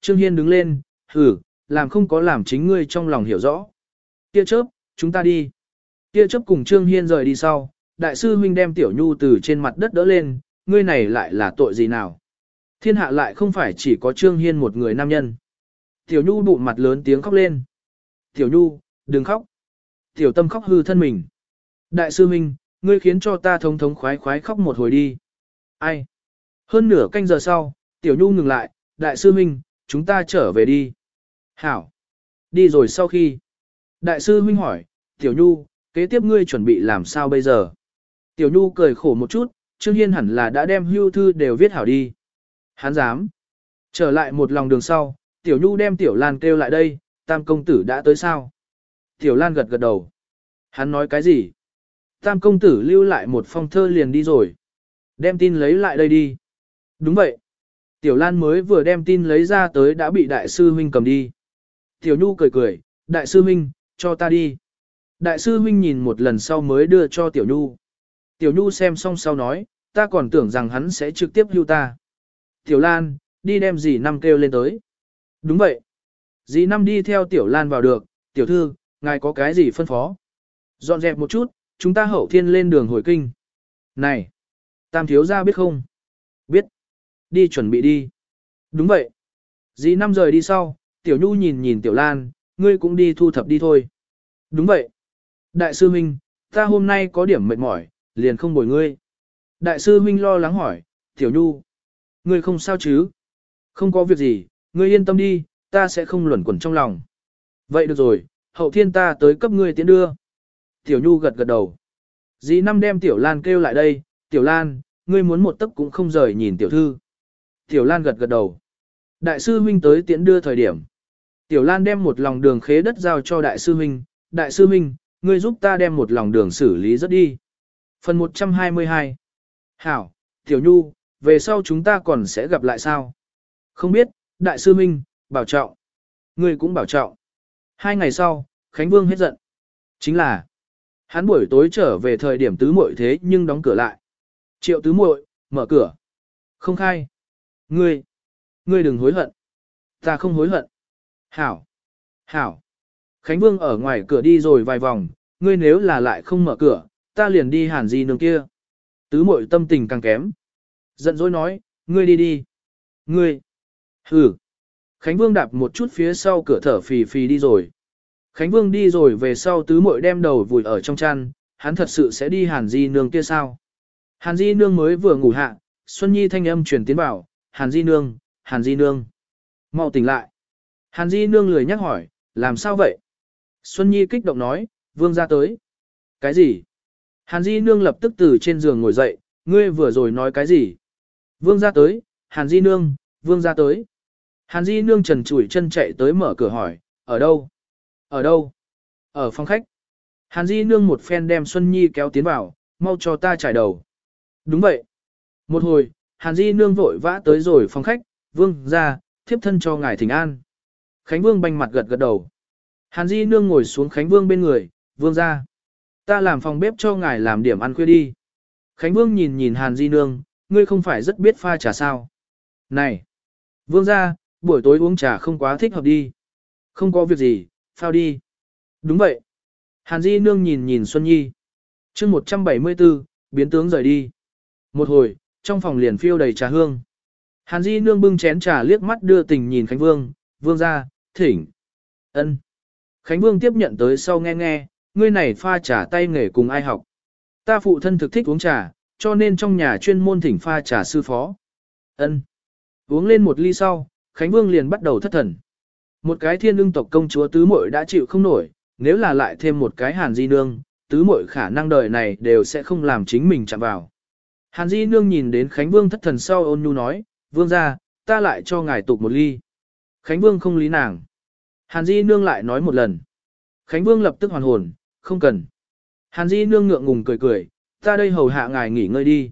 Trương Hiên đứng lên, hử, làm không có làm chính ngươi trong lòng hiểu rõ. Tia chớp, chúng ta đi. Tia chớp cùng Trương Hiên rời đi sau, đại sư huynh đem Tiểu Nhu từ trên mặt đất đỡ lên, ngươi này lại là tội gì nào? Thiên hạ lại không phải chỉ có Trương Hiên một người nam nhân. Tiểu Nhu bụng mặt lớn tiếng khóc lên. Tiểu Nhu, đừng khóc. Tiểu tâm khóc hư thân mình. Đại sư huynh, ngươi khiến cho ta thống thống khoái khoái khóc một hồi đi. Ai? Hơn nửa canh giờ sau, Tiểu Nhu ngừng lại, đại sư huynh, chúng ta trở về đi. Hảo. Đi rồi sau khi. Đại sư huynh hỏi, Tiểu Nhu, kế tiếp ngươi chuẩn bị làm sao bây giờ? Tiểu Nhu cười khổ một chút, Trương Hiên hẳn là đã đem hưu thư đều viết hảo đi. Hán dám. Trở lại một lòng đường sau, Tiểu Nhu đem Tiểu Lan kêu lại đây, Tam công tử đã tới sao? Tiểu Lan gật gật đầu. Hắn nói cái gì? Tam công tử lưu lại một phong thơ liền đi rồi. Đem tin lấy lại đây đi. Đúng vậy. Tiểu Lan mới vừa đem tin lấy ra tới đã bị đại sư huynh cầm đi. Tiểu Nhu cười cười, đại sư huynh, cho ta đi. Đại sư huynh nhìn một lần sau mới đưa cho Tiểu Nhu. Tiểu Nhu xem xong sau nói, ta còn tưởng rằng hắn sẽ trực tiếp hưu ta. Tiểu Lan, đi đem dì năm kêu lên tới. Đúng vậy. Dì năm đi theo Tiểu Lan vào được, Tiểu Thư, ngài có cái gì phân phó? Dọn dẹp một chút, chúng ta hậu thiên lên đường hồi kinh. Này! Tam thiếu gia biết không? Biết. Đi chuẩn bị đi. Đúng vậy. Dì năm rời đi sau, Tiểu Nhu nhìn nhìn Tiểu Lan, ngươi cũng đi thu thập đi thôi. Đúng vậy. Đại sư Minh, ta hôm nay có điểm mệt mỏi, liền không bồi ngươi. Đại sư Minh lo lắng hỏi, Tiểu Nhu, ngươi không sao chứ? Không có việc gì, ngươi yên tâm đi, ta sẽ không luẩn quẩn trong lòng. Vậy được rồi, hậu thiên ta tới cấp ngươi tiến đưa. Tiểu Nhu gật gật đầu. Dì năm đem Tiểu Lan kêu lại đây, Tiểu Lan, ngươi muốn một tấc cũng không rời nhìn Tiểu Thư. Tiểu Lan gật gật đầu. Đại sư huynh tới tiễn đưa thời điểm. Tiểu Lan đem một lòng đường khế đất giao cho đại sư huynh. Đại sư huynh, ngươi giúp ta đem một lòng đường xử lý rất đi. Phần 122 Hảo, Tiểu Nhu, về sau chúng ta còn sẽ gặp lại sao? Không biết, đại sư huynh, bảo trọng. Ngươi cũng bảo trọng. Hai ngày sau, Khánh Vương hết giận. Chính là, hắn buổi tối trở về thời điểm tứ muội thế nhưng đóng cửa lại. Triệu tứ muội, mở cửa. Không khai. Ngươi, ngươi đừng hối hận. Ta không hối hận. Hảo, hảo. Khánh Vương ở ngoài cửa đi rồi vài vòng, ngươi nếu là lại không mở cửa, ta liền đi hàn gì nương kia. Tứ muội tâm tình càng kém. Giận dỗi nói, ngươi đi đi. Ngươi. Hừ. Khánh Vương đạp một chút phía sau cửa thở phì phì đi rồi. Khánh Vương đi rồi về sau tứ muội đem đầu vùi ở trong chăn, hắn thật sự sẽ đi hàn di nương kia sao? Hàn di nương mới vừa ngủ hạ, Xuân Nhi thanh âm truyền tiến bảo, hàn di nương, hàn di nương. mau tỉnh lại. Hàn di nương lười nhắc hỏi, làm sao vậy? Xuân Nhi kích động nói, vương ra tới. Cái gì? Hàn di nương lập tức từ trên giường ngồi dậy, ngươi vừa rồi nói cái gì? Vương ra tới, hàn di nương, vương ra tới. Hàn di nương trần chủi chân chạy tới mở cửa hỏi, ở đâu? Ở đâu? Ở phòng khách. Hàn di nương một phen đem Xuân Nhi kéo tiến vào, mau cho ta trải đầu. Đúng vậy. Một hồi, Hàn di nương vội vã tới rồi phòng khách, vương ra, thiếp thân cho ngài thỉnh an. Khánh vương banh mặt gật gật đầu. Hàn di nương ngồi xuống Khánh vương bên người, vương ra. Ta làm phòng bếp cho ngài làm điểm ăn khuya đi. Khánh vương nhìn nhìn Hàn di nương, ngươi không phải rất biết pha trà sao. Này! Vương ra, buổi tối uống trà không quá thích hợp đi. Không có việc gì, phao đi. Đúng vậy. Hàn Di Nương nhìn nhìn Xuân Nhi. chương 174, biến tướng rời đi. Một hồi, trong phòng liền phiêu đầy trà hương. Hàn Di Nương bưng chén trà liếc mắt đưa tình nhìn Khánh Vương, Vương gia, thỉnh. ân Khánh Vương tiếp nhận tới sau nghe nghe, ngươi này pha trà tay nghề cùng ai học. Ta phụ thân thực thích uống trà, cho nên trong nhà chuyên môn thỉnh pha trà sư phó. ân Uống lên một ly sau, Khánh Vương liền bắt đầu thất thần. Một cái thiên ưng tộc công chúa tứ muội đã chịu không nổi, nếu là lại thêm một cái hàn di nương, tứ muội khả năng đời này đều sẽ không làm chính mình chạm vào. Hàn di nương nhìn đến Khánh Vương thất thần sau ôn nhu nói, Vương ra, ta lại cho ngài tục một ly. Khánh Vương không lý nàng. Hàn di nương lại nói một lần. Khánh Vương lập tức hoàn hồn, không cần. Hàn di nương ngượng ngùng cười cười, ta đây hầu hạ ngài nghỉ ngơi đi.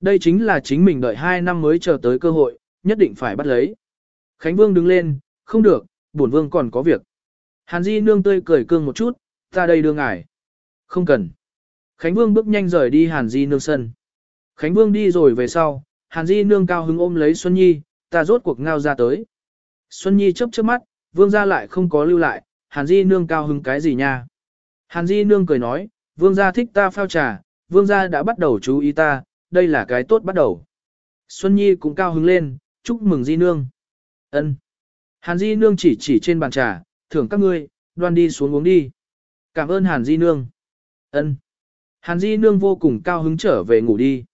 Đây chính là chính mình đợi hai năm mới chờ tới cơ hội, nhất định phải bắt lấy. Khánh Vương đứng lên, không được, bổn Vương còn có việc. Hàn Di nương tươi cười cương một chút, ta đây đưa ngài. Không cần. Khánh Vương bước nhanh rời đi Hàn Di nương sân. Khánh Vương đi rồi về sau, Hàn Di nương cao hứng ôm lấy Xuân Nhi, ta rốt cuộc ngao ra tới. Xuân Nhi chớp chớp mắt, vương gia lại không có lưu lại, Hàn Di nương cao hứng cái gì nha. Hàn Di nương cười nói, vương gia thích ta phao trà, vương gia đã bắt đầu chú ý ta, đây là cái tốt bắt đầu. Xuân Nhi cũng cao hứng lên, chúc mừng Di nương. Ân. Hàn Di nương chỉ chỉ trên bàn trà, thưởng các ngươi, đoan đi xuống uống đi. Cảm ơn Hàn Di nương. Ân. Hàn Di nương vô cùng cao hứng trở về ngủ đi.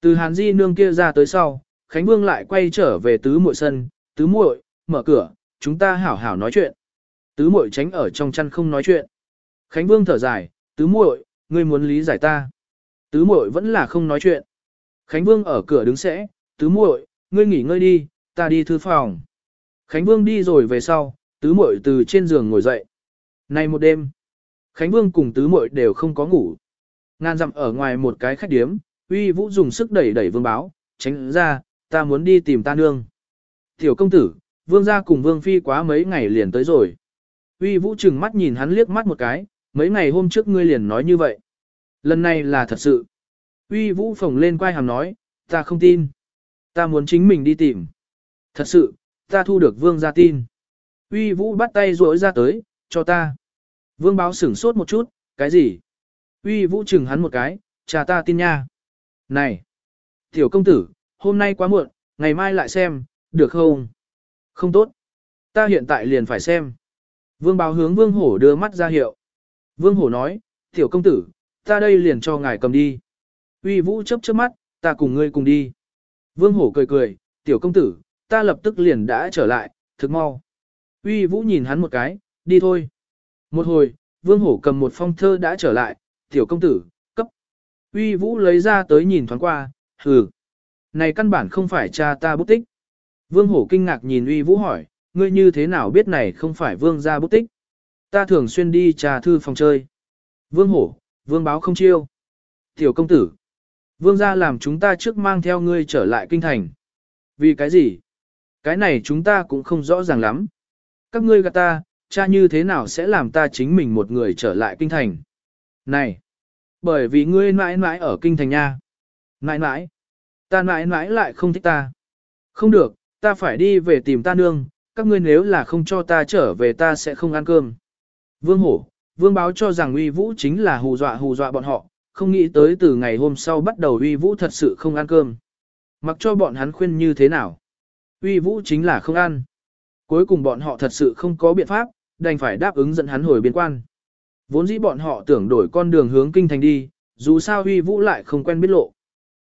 Từ Hàn Di nương kia ra tới sau, Khánh Vương lại quay trở về tứ muội sân, tứ muội, mở cửa, chúng ta hảo hảo nói chuyện. Tứ muội tránh ở trong chăn không nói chuyện. Khánh Vương thở dài, tứ muội, ngươi muốn lý giải ta. Tứ muội vẫn là không nói chuyện. Khánh Vương ở cửa đứng sẽ, tứ muội, ngươi nghỉ ngơi đi, ta đi thư phòng. Khánh Vương đi rồi về sau, tứ muội từ trên giường ngồi dậy. Nay một đêm, Khánh Vương cùng tứ muội đều không có ngủ. Ngan dặm ở ngoài một cái khách điếm, uy vũ dùng sức đẩy đẩy vương báo, tránh ra, ta muốn đi tìm ta nương. Tiểu công tử, vương gia cùng vương phi quá mấy ngày liền tới rồi. Uy vũ chừng mắt nhìn hắn liếc mắt một cái, mấy ngày hôm trước ngươi liền nói như vậy. Lần này là thật sự. Uy vũ phồng lên quai hàm nói, ta không tin. Ta muốn chính mình đi tìm. Thật sự, ta thu được vương gia tin. Uy vũ bắt tay rỗi ra tới, cho ta. Vương báo sửng sốt một chút, cái gì? Uy vũ chừng hắn một cái, cha ta tin nha. Này! Tiểu công tử, hôm nay quá muộn, ngày mai lại xem, được không? Không tốt. Ta hiện tại liền phải xem. Vương báo hướng vương hổ đưa mắt ra hiệu. Vương hổ nói, tiểu công tử, ta đây liền cho ngài cầm đi. Uy vũ chấp chớp mắt, ta cùng ngươi cùng đi. Vương hổ cười cười, tiểu công tử, ta lập tức liền đã trở lại, thực mau. Uy vũ nhìn hắn một cái, đi thôi. Một hồi, vương hổ cầm một phong thơ đã trở lại, tiểu công tử. Uy vũ lấy ra tới nhìn thoáng qua, hừ. Này căn bản không phải cha ta bút tích. Vương hổ kinh ngạc nhìn uy vũ hỏi, ngươi như thế nào biết này không phải vương gia bút tích. Ta thường xuyên đi trà thư phòng chơi. Vương hổ, vương báo không chiêu. Tiểu công tử. Vương gia làm chúng ta trước mang theo ngươi trở lại kinh thành. Vì cái gì? Cái này chúng ta cũng không rõ ràng lắm. Các ngươi gạt ta, cha như thế nào sẽ làm ta chính mình một người trở lại kinh thành? Này! Bởi vì ngươi mãi mãi ở kinh thành nha. Mãi mãi! Ta mãi mãi lại không thích ta. Không được, ta phải đi về tìm ta nương, các ngươi nếu là không cho ta trở về ta sẽ không ăn cơm. Vương hổ, vương báo cho rằng uy vũ chính là hù dọa hù dọa bọn họ, không nghĩ tới từ ngày hôm sau bắt đầu uy vũ thật sự không ăn cơm. Mặc cho bọn hắn khuyên như thế nào. Uy vũ chính là không ăn. Cuối cùng bọn họ thật sự không có biện pháp, đành phải đáp ứng dẫn hắn hồi biên quan. Vốn dĩ bọn họ tưởng đổi con đường hướng kinh thành đi, dù sao uy vũ lại không quen biết lộ.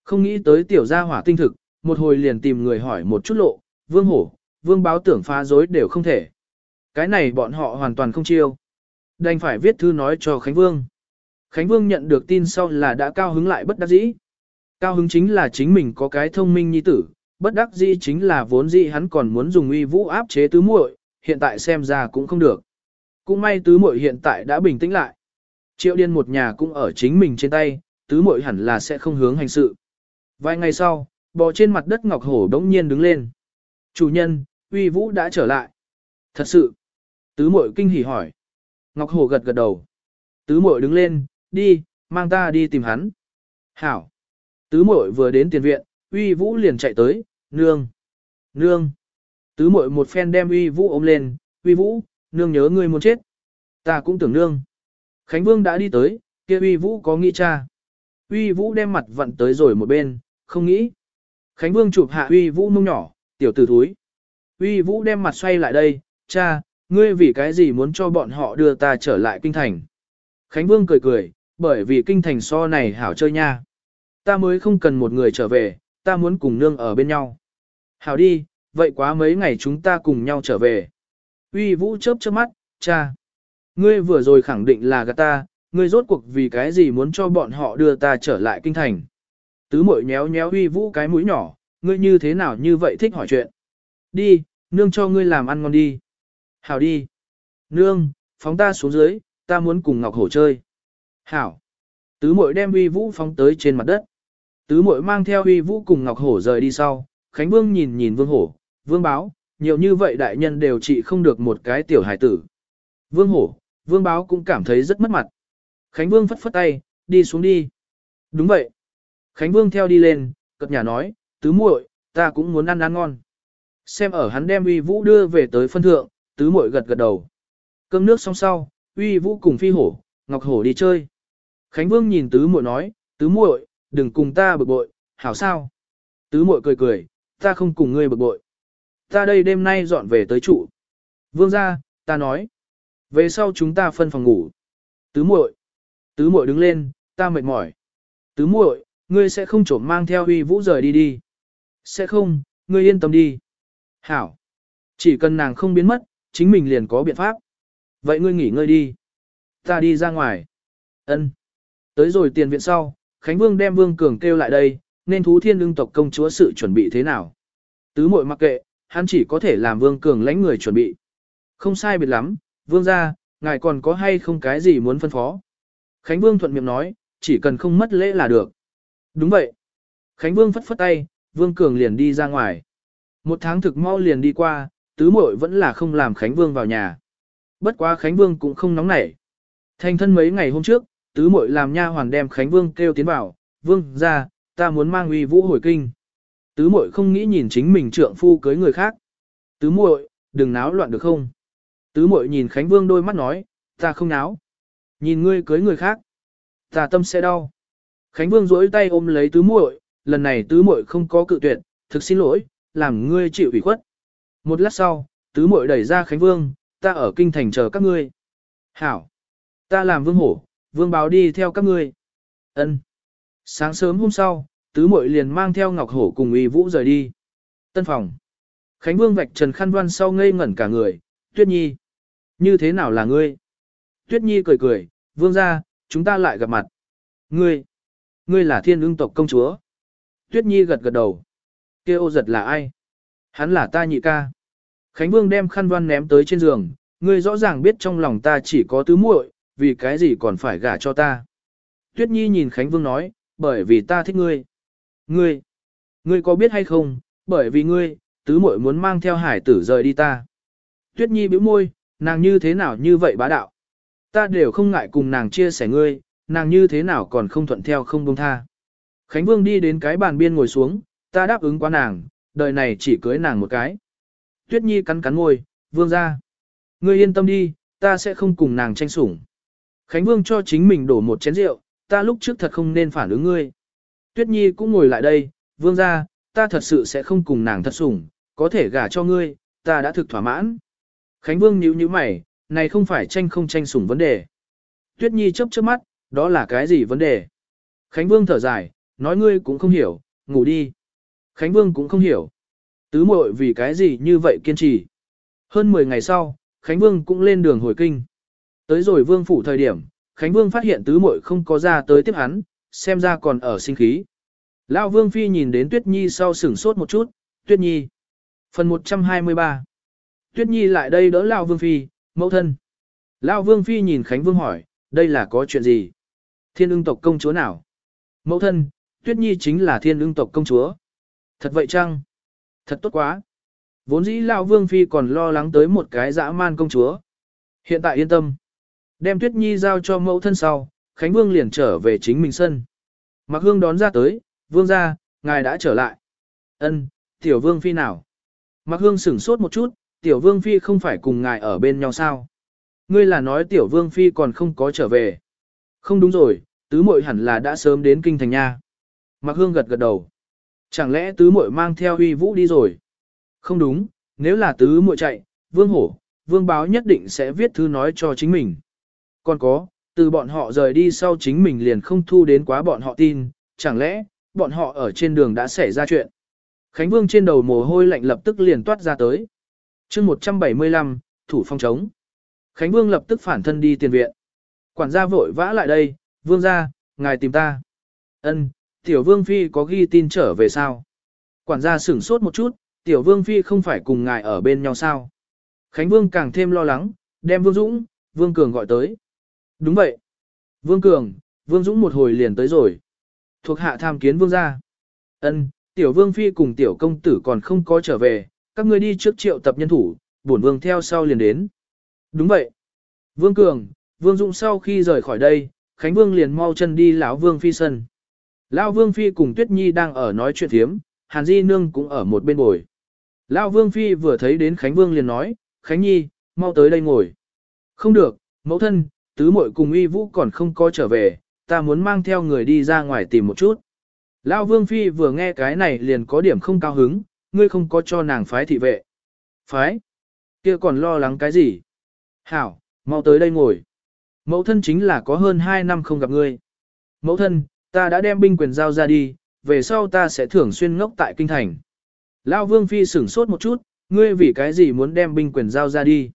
Không nghĩ tới tiểu gia hỏa tinh thực, một hồi liền tìm người hỏi một chút lộ, vương hổ, vương báo tưởng phá dối đều không thể. Cái này bọn họ hoàn toàn không chiêu. Đành phải viết thư nói cho Khánh Vương. Khánh Vương nhận được tin sau là đã cao hứng lại bất đắc dĩ. Cao hứng chính là chính mình có cái thông minh nhi tử, bất đắc dĩ chính là vốn dĩ hắn còn muốn dùng uy vũ áp chế tứ muội, hiện tại xem ra cũng không được. Cũng may tứ muội hiện tại đã bình tĩnh lại. Triệu điên một nhà cũng ở chính mình trên tay, tứ muội hẳn là sẽ không hướng hành sự. Vài ngày sau, bò trên mặt đất Ngọc Hổ đống nhiên đứng lên. Chủ nhân, uy vũ đã trở lại. Thật sự. Tứ muội kinh hỉ hỏi. Ngọc Hổ gật gật đầu. Tứ muội đứng lên, đi, mang ta đi tìm hắn. Hảo. Tứ muội vừa đến tiền viện, uy vũ liền chạy tới, nương. Nương. Tứ muội một phen đem uy vũ ôm lên, uy vũ, nương nhớ ngươi muốn chết. Ta cũng tưởng nương. Khánh Vương đã đi tới, kia uy vũ có nghĩ cha. Uy vũ đem mặt vặn tới rồi một bên, không nghĩ. Khánh Vương chụp hạ uy vũ mông nhỏ, tiểu tử thúi. Uy vũ đem mặt xoay lại đây, cha, ngươi vì cái gì muốn cho bọn họ đưa ta trở lại kinh thành. Khánh Vương cười cười, bởi vì kinh thành so này hảo chơi nha. Ta mới không cần một người trở về, ta muốn cùng nương ở bên nhau. Hảo đi, vậy quá mấy ngày chúng ta cùng nhau trở về. Uy vũ chớp chớp mắt, cha. Ngươi vừa rồi khẳng định là gạt ta, ngươi rốt cuộc vì cái gì muốn cho bọn họ đưa ta trở lại kinh thành. Tứ mội nhéo nhéo uy vũ cái mũi nhỏ, ngươi như thế nào như vậy thích hỏi chuyện. Đi, nương cho ngươi làm ăn ngon đi. Hảo đi. Nương, phóng ta xuống dưới, ta muốn cùng Ngọc Hổ chơi. Hảo. Tứ mội đem uy vũ phóng tới trên mặt đất. Tứ mội mang theo uy vũ cùng Ngọc Hổ rời đi sau. Khánh Vương nhìn nhìn Vương Hổ, Vương báo, nhiều như vậy đại nhân đều trị không được một cái tiểu hải tử. Vương Hổ, Vương báo cũng cảm thấy rất mất mặt. Khánh Vương phất phất tay, đi xuống đi. Đúng vậy. Khánh Vương theo đi lên, cập nhà nói, tứ muội, ta cũng muốn ăn ăn ngon. Xem ở hắn đem uy vũ đưa về tới phân thượng, tứ muội gật gật đầu. Cơm nước xong sau, uy vũ cùng phi hổ, ngọc hổ đi chơi. Khánh Vương nhìn tứ muội nói, tứ muội, đừng cùng ta bực bội, hảo sao? Tứ muội cười cười, ta không cùng ngươi bực bội. Ta đây đêm nay dọn về tới trụ. Vương ra, ta nói. Về sau chúng ta phân phòng ngủ. Tứ muội, Tứ muội đứng lên, ta mệt mỏi. Tứ muội, ngươi sẽ không trộm mang theo huy vũ rời đi đi. Sẽ không, ngươi yên tâm đi. Hảo. Chỉ cần nàng không biến mất, chính mình liền có biện pháp. Vậy ngươi nghỉ ngơi đi. Ta đi ra ngoài. Ân. Tới rồi tiền viện sau, Khánh Vương đem Vương Cường kêu lại đây, nên thú thiên lương tộc công chúa sự chuẩn bị thế nào. Tứ muội mặc kệ, hắn chỉ có thể làm Vương Cường lãnh người chuẩn bị. Không sai biệt lắm, Vương ra, ngài còn có hay không cái gì muốn phân phó. Khánh Vương thuận miệng nói, chỉ cần không mất lễ là được. Đúng vậy. Khánh Vương phất phất tay, Vương Cường liền đi ra ngoài. Một tháng thực mau liền đi qua, tứ muội vẫn là không làm Khánh Vương vào nhà. Bất quá Khánh Vương cũng không nóng nảy. Thành thân mấy ngày hôm trước, tứ muội làm nha hoàn đem Khánh Vương kêu tiến vào, "Vương ra, ta muốn mang uy vũ hồi kinh." Tứ muội không nghĩ nhìn chính mình trượng phu cưới người khác. "Tứ muội, đừng náo loạn được không?" Tứ muội nhìn Khánh Vương đôi mắt nói, "Ta không náo." Nhìn ngươi cưới người khác, ta tâm sẽ đau. Khánh Vương duỗi tay ôm lấy tứ muội, lần này tứ muội không có cự tuyệt, thực xin lỗi, làm ngươi chịu ủy khuất. Một lát sau, tứ muội đẩy ra Khánh Vương, ta ở kinh thành chờ các ngươi. Hảo, ta làm vương hổ, vương báo đi theo các ngươi. Ân. Sáng sớm hôm sau, tứ muội liền mang theo Ngọc Hổ cùng uy vũ rời đi. Tân phòng. Khánh Vương vạch trần khăn đoan sau ngây ngẩn cả người, Tuyết Nhi. Như thế nào là ngươi? Tuyết Nhi cười cười, vương ra, chúng ta lại gặp mặt. Ngươi, ngươi là thiên ương tộc công chúa. Tuyết Nhi gật gật đầu. Kêu ô giật là ai? Hắn là ta nhị ca. Khánh Vương đem khăn đoan ném tới trên giường, ngươi rõ ràng biết trong lòng ta chỉ có tứ muội, vì cái gì còn phải gả cho ta. Tuyết Nhi nhìn Khánh Vương nói, bởi vì ta thích ngươi. Ngươi, ngươi có biết hay không, bởi vì ngươi, tứ muội muốn mang theo hải tử rời đi ta. Tuyết Nhi bĩu môi, nàng như thế nào như vậy bá đạo. Ta đều không ngại cùng nàng chia sẻ ngươi, nàng như thế nào còn không thuận theo không buông tha. Khánh Vương đi đến cái bàn biên ngồi xuống, ta đáp ứng qua nàng, đời này chỉ cưới nàng một cái. Tuyết Nhi cắn cắn môi, Vương ra. Ngươi yên tâm đi, ta sẽ không cùng nàng tranh sủng. Khánh Vương cho chính mình đổ một chén rượu, ta lúc trước thật không nên phản ứng ngươi. Tuyết Nhi cũng ngồi lại đây, Vương ra, ta thật sự sẽ không cùng nàng thật sủng, có thể gả cho ngươi, ta đã thực thỏa mãn. Khánh Vương nhíu nhíu mày, này không phải tranh không tranh sủng vấn đề. Tuyết Nhi chớp chớp mắt, đó là cái gì vấn đề? Khánh Vương thở dài, nói ngươi cũng không hiểu, ngủ đi. Khánh Vương cũng không hiểu. Tứ muội vì cái gì như vậy kiên trì. Hơn 10 ngày sau, Khánh Vương cũng lên đường hồi kinh. Tới rồi Vương phủ thời điểm, Khánh Vương phát hiện tứ muội không có ra tới tiếp hắn, xem ra còn ở sinh khí. Lão Vương Phi nhìn đến Tuyết Nhi sau sửng sốt một chút, Tuyết Nhi. Phần 123 Tuyết Nhi lại đây đỡ Lão Vương Phi, Mẫu thân. Lão Vương Phi nhìn Khánh Vương hỏi, đây là có chuyện gì? Thiên ưng tộc công chúa nào? Mẫu thân, Tuyết Nhi chính là thiên ưng tộc công chúa. Thật vậy chăng? Thật tốt quá. Vốn dĩ Lão Vương Phi còn lo lắng tới một cái dã man công chúa. Hiện tại yên tâm. Đem Tuyết Nhi giao cho mẫu thân sau, Khánh Vương liền trở về chính mình sân. Mặc Hương đón ra tới, Vương ra, ngài đã trở lại. Ân, tiểu Vương Phi nào? Mặc Hương sửng sốt một chút, tiểu vương phi không phải cùng ngài ở bên nhau sao? Ngươi là nói tiểu vương phi còn không có trở về. Không đúng rồi, tứ muội hẳn là đã sớm đến kinh thành nha. Mạc Hương gật gật đầu. Chẳng lẽ tứ muội mang theo huy vũ đi rồi? Không đúng, nếu là tứ muội chạy, vương hổ, vương báo nhất định sẽ viết thư nói cho chính mình. Còn có, từ bọn họ rời đi sau chính mình liền không thu đến quá bọn họ tin, chẳng lẽ, bọn họ ở trên đường đã xảy ra chuyện. Khánh Vương trên đầu mồ hôi lạnh lập tức liền toát ra tới chương 175, thủ phong trống. Khánh Vương lập tức phản thân đi tiền viện. Quản gia vội vã lại đây, Vương ra, ngài tìm ta. Ân, Tiểu Vương Phi có ghi tin trở về sao? Quản gia sửng sốt một chút, Tiểu Vương Phi không phải cùng ngài ở bên nhau sao? Khánh Vương càng thêm lo lắng, đem Vương Dũng, Vương Cường gọi tới. Đúng vậy. Vương Cường, Vương Dũng một hồi liền tới rồi. Thuộc hạ tham kiến Vương gia. Ân, Tiểu Vương Phi cùng Tiểu Công Tử còn không có trở về, các ngươi đi trước triệu tập nhân thủ, bổn vương theo sau liền đến. Đúng vậy. Vương Cường, Vương Dũng sau khi rời khỏi đây, Khánh Vương liền mau chân đi lão Vương Phi sân. Lão Vương Phi cùng Tuyết Nhi đang ở nói chuyện thiếm, Hàn Di Nương cũng ở một bên bồi. Lão Vương Phi vừa thấy đến Khánh Vương liền nói, Khánh Nhi, mau tới đây ngồi. Không được, mẫu thân, tứ muội cùng uy vũ còn không có trở về, ta muốn mang theo người đi ra ngoài tìm một chút. Lão Vương Phi vừa nghe cái này liền có điểm không cao hứng, ngươi không có cho nàng phái thị vệ. Phái? kia còn lo lắng cái gì? Hảo, mau tới đây ngồi. Mẫu thân chính là có hơn 2 năm không gặp ngươi. Mẫu thân, ta đã đem binh quyền giao ra đi, về sau ta sẽ thường xuyên ngốc tại kinh thành. Lão Vương Phi sửng sốt một chút, ngươi vì cái gì muốn đem binh quyền giao ra đi?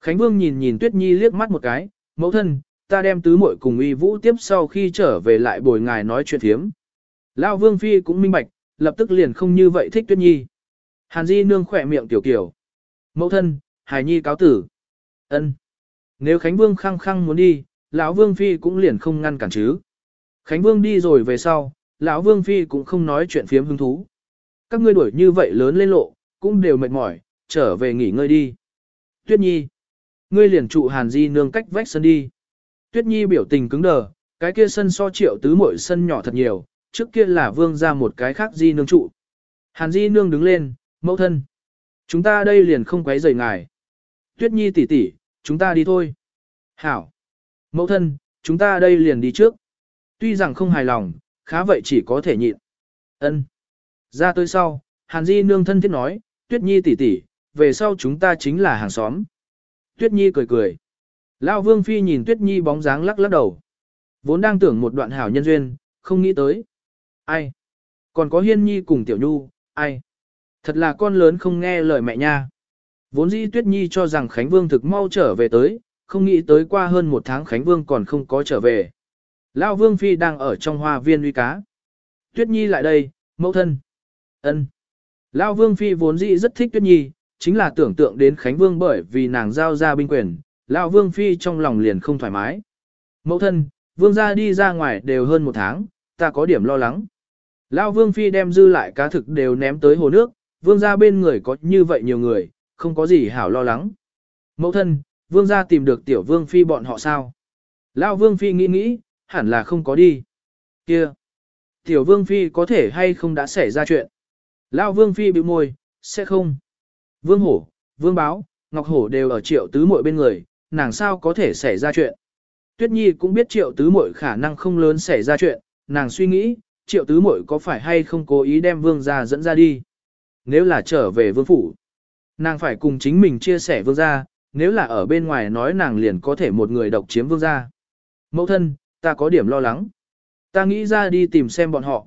Khánh Vương nhìn nhìn Tuyết Nhi liếc mắt một cái, mẫu thân, ta đem tứ muội cùng uy vũ tiếp sau khi trở về lại bồi ngài nói chuyện thiếm. Lão Vương Phi cũng minh bạch, lập tức liền không như vậy thích Tuyết Nhi. Hàn Di nương khỏe miệng tiểu kiểu. Mẫu thân, Hải Nhi cáo tử. ân Nếu Khánh Vương khăng khăng muốn đi, lão Vương Phi cũng liền không ngăn cản chứ. Khánh Vương đi rồi về sau, lão Vương Phi cũng không nói chuyện phiếm hứng thú. Các ngươi đuổi như vậy lớn lên lộ, cũng đều mệt mỏi, trở về nghỉ ngơi đi. Tuyết Nhi, ngươi liền trụ Hàn Di nương cách vách sân đi. Tuyết Nhi biểu tình cứng đờ, cái kia sân so triệu tứ mỗi sân nhỏ thật nhiều, trước kia là vương ra một cái khác Di nương trụ. Hàn Di nương đứng lên, mẫu thân. Chúng ta đây liền không quấy rầy ngài. Tuyết Nhi tỷ tỷ, chúng ta đi thôi. Hảo. Mẫu thân, chúng ta đây liền đi trước. Tuy rằng không hài lòng, khá vậy chỉ có thể nhịn. Ân. Ra tới sau, Hàn Di nương thân thiết nói, Tuyết Nhi tỷ tỷ, về sau chúng ta chính là hàng xóm. Tuyết Nhi cười cười. Lão Vương Phi nhìn Tuyết Nhi bóng dáng lắc lắc đầu. Vốn đang tưởng một đoạn hảo nhân duyên, không nghĩ tới. Ai? Còn có Hiên Nhi cùng Tiểu Nhu, ai? Thật là con lớn không nghe lời mẹ nha. Vốn dĩ Tuyết Nhi cho rằng Khánh Vương thực mau trở về tới, không nghĩ tới qua hơn một tháng Khánh Vương còn không có trở về. Lão Vương Phi đang ở trong hoa viên uy cá. Tuyết Nhi lại đây, mẫu thân. ân Lão Vương Phi vốn dĩ rất thích Tuyết Nhi, chính là tưởng tượng đến Khánh Vương bởi vì nàng giao ra binh quyền, Lão Vương Phi trong lòng liền không thoải mái. Mẫu thân, Vương gia đi ra ngoài đều hơn một tháng, ta có điểm lo lắng. Lão Vương Phi đem dư lại cá thực đều ném tới hồ nước, Vương gia bên người có như vậy nhiều người, không có gì hảo lo lắng. Mẫu thân, Vương gia tìm được tiểu Vương Phi bọn họ sao? Lão Vương Phi nghĩ nghĩ, hẳn là không có đi. Kia! Tiểu Vương Phi có thể hay không đã xảy ra chuyện? Lão Vương Phi bĩu môi, sẽ không. Vương Hổ, Vương Báo, Ngọc Hổ đều ở triệu tứ muội bên người, nàng sao có thể xảy ra chuyện. Tuyết Nhi cũng biết triệu tứ muội khả năng không lớn xảy ra chuyện, nàng suy nghĩ, triệu tứ muội có phải hay không cố ý đem vương gia dẫn ra đi. Nếu là trở về vương phủ, nàng phải cùng chính mình chia sẻ vương gia, nếu là ở bên ngoài nói nàng liền có thể một người độc chiếm vương gia. Mẫu thân, ta có điểm lo lắng. Ta nghĩ ra đi tìm xem bọn họ.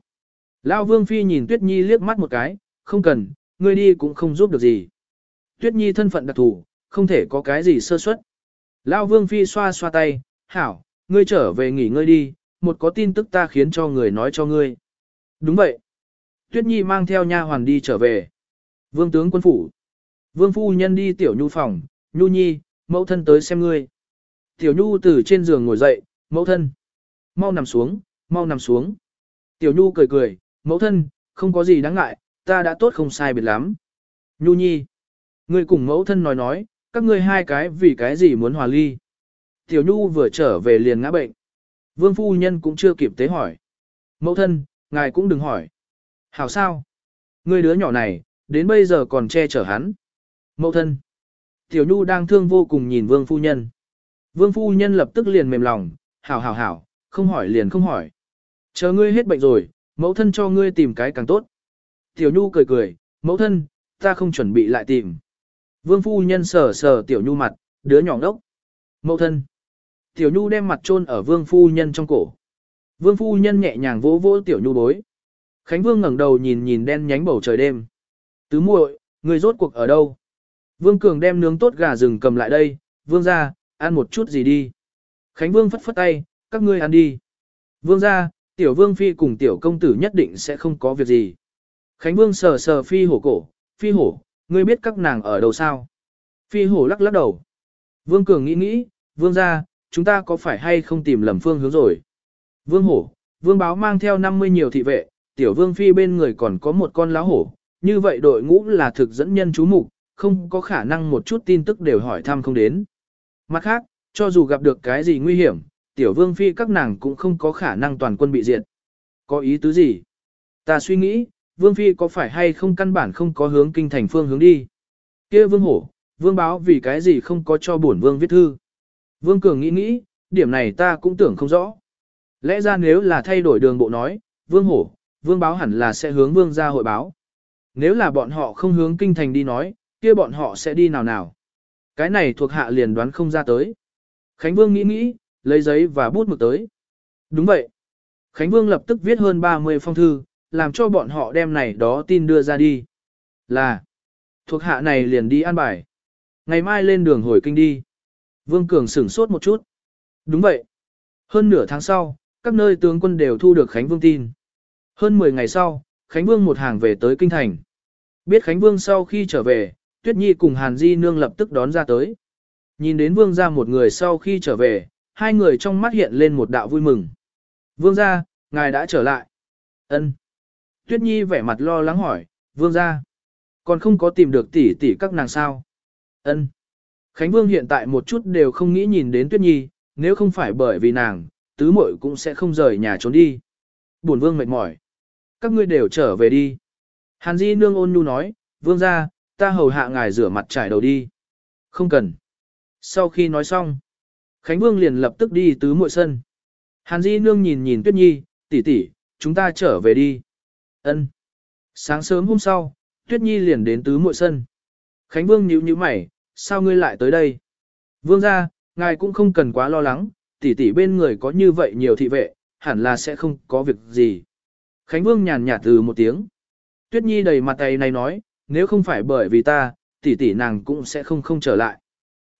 Lão Vương Phi nhìn Tuyết Nhi liếc mắt một cái, không cần, ngươi đi cũng không giúp được gì. Tuyết Nhi thân phận đặc thù, không thể có cái gì sơ suất. Lão Vương Phi xoa xoa tay, hảo, ngươi trở về nghỉ ngơi đi, một có tin tức ta khiến cho người nói cho ngươi. Đúng vậy. Tuyết Nhi mang theo nha hoàn đi trở về. Vương tướng quân phủ. Vương phu nhân đi tiểu nhu phòng, nhu nhi, mẫu thân tới xem ngươi. Tiểu nhu từ trên giường ngồi dậy, mẫu thân. Mau nằm xuống, mau nằm xuống. Tiểu nhu cười cười, mẫu thân, không có gì đáng ngại, ta đã tốt không sai biệt lắm. Nhu nhi. Ngươi cùng mẫu thân nói nói, các ngươi hai cái vì cái gì muốn hòa ly. Tiểu Nhu vừa trở về liền ngã bệnh. Vương phu nhân cũng chưa kịp tế hỏi. Mẫu thân, ngài cũng đừng hỏi. Hảo sao? Ngươi đứa nhỏ này, đến bây giờ còn che chở hắn. Mẫu thân. Tiểu Nhu đang thương vô cùng nhìn vương phu nhân. Vương phu nhân lập tức liền mềm lòng, hảo hảo hảo, không hỏi liền không hỏi. Chờ ngươi hết bệnh rồi, mẫu thân cho ngươi tìm cái càng tốt. Tiểu Nhu cười cười, mẫu thân, ta không chuẩn bị lại tìm. Vương phu nhân sờ sờ Tiểu Nhu mặt, đứa nhỏ ngốc. Mẫu thân. Tiểu Nhu đem mặt chôn ở Vương phu nhân trong cổ. Vương phu nhân nhẹ nhàng vỗ vỗ Tiểu Nhu bối. Khánh Vương ngẩng đầu nhìn nhìn đen nhánh bầu trời đêm. Tứ muội, người rốt cuộc ở đâu? Vương Cường đem nướng tốt gà rừng cầm lại đây, Vương ra, ăn một chút gì đi. Khánh Vương phất phất tay, các ngươi ăn đi. Vương ra, Tiểu Vương Phi cùng Tiểu Công Tử nhất định sẽ không có việc gì. Khánh Vương sờ sờ Phi hổ cổ, Phi hổ, ngươi biết các nàng ở đâu sao? Phi hổ lắc lắc đầu. Vương Cường nghĩ nghĩ, Vương ra, chúng ta có phải hay không tìm lầm phương hướng rồi? Vương hổ, Vương báo mang theo 50 nhiều thị vệ, Tiểu Vương Phi bên người còn có một con lá hổ, như vậy đội ngũ là thực dẫn nhân chú mục, không có khả năng một chút tin tức đều hỏi thăm không đến. Mặt khác, cho dù gặp được cái gì nguy hiểm, tiểu vương phi các nàng cũng không có khả năng toàn quân bị diệt. Có ý tứ gì? Ta suy nghĩ, Vương Phi có phải hay không căn bản không có hướng kinh thành phương hướng đi. kia Vương Hổ, Vương báo vì cái gì không có cho bổn Vương viết thư. Vương Cường nghĩ nghĩ, điểm này ta cũng tưởng không rõ. Lẽ ra nếu là thay đổi đường bộ nói, Vương Hổ, Vương báo hẳn là sẽ hướng Vương ra hội báo. Nếu là bọn họ không hướng kinh thành đi nói, kia bọn họ sẽ đi nào nào. Cái này thuộc hạ liền đoán không ra tới. Khánh Vương nghĩ nghĩ, lấy giấy và bút mực tới. Đúng vậy. Khánh Vương lập tức viết hơn 30 phong thư, làm cho bọn họ đem này đó tin đưa ra đi. Là, thuộc hạ này liền đi an bài. Ngày mai lên đường hồi kinh đi. Vương Cường sửng sốt một chút. Đúng vậy. Hơn nửa tháng sau, các nơi tướng quân đều thu được Khánh Vương tin. Hơn 10 ngày sau, Khánh Vương một hàng về tới Kinh Thành. Biết Khánh Vương sau khi trở về, Tuyết Nhi cùng Hàn Di Nương lập tức đón ra tới. Nhìn đến Vương ra một người sau khi trở về, hai người trong mắt hiện lên một đạo vui mừng. Vương ra, ngài đã trở lại. ân Tuyết Nhi vẻ mặt lo lắng hỏi, Vương ra. Còn không có tìm được tỷ tỷ các nàng sao. ân Khánh Vương hiện tại một chút đều không nghĩ nhìn đến Tuyết Nhi, nếu không phải bởi vì nàng, tứ muội cũng sẽ không rời nhà trốn đi. Buồn Vương mệt mỏi. Các ngươi đều trở về đi. Hàn Di nương ôn nhu nói, Vương ra, ta hầu hạ ngài rửa mặt trải đầu đi. Không cần. Sau khi nói xong, Khánh Vương liền lập tức đi tứ muội sân. Hàn Di nương nhìn nhìn Tuyết Nhi, tỷ tỷ, chúng ta trở về đi. Ân. Sáng sớm hôm sau, Tuyết Nhi liền đến tứ muội sân. Khánh Vương nhíu nhíu mày, sao ngươi lại tới đây? Vương gia, ngài cũng không cần quá lo lắng, tỷ tỷ bên người có như vậy nhiều thị vệ, hẳn là sẽ không có việc gì. Khánh Vương nhàn nhạt từ một tiếng. Tuyết Nhi đầy mặt tay này nói, nếu không phải bởi vì ta, tỷ tỷ nàng cũng sẽ không không trở lại.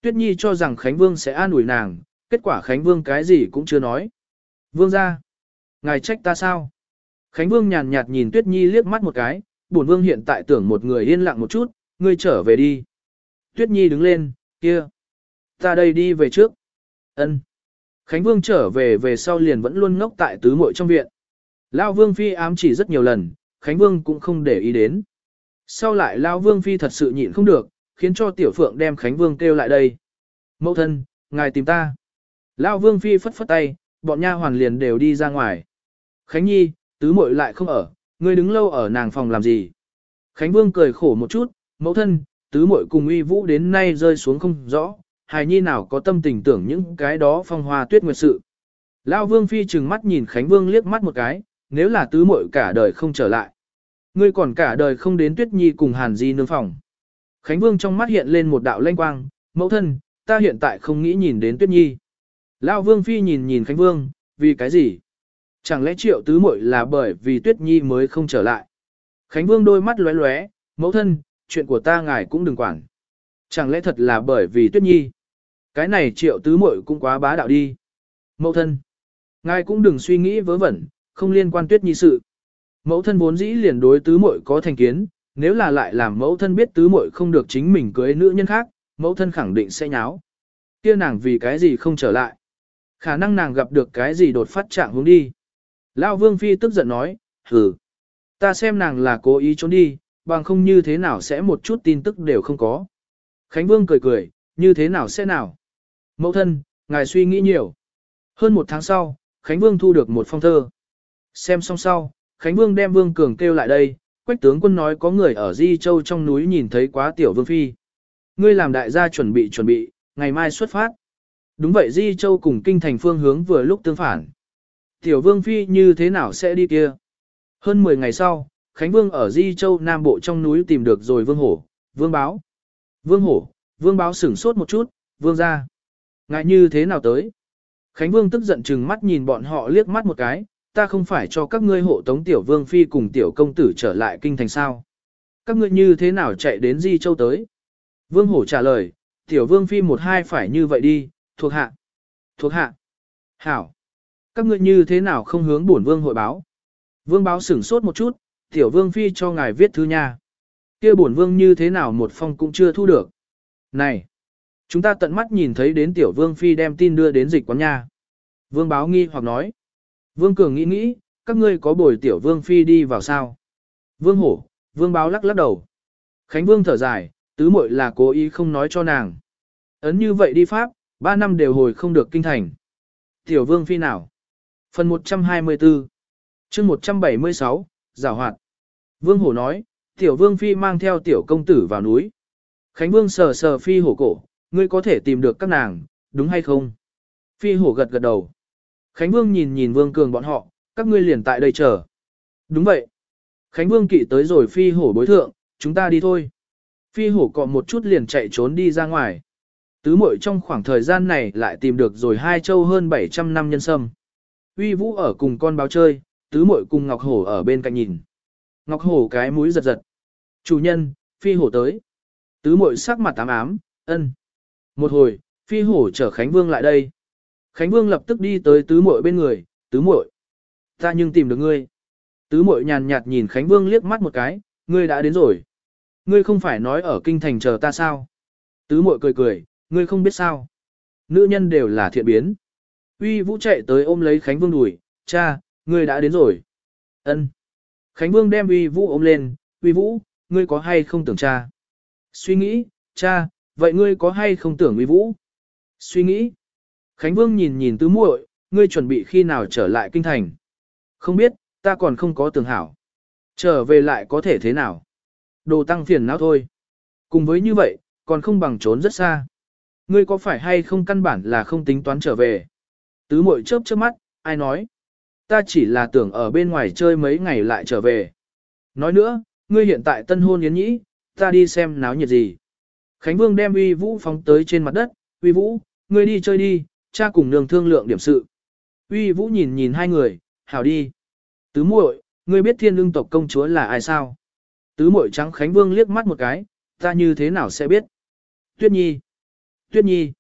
Tuyết Nhi cho rằng Khánh Vương sẽ an ủi nàng, kết quả Khánh Vương cái gì cũng chưa nói. Vương gia, Ngài trách ta sao? Khánh Vương nhàn nhạt nhìn Tuyết Nhi liếc mắt một cái, bổn Vương hiện tại tưởng một người yên lặng một chút, ngươi trở về đi. Tuyết Nhi đứng lên, kia. Ta đây đi về trước. Ân. Khánh Vương trở về về sau liền vẫn luôn ngốc tại tứ muội trong viện. Lao Vương Phi ám chỉ rất nhiều lần, Khánh Vương cũng không để ý đến. Sau lại Lao Vương Phi thật sự nhịn không được, khiến cho Tiểu Phượng đem Khánh Vương kêu lại đây. Mẫu thân, ngài tìm ta. Lao Vương Phi phất phất tay, bọn nha hoàn liền đều đi ra ngoài. Khánh Nhi, tứ muội lại không ở, ngươi đứng lâu ở nàng phòng làm gì? Khánh Vương cười khổ một chút, mẫu thân, tứ muội cùng uy vũ đến nay rơi xuống không rõ, hài nhi nào có tâm tình tưởng những cái đó phong hoa tuyết nguyệt sự. Lao Vương Phi trừng mắt nhìn Khánh Vương liếc mắt một cái, nếu là tứ muội cả đời không trở lại. Ngươi còn cả đời không đến Tuyết Nhi cùng Hàn Di nương phòng. Khánh Vương trong mắt hiện lên một đạo lanh quang, mẫu thân, ta hiện tại không nghĩ nhìn đến Tuyết Nhi. Lao Vương Phi nhìn nhìn Khánh Vương, vì cái gì? Chẳng lẽ triệu tứ muội là bởi vì Tuyết Nhi mới không trở lại? Khánh Vương đôi mắt lóe lóe, mẫu thân, chuyện của ta ngài cũng đừng quản. Chẳng lẽ thật là bởi vì Tuyết Nhi? Cái này triệu tứ muội cũng quá bá đạo đi. Mẫu thân, ngài cũng đừng suy nghĩ vớ vẩn, không liên quan Tuyết Nhi sự. Mẫu thân vốn dĩ liền đối tứ muội có thành kiến, nếu là lại làm mẫu thân biết tứ muội không được chính mình cưới nữ nhân khác, mẫu thân khẳng định sẽ nháo. Kia nàng vì cái gì không trở lại? Khả năng nàng gặp được cái gì đột phát trạng hướng đi. Lão Vương Phi tức giận nói, hừ, ta xem nàng là cố ý trốn đi, bằng không như thế nào sẽ một chút tin tức đều không có. Khánh Vương cười cười, như thế nào sẽ nào? Mẫu thân, ngài suy nghĩ nhiều. Hơn một tháng sau, Khánh Vương thu được một phong thơ. Xem xong sau, Khánh Vương đem Vương Cường kêu lại đây, quách tướng quân nói có người ở Di Châu trong núi nhìn thấy quá tiểu Vương Phi. Ngươi làm đại gia chuẩn bị chuẩn bị, ngày mai xuất phát. Đúng vậy Di Châu cùng kinh thành phương hướng vừa lúc tương phản. Tiểu Vương Phi như thế nào sẽ đi kia? Hơn 10 ngày sau, Khánh Vương ở Di Châu Nam Bộ trong núi tìm được rồi Vương Hổ, Vương Báo. Vương Hổ, Vương Báo sửng sốt một chút, Vương ra. Ngại như thế nào tới? Khánh Vương tức giận chừng mắt nhìn bọn họ liếc mắt một cái, ta không phải cho các ngươi hộ tống tiểu vương phi cùng tiểu công tử trở lại kinh thành sao. Các ngươi như thế nào chạy đến Di Châu tới? Vương Hổ trả lời, tiểu vương phi một hai phải như vậy đi, thuộc hạ. Thuộc hạ. Hảo. Các ngươi như thế nào không hướng bổn vương hội báo? Vương báo sửng sốt một chút, tiểu vương phi cho ngài viết thư nha. kia bổn vương như thế nào một phong cũng chưa thu được. Này! Chúng ta tận mắt nhìn thấy đến tiểu vương phi đem tin đưa đến dịch quán nha. Vương báo nghi hoặc nói. Vương Cường nghĩ nghĩ, các ngươi có bồi tiểu vương phi đi vào sao? Vương hổ, vương báo lắc lắc đầu. Khánh vương thở dài, tứ muội là cố ý không nói cho nàng. Ấn như vậy đi Pháp, ba năm đều hồi không được kinh thành. Tiểu vương phi nào? Phần 124 chương 176, Giảo hoạt Vương hổ nói, tiểu vương phi mang theo tiểu công tử vào núi. Khánh vương sờ sờ phi hổ cổ, ngươi có thể tìm được các nàng, đúng hay không? Phi hổ gật gật đầu. Khánh vương nhìn nhìn vương cường bọn họ, các ngươi liền tại đây chờ. Đúng vậy. Khánh vương kỵ tới rồi phi hổ bối thượng, chúng ta đi thôi. Phi hổ cọ một chút liền chạy trốn đi ra ngoài. Tứ mội trong khoảng thời gian này lại tìm được rồi hai châu hơn 700 năm nhân sâm. Uy vũ ở cùng con báo chơi, tứ muội cùng Ngọc Hổ ở bên cạnh nhìn. Ngọc Hổ cái mũi giật giật. Chủ nhân, phi hổ tới. Tứ muội sắc mặt tám ám, ân. Một hồi, phi hổ chở Khánh Vương lại đây. Khánh Vương lập tức đi tới tứ muội bên người, tứ muội, ta nhưng tìm được ngươi. Tứ muội nhàn nhạt nhìn Khánh Vương liếc mắt một cái, ngươi đã đến rồi. Ngươi không phải nói ở kinh thành chờ ta sao? Tứ muội cười cười, ngươi không biết sao? Nữ nhân đều là thiện biến. Uy Vũ chạy tới ôm lấy Khánh Vương đùi, cha, ngươi đã đến rồi. Ân. Khánh Vương đem Uy Vũ ôm lên, Uy Vũ, ngươi có hay không tưởng cha? Suy nghĩ, cha, vậy ngươi có hay không tưởng Uy Vũ? Suy nghĩ. Khánh Vương nhìn nhìn tứ muội, ngươi chuẩn bị khi nào trở lại kinh thành? Không biết, ta còn không có tưởng hảo. Trở về lại có thể thế nào? Đồ tăng phiền não thôi. Cùng với như vậy, còn không bằng trốn rất xa. Ngươi có phải hay không căn bản là không tính toán trở về? Tứ muội chớp chớp mắt, ai nói? Ta chỉ là tưởng ở bên ngoài chơi mấy ngày lại trở về. Nói nữa, ngươi hiện tại tân hôn yến nhĩ, ta đi xem náo nhiệt gì. Khánh Vương đem uy vũ phóng tới trên mặt đất, uy vũ, ngươi đi chơi đi, cha cùng nương thương lượng điểm sự. Uy vũ nhìn nhìn hai người, hảo đi. Tứ muội, ngươi biết thiên lương tộc công chúa là ai sao? Tứ muội trắng Khánh Vương liếc mắt một cái, ta như thế nào sẽ biết? Tuyết Nhi. Tuyết Nhi.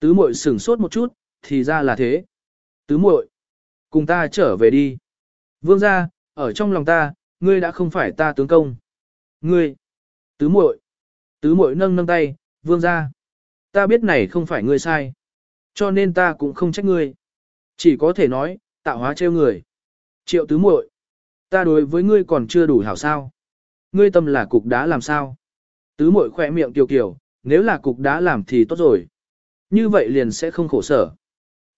Tứ muội sửng sốt một chút, thì ra là thế. Tứ muội, cùng ta trở về đi. Vương gia, ở trong lòng ta, ngươi đã không phải ta tướng công. Ngươi. Tứ muội. Tứ muội nâng nâng tay, vương gia. Ta biết này không phải ngươi sai. Cho nên ta cũng không trách ngươi. Chỉ có thể nói, tạo hóa trêu người. Triệu tứ muội, ta đối với ngươi còn chưa đủ hảo sao. Ngươi tâm là cục đá làm sao. Tứ muội khỏe miệng kiều kiều, nếu là cục đá làm thì tốt rồi. Như vậy liền sẽ không khổ sở.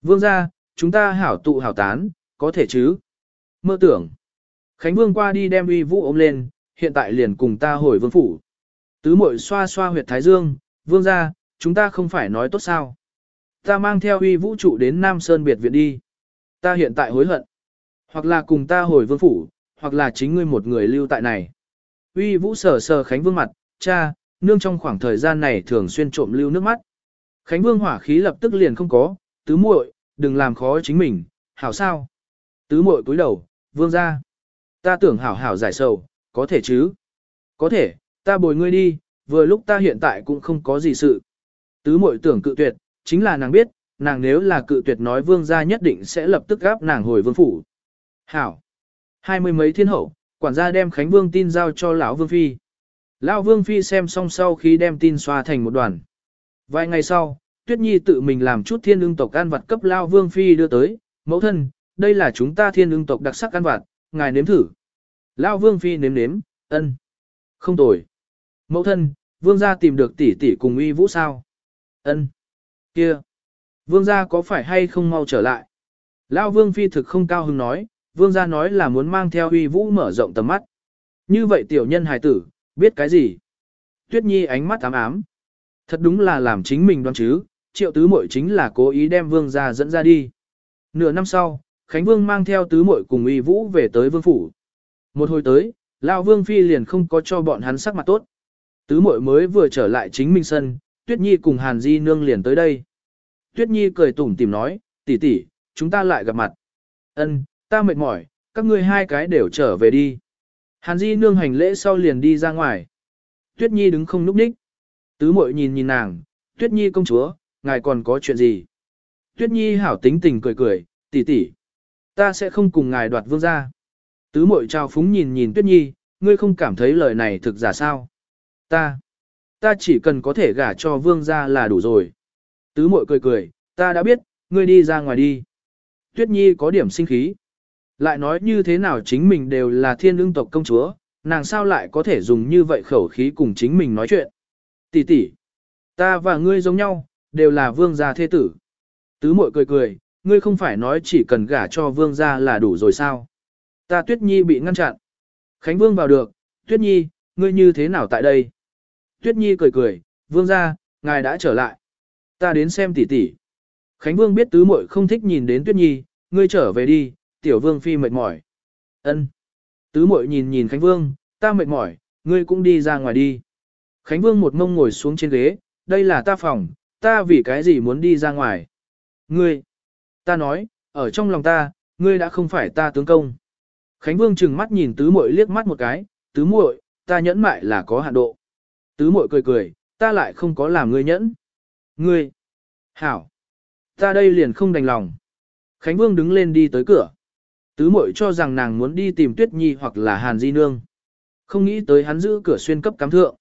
Vương gia, chúng ta hảo tụ hảo tán, có thể chứ. Mơ tưởng. Khánh Vương qua đi đem uy vũ ôm lên, hiện tại liền cùng ta hồi vương phủ. Tứ muội xoa xoa huyệt thái dương, vương gia, chúng ta không phải nói tốt sao. Ta mang theo uy vũ trụ đến Nam Sơn biệt viện đi. Ta hiện tại hối hận. Hoặc là cùng ta hồi vương phủ, hoặc là chính ngươi một người lưu tại này. Uy vũ sờ sờ Khánh Vương mặt, cha, nương trong khoảng thời gian này thường xuyên trộm lưu nước mắt. Khánh Vương hỏa khí lập tức liền không có, tứ muội, đừng làm khó chính mình, hảo sao. Tứ muội cúi đầu, vương ra. Ta tưởng hảo hảo giải sầu, có thể chứ. Có thể, ta bồi ngươi đi, vừa lúc ta hiện tại cũng không có gì sự. Tứ muội tưởng cự tuyệt, chính là nàng biết, nàng nếu là cự tuyệt nói vương gia nhất định sẽ lập tức gáp nàng hồi vương phủ. Hảo. Hai mươi mấy thiên hậu, quản gia đem Khánh Vương tin giao cho lão Vương Phi. Lão Vương Phi xem xong sau khi đem tin xoa thành một đoàn. Vài ngày sau, Tuyết Nhi tự mình làm chút thiên ương tộc ăn vặt cấp Lão Vương Phi đưa tới. Mẫu thân, đây là chúng ta thiên ương tộc đặc sắc ăn vặt, ngài nếm thử. Lão Vương Phi nếm nếm, ân. Không tồi. Mẫu thân, Vương gia tìm được tỷ tỷ cùng uy vũ sao? Ân. Kia. Vương gia có phải hay không mau trở lại? Lão Vương Phi thực không cao hứng nói, vương gia nói là muốn mang theo uy vũ mở rộng tầm mắt. Như vậy tiểu nhân hài tử, biết cái gì? Tuyết Nhi ánh mắt ám ám. Thật đúng là làm chính mình đoán chứ, triệu tứ muội chính là cố ý đem vương gia dẫn ra đi. Nửa năm sau, Khánh Vương mang theo tứ muội cùng uy vũ về tới vương phủ. Một hồi tới, lão vương phi liền không có cho bọn hắn sắc mặt tốt. Tứ muội mới vừa trở lại chính minh sân, Tuyết Nhi cùng Hàn Di nương liền tới đây. Tuyết Nhi cười tủm tỉm nói, tỷ tỷ, chúng ta lại gặp mặt. Ân, ta mệt mỏi, các ngươi hai cái đều trở về đi. Hàn Di nương hành lễ sau liền đi ra ngoài. Tuyết Nhi đứng không núp ních. Tứ mội nhìn nhìn nàng, Tuyết Nhi công chúa, ngài còn có chuyện gì? Tuyết Nhi hảo tính tình cười cười, tỷ tỷ, ta sẽ không cùng ngài đoạt vương gia. Tứ mội trao phúng nhìn nhìn Tuyết Nhi, ngươi không cảm thấy lời này thực giả sao? Ta, ta chỉ cần có thể gả cho vương gia là đủ rồi. Tứ mội cười cười, ta đã biết, ngươi đi ra ngoài đi. Tuyết Nhi có điểm sinh khí. Lại nói như thế nào chính mình đều là thiên lương tộc công chúa, nàng sao lại có thể dùng như vậy khẩu khí cùng chính mình nói chuyện. Tỷ tỷ, ta và ngươi giống nhau, đều là vương gia thế tử. Tứ muội cười cười, ngươi không phải nói chỉ cần gả cho vương gia là đủ rồi sao. Ta tuyết nhi bị ngăn chặn. Khánh vương vào được, Tuyết Nhi, ngươi như thế nào tại đây? Tuyết Nhi cười cười, vương gia ngài đã trở lại. Ta đến xem tỷ tỷ. Khánh Vương biết tứ muội không thích nhìn đến Tuyết Nhi, ngươi trở về đi, tiểu vương phi mệt mỏi. Ân. Tứ muội nhìn nhìn Khánh Vương, ta mệt mỏi, ngươi cũng đi ra ngoài đi. Khánh Vương một mông ngồi xuống trên ghế, đây là ta phòng, ta vì cái gì muốn đi ra ngoài. Ngươi, ta nói, ở trong lòng ta, ngươi đã không phải ta tướng công. Khánh Vương chừng mắt nhìn tứ muội liếc mắt một cái, tứ muội, ta nhẫn mại là có hạn độ. Tứ muội cười cười, ta lại không có làm ngươi nhẫn. Ngươi, hảo, ta đây liền không đành lòng. Khánh Vương đứng lên đi tới cửa. Tứ muội cho rằng nàng muốn đi tìm Tuyết Nhi hoặc là Hàn Di Nương. Không nghĩ tới hắn giữ cửa xuyên cấp cắm thượng.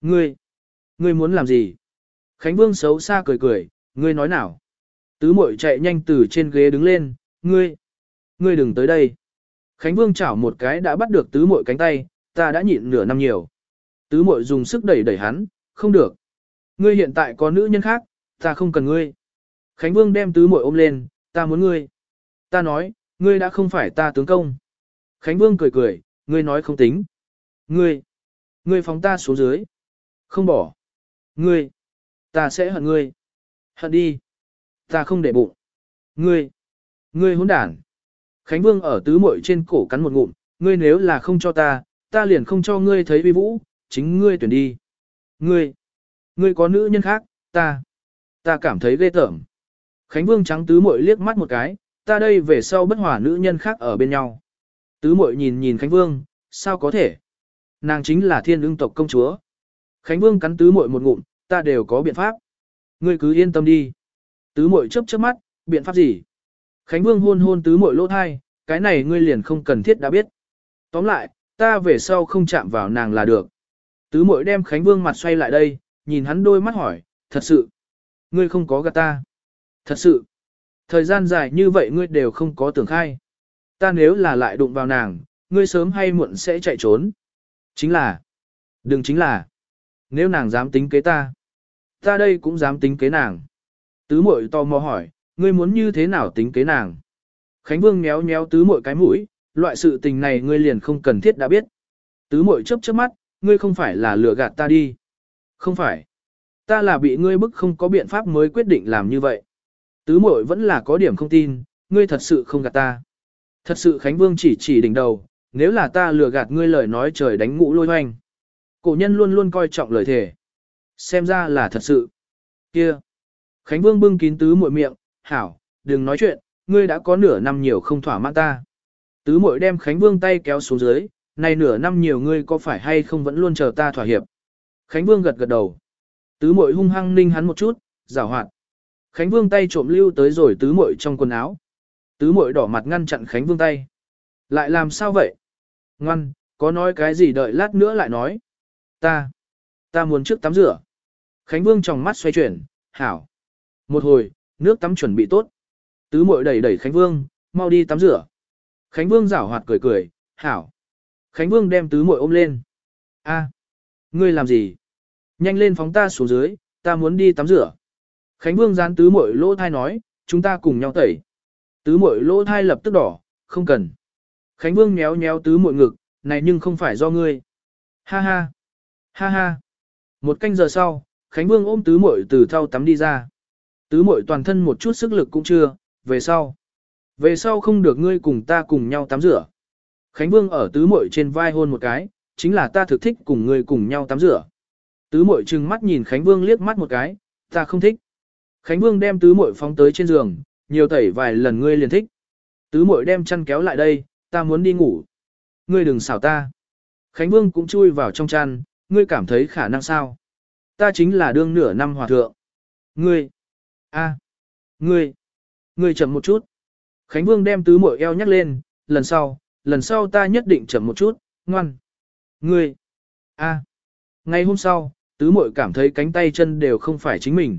Ngươi, ngươi muốn làm gì? Khánh Vương xấu xa cười cười, ngươi nói nào? Tứ muội chạy nhanh từ trên ghế đứng lên, ngươi, ngươi đừng tới đây. Khánh Vương chảo một cái đã bắt được tứ muội cánh tay, ta đã nhịn nửa năm nhiều. Tứ muội dùng sức đẩy đẩy hắn, không được. Ngươi hiện tại có nữ nhân khác, ta không cần ngươi. Khánh Vương đem tứ muội ôm lên, ta muốn ngươi. Ta nói, ngươi đã không phải ta tướng công. Khánh Vương cười cười, ngươi nói không tính. Ngươi, ngươi phóng ta xuống dưới. Không bỏ. Ngươi, ta sẽ hận ngươi. Hận đi. Ta không để bụng. Ngươi, ngươi hỗn đản. Khánh Vương ở tứ muội trên cổ cắn một ngụm, ngươi nếu là không cho ta, ta liền không cho ngươi thấy vi vũ, chính ngươi tuyển đi. Ngươi, ngươi có nữ nhân khác, ta, ta cảm thấy ghê tởm. Khánh Vương trắng tứ muội liếc mắt một cái, ta đây về sau bất hòa nữ nhân khác ở bên nhau. Tứ muội nhìn nhìn Khánh Vương, sao có thể? Nàng chính là thiên ưng tộc công chúa. Khánh Vương cắn tứ muội một ngụm, ta đều có biện pháp. Ngươi cứ yên tâm đi. Tứ muội chớp chớp mắt, biện pháp gì? Khánh Vương hôn hôn tứ muội lỗ thai, cái này ngươi liền không cần thiết đã biết. Tóm lại, ta về sau không chạm vào nàng là được. Tứ muội đem Khánh Vương mặt xoay lại đây, nhìn hắn đôi mắt hỏi, thật sự, ngươi không có gạt ta. Thật sự, thời gian dài như vậy ngươi đều không có tưởng khai. Ta nếu là lại đụng vào nàng, ngươi sớm hay muộn sẽ chạy trốn. Chính là, đừng chính là, nếu nàng dám tính kế ta, ta đây cũng dám tính kế nàng. Tứ muội to mò hỏi, ngươi muốn như thế nào tính kế nàng? Khánh Vương méo méo tứ muội cái mũi, loại sự tình này ngươi liền không cần thiết đã biết. Tứ muội chớp chớp mắt, ngươi không phải là lừa gạt ta đi. Không phải. Ta là bị ngươi bức không có biện pháp mới quyết định làm như vậy. Tứ muội vẫn là có điểm không tin, ngươi thật sự không gạt ta. Thật sự Khánh Vương chỉ chỉ đỉnh đầu, nếu là ta lừa gạt ngươi lời nói trời đánh ngũ lôi hoành. Cổ nhân luôn luôn coi trọng lời thề. Xem ra là thật sự. Kia. Khánh Vương bưng kín tứ muội miệng, hảo, đừng nói chuyện, ngươi đã có nửa năm nhiều không thỏa mãn ta. Tứ muội đem Khánh Vương tay kéo xuống dưới, này nửa năm nhiều ngươi có phải hay không vẫn luôn chờ ta thỏa hiệp. Khánh Vương gật gật đầu. Tứ muội hung hăng ninh hắn một chút, giảo hoạt. Khánh Vương tay trộm lưu tới rồi tứ muội trong quần áo. Tứ muội đỏ mặt ngăn chặn Khánh Vương tay. Lại làm sao vậy? Ngoan, có nói cái gì đợi lát nữa lại nói. Ta, ta muốn trước tắm rửa. Khánh Vương trong mắt xoay chuyển, hảo. Một hồi, nước tắm chuẩn bị tốt. Tứ muội đẩy đẩy Khánh Vương, mau đi tắm rửa. Khánh Vương giảo hoạt cười cười, hảo. Khánh Vương đem tứ muội ôm lên. A, ngươi làm gì? Nhanh lên phóng ta xuống dưới, ta muốn đi tắm rửa. Khánh Vương gián tứ muội lỗ thai nói, chúng ta cùng nhau tẩy. Tứ muội lỗ thai lập tức đỏ, không cần. Khánh Vương nhéo nhéo tứ muội ngực, này nhưng không phải do ngươi. Ha ha, ha ha. Một canh giờ sau, Khánh Vương ôm tứ muội từ thau tắm đi ra. Tứ muội toàn thân một chút sức lực cũng chưa, về sau. Về sau không được ngươi cùng ta cùng nhau tắm rửa. Khánh Vương ở tứ muội trên vai hôn một cái, chính là ta thực thích cùng ngươi cùng nhau tắm rửa. Tứ muội trừng mắt nhìn Khánh Vương liếc mắt một cái, ta không thích. Khánh Vương đem tứ muội phóng tới trên giường, nhiều tẩy vài lần ngươi liền thích. Tứ muội đem chăn kéo lại đây, ta muốn đi ngủ. Ngươi đừng xảo ta. Khánh Vương cũng chui vào trong chăn, ngươi cảm thấy khả năng sao? Ta chính là đương nửa năm hòa thượng. Ngươi, a, ngươi, ngươi chậm một chút. Khánh Vương đem tứ muội eo nhắc lên, lần sau, lần sau ta nhất định chậm một chút, ngoan. Ngươi, a. Ngay hôm sau, tứ muội cảm thấy cánh tay chân đều không phải chính mình.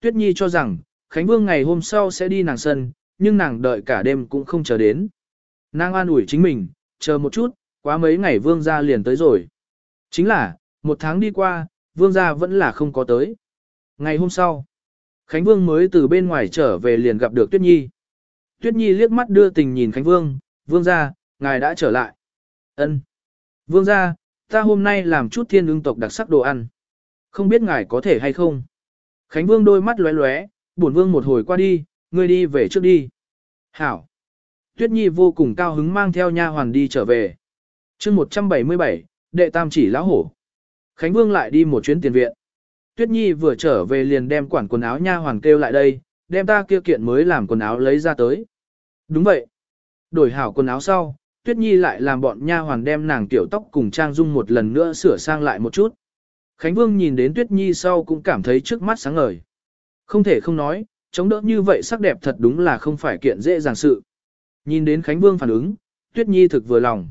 Tuyết Nhi cho rằng, Khánh Vương ngày hôm sau sẽ đi nàng sân, nhưng nàng đợi cả đêm cũng không chờ đến. Nàng an ủi chính mình, chờ một chút, quá mấy ngày Vương gia liền tới rồi. Chính là, một tháng đi qua, Vương gia vẫn là không có tới. Ngày hôm sau, Khánh Vương mới từ bên ngoài trở về liền gặp được Tuyết Nhi. Tuyết Nhi liếc mắt đưa tình nhìn Khánh Vương, Vương gia, ngài đã trở lại. Ân. Vương gia, Ta hôm nay làm chút thiên ương tộc đặc sắc đồ ăn. Không biết ngài có thể hay không? Khánh Vương đôi mắt lóe lóe, bổn vương một hồi qua đi, ngươi đi về trước đi. Hảo. Tuyết Nhi vô cùng cao hứng mang theo nha hoàn đi trở về. chương 177, đệ tam chỉ lão hổ. Khánh Vương lại đi một chuyến tiền viện. Tuyết Nhi vừa trở về liền đem quản quần áo nha hoàn kêu lại đây, đem ta kia kiện mới làm quần áo lấy ra tới. Đúng vậy. Đổi hảo quần áo sau, Tuyết Nhi lại làm bọn nha hoàn đem nàng tiểu tóc cùng trang dung một lần nữa sửa sang lại một chút. Khánh Vương nhìn đến Tuyết Nhi sau cũng cảm thấy trước mắt sáng ngời. Không thể không nói, chống đỡ như vậy sắc đẹp thật đúng là không phải kiện dễ dàng sự. Nhìn đến Khánh Vương phản ứng, Tuyết Nhi thực vừa lòng.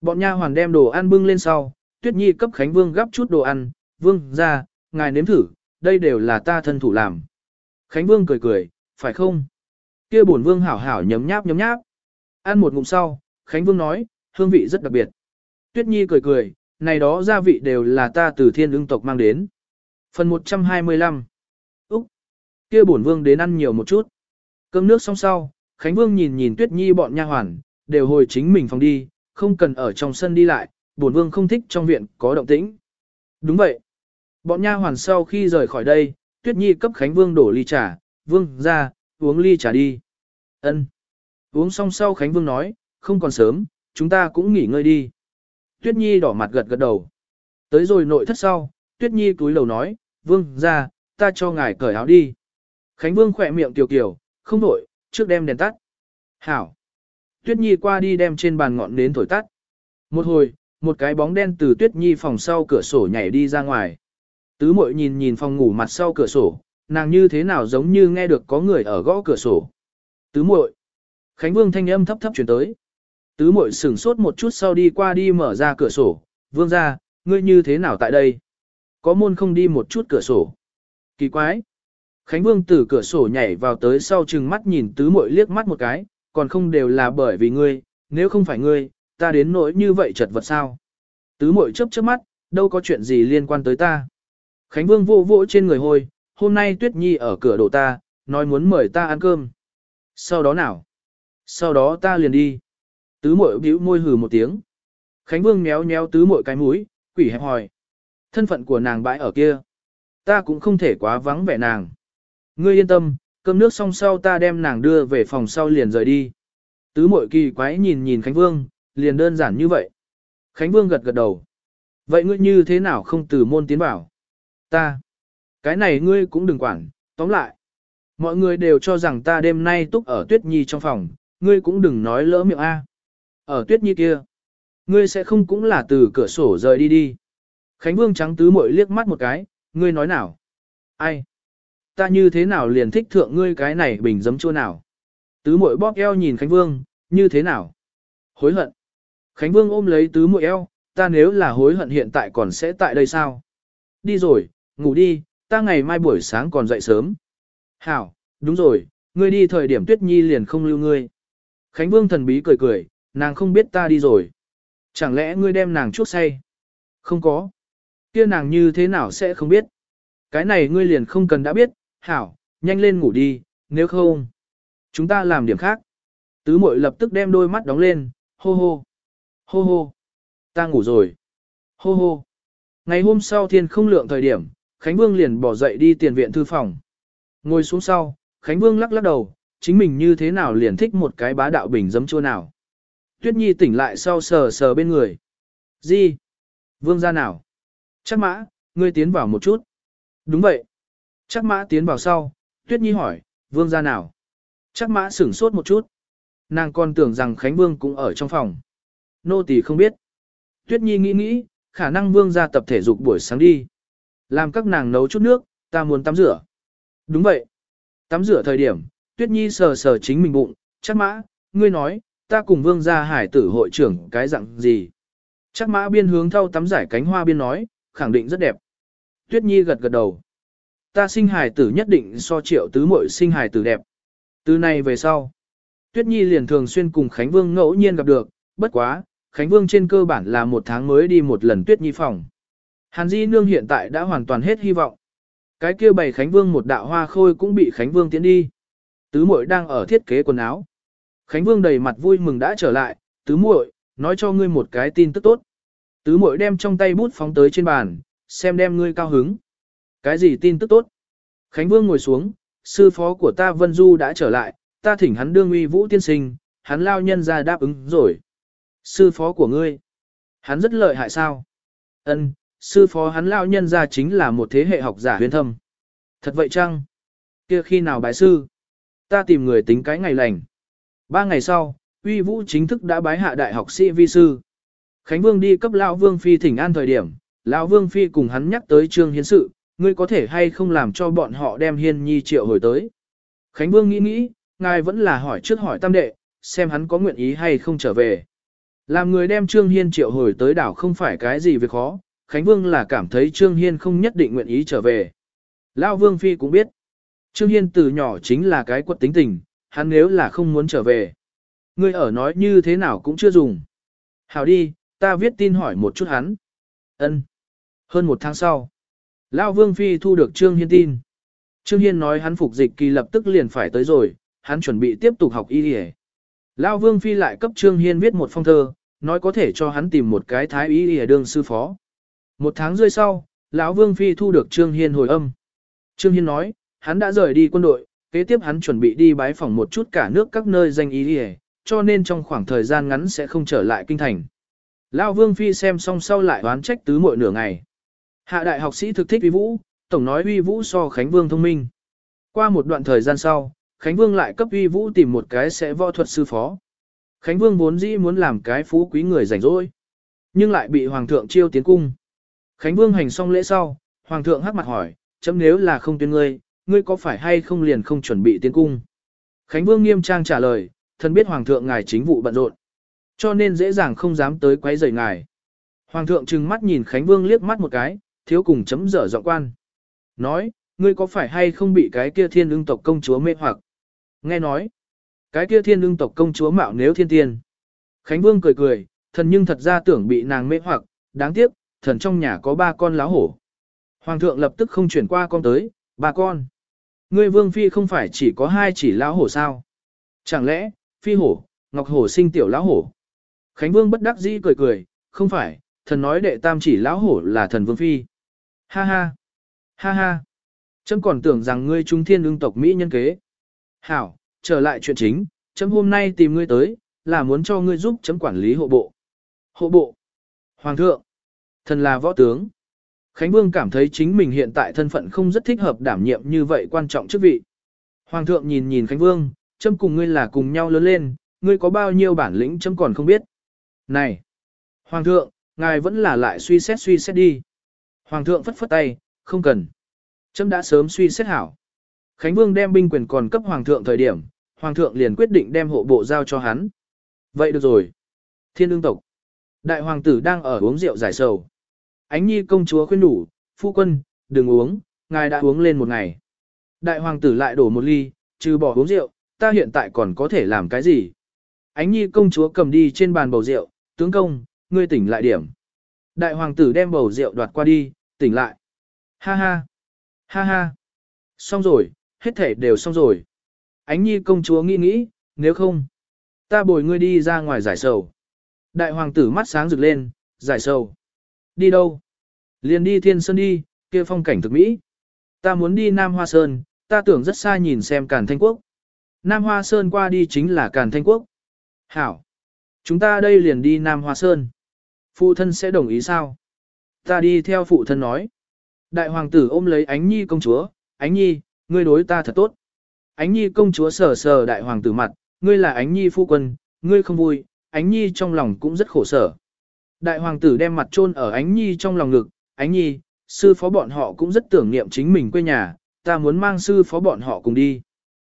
Bọn nha hoàn đem đồ ăn bưng lên sau, Tuyết Nhi cấp Khánh Vương gắp chút đồ ăn, Vương, ra, ngài nếm thử, đây đều là ta thân thủ làm. Khánh Vương cười cười, phải không? Kia bổn Vương hảo hảo nhấm nháp nhấm nháp. Ăn một ngụm sau, Khánh Vương nói, hương vị rất đặc biệt. Tuyết Nhi cười cười, này đó gia vị đều là ta từ thiên ưng tộc mang đến. Phần 125 Úc! kia bổn Vương đến ăn nhiều một chút. Cơm nước xong sau, Khánh Vương nhìn nhìn Tuyết Nhi bọn nha hoàn, đều hồi chính mình phòng đi, không cần ở trong sân đi lại, bổn Vương không thích trong viện có động tĩnh. Đúng vậy. Bọn nha hoàn sau khi rời khỏi đây, Tuyết Nhi cấp Khánh Vương đổ ly trà, Vương ra, uống ly trà đi. Ân. Uống xong sau Khánh Vương nói, không còn sớm, chúng ta cũng nghỉ ngơi đi. Tuyết Nhi đỏ mặt gật gật đầu. Tới rồi nội thất sau, Tuyết Nhi túi lầu nói, Vương ra, ta cho ngài cởi áo đi. Khánh Vương khỏe miệng tiểu kiểu, không đổi, trước đem đèn tắt. Hảo. Tuyết Nhi qua đi đem trên bàn ngọn nến thổi tắt. Một hồi, một cái bóng đen từ Tuyết Nhi phòng sau cửa sổ nhảy đi ra ngoài. Tứ mội nhìn nhìn phòng ngủ mặt sau cửa sổ, nàng như thế nào giống như nghe được có người ở gõ cửa sổ. Tứ muội, Khánh Vương thanh âm thấp thấp chuyển tới. Tứ muội sửng sốt một chút sau đi qua đi mở ra cửa sổ, vương ra, ngươi như thế nào tại đây? Có môn không đi một chút cửa sổ. Kỳ quái. Khánh Vương từ cửa sổ nhảy vào tới sau chừng mắt nhìn tứ muội liếc mắt một cái, còn không đều là bởi vì ngươi, nếu không phải ngươi, ta đến nỗi như vậy chật vật sao? Tứ muội chớp chớp mắt, đâu có chuyện gì liên quan tới ta. Khánh Vương vô vỗ trên người hôi, hôm nay Tuyết Nhi ở cửa đổ ta, nói muốn mời ta ăn cơm. Sau đó nào? Sau đó ta liền đi. Tứ mội bĩu môi hừ một tiếng. Khánh Vương méo méo tứ mội cái mũi, quỷ hẹp hỏi. Thân phận của nàng bãi ở kia. Ta cũng không thể quá vắng vẻ nàng. Ngươi yên tâm, cơm nước xong sau ta đem nàng đưa về phòng sau liền rời đi. Tứ mội kỳ quái nhìn nhìn Khánh Vương, liền đơn giản như vậy. Khánh Vương gật gật đầu. Vậy ngươi như thế nào không từ môn tiến bảo? Ta. Cái này ngươi cũng đừng quản, tóm lại. Mọi người đều cho rằng ta đêm nay túc ở Tuyết Nhi trong phòng, ngươi cũng đừng nói lỡ miệng A. Ở Tuyết Nhi kia, ngươi sẽ không cũng là từ cửa sổ rời đi đi. Khánh Vương trắng tứ mội liếc mắt một cái, ngươi nói nào? Ai? Ta như thế nào liền thích thượng ngươi cái này bình giấm chua nào? Tứ mội bóp eo nhìn Khánh Vương, như thế nào? Hối hận. Khánh Vương ôm lấy tứ muội eo, ta nếu là hối hận hiện tại còn sẽ tại đây sao? Đi rồi, ngủ đi, ta ngày mai buổi sáng còn dậy sớm. Hảo, đúng rồi, ngươi đi thời điểm tuyết nhi liền không lưu ngươi. Khánh Vương thần bí cười cười, nàng không biết ta đi rồi. Chẳng lẽ ngươi đem nàng chuốc say? Không có. kia nàng như thế nào sẽ không biết? Cái này ngươi liền không cần đã biết, hảo, nhanh lên ngủ đi, nếu không. Chúng ta làm điểm khác. Tứ mội lập tức đem đôi mắt đóng lên, hô hô. Hô hô. Ta ngủ rồi. Hô hô. Ngày hôm sau thiên không lượng thời điểm, Khánh Vương liền bỏ dậy đi tiền viện thư phòng. Ngồi xuống sau, Khánh Vương lắc lắc đầu, chính mình như thế nào liền thích một cái bá đạo bình dấm chua nào. Tuyết Nhi tỉnh lại sau sờ sờ bên người. Gì? Vương ra nào? Chắc mã, ngươi tiến vào một chút. Đúng vậy. Chắc mã tiến vào sau, Tuyết Nhi hỏi, vương ra nào? Chắc mã sửng sốt một chút. Nàng còn tưởng rằng Khánh Vương cũng ở trong phòng. Nô tỳ không biết. Tuyết Nhi nghĩ nghĩ, khả năng vương gia tập thể dục buổi sáng đi. Làm các nàng nấu chút nước, ta muốn tắm rửa. Đúng vậy. Tắm rửa thời điểm, Tuyết Nhi sờ sờ chính mình bụng, chắc mã, ngươi nói, ta cùng vương gia hải tử hội trưởng cái dạng gì. Chắc mã biên hướng thâu tắm giải cánh hoa biên nói, khẳng định rất đẹp. Tuyết Nhi gật gật đầu. Ta sinh hải tử nhất định so triệu tứ muội sinh hải tử đẹp. Từ nay về sau, Tuyết Nhi liền thường xuyên cùng Khánh Vương ngẫu nhiên gặp được, bất quá, Khánh Vương trên cơ bản là một tháng mới đi một lần Tuyết Nhi phòng. Hàn Di Nương hiện tại đã hoàn toàn hết hy vọng. Cái kia bày Khánh Vương một đạo hoa khôi cũng bị Khánh Vương tiến đi. Tứ muội đang ở thiết kế quần áo. Khánh Vương đầy mặt vui mừng đã trở lại, tứ muội, nói cho ngươi một cái tin tức tốt. Tứ muội đem trong tay bút phóng tới trên bàn, xem đem ngươi cao hứng. Cái gì tin tức tốt? Khánh Vương ngồi xuống, sư phó của ta Vân Du đã trở lại, ta thỉnh hắn đương uy vũ tiên sinh, hắn lao nhân ra đáp ứng rồi. Sư phó của ngươi, hắn rất lợi hại sao? Ân, sư phó hắn lão nhân ra chính là một thế hệ học giả huyền thâm. Thật vậy chăng? Kia khi nào bái sư? Ta tìm người tính cái ngày lành. Ba ngày sau, uy vũ chính thức đã bái hạ đại học sĩ vi sư. Khánh Vương đi cấp lão Vương Phi thỉnh an thời điểm, lão Vương Phi cùng hắn nhắc tới Trương Hiến sự, ngươi có thể hay không làm cho bọn họ đem Hiên Nhi triệu hồi tới. Khánh Vương nghĩ nghĩ, ngài vẫn là hỏi trước hỏi tam đệ, xem hắn có nguyện ý hay không trở về. Làm người đem Trương Hiên triệu hồi tới đảo không phải cái gì việc khó, Khánh Vương là cảm thấy Trương Hiên không nhất định nguyện ý trở về. Lão Vương Phi cũng biết, Trương Hiên từ nhỏ chính là cái quật tính tình, hắn nếu là không muốn trở về. Ngươi ở nói như thế nào cũng chưa dùng. Hảo đi, ta viết tin hỏi một chút hắn. Ân. Hơn một tháng sau, Lão Vương Phi thu được Trương Hiên tin. Trương Hiên nói hắn phục dịch kỳ lập tức liền phải tới rồi, hắn chuẩn bị tiếp tục học y y. Lão Vương Phi lại cấp Trương Hiên viết một phong thơ, nói có thể cho hắn tìm một cái thái y y đương sư phó. Một tháng rưỡi sau, lão Vương Phi thu được Trương Hiên hồi âm. Trương Hiên nói, hắn đã rời đi quân đội, kế tiếp hắn chuẩn bị đi bái phỏng một chút cả nước các nơi danh y y, cho nên trong khoảng thời gian ngắn sẽ không trở lại kinh thành. Lão Vương Phi xem xong sau lại đoán trách tứ muội nửa ngày. Hạ đại học sĩ thực thích uy vũ, tổng nói uy vũ so Khánh Vương thông minh. Qua một đoạn thời gian sau, Khánh Vương lại cấp uy vũ tìm một cái sẽ võ thuật sư phó. Khánh Vương vốn dĩ muốn làm cái phú quý người rảnh rỗi, nhưng lại bị Hoàng thượng chiêu tiến cung. Khánh Vương hành xong lễ sau, Hoàng thượng hắc mặt hỏi, chấm nếu là không tuyên ngươi, ngươi có phải hay không liền không chuẩn bị tiến cung? Khánh Vương nghiêm trang trả lời, thân biết Hoàng thượng ngài chính vụ bận rộn, cho nên dễ dàng không dám tới quấy rầy ngài. Hoàng thượng trừng mắt nhìn Khánh Vương liếc mắt một cái, thiếu cùng chấm dở giọng quan. Nói, ngươi có phải hay không bị cái kia thiên ưng tộc công chúa mê hoặc? Nghe nói, cái kia thiên lương tộc công chúa mạo nếu thiên tiên. Khánh Vương cười cười, thần nhưng thật ra tưởng bị nàng mê hoặc, đáng tiếc, thần trong nhà có ba con láo hổ. Hoàng thượng lập tức không chuyển qua con tới, ba con. Ngươi vương phi không phải chỉ có hai chỉ láo hổ sao? Chẳng lẽ, phi hổ, ngọc hổ sinh tiểu láo hổ? Khánh vương bất đắc dĩ cười cười, không phải, thần nói đệ tam chỉ lão hổ là thần vương phi. Ha ha, ha ha. Chấm còn tưởng rằng ngươi trung thiên ương tộc Mỹ nhân kế. Hảo, trở lại chuyện chính, chấm hôm nay tìm ngươi tới, là muốn cho ngươi giúp chấm quản lý hộ bộ. Hộ bộ. Hoàng thượng. Thần là võ tướng. Khánh Vương cảm thấy chính mình hiện tại thân phận không rất thích hợp đảm nhiệm như vậy quan trọng chức vị. Hoàng thượng nhìn nhìn Khánh Vương, chấm cùng ngươi là cùng nhau lớn lên, ngươi có bao nhiêu bản lĩnh chấm còn không biết. Này! Hoàng thượng, ngài vẫn là lại suy xét suy xét đi. Hoàng thượng phất phất tay, không cần. Chấm đã sớm suy xét hảo. Khánh Vương đem binh quyền còn cấp Hoàng thượng thời điểm, Hoàng thượng liền quyết định đem hộ bộ giao cho hắn. Vậy được rồi. Thiên ương tộc. Đại hoàng tử đang ở uống rượu giải sầu. Ánh nhi công chúa khuyên đủ, phu quân, đừng uống, ngài đã uống lên một ngày. Đại hoàng tử lại đổ một ly, trừ bỏ uống rượu, ta hiện tại còn có thể làm cái gì? Ánh nhi công chúa cầm đi trên bàn bầu rượu, tướng công, ngươi tỉnh lại điểm. Đại hoàng tử đem bầu rượu đoạt qua đi, tỉnh lại. Ha ha, ha ha. Xong rồi, hết thể đều xong rồi. Ánh nhi công chúa nghĩ nghĩ, nếu không, ta bồi ngươi đi ra ngoài giải sầu. Đại hoàng tử mắt sáng rực lên, giải sầu. Đi đâu? Liền đi thiên sơn đi, kia phong cảnh thực mỹ. Ta muốn đi Nam Hoa Sơn, ta tưởng rất xa nhìn xem Càn Thanh Quốc. Nam Hoa Sơn qua đi chính là Càn Thanh Quốc. Hảo. Chúng ta đây liền đi Nam Hoa Sơn. Phụ thân sẽ đồng ý sao? Ta đi theo phụ thân nói. Đại hoàng tử ôm lấy ánh nhi công chúa, ánh nhi, ngươi đối ta thật tốt. Ánh nhi công chúa sờ sờ đại hoàng tử mặt, ngươi là ánh nhi phu quân, ngươi không vui, ánh nhi trong lòng cũng rất khổ sở. Đại hoàng tử đem mặt chôn ở ánh nhi trong lòng ngực, ánh nhi, sư phó bọn họ cũng rất tưởng niệm chính mình quê nhà, ta muốn mang sư phó bọn họ cùng đi.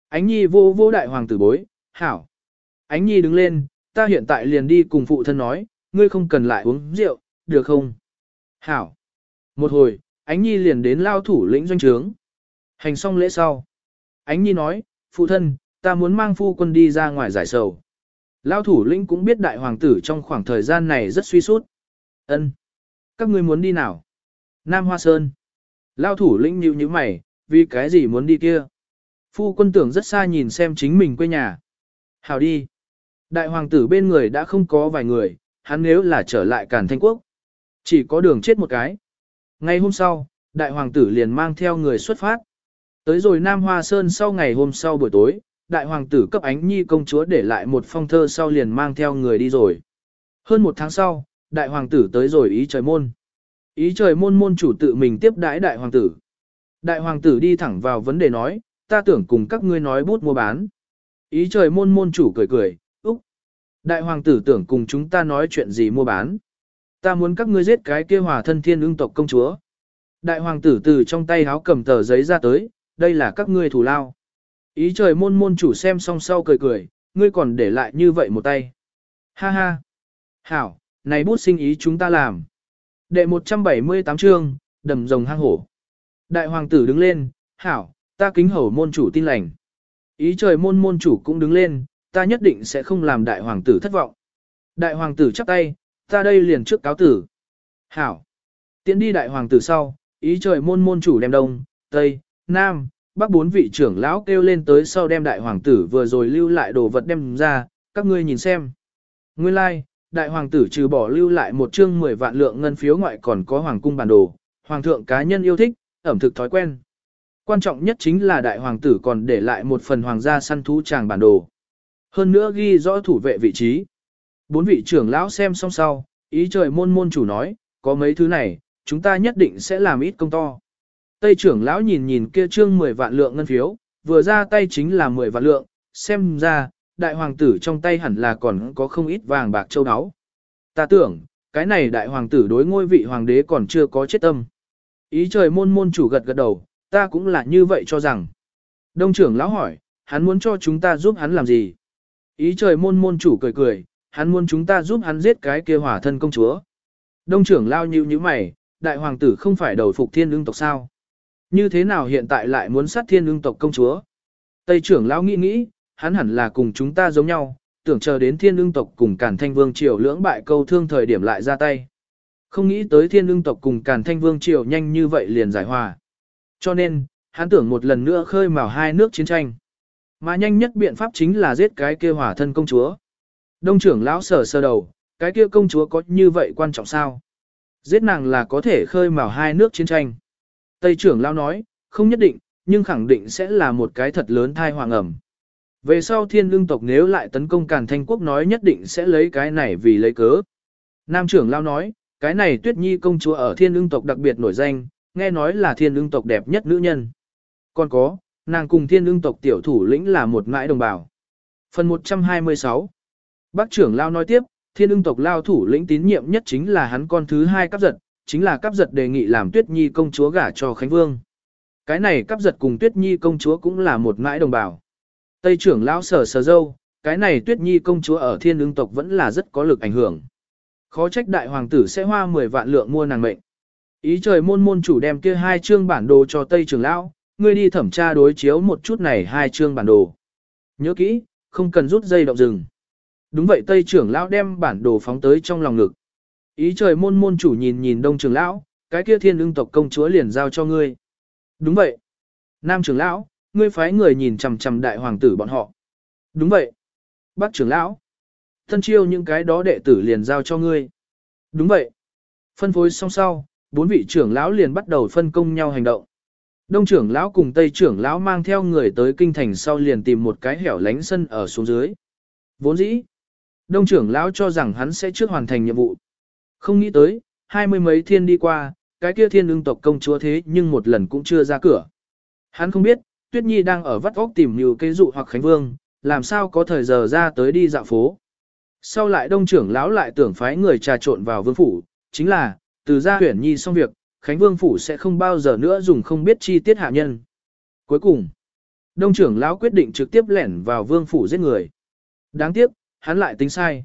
Ánh nhi vô vô đại hoàng tử bối, hảo. Ánh nhi đứng lên, ta hiện tại liền đi cùng phụ thân nói, ngươi không cần lại uống rượu, được không? Hảo. Một hồi, ánh nhi liền đến lao thủ lĩnh doanh trướng. Hành xong lễ sau. Ánh nhi nói, phụ thân, ta muốn mang phu quân đi ra ngoài giải sầu. Lao thủ lĩnh cũng biết đại hoàng tử trong khoảng thời gian này rất suy sút. Ân, Các ngươi muốn đi nào? Nam Hoa Sơn. Lao thủ lĩnh nhíu như mày, vì cái gì muốn đi kia? Phu quân tưởng rất xa nhìn xem chính mình quê nhà. Hào đi. Đại hoàng tử bên người đã không có vài người, hắn nếu là trở lại Càn Thanh Quốc. Chỉ có đường chết một cái. Ngày hôm sau, đại hoàng tử liền mang theo người xuất phát. Tới rồi Nam Hoa Sơn sau ngày hôm sau buổi tối, đại hoàng tử cấp ánh nhi công chúa để lại một phong thơ sau liền mang theo người đi rồi. Hơn một tháng sau, đại hoàng tử tới rồi ý trời môn. Ý trời môn môn chủ tự mình tiếp đãi đại hoàng tử. Đại hoàng tử đi thẳng vào vấn đề nói, ta tưởng cùng các ngươi nói bút mua bán. Ý trời môn môn chủ cười cười, úc. Đại hoàng tử tưởng cùng chúng ta nói chuyện gì mua bán. Ta muốn các ngươi giết cái kia hòa thân thiên ưng tộc công chúa. Đại hoàng tử từ trong tay háo cầm tờ giấy ra tới, đây là các ngươi thủ lao. Ý trời môn môn chủ xem xong sau cười cười, ngươi còn để lại như vậy một tay. Ha ha. Hảo, này bút sinh ý chúng ta làm. Đệ 178 chương, đầm rồng hang hổ. Đại hoàng tử đứng lên, hảo, ta kính hầu môn chủ tin lành. Ý trời môn môn chủ cũng đứng lên, ta nhất định sẽ không làm đại hoàng tử thất vọng. Đại hoàng tử chắp tay, ta đây liền trước cáo tử. Hảo. Tiến đi đại hoàng tử sau, ý trời môn môn chủ đem đông, tây, nam, bắc bốn vị trưởng lão kêu lên tới sau đem đại hoàng tử vừa rồi lưu lại đồ vật đem ra, các ngươi nhìn xem. Nguyên lai, like, đại hoàng tử trừ bỏ lưu lại một chương 10 vạn lượng ngân phiếu ngoại còn có hoàng cung bản đồ, hoàng thượng cá nhân yêu thích, ẩm thực thói quen. Quan trọng nhất chính là đại hoàng tử còn để lại một phần hoàng gia săn thú tràng bản đồ. Hơn nữa ghi rõ thủ vệ vị trí. Bốn vị trưởng lão xem xong sau, ý trời môn môn chủ nói, có mấy thứ này, chúng ta nhất định sẽ làm ít công to. Tây trưởng lão nhìn nhìn kia trương 10 vạn lượng ngân phiếu, vừa ra tay chính là 10 vạn lượng, xem ra, đại hoàng tử trong tay hẳn là còn có không ít vàng bạc châu áo. Ta tưởng, cái này đại hoàng tử đối ngôi vị hoàng đế còn chưa có chết tâm. Ý trời môn môn chủ gật gật đầu, ta cũng là như vậy cho rằng. Đông trưởng lão hỏi, hắn muốn cho chúng ta giúp hắn làm gì? Ý trời môn môn chủ cười cười, hắn muốn chúng ta giúp hắn giết cái kia hỏa thân công chúa. Đông trưởng lao như như mày, đại hoàng tử không phải đầu phục thiên lương tộc sao? Như thế nào hiện tại lại muốn sát thiên ương tộc công chúa? Tây trưởng lão nghĩ nghĩ, hắn hẳn là cùng chúng ta giống nhau, tưởng chờ đến thiên ương tộc cùng cản thanh vương triều lưỡng bại câu thương thời điểm lại ra tay. Không nghĩ tới thiên ương tộc cùng cản thanh vương triều nhanh như vậy liền giải hòa. Cho nên, hắn tưởng một lần nữa khơi mào hai nước chiến tranh. Mà nhanh nhất biện pháp chính là giết cái kia hỏa thân công chúa. Đông trưởng lão sở sơ đầu, cái kia công chúa có như vậy quan trọng sao? Giết nàng là có thể khơi mào hai nước chiến tranh. Tây trưởng lão nói, không nhất định, nhưng khẳng định sẽ là một cái thật lớn thai hoàng ẩm. Về sau thiên lương tộc nếu lại tấn công Càn Thanh Quốc nói nhất định sẽ lấy cái này vì lấy cớ. Nam trưởng lao nói, cái này tuyết nhi công chúa ở thiên lương tộc đặc biệt nổi danh, nghe nói là thiên lương tộc đẹp nhất nữ nhân. Còn có, nàng cùng thiên lương tộc tiểu thủ lĩnh là một mãi đồng bào. Phần 126 Bác trưởng lao nói tiếp, thiên lương tộc lao thủ lĩnh tín nhiệm nhất chính là hắn con thứ hai cắp giật, chính là cắp giật đề nghị làm tuyết nhi công chúa gả cho Khánh Vương. Cái này cắp giật cùng tuyết nhi công chúa cũng là một mãi đồng bào. Tây trưởng lão sở sở dâu, cái này tuyết nhi công chúa ở thiên ứng tộc vẫn là rất có lực ảnh hưởng. Khó trách đại hoàng tử sẽ hoa 10 vạn lượng mua nàng mệnh. Ý trời môn môn chủ đem kia hai chương bản đồ cho Tây trưởng lão, ngươi đi thẩm tra đối chiếu một chút này hai chương bản đồ. Nhớ kỹ, không cần rút dây động rừng. Đúng vậy Tây trưởng lão đem bản đồ phóng tới trong lòng ngực. Ý trời môn môn chủ nhìn nhìn đông trưởng lão, cái kia thiên ưng tộc công chúa liền giao cho ngươi. Đúng vậy. Nam trưởng lão, ngươi phái người nhìn chằm chằm đại hoàng tử bọn họ. Đúng vậy. Bác trưởng lão. Thân chiêu những cái đó đệ tử liền giao cho ngươi. Đúng vậy. Phân phối xong sau, bốn vị trưởng lão liền bắt đầu phân công nhau hành động. Đông trưởng lão cùng Tây trưởng lão mang theo người tới kinh thành sau liền tìm một cái hẻo lánh sân ở xuống dưới. Vốn dĩ, Đông trưởng lão cho rằng hắn sẽ trước hoàn thành nhiệm vụ. Không nghĩ tới, hai mươi mấy thiên đi qua, cái kia thiên ưng tộc công chúa thế nhưng một lần cũng chưa ra cửa. Hắn không biết, Tuyết Nhi đang ở vắt óc tìm nhiều cây dụ hoặc Khánh Vương, làm sao có thời giờ ra tới đi dạo phố. Sau lại đông trưởng lão lại tưởng phái người trà trộn vào vương phủ, chính là, từ gia huyển nhi xong việc, Khánh Vương phủ sẽ không bao giờ nữa dùng không biết chi tiết hạ nhân. Cuối cùng, đông trưởng lão quyết định trực tiếp lẻn vào vương phủ giết người. Đáng tiếc, hắn lại tính sai.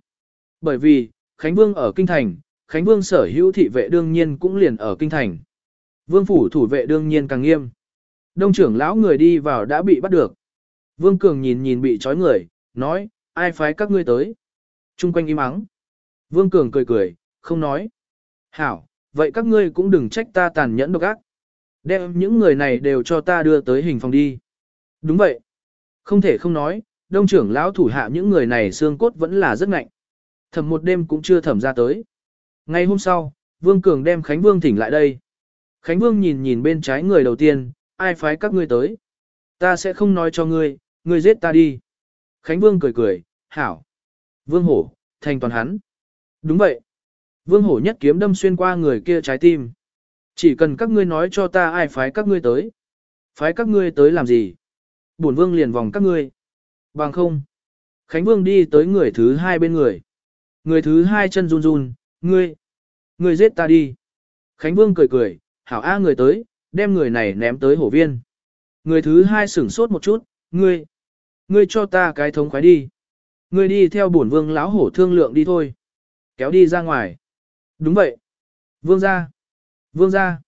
Bởi vì, Khánh Vương ở Kinh Thành, Khánh Vương sở hữu thị vệ đương nhiên cũng liền ở Kinh Thành. Vương phủ thủ vệ đương nhiên càng nghiêm. Đông trưởng lão người đi vào đã bị bắt được. Vương Cường nhìn nhìn bị trói người, nói, ai phái các ngươi tới. Trung quanh im ắng. Vương Cường cười cười, không nói. Hảo, vậy các ngươi cũng đừng trách ta tàn nhẫn độc ác. Đem những người này đều cho ta đưa tới hình phòng đi. Đúng vậy. Không thể không nói, đông trưởng lão thủ hạ những người này xương cốt vẫn là rất ngạnh. Thẩm một đêm cũng chưa thẩm ra tới. Ngay hôm sau, Vương Cường đem Khánh Vương thỉnh lại đây. Khánh Vương nhìn nhìn bên trái người đầu tiên, ai phái các ngươi tới. Ta sẽ không nói cho ngươi, ngươi giết ta đi. Khánh Vương cười cười, hảo. Vương Hổ, thành toàn hắn. Đúng vậy. Vương Hổ nhất kiếm đâm xuyên qua người kia trái tim. Chỉ cần các ngươi nói cho ta ai phái các ngươi tới. Phái các ngươi tới làm gì? Bổn Vương liền vòng các ngươi. Bằng không. Khánh Vương đi tới người thứ hai bên người. Người thứ hai chân run run, ngươi. Ngươi giết ta đi. Khánh Vương cười cười, hảo A người tới, đem người này ném tới hổ viên. Người thứ hai sửng sốt một chút, ngươi. Ngươi cho ta cái thống khoái đi. Ngươi đi theo bổn vương lão hổ thương lượng đi thôi. Kéo đi ra ngoài. Đúng vậy. Vương ra. Vương ra.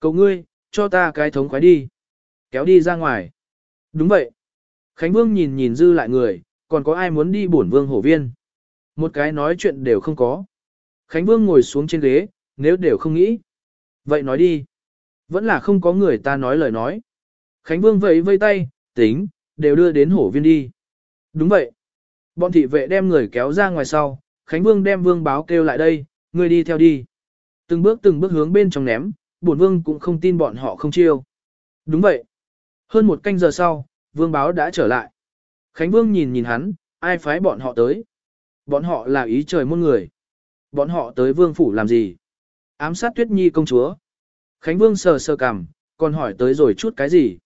cậu ngươi, cho ta cái thống khoái đi. Kéo đi ra ngoài. Đúng vậy. Khánh Vương nhìn nhìn dư lại người, còn có ai muốn đi bổn vương hổ viên. Một cái nói chuyện đều không có. Khánh Vương ngồi xuống trên ghế, nếu đều không nghĩ. Vậy nói đi. Vẫn là không có người ta nói lời nói. Khánh Vương vẫy vây tay, tính, đều đưa đến hổ viên đi. Đúng vậy. Bọn thị vệ đem người kéo ra ngoài sau, Khánh Vương đem vương báo kêu lại đây, người đi theo đi. Từng bước từng bước hướng bên trong ném, bổn vương cũng không tin bọn họ không chiêu. Đúng vậy. Hơn một canh giờ sau, vương báo đã trở lại. Khánh Vương nhìn nhìn hắn, ai phái bọn họ tới. Bọn họ là ý trời muôn người. Bọn họ tới vương phủ làm gì? Ám sát tuyết nhi công chúa. Khánh Vương sờ sờ cằm, còn hỏi tới rồi chút cái gì?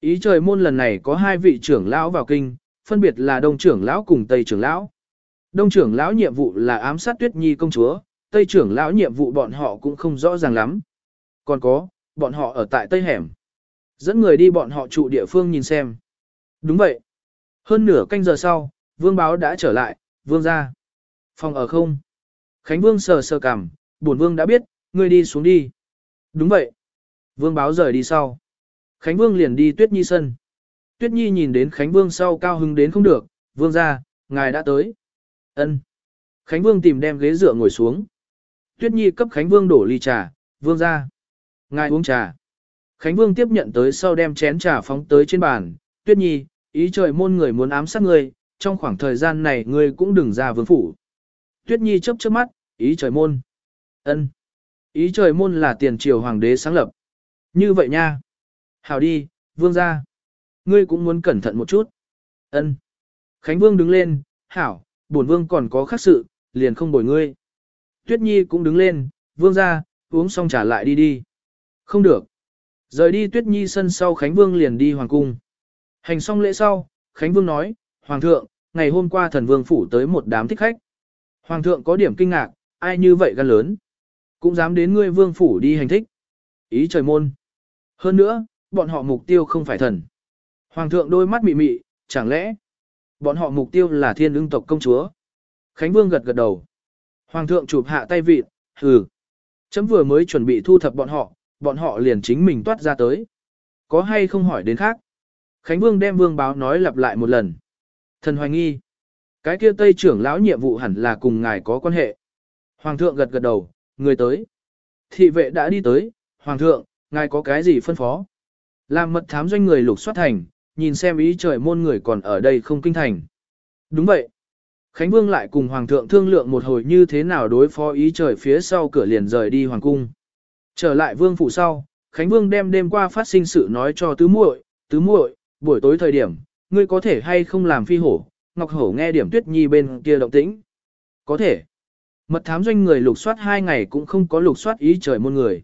Ý trời môn lần này có hai vị trưởng lão vào kinh, phân biệt là đông trưởng lão cùng tây trưởng lão. Đông trưởng lão nhiệm vụ là ám sát tuyết nhi công chúa, tây trưởng lão nhiệm vụ bọn họ cũng không rõ ràng lắm. Còn có, bọn họ ở tại tây hẻm. Dẫn người đi bọn họ trụ địa phương nhìn xem. Đúng vậy. Hơn nửa canh giờ sau, vương báo đã trở lại, vương ra. Phòng ở không? Khánh vương sờ sờ cằm, bổn vương đã biết, ngươi đi xuống đi. Đúng vậy. Vương báo rời đi sau. Khánh vương liền đi tuyết nhi sân. Tuyết nhi nhìn đến Khánh vương sau cao hứng đến không được, vương ra, ngài đã tới. ân Khánh vương tìm đem ghế dựa ngồi xuống. Tuyết nhi cấp Khánh vương đổ ly trà, vương ra. Ngài uống trà. Khánh vương tiếp nhận tới sau đem chén trà phóng tới trên bàn. Tuyết nhi, ý trời môn người muốn ám sát ngươi, trong khoảng thời gian này ngươi cũng đừng ra vương phủ. Tuyết Nhi chớp chớp mắt, ý trời môn. ân Ý trời môn là tiền triều hoàng đế sáng lập. Như vậy nha. Hảo đi, vương gia. Ngươi cũng muốn cẩn thận một chút. ân Khánh vương đứng lên, hảo, bổn vương còn có khác sự, liền không bồi ngươi. Tuyết Nhi cũng đứng lên, vương gia, uống xong trả lại đi đi. Không được. Rời đi Tuyết Nhi sân sau Khánh Vương liền đi hoàng cung. Hành xong lễ sau, Khánh Vương nói, Hoàng thượng, ngày hôm qua thần vương phủ tới một đám thích khách. Hoàng thượng có điểm kinh ngạc, ai như vậy gan lớn. Cũng dám đến ngươi vương phủ đi hành thích. Ý trời môn. Hơn nữa, bọn họ mục tiêu không phải thần. Hoàng thượng đôi mắt mị mị, chẳng lẽ bọn họ mục tiêu là thiên ưng tộc công chúa. Khánh vương gật gật đầu. Hoàng thượng chụp hạ tay vịt, hừ. Chấm vừa mới chuẩn bị thu thập bọn họ, bọn họ liền chính mình toát ra tới. Có hay không hỏi đến khác? Khánh vương đem vương báo nói lặp lại một lần. Thần hoài nghi. Cái kia tây trưởng lão nhiệm vụ hẳn là cùng ngài có quan hệ. Hoàng thượng gật gật đầu, người tới. Thị vệ đã đi tới, Hoàng thượng, ngài có cái gì phân phó? Làm mật thám doanh người lục soát thành, nhìn xem ý trời môn người còn ở đây không kinh thành. Đúng vậy. Khánh Vương lại cùng Hoàng thượng thương lượng một hồi như thế nào đối phó ý trời phía sau cửa liền rời đi Hoàng cung. Trở lại Vương phủ sau, Khánh Vương đem đêm qua phát sinh sự nói cho tứ muội, tứ muội, buổi tối thời điểm, ngươi có thể hay không làm phi hổ, Ngọc Hổ nghe điểm tuyết nhi bên kia động tĩnh. Có thể. Mật thám doanh người lục soát hai ngày cũng không có lục soát ý trời môn người.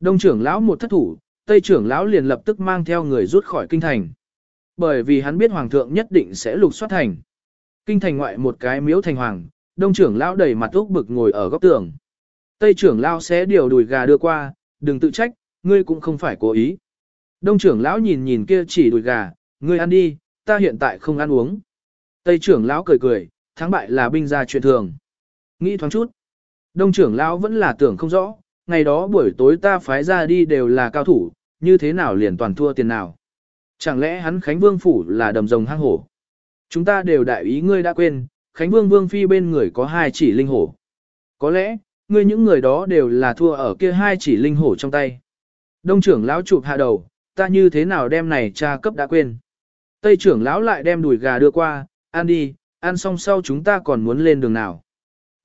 Đông trưởng lão một thất thủ, Tây trưởng lão liền lập tức mang theo người rút khỏi kinh thành. Bởi vì hắn biết hoàng thượng nhất định sẽ lục soát thành. Kinh thành ngoại một cái miếu thành hoàng, đông trưởng lão đầy mặt úc bực ngồi ở góc tường. Tây trưởng lão sẽ điều đùi gà đưa qua, đừng tự trách, ngươi cũng không phải cố ý. Đông trưởng lão nhìn nhìn kia chỉ đùi gà, ngươi ăn đi, ta hiện tại không ăn uống. Tây trưởng lão cười cười, thắng bại là binh gia chuyện thường. Nghĩ thoáng chút. Đông trưởng lão vẫn là tưởng không rõ, ngày đó buổi tối ta phái ra đi đều là cao thủ, như thế nào liền toàn thua tiền nào. Chẳng lẽ hắn Khánh Vương Phủ là đầm rồng hang hổ? Chúng ta đều đại ý ngươi đã quên, Khánh Vương Vương Phi bên người có hai chỉ linh hổ. Có lẽ, ngươi những người đó đều là thua ở kia hai chỉ linh hổ trong tay. Đông trưởng lão chụp hạ đầu, ta như thế nào đem này cha cấp đã quên. Tây trưởng lão lại đem đùi gà đưa qua, ăn đi, ăn xong sau chúng ta còn muốn lên đường nào.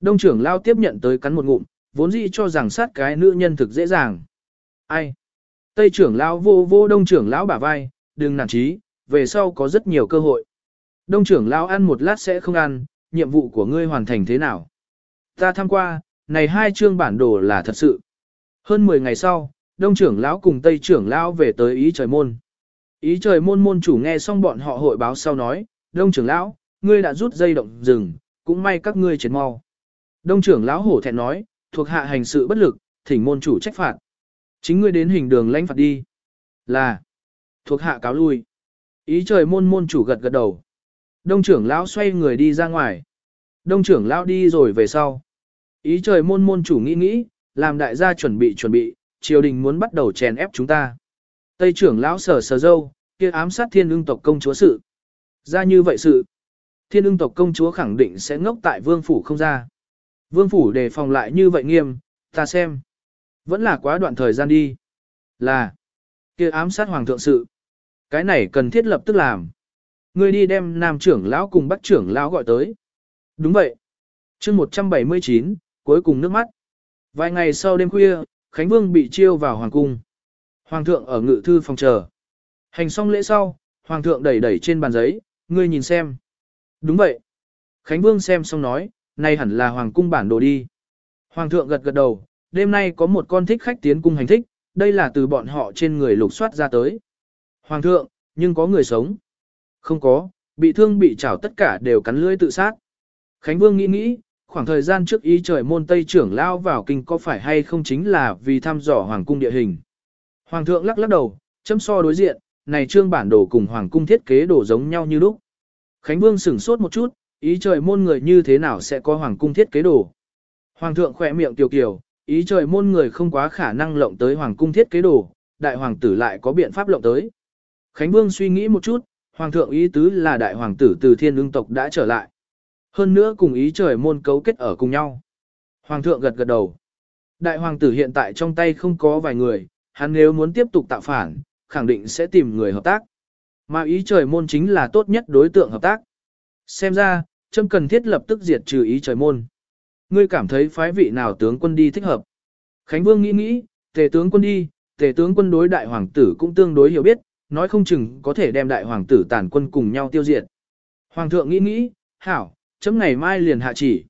Đông trưởng lão tiếp nhận tới cắn một ngụm, vốn dĩ cho rằng sát cái nữ nhân thực dễ dàng. Ai? Tây trưởng lão vô vô đông trưởng lão bả vai, đừng nản chí, về sau có rất nhiều cơ hội. Đông trưởng lão ăn một lát sẽ không ăn, nhiệm vụ của ngươi hoàn thành thế nào? Ta tham qua, này hai chương bản đồ là thật sự. Hơn 10 ngày sau, đông trưởng lão cùng tây trưởng lão về tới ý trời môn. Ý trời môn môn chủ nghe xong bọn họ hội báo sau nói, đông trưởng lão, ngươi đã rút dây động rừng, cũng may các ngươi chết mau. Đông trưởng lão hổ thẹn nói, thuộc hạ hành sự bất lực, thỉnh môn chủ trách phạt. Chính ngươi đến hình đường lãnh phạt đi. Là, thuộc hạ cáo lui. Ý trời môn môn chủ gật gật đầu. Đông trưởng lão xoay người đi ra ngoài. Đông trưởng lão đi rồi về sau. Ý trời môn môn chủ nghĩ nghĩ, làm đại gia chuẩn bị chuẩn bị, triều đình muốn bắt đầu chèn ép chúng ta. Tây trưởng lão sở sở dâu, kia ám sát thiên ưng tộc công chúa sự. Ra như vậy sự. Thiên ưng tộc công chúa khẳng định sẽ ngốc tại vương phủ không ra. Vương phủ đề phòng lại như vậy nghiêm, ta xem. Vẫn là quá đoạn thời gian đi. Là. kia ám sát hoàng thượng sự. Cái này cần thiết lập tức làm. Ngươi đi đem nam trưởng lão cùng bắc trưởng lão gọi tới. Đúng vậy. chương 179, cuối cùng nước mắt. Vài ngày sau đêm khuya, Khánh Vương bị chiêu vào hoàng cung. Hoàng thượng ở ngự thư phòng chờ. Hành xong lễ sau, hoàng thượng đẩy đẩy trên bàn giấy, ngươi nhìn xem. Đúng vậy. Khánh Vương xem xong nói, nay hẳn là hoàng cung bản đồ đi. Hoàng thượng gật gật đầu, đêm nay có một con thích khách tiến cung hành thích, đây là từ bọn họ trên người lục soát ra tới. Hoàng thượng, nhưng có người sống. Không có, bị thương bị chảo tất cả đều cắn lưỡi tự sát. Khánh Vương nghĩ nghĩ, khoảng thời gian trước ý trời môn Tây trưởng lao vào kinh có phải hay không chính là vì thăm dò hoàng cung địa hình. Hoàng thượng lắc lắc đầu, chấm so đối diện, này trương bản đồ cùng hoàng cung thiết kế đồ giống nhau như lúc. Khánh Vương sửng sốt một chút, ý trời môn người như thế nào sẽ có hoàng cung thiết kế đồ. Hoàng thượng khỏe miệng tiểu kiều, ý trời môn người không quá khả năng lộng tới hoàng cung thiết kế đồ, đại hoàng tử lại có biện pháp lộng tới. Khánh Vương suy nghĩ một chút, hoàng thượng ý tứ là đại hoàng tử từ thiên ương tộc đã trở lại. Hơn nữa cùng ý trời môn cấu kết ở cùng nhau. Hoàng thượng gật gật đầu. Đại hoàng tử hiện tại trong tay không có vài người, hắn nếu muốn tiếp tục tạo phản, khẳng định sẽ tìm người hợp tác. Mà ý trời môn chính là tốt nhất đối tượng hợp tác. Xem ra, châm cần thiết lập tức diệt trừ ý trời môn. Ngươi cảm thấy phái vị nào tướng quân đi thích hợp. Khánh Vương nghĩ nghĩ, tề tướng quân đi, tề tướng quân đối đại hoàng tử cũng tương đối hiểu biết, nói không chừng có thể đem đại hoàng tử tàn quân cùng nhau tiêu diệt. Hoàng thượng nghĩ nghĩ, hảo, chấm ngày mai liền hạ chỉ.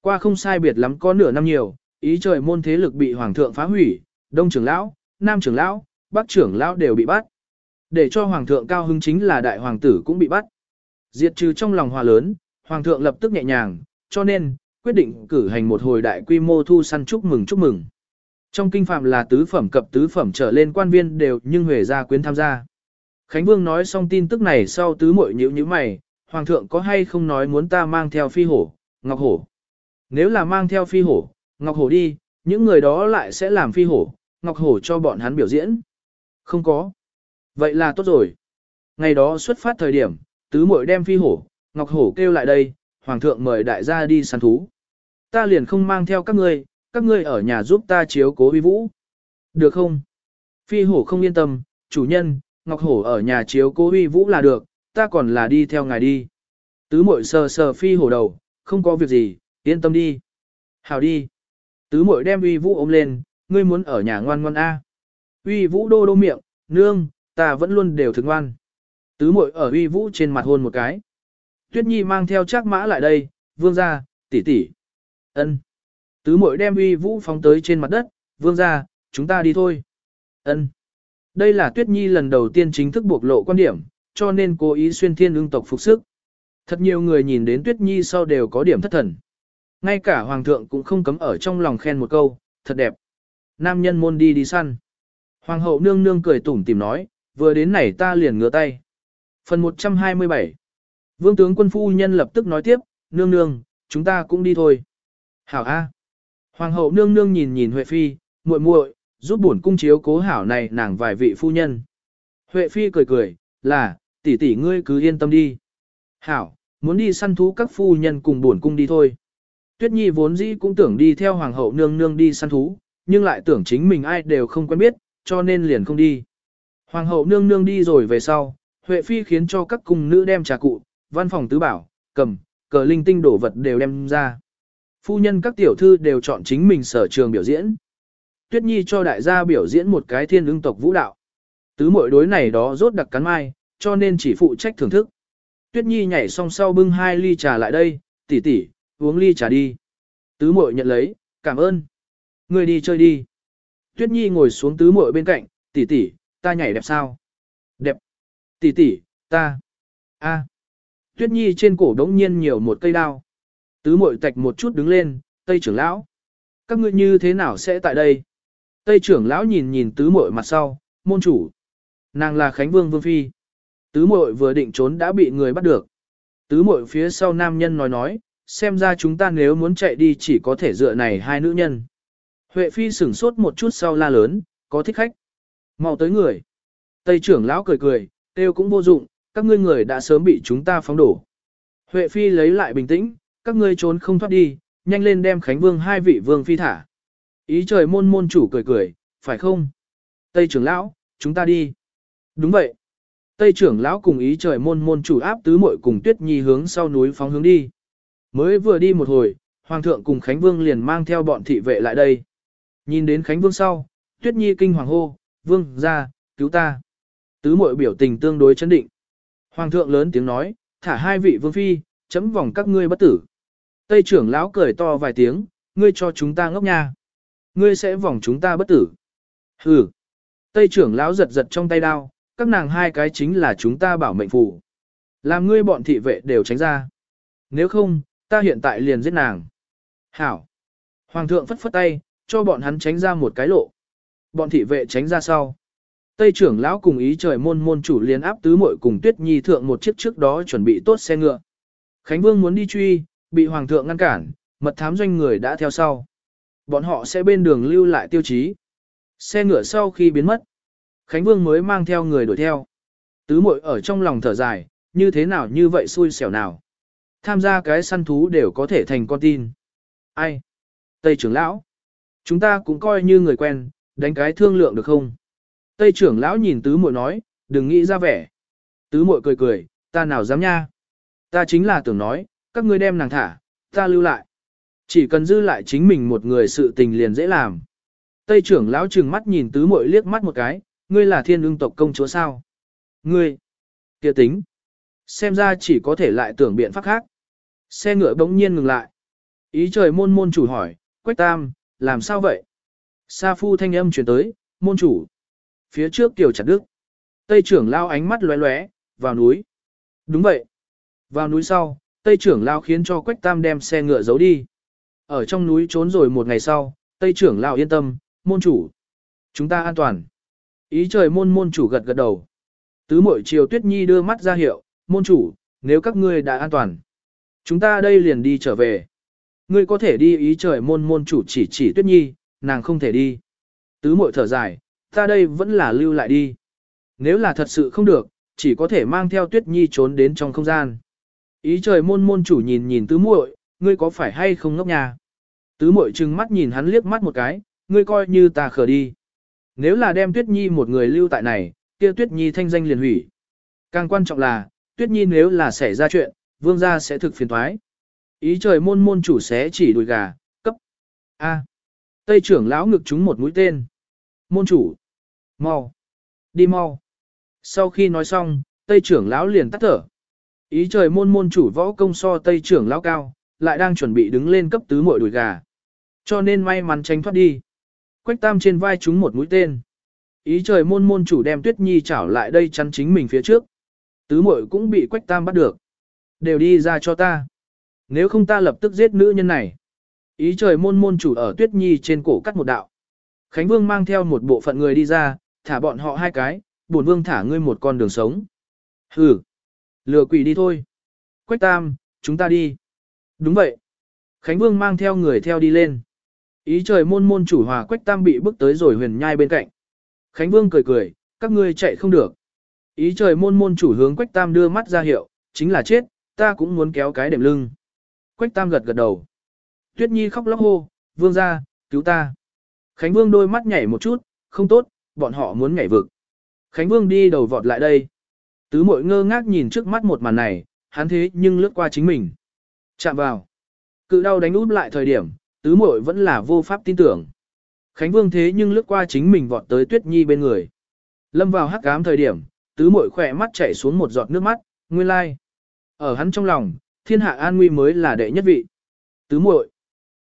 Qua không sai biệt lắm có nửa năm nhiều, ý trời môn thế lực bị hoàng thượng phá hủy, đông trưởng lão, nam trưởng lão, bắc trưởng lão đều bị bắt. Để cho hoàng thượng cao hứng chính là đại hoàng tử cũng bị bắt. Diệt trừ trong lòng hòa lớn, hoàng thượng lập tức nhẹ nhàng, cho nên, quyết định cử hành một hồi đại quy mô thu săn chúc mừng chúc mừng. Trong kinh phạm là tứ phẩm cập tứ phẩm trở lên quan viên đều nhưng huề gia quyến tham gia. Khánh Vương nói xong tin tức này sau tứ muội nhíu nhíu mày, Hoàng thượng có hay không nói muốn ta mang theo phi hổ, ngọc hổ. Nếu là mang theo phi hổ, ngọc hổ đi, những người đó lại sẽ làm phi hổ, ngọc hổ cho bọn hắn biểu diễn. Không có. Vậy là tốt rồi. Ngày đó xuất phát thời điểm, tứ muội đem phi hổ, ngọc hổ kêu lại đây, hoàng thượng mời đại gia đi săn thú. Ta liền không mang theo các ngươi, các ngươi ở nhà giúp ta chiếu cố vi vũ. Được không? Phi hổ không yên tâm, chủ nhân, ngọc hổ ở nhà chiếu cố vi vũ là được, ta còn là đi theo ngài đi. Tứ muội sờ sờ phi hổ đầu, không có việc gì, yên tâm đi. Hào đi. Tứ muội đem uy vũ ôm lên, ngươi muốn ở nhà ngoan ngoan a. Uy vũ đô đô miệng, nương, ta vẫn luôn đều thức ngoan. Tứ muội ở uy vũ trên mặt hôn một cái. Tuyết Nhi mang theo chắc mã lại đây, vương ra, tỷ tỷ. Ân. Tứ muội đem uy vũ phóng tới trên mặt đất, vương ra, chúng ta đi thôi. Ân. Đây là Tuyết Nhi lần đầu tiên chính thức buộc lộ quan điểm, cho nên cố ý xuyên thiên ương tộc phục sức. Thật nhiều người nhìn đến Tuyết Nhi sau đều có điểm thất thần. Ngay cả Hoàng thượng cũng không cấm ở trong lòng khen một câu, thật đẹp. Nam nhân môn đi đi săn. Hoàng hậu nương nương cười tủm tìm nói, vừa đến này ta liền ngửa tay. Phần 127 Vương tướng quân phu nhân lập tức nói tiếp, nương nương, chúng ta cũng đi thôi. Hảo A. Hoàng hậu nương nương nhìn nhìn Huệ Phi, muội muội, giúp bổn cung chiếu cố hảo này nàng vài vị phu nhân. Huệ Phi cười cười, là, tỷ tỷ ngươi cứ yên tâm đi. Hảo, muốn đi săn thú các phu nhân cùng bổn cung đi thôi. Tuyết Nhi vốn dĩ cũng tưởng đi theo hoàng hậu nương nương đi săn thú, nhưng lại tưởng chính mình ai đều không quen biết, cho nên liền không đi. Hoàng hậu nương nương đi rồi về sau, Huệ Phi khiến cho các cung nữ đem trà cụ, văn phòng tứ bảo, cầm, cờ linh tinh đổ vật đều đem ra. Phu nhân các tiểu thư đều chọn chính mình sở trường biểu diễn. Tuyết Nhi cho đại gia biểu diễn một cái thiên ưng tộc vũ đạo. Tứ mội đối này đó rốt đặc cắn mai, cho nên chỉ phụ trách thưởng thức. Tuyết Nhi nhảy xong sau bưng hai ly trà lại đây, tỷ tỷ, uống ly trà đi. Tứ mội nhận lấy, cảm ơn. Người đi chơi đi. Tuyết Nhi ngồi xuống tứ mội bên cạnh, tỷ tỷ, ta nhảy đẹp sao? Đẹp. Tỷ tỷ, ta. A. Tuyết Nhi trên cổ đống nhiên nhiều một cây đao. Tứ muội tạch một chút đứng lên, Tây trưởng lão. Các ngươi như thế nào sẽ tại đây? Tây trưởng lão nhìn nhìn tứ muội mặt sau, môn chủ. Nàng là Khánh Vương Vương Phi. Tứ muội vừa định trốn đã bị người bắt được. Tứ muội phía sau nam nhân nói nói, xem ra chúng ta nếu muốn chạy đi chỉ có thể dựa này hai nữ nhân. Huệ Phi sửng sốt một chút sau la lớn, có thích khách. mau tới người. Tây trưởng lão cười cười, kêu cũng vô dụng, các ngươi người đã sớm bị chúng ta phóng đổ. Huệ Phi lấy lại bình tĩnh, các ngươi trốn không thoát đi, nhanh lên đem Khánh Vương hai vị vương phi thả. Ý trời môn môn chủ cười cười, phải không? Tây trưởng lão, chúng ta đi. Đúng vậy. Tây trưởng lão cùng ý trời môn môn chủ áp tứ muội cùng Tuyết Nhi hướng sau núi phóng hướng đi. Mới vừa đi một hồi, Hoàng thượng cùng Khánh Vương liền mang theo bọn thị vệ lại đây. Nhìn đến Khánh Vương sau, Tuyết Nhi kinh hoàng hô, Vương, ra, cứu ta. Tứ muội biểu tình tương đối chấn định. Hoàng thượng lớn tiếng nói, thả hai vị vương phi, chấm vòng các ngươi bất tử. Tây trưởng lão cười to vài tiếng, ngươi cho chúng ta ngốc nha. Ngươi sẽ vòng chúng ta bất tử. Hừ. Tây trưởng lão giật giật trong tay đao, các nàng hai cái chính là chúng ta bảo mệnh phù. Làm ngươi bọn thị vệ đều tránh ra. Nếu không, ta hiện tại liền giết nàng. Hảo. Hoàng thượng phất phất tay, cho bọn hắn tránh ra một cái lộ. Bọn thị vệ tránh ra sau. Tây trưởng lão cùng ý trời môn môn chủ liên áp tứ muội cùng Tuyết Nhi thượng một chiếc trước đó chuẩn bị tốt xe ngựa. Khánh Vương muốn đi truy, bị hoàng thượng ngăn cản, mật thám doanh người đã theo sau. Bọn họ sẽ bên đường lưu lại tiêu chí. Xe ngựa sau khi biến mất, Khánh Vương mới mang theo người đuổi theo. Tứ muội ở trong lòng thở dài, như thế nào như vậy xui xẻo nào. Tham gia cái săn thú đều có thể thành con tin. Ai? Tây trưởng lão. Chúng ta cũng coi như người quen, đánh cái thương lượng được không? Tây trưởng lão nhìn tứ muội nói, đừng nghĩ ra vẻ. Tứ muội cười cười, ta nào dám nha. Ta chính là tưởng nói, các ngươi đem nàng thả, ta lưu lại. Chỉ cần dư lại chính mình một người sự tình liền dễ làm. Tây trưởng lão trừng mắt nhìn tứ muội liếc mắt một cái, ngươi là thiên ương tộc công chúa sao? Ngươi, kia tính. Xem ra chỉ có thể lại tưởng biện pháp khác. Xe ngựa bỗng nhiên ngừng lại. Ý trời môn môn chủ hỏi, Quách Tam, làm sao vậy? Sa phu thanh âm chuyển tới, môn chủ. Phía trước tiểu chặt đức. Tây trưởng lao ánh mắt lóe lóe, vào núi. Đúng vậy. Vào núi sau, Tây trưởng lao khiến cho Quách Tam đem xe ngựa giấu đi. Ở trong núi trốn rồi một ngày sau, Tây trưởng lao yên tâm, môn chủ. Chúng ta an toàn. Ý trời môn môn chủ gật gật đầu. Tứ mội chiều tuyết nhi đưa mắt ra hiệu, môn chủ, nếu các ngươi đã an toàn. Chúng ta đây liền đi trở về. Ngươi có thể đi ý trời môn môn chủ chỉ chỉ tuyết nhi, nàng không thể đi. Tứ mội thở dài, ta đây vẫn là lưu lại đi. Nếu là thật sự không được, chỉ có thể mang theo tuyết nhi trốn đến trong không gian. Ý trời môn môn chủ nhìn nhìn tứ muội, ngươi có phải hay không ngốc nhà? Tứ muội trừng mắt nhìn hắn liếc mắt một cái, ngươi coi như ta khờ đi. Nếu là đem tuyết nhi một người lưu tại này, kia tuyết nhi thanh danh liền hủy. Càng quan trọng là, tuyết nhi nếu là xảy ra chuyện, vương gia sẽ thực phiền thoái. Ý trời môn môn chủ sẽ chỉ đùi gà, cấp. A. Tây trưởng lão ngực chúng một mũi tên. Môn chủ. Mau. Đi mau. Sau khi nói xong, Tây trưởng lão liền tắt thở. Ý trời môn môn chủ võ công so Tây trưởng lão cao, lại đang chuẩn bị đứng lên cấp tứ muội đùi gà. Cho nên may mắn tránh thoát đi. Quách tam trên vai chúng một mũi tên. Ý trời môn môn chủ đem tuyết nhi chảo lại đây chắn chính mình phía trước. Tứ muội cũng bị quách tam bắt được. Đều đi ra cho ta. Nếu không ta lập tức giết nữ nhân này. Ý trời môn môn chủ ở tuyết nhi trên cổ cắt một đạo. Khánh Vương mang theo một bộ phận người đi ra, thả bọn họ hai cái, bổn vương thả ngươi một con đường sống. Hừ, lừa quỷ đi thôi. Quách tam, chúng ta đi. Đúng vậy. Khánh Vương mang theo người theo đi lên. Ý trời môn môn chủ hòa Quách tam bị bước tới rồi huyền nhai bên cạnh. Khánh Vương cười cười, các ngươi chạy không được. Ý trời môn môn chủ hướng Quách tam đưa mắt ra hiệu, chính là chết, ta cũng muốn kéo cái đệm lưng. Quách tam gật gật đầu. Tuyết Nhi khóc lóc hô, vương ra, cứu ta. Khánh Vương đôi mắt nhảy một chút, không tốt, bọn họ muốn nhảy vực. Khánh Vương đi đầu vọt lại đây. Tứ mội ngơ ngác nhìn trước mắt một màn này, hắn thế nhưng lướt qua chính mình. Chạm vào. Cự đau đánh út lại thời điểm, tứ muội vẫn là vô pháp tin tưởng. Khánh Vương thế nhưng lướt qua chính mình vọt tới Tuyết Nhi bên người. Lâm vào hắc ám thời điểm, tứ muội khỏe mắt chảy xuống một giọt nước mắt, nguyên lai. Ở hắn trong lòng, thiên hạ an nguy mới là đệ nhất vị. Tứ muội.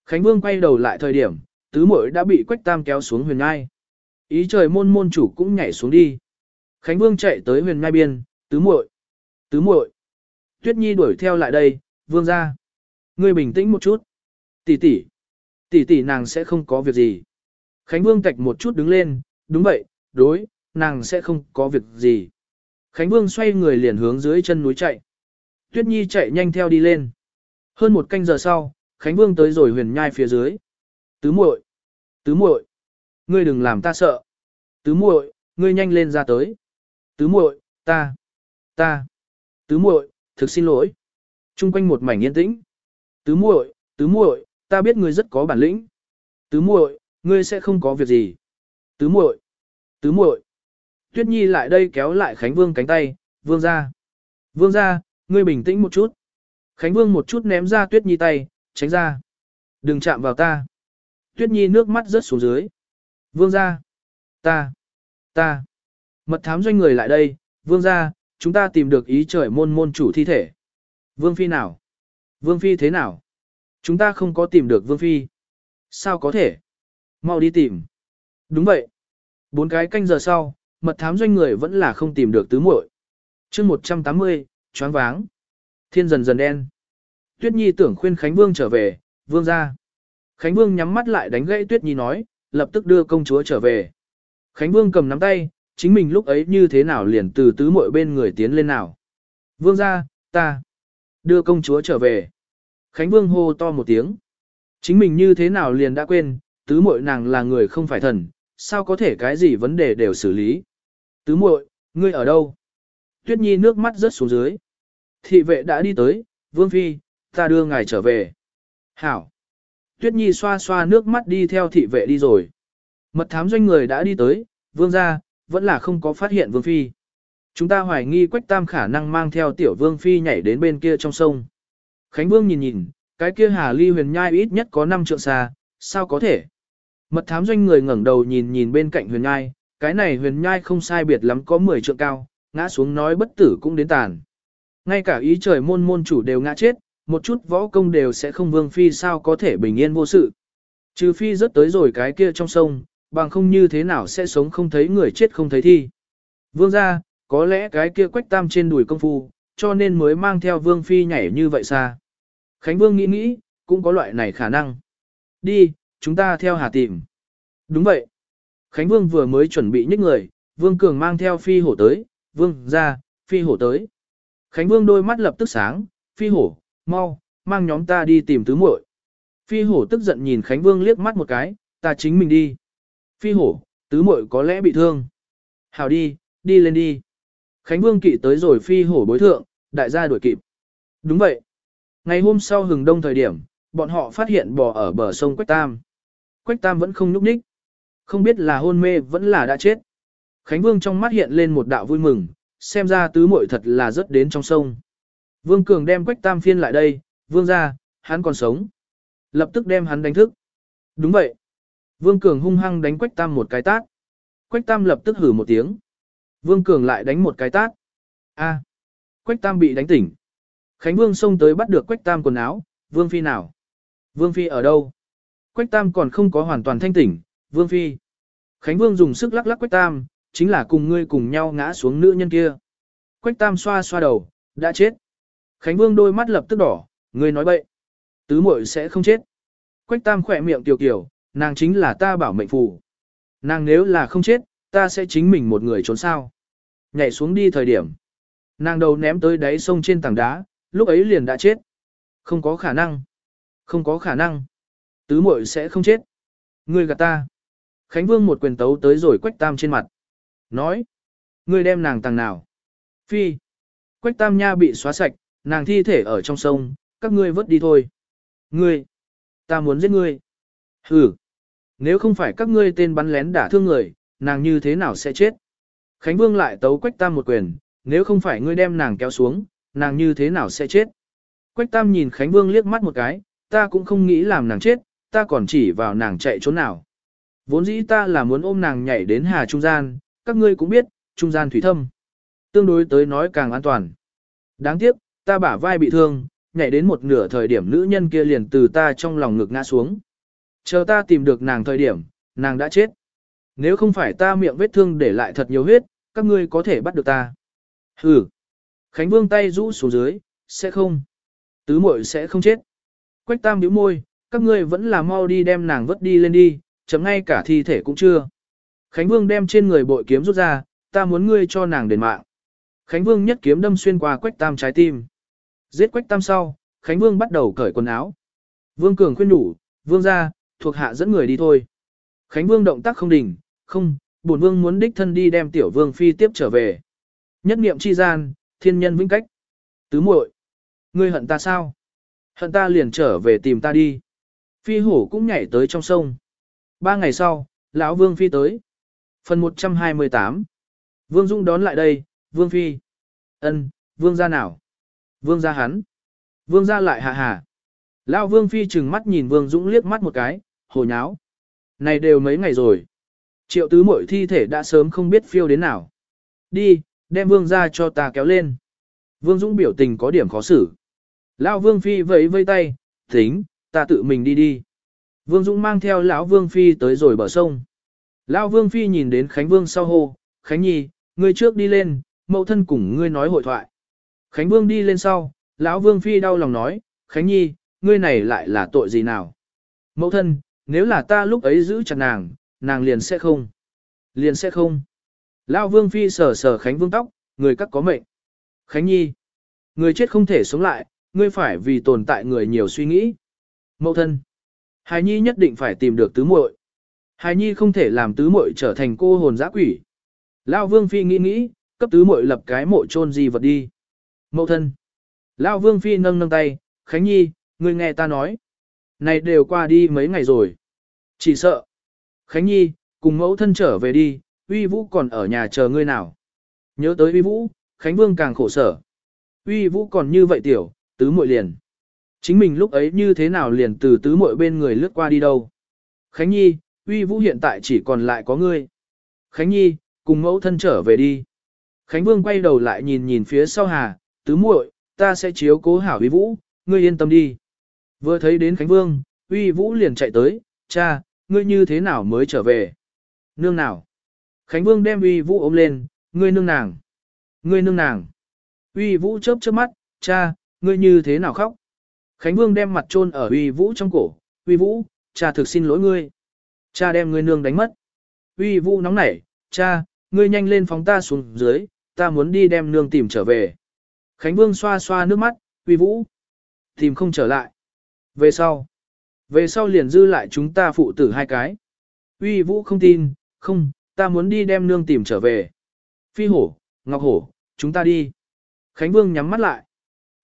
Khánh Vương quay đầu lại thời điểm, tứ muội đã bị Quách Tam kéo xuống huyền ngai. Ý trời môn môn chủ cũng nhảy xuống đi. Khánh Vương chạy tới huyền ngai biên, tứ muội. Tứ muội. Tuyết Nhi đuổi theo lại đây, Vương ra. Ngươi bình tĩnh một chút. Tỷ tỷ. Tỷ tỷ nàng sẽ không có việc gì. Khánh Vương tạch một chút đứng lên, đúng vậy, đối, nàng sẽ không có việc gì. Khánh Vương xoay người liền hướng dưới chân núi chạy. Tuyết Nhi chạy nhanh theo đi lên. Hơn một canh giờ sau, Khánh Vương tới rồi huyền nhai phía dưới. Tứ muội, tứ muội, ngươi đừng làm ta sợ. Tứ muội, ngươi nhanh lên ra tới. Tứ muội, ta, ta, tứ muội, thực xin lỗi. Trung quanh một mảnh yên tĩnh. Tứ muội, tứ muội, ta biết ngươi rất có bản lĩnh. Tứ muội, ngươi sẽ không có việc gì. Tứ muội, tứ muội. Tuyết Nhi lại đây kéo lại Khánh Vương cánh tay, vương ra. Vương ra, ngươi bình tĩnh một chút. Khánh Vương một chút ném ra Tuyết Nhi tay, tránh ra. Đừng chạm vào ta. Tuyết Nhi nước mắt rớt xuống dưới. Vương gia, Ta. Ta. Mật thám doanh người lại đây, vương gia, chúng ta tìm được ý trời môn môn chủ thi thể. Vương Phi nào? Vương Phi thế nào? Chúng ta không có tìm được Vương Phi. Sao có thể? Mau đi tìm. Đúng vậy. Bốn cái canh giờ sau, mật thám doanh người vẫn là không tìm được tứ muội. chương 180, choáng váng. Thiên dần dần đen. Tuyết Nhi tưởng khuyên Khánh Vương trở về, Vương ra. Khánh Vương nhắm mắt lại đánh gãy Tuyết Nhi nói, lập tức đưa công chúa trở về. Khánh Vương cầm nắm tay, chính mình lúc ấy như thế nào liền từ tứ muội bên người tiến lên nào. Vương ra, ta. Đưa công chúa trở về. Khánh Vương hô to một tiếng. Chính mình như thế nào liền đã quên, tứ muội nàng là người không phải thần, sao có thể cái gì vấn đề đều xử lý. Tứ muội, ngươi ở đâu? Tuyết Nhi nước mắt rớt xuống dưới. Thị vệ đã đi tới, Vương Phi, ta đưa ngài trở về. Hảo. Tuyết Nhi xoa xoa nước mắt đi theo thị vệ đi rồi. Mật thám doanh người đã đi tới, Vương ra, vẫn là không có phát hiện Vương Phi. Chúng ta hoài nghi Quách Tam khả năng mang theo tiểu Vương Phi nhảy đến bên kia trong sông. Khánh Vương nhìn nhìn, cái kia Hà Ly huyền nhai ít nhất có 5 trượng xa, sao có thể? Mật thám doanh người ngẩng đầu nhìn nhìn bên cạnh huyền nhai, cái này huyền nhai không sai biệt lắm có 10 trượng cao, ngã xuống nói bất tử cũng đến tàn. Ngay cả ý trời môn môn chủ đều ngã chết, một chút võ công đều sẽ không vương phi sao có thể bình yên vô sự. Trừ phi rất tới rồi cái kia trong sông, bằng không như thế nào sẽ sống không thấy người chết không thấy thi. Vương ra, có lẽ cái kia quách tam trên đùi công phu, cho nên mới mang theo vương phi nhảy như vậy xa. Khánh vương nghĩ nghĩ, cũng có loại này khả năng. Đi, chúng ta theo hà tìm. Đúng vậy. Khánh vương vừa mới chuẩn bị nhích người, vương cường mang theo phi hổ tới, vương ra, phi hổ tới. Khánh vương đôi mắt lập tức sáng, phi hổ, mau, mang nhóm ta đi tìm tứ muội. Phi hổ tức giận nhìn Khánh vương liếc mắt một cái, ta chính mình đi. Phi hổ, tứ muội có lẽ bị thương. Hảo đi, đi lên đi. Khánh Vương kỵ tới rồi phi hổ bối thượng, đại gia đuổi kịp. Đúng vậy. Ngày hôm sau hừng đông thời điểm, bọn họ phát hiện bò ở bờ sông Quách Tam. Quách Tam vẫn không nhúc nhích. Không biết là hôn mê vẫn là đã chết. Khánh Vương trong mắt hiện lên một đạo vui mừng, xem ra tứ muội thật là rất đến trong sông. Vương Cường đem Quách Tam phiên lại đây, Vương ra, hắn còn sống. Lập tức đem hắn đánh thức. Đúng vậy. Vương Cường hung hăng đánh Quách Tam một cái tát. Quách Tam lập tức hử một tiếng. Vương Cường lại đánh một cái tát. A. Quách Tam bị đánh tỉnh. Khánh Vương xông tới bắt được Quách Tam quần áo, Vương Phi nào? Vương Phi ở đâu? Quách Tam còn không có hoàn toàn thanh tỉnh, Vương Phi. Khánh Vương dùng sức lắc lắc Quách Tam, chính là cùng ngươi cùng nhau ngã xuống nữ nhân kia. Quách Tam xoa xoa đầu, đã chết. Khánh Vương đôi mắt lập tức đỏ, ngươi nói bậy. Tứ muội sẽ không chết. Quách Tam khỏe miệng tiểu kiểu, nàng chính là ta bảo mệnh phù. Nàng nếu là không chết, ta sẽ chính mình một người trốn sao. Nhảy xuống đi thời điểm. Nàng đầu ném tới đáy sông trên tảng đá, lúc ấy liền đã chết. Không có khả năng. Không có khả năng. Tứ muội sẽ không chết. Ngươi gạt ta. Khánh Vương một quyền tấu tới rồi Quách Tam trên mặt. Nói. Ngươi đem nàng tàng nào. Phi. Quách Tam nha bị xóa sạch, nàng thi thể ở trong sông, các ngươi vớt đi thôi. Ngươi. Ta muốn giết ngươi. Hừ. Nếu không phải các ngươi tên bắn lén đả thương người, nàng như thế nào sẽ chết? Khánh Vương lại tấu Quách Tam một quyền, nếu không phải ngươi đem nàng kéo xuống, nàng như thế nào sẽ chết? Quách Tam nhìn Khánh Vương liếc mắt một cái, ta cũng không nghĩ làm nàng chết, ta còn chỉ vào nàng chạy trốn nào. Vốn dĩ ta là muốn ôm nàng nhảy đến hà trung gian, các ngươi cũng biết, trung gian thủy thâm. Tương đối tới nói càng an toàn. Đáng tiếc, ta bả vai bị thương, nhảy đến một nửa thời điểm nữ nhân kia liền từ ta trong lòng ngực ngã xuống. Chờ ta tìm được nàng thời điểm, nàng đã chết. Nếu không phải ta miệng vết thương để lại thật nhiều huyết, các ngươi có thể bắt được ta. Hừ. Khánh Vương tay rũ xuống dưới, sẽ không. Tứ muội sẽ không chết. Quách tam nhíu môi, các ngươi vẫn là mau đi đem nàng vớt đi lên đi, chấm ngay cả thi thể cũng chưa. Khánh Vương đem trên người bội kiếm rút ra, ta muốn ngươi cho nàng đền mạng. Khánh Vương nhất kiếm đâm xuyên qua Quách Tam trái tim. Giết Quách Tam sau, Khánh Vương bắt đầu cởi quần áo. Vương Cường khuyên nhủ, Vương ra, thuộc hạ dẫn người đi thôi. Khánh Vương động tác không đỉnh, không, bổn Vương muốn đích thân đi đem tiểu Vương Phi tiếp trở về. Nhất niệm chi gian, thiên nhân vĩnh cách. Tứ muội, ngươi hận ta sao? Hận ta liền trở về tìm ta đi. Phi hổ cũng nhảy tới trong sông. Ba ngày sau, lão Vương Phi tới. Phần 128 Vương Dung đón lại đây, Vương Phi. ân Vương ra nào? Vương gia hắn. Vương gia lại hạ hà. Lão Vương Phi chừng mắt nhìn Vương Dũng liếc mắt một cái, hồ nháo. Này đều mấy ngày rồi. Triệu tứ mội thi thể đã sớm không biết phiêu đến nào. Đi, đem Vương ra cho ta kéo lên. Vương Dũng biểu tình có điểm khó xử. Lão Vương Phi vẫy vây tay, tính, ta tự mình đi đi. Vương Dũng mang theo lão Vương Phi tới rồi bờ sông. Lão Vương Phi nhìn đến Khánh Vương sau hô, Khánh Nhi, ngươi trước đi lên, mẫu thân cùng ngươi nói hội thoại. Khánh Vương đi lên sau, lão Vương Phi đau lòng nói, Khánh Nhi, ngươi này lại là tội gì nào? Mẫu thân, nếu là ta lúc ấy giữ chặt nàng, nàng liền sẽ không. Liền sẽ không. Lão Vương Phi sờ sờ Khánh Vương tóc, người các có mệnh. Khánh Nhi, người chết không thể sống lại, ngươi phải vì tồn tại người nhiều suy nghĩ. Mẫu thân, Hài Nhi nhất định phải tìm được tứ muội. Hài Nhi không thể làm tứ muội trở thành cô hồn dã quỷ. Lão Vương Phi nghĩ nghĩ, cấp tứ muội lập cái mộ chôn gì vật đi. Mẫu thân. Lão Vương Phi nâng nâng tay, Khánh Nhi, ngươi nghe ta nói. Này đều qua đi mấy ngày rồi. Chỉ sợ. Khánh Nhi, cùng mẫu thân trở về đi, uy vũ còn ở nhà chờ ngươi nào. Nhớ tới uy vũ, Khánh Vương càng khổ sở. Uy vũ còn như vậy tiểu, tứ muội liền. Chính mình lúc ấy như thế nào liền từ tứ muội bên người lướt qua đi đâu. Khánh Nhi, uy vũ hiện tại chỉ còn lại có ngươi. Khánh Nhi, cùng mẫu thân trở về đi. Khánh Vương quay đầu lại nhìn nhìn phía sau Hà, tứ muội, ta sẽ chiếu cố hảo uy vũ, ngươi yên tâm đi. Vừa thấy đến Khánh Vương, uy vũ liền chạy tới, cha, ngươi như thế nào mới trở về? Nương nào? Khánh Vương đem uy vũ ôm lên, ngươi nương nàng. Ngươi nương nàng. Uy vũ chớp chớp mắt, cha, ngươi như thế nào khóc? Khánh Vương đem mặt chôn ở uy vũ trong cổ, uy vũ, cha thực xin lỗi ngươi. Cha đem ngươi nương đánh mất. Uy vũ nóng nảy, cha, ngươi nhanh lên phóng ta xuống dưới, ta muốn đi đem nương tìm trở về. Khánh Vương xoa xoa nước mắt, uy vũ. Tìm không trở lại. Về sau. Về sau liền dư lại chúng ta phụ tử hai cái. Uy vũ không tin, không, ta muốn đi đem nương tìm trở về. Phi hổ, ngọc hổ, chúng ta đi. Khánh Vương nhắm mắt lại.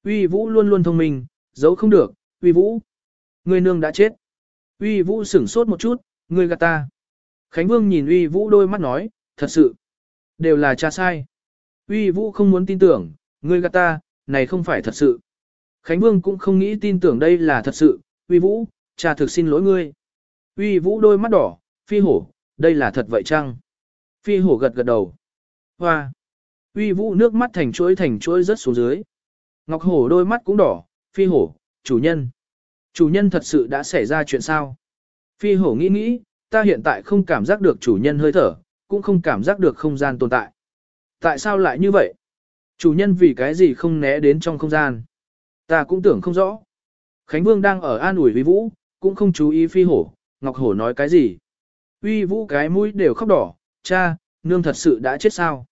Uy vũ luôn luôn thông minh, giấu không được, uy vũ. Người nương đã chết. Uy vũ sửng sốt một chút, người gạt ta. Khánh Vương nhìn uy vũ đôi mắt nói, thật sự. Đều là cha sai. Uy vũ không muốn tin tưởng, ngươi gạt ta, này không phải thật sự. Khánh Vương cũng không nghĩ tin tưởng đây là thật sự, uy vũ, cha thực xin lỗi ngươi. Uy vũ đôi mắt đỏ, phi hổ, đây là thật vậy chăng? Phi hổ gật gật đầu. Hoa. Uy vũ nước mắt thành chuỗi thành chuỗi rất xuống dưới. Ngọc hổ đôi mắt cũng đỏ, phi hổ, chủ nhân. Chủ nhân thật sự đã xảy ra chuyện sao? Phi hổ nghĩ nghĩ, ta hiện tại không cảm giác được chủ nhân hơi thở, cũng không cảm giác được không gian tồn tại. Tại sao lại như vậy? Chủ nhân vì cái gì không né đến trong không gian? Ta cũng tưởng không rõ. Khánh Vương đang ở an ủi huy Vũ, cũng không chú ý phi hổ, Ngọc Hổ nói cái gì. huy Vũ cái mũi đều khóc đỏ, cha, nương thật sự đã chết sao?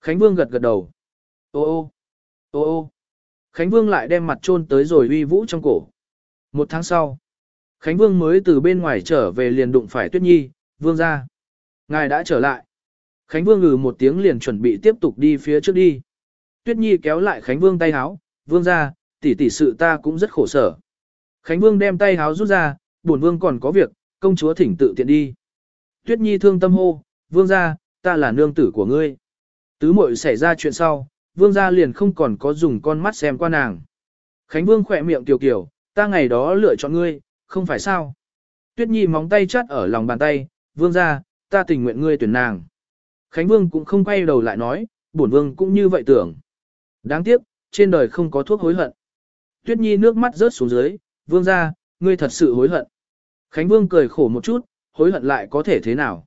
Khánh Vương gật gật đầu. Ô ô, ô ô. Khánh Vương lại đem mặt chôn tới rồi huy Vũ trong cổ. Một tháng sau, Khánh Vương mới từ bên ngoài trở về liền đụng phải Tuyết Nhi, Vương ra. Ngài đã trở lại. Khánh Vương ngừ một tiếng liền chuẩn bị tiếp tục đi phía trước đi. Tuyết Nhi kéo lại Khánh Vương tay háo, Vương ra, tỷ tỷ sự ta cũng rất khổ sở. Khánh Vương đem tay háo rút ra, bổn Vương còn có việc, công chúa thỉnh tự tiện đi. Tuyết Nhi thương tâm hô, Vương ra, ta là nương tử của ngươi. Tứ muội xảy ra chuyện sau, Vương ra liền không còn có dùng con mắt xem qua nàng. Khánh Vương khỏe miệng tiểu kiểu, Ta ngày đó lựa chọn ngươi, không phải sao? Tuyết Nhi móng tay chắt ở lòng bàn tay, vương ra, ta tình nguyện ngươi tuyển nàng. Khánh Vương cũng không quay đầu lại nói, bổn vương cũng như vậy tưởng. Đáng tiếc, trên đời không có thuốc hối hận. Tuyết Nhi nước mắt rớt xuống dưới, vương ra, ngươi thật sự hối hận. Khánh Vương cười khổ một chút, hối hận lại có thể thế nào?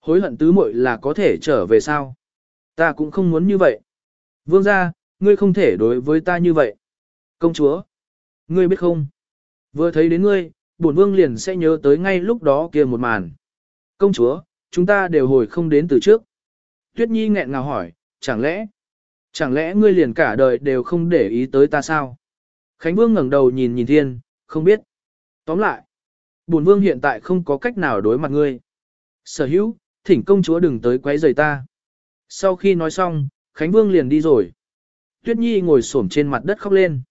Hối hận tứ muội là có thể trở về sao? Ta cũng không muốn như vậy. Vương ra, ngươi không thể đối với ta như vậy. Công chúa, ngươi biết không? Vừa thấy đến ngươi, bổn vương liền sẽ nhớ tới ngay lúc đó kia một màn. Công chúa, chúng ta đều hồi không đến từ trước. Tuyết Nhi nghẹn ngào hỏi, chẳng lẽ, chẳng lẽ ngươi liền cả đời đều không để ý tới ta sao? Khánh Vương ngẩng đầu nhìn nhìn thiên, không biết. Tóm lại, bổn vương hiện tại không có cách nào đối mặt ngươi. Sở hữu, thỉnh công chúa đừng tới quấy rầy ta. Sau khi nói xong, Khánh Vương liền đi rồi. Tuyết Nhi ngồi xổm trên mặt đất khóc lên.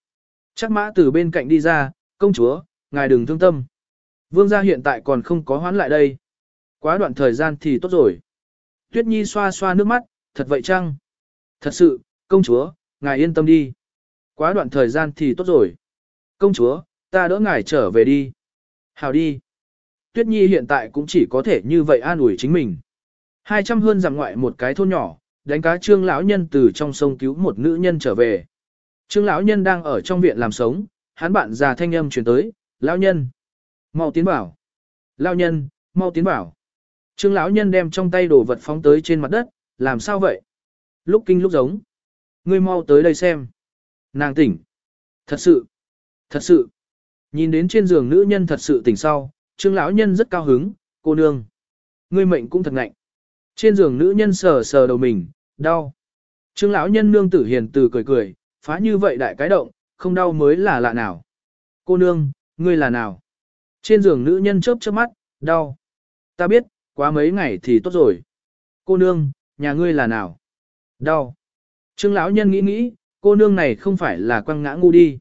Chắc mã từ bên cạnh đi ra, công chúa, ngài đừng thương tâm. Vương gia hiện tại còn không có hoán lại đây. Quá đoạn thời gian thì tốt rồi. Tuyết Nhi xoa xoa nước mắt, thật vậy chăng? Thật sự, công chúa, ngài yên tâm đi. Quá đoạn thời gian thì tốt rồi. Công chúa, ta đỡ ngài trở về đi. Hào đi. Tuyết Nhi hiện tại cũng chỉ có thể như vậy an ủi chính mình. Hai trăm hơn giảm ngoại một cái thôn nhỏ, đánh cá trương lão nhân từ trong sông cứu một nữ nhân trở về. Trương lão nhân đang ở trong viện làm sống, hắn bạn già thanh âm chuyển tới, lão nhân, mau tiến bảo. Lão nhân, mau tiến bảo. Trương lão nhân đem trong tay đồ vật phóng tới trên mặt đất, làm sao vậy? Lúc kinh lúc giống. Ngươi mau tới đây xem. Nàng tỉnh. Thật sự. Thật sự. Nhìn đến trên giường nữ nhân thật sự tỉnh sau, trương lão nhân rất cao hứng, cô nương. Ngươi mệnh cũng thật ngạnh. Trên giường nữ nhân sờ sờ đầu mình, đau. Trương lão nhân nương tử hiền từ cười cười, phá như vậy đại cái động, không đau mới là lạ nào. Cô nương, ngươi là nào? Trên giường nữ nhân chớp chớp mắt, đau. Ta biết, quá mấy ngày thì tốt rồi. Cô nương, nhà ngươi là nào? Đau. Trương lão nhân nghĩ nghĩ, cô nương này không phải là quăng ngã ngu đi.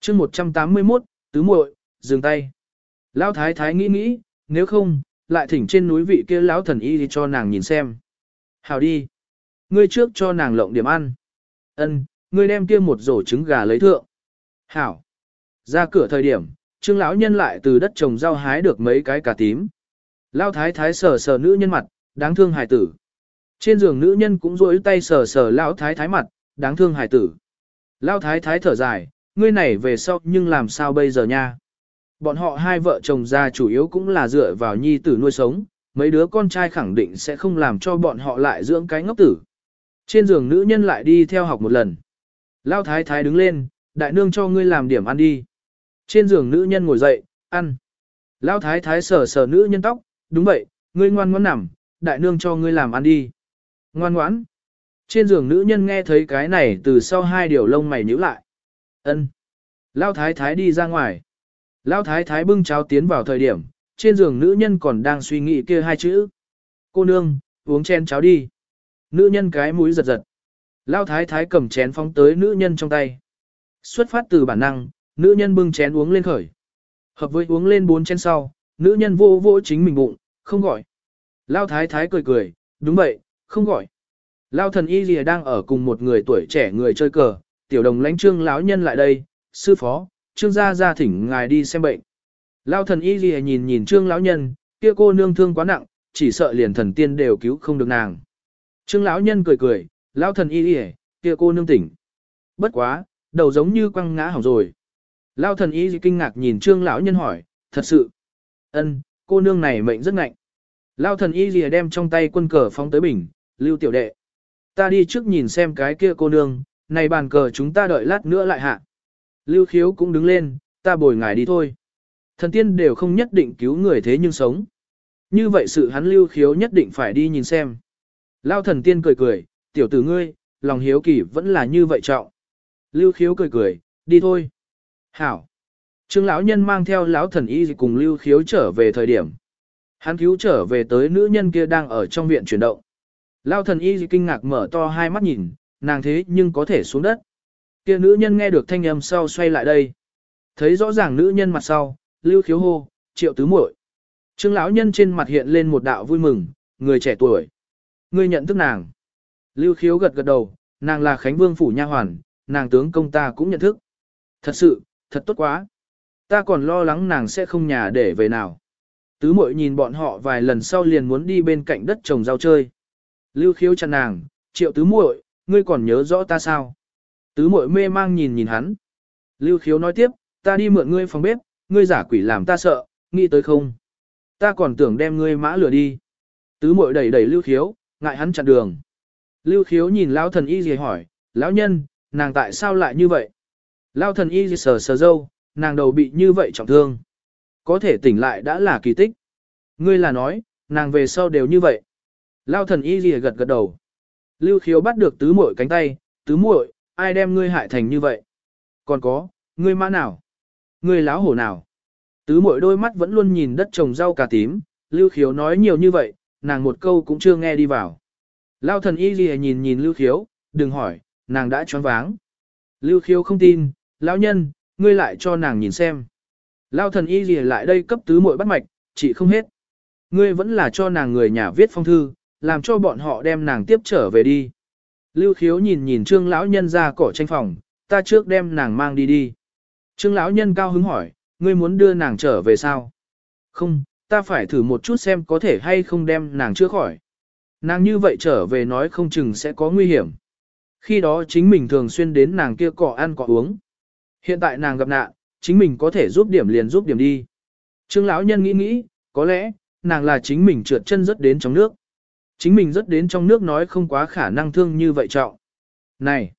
Chương 181, tứ muội, dừng tay. Lão thái thái nghĩ nghĩ, nếu không, lại thỉnh trên núi vị kia lão thần y đi cho nàng nhìn xem. Hào đi. Ngươi trước cho nàng lộng điểm ăn. Ân, ngươi đem kia một rổ trứng gà lấy thượng. Hảo. Ra cửa thời điểm, trương lão nhân lại từ đất trồng rau hái được mấy cái cà tím. Lão thái thái sờ sờ nữ nhân mặt, đáng thương hài tử. Trên giường nữ nhân cũng rỗi tay sờ sờ lão thái thái mặt, đáng thương hài tử. Lão thái thái thở dài, ngươi này về sau nhưng làm sao bây giờ nha? Bọn họ hai vợ chồng già chủ yếu cũng là dựa vào nhi tử nuôi sống, mấy đứa con trai khẳng định sẽ không làm cho bọn họ lại dưỡng cái ngốc tử. Trên giường nữ nhân lại đi theo học một lần. lão thái thái đứng lên, đại nương cho ngươi làm điểm ăn đi. Trên giường nữ nhân ngồi dậy, ăn. lão thái thái sờ sờ nữ nhân tóc, đúng vậy, ngươi ngoan ngoãn nằm, đại nương cho ngươi làm ăn đi. Ngoan ngoãn. Trên giường nữ nhân nghe thấy cái này từ sau hai điều lông mày nhíu lại. Ân. Lao thái thái đi ra ngoài. Lao thái thái bưng cháo tiến vào thời điểm, trên giường nữ nhân còn đang suy nghĩ kia hai chữ. Cô nương, uống chén cháo đi. Nữ nhân cái mũi giật giật. Lao thái thái cầm chén phóng tới nữ nhân trong tay. Xuất phát từ bản năng, nữ nhân bưng chén uống lên khởi. Hợp với uống lên bốn chén sau, nữ nhân vô vô chính mình bụng, không gọi. Lao thái thái cười cười, đúng vậy, không gọi. Lao thần y lìa đang ở cùng một người tuổi trẻ người chơi cờ, tiểu đồng lãnh trương lão nhân lại đây, sư phó, trương gia gia thỉnh ngài đi xem bệnh. Lao thần y lìa nhìn nhìn trương lão nhân, kia cô nương thương quá nặng, chỉ sợ liền thần tiên đều cứu không được nàng. Trương lão nhân cười cười, lão thần y lìa, kia cô nương tỉnh. Bất quá, đầu giống như quăng ngã hỏng rồi. Lao thần y kinh ngạc nhìn trương lão nhân hỏi, thật sự. ân, cô nương này mệnh rất ngạnh. Lao thần y lìa đem trong tay quân cờ phóng tới bình, lưu tiểu đệ. Ta đi trước nhìn xem cái kia cô nương, này bàn cờ chúng ta đợi lát nữa lại hạ. Lưu khiếu cũng đứng lên, ta bồi ngài đi thôi. Thần tiên đều không nhất định cứu người thế nhưng sống. Như vậy sự hắn lưu khiếu nhất định phải đi nhìn xem. Lao thần tiên cười cười, tiểu tử ngươi, lòng hiếu kỳ vẫn là như vậy trọng. Lưu khiếu cười cười, đi thôi. Hảo. Trương lão nhân mang theo lão thần y cùng lưu khiếu trở về thời điểm. Hắn cứu trở về tới nữ nhân kia đang ở trong viện chuyển động. Lao thần y kinh ngạc mở to hai mắt nhìn, nàng thế nhưng có thể xuống đất. Kia nữ nhân nghe được thanh âm sau xoay lại đây. Thấy rõ ràng nữ nhân mặt sau, lưu khiếu hô, triệu tứ muội. Trương lão nhân trên mặt hiện lên một đạo vui mừng, người trẻ tuổi. Ngươi nhận thức nàng. Lưu khiếu gật gật đầu, nàng là Khánh Vương phủ nha hoàn, nàng tướng công ta cũng nhận thức. Thật sự, thật tốt quá. ta còn lo lắng nàng sẽ không nhà để về nào. Tứ muội nhìn bọn họ vài lần sau liền muốn đi bên cạnh đất trồng rau chơi. Lưu khiếu chặn nàng, triệu tứ muội, ngươi còn nhớ rõ ta sao? Tứ muội mê mang nhìn nhìn hắn. Lưu khiếu nói tiếp, ta đi mượn ngươi phòng bếp, ngươi giả quỷ làm ta sợ, nghĩ tới không? Ta còn tưởng đem ngươi mã lửa đi. Tứ muội đẩy đẩy lưu khiếu, ngại hắn chặn đường. Lưu khiếu nhìn lão thần y gì hỏi, lão nhân, nàng tại sao lại như vậy? Lão thần y gì sờ sờ dâu, nàng đầu bị như vậy trọng thương. Có thể tỉnh lại đã là kỳ tích. Ngươi là nói, nàng về sau đều như vậy. Lão thần y gì gật gật đầu. Lưu khiếu bắt được tứ muội cánh tay, tứ muội, ai đem ngươi hại thành như vậy? Còn có, ngươi mã nào? Ngươi láo hổ nào? Tứ muội đôi mắt vẫn luôn nhìn đất trồng rau cà tím, lưu khiếu nói nhiều như vậy, nàng một câu cũng chưa nghe đi vào. Lao thần y gì nhìn nhìn lưu khiếu, đừng hỏi, nàng đã choáng váng. Lưu khiếu không tin, lão nhân, ngươi lại cho nàng nhìn xem. Lao thần y gì lại đây cấp tứ muội bắt mạch, chị không hết. Ngươi vẫn là cho nàng người nhà viết phong thư, làm cho bọn họ đem nàng tiếp trở về đi. Lưu khiếu nhìn nhìn trương lão nhân ra cỏ tranh phòng, ta trước đem nàng mang đi đi. Trương lão nhân cao hứng hỏi, ngươi muốn đưa nàng trở về sao? Không, ta phải thử một chút xem có thể hay không đem nàng chữa khỏi. Nàng như vậy trở về nói không chừng sẽ có nguy hiểm. Khi đó chính mình thường xuyên đến nàng kia cỏ ăn cỏ uống. Hiện tại nàng gặp nạn, chính mình có thể giúp điểm liền giúp điểm đi. Trương lão nhân nghĩ nghĩ, có lẽ, nàng là chính mình trượt chân rất đến trong nước. Chính mình rất đến trong nước nói không quá khả năng thương như vậy trọng. Này!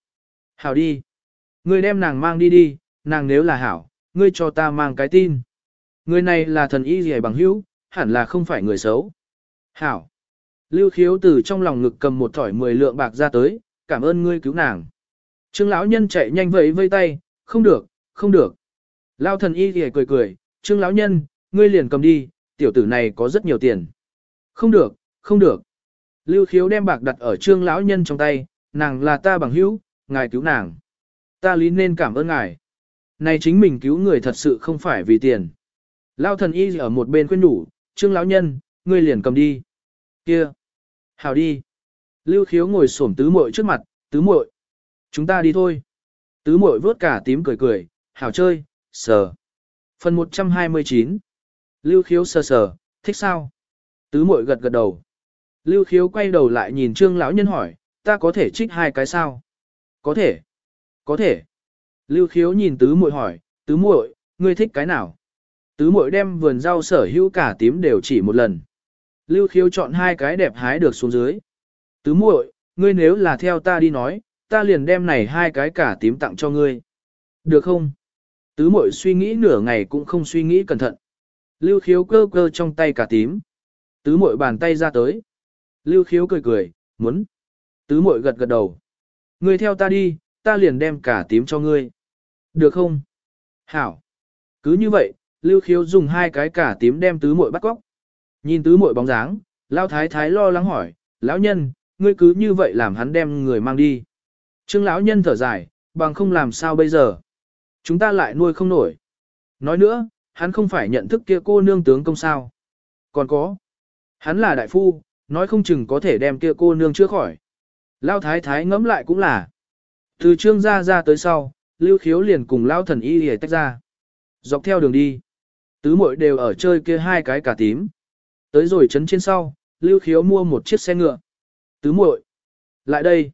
Hảo đi! Ngươi đem nàng mang đi đi, nàng nếu là hảo, ngươi cho ta mang cái tin. Người này là thần y gì bằng hữu, hẳn là không phải người xấu. Hảo. Lưu khiếu từ trong lòng ngực cầm một thỏi 10 lượng bạc ra tới, cảm ơn ngươi cứu nàng. Trương lão nhân chạy nhanh vẫy vây tay, không được, không được. Lao thần y thì cười cười, trương lão nhân, ngươi liền cầm đi, tiểu tử này có rất nhiều tiền. Không được, không được. Lưu khiếu đem bạc đặt ở trương lão nhân trong tay, nàng là ta bằng hữu, ngài cứu nàng. Ta lý nên cảm ơn ngài. Này chính mình cứu người thật sự không phải vì tiền. Lao thần y ở một bên khuyên nhủ, trương lão nhân, ngươi liền cầm đi. Kia. Hào đi. Lưu khiếu ngồi xổm tứ muội trước mặt, tứ muội, Chúng ta đi thôi. Tứ muội vớt cả tím cười cười, hào chơi, sờ. Phần 129. Lưu khiếu sờ sờ, thích sao? Tứ muội gật gật đầu. Lưu khiếu quay đầu lại nhìn trương lão nhân hỏi, ta có thể trích hai cái sao? Có thể. Có thể. Lưu khiếu nhìn tứ muội hỏi, tứ muội, ngươi thích cái nào? Tứ muội đem vườn rau sở hữu cả tím đều chỉ một lần. Lưu khiếu chọn hai cái đẹp hái được xuống dưới. Tứ muội, ngươi nếu là theo ta đi nói, ta liền đem này hai cái cả tím tặng cho ngươi. Được không? Tứ Mội suy nghĩ nửa ngày cũng không suy nghĩ cẩn thận. Lưu khiếu cơ cơ trong tay cả tím. Tứ Mội bàn tay ra tới. Lưu khiếu cười cười, muốn. Tứ Mội gật gật đầu. Ngươi theo ta đi, ta liền đem cả tím cho ngươi. Được không? Hảo. Cứ như vậy, Lưu Khiếu dùng hai cái cả tím đem tứ Mội bắt cóc. Nhìn tứ Mội bóng dáng, Lão Thái Thái lo lắng hỏi, lão nhân, ngươi cứ như vậy làm hắn đem người mang đi. Trương lão nhân thở dài, bằng không làm sao bây giờ. Chúng ta lại nuôi không nổi. Nói nữa, hắn không phải nhận thức kia cô nương tướng công sao. Còn có. Hắn là đại phu, nói không chừng có thể đem kia cô nương chữa khỏi. Lão Thái Thái ngẫm lại cũng là. Từ trương gia ra tới sau, Lưu Khiếu liền cùng Lão thần y để tách ra. Dọc theo đường đi. Tứ muội đều ở chơi kia hai cái cả tím. Tới rồi trấn trên sau, Lưu Khiếu mua một chiếc xe ngựa. Tứ muội, lại đây.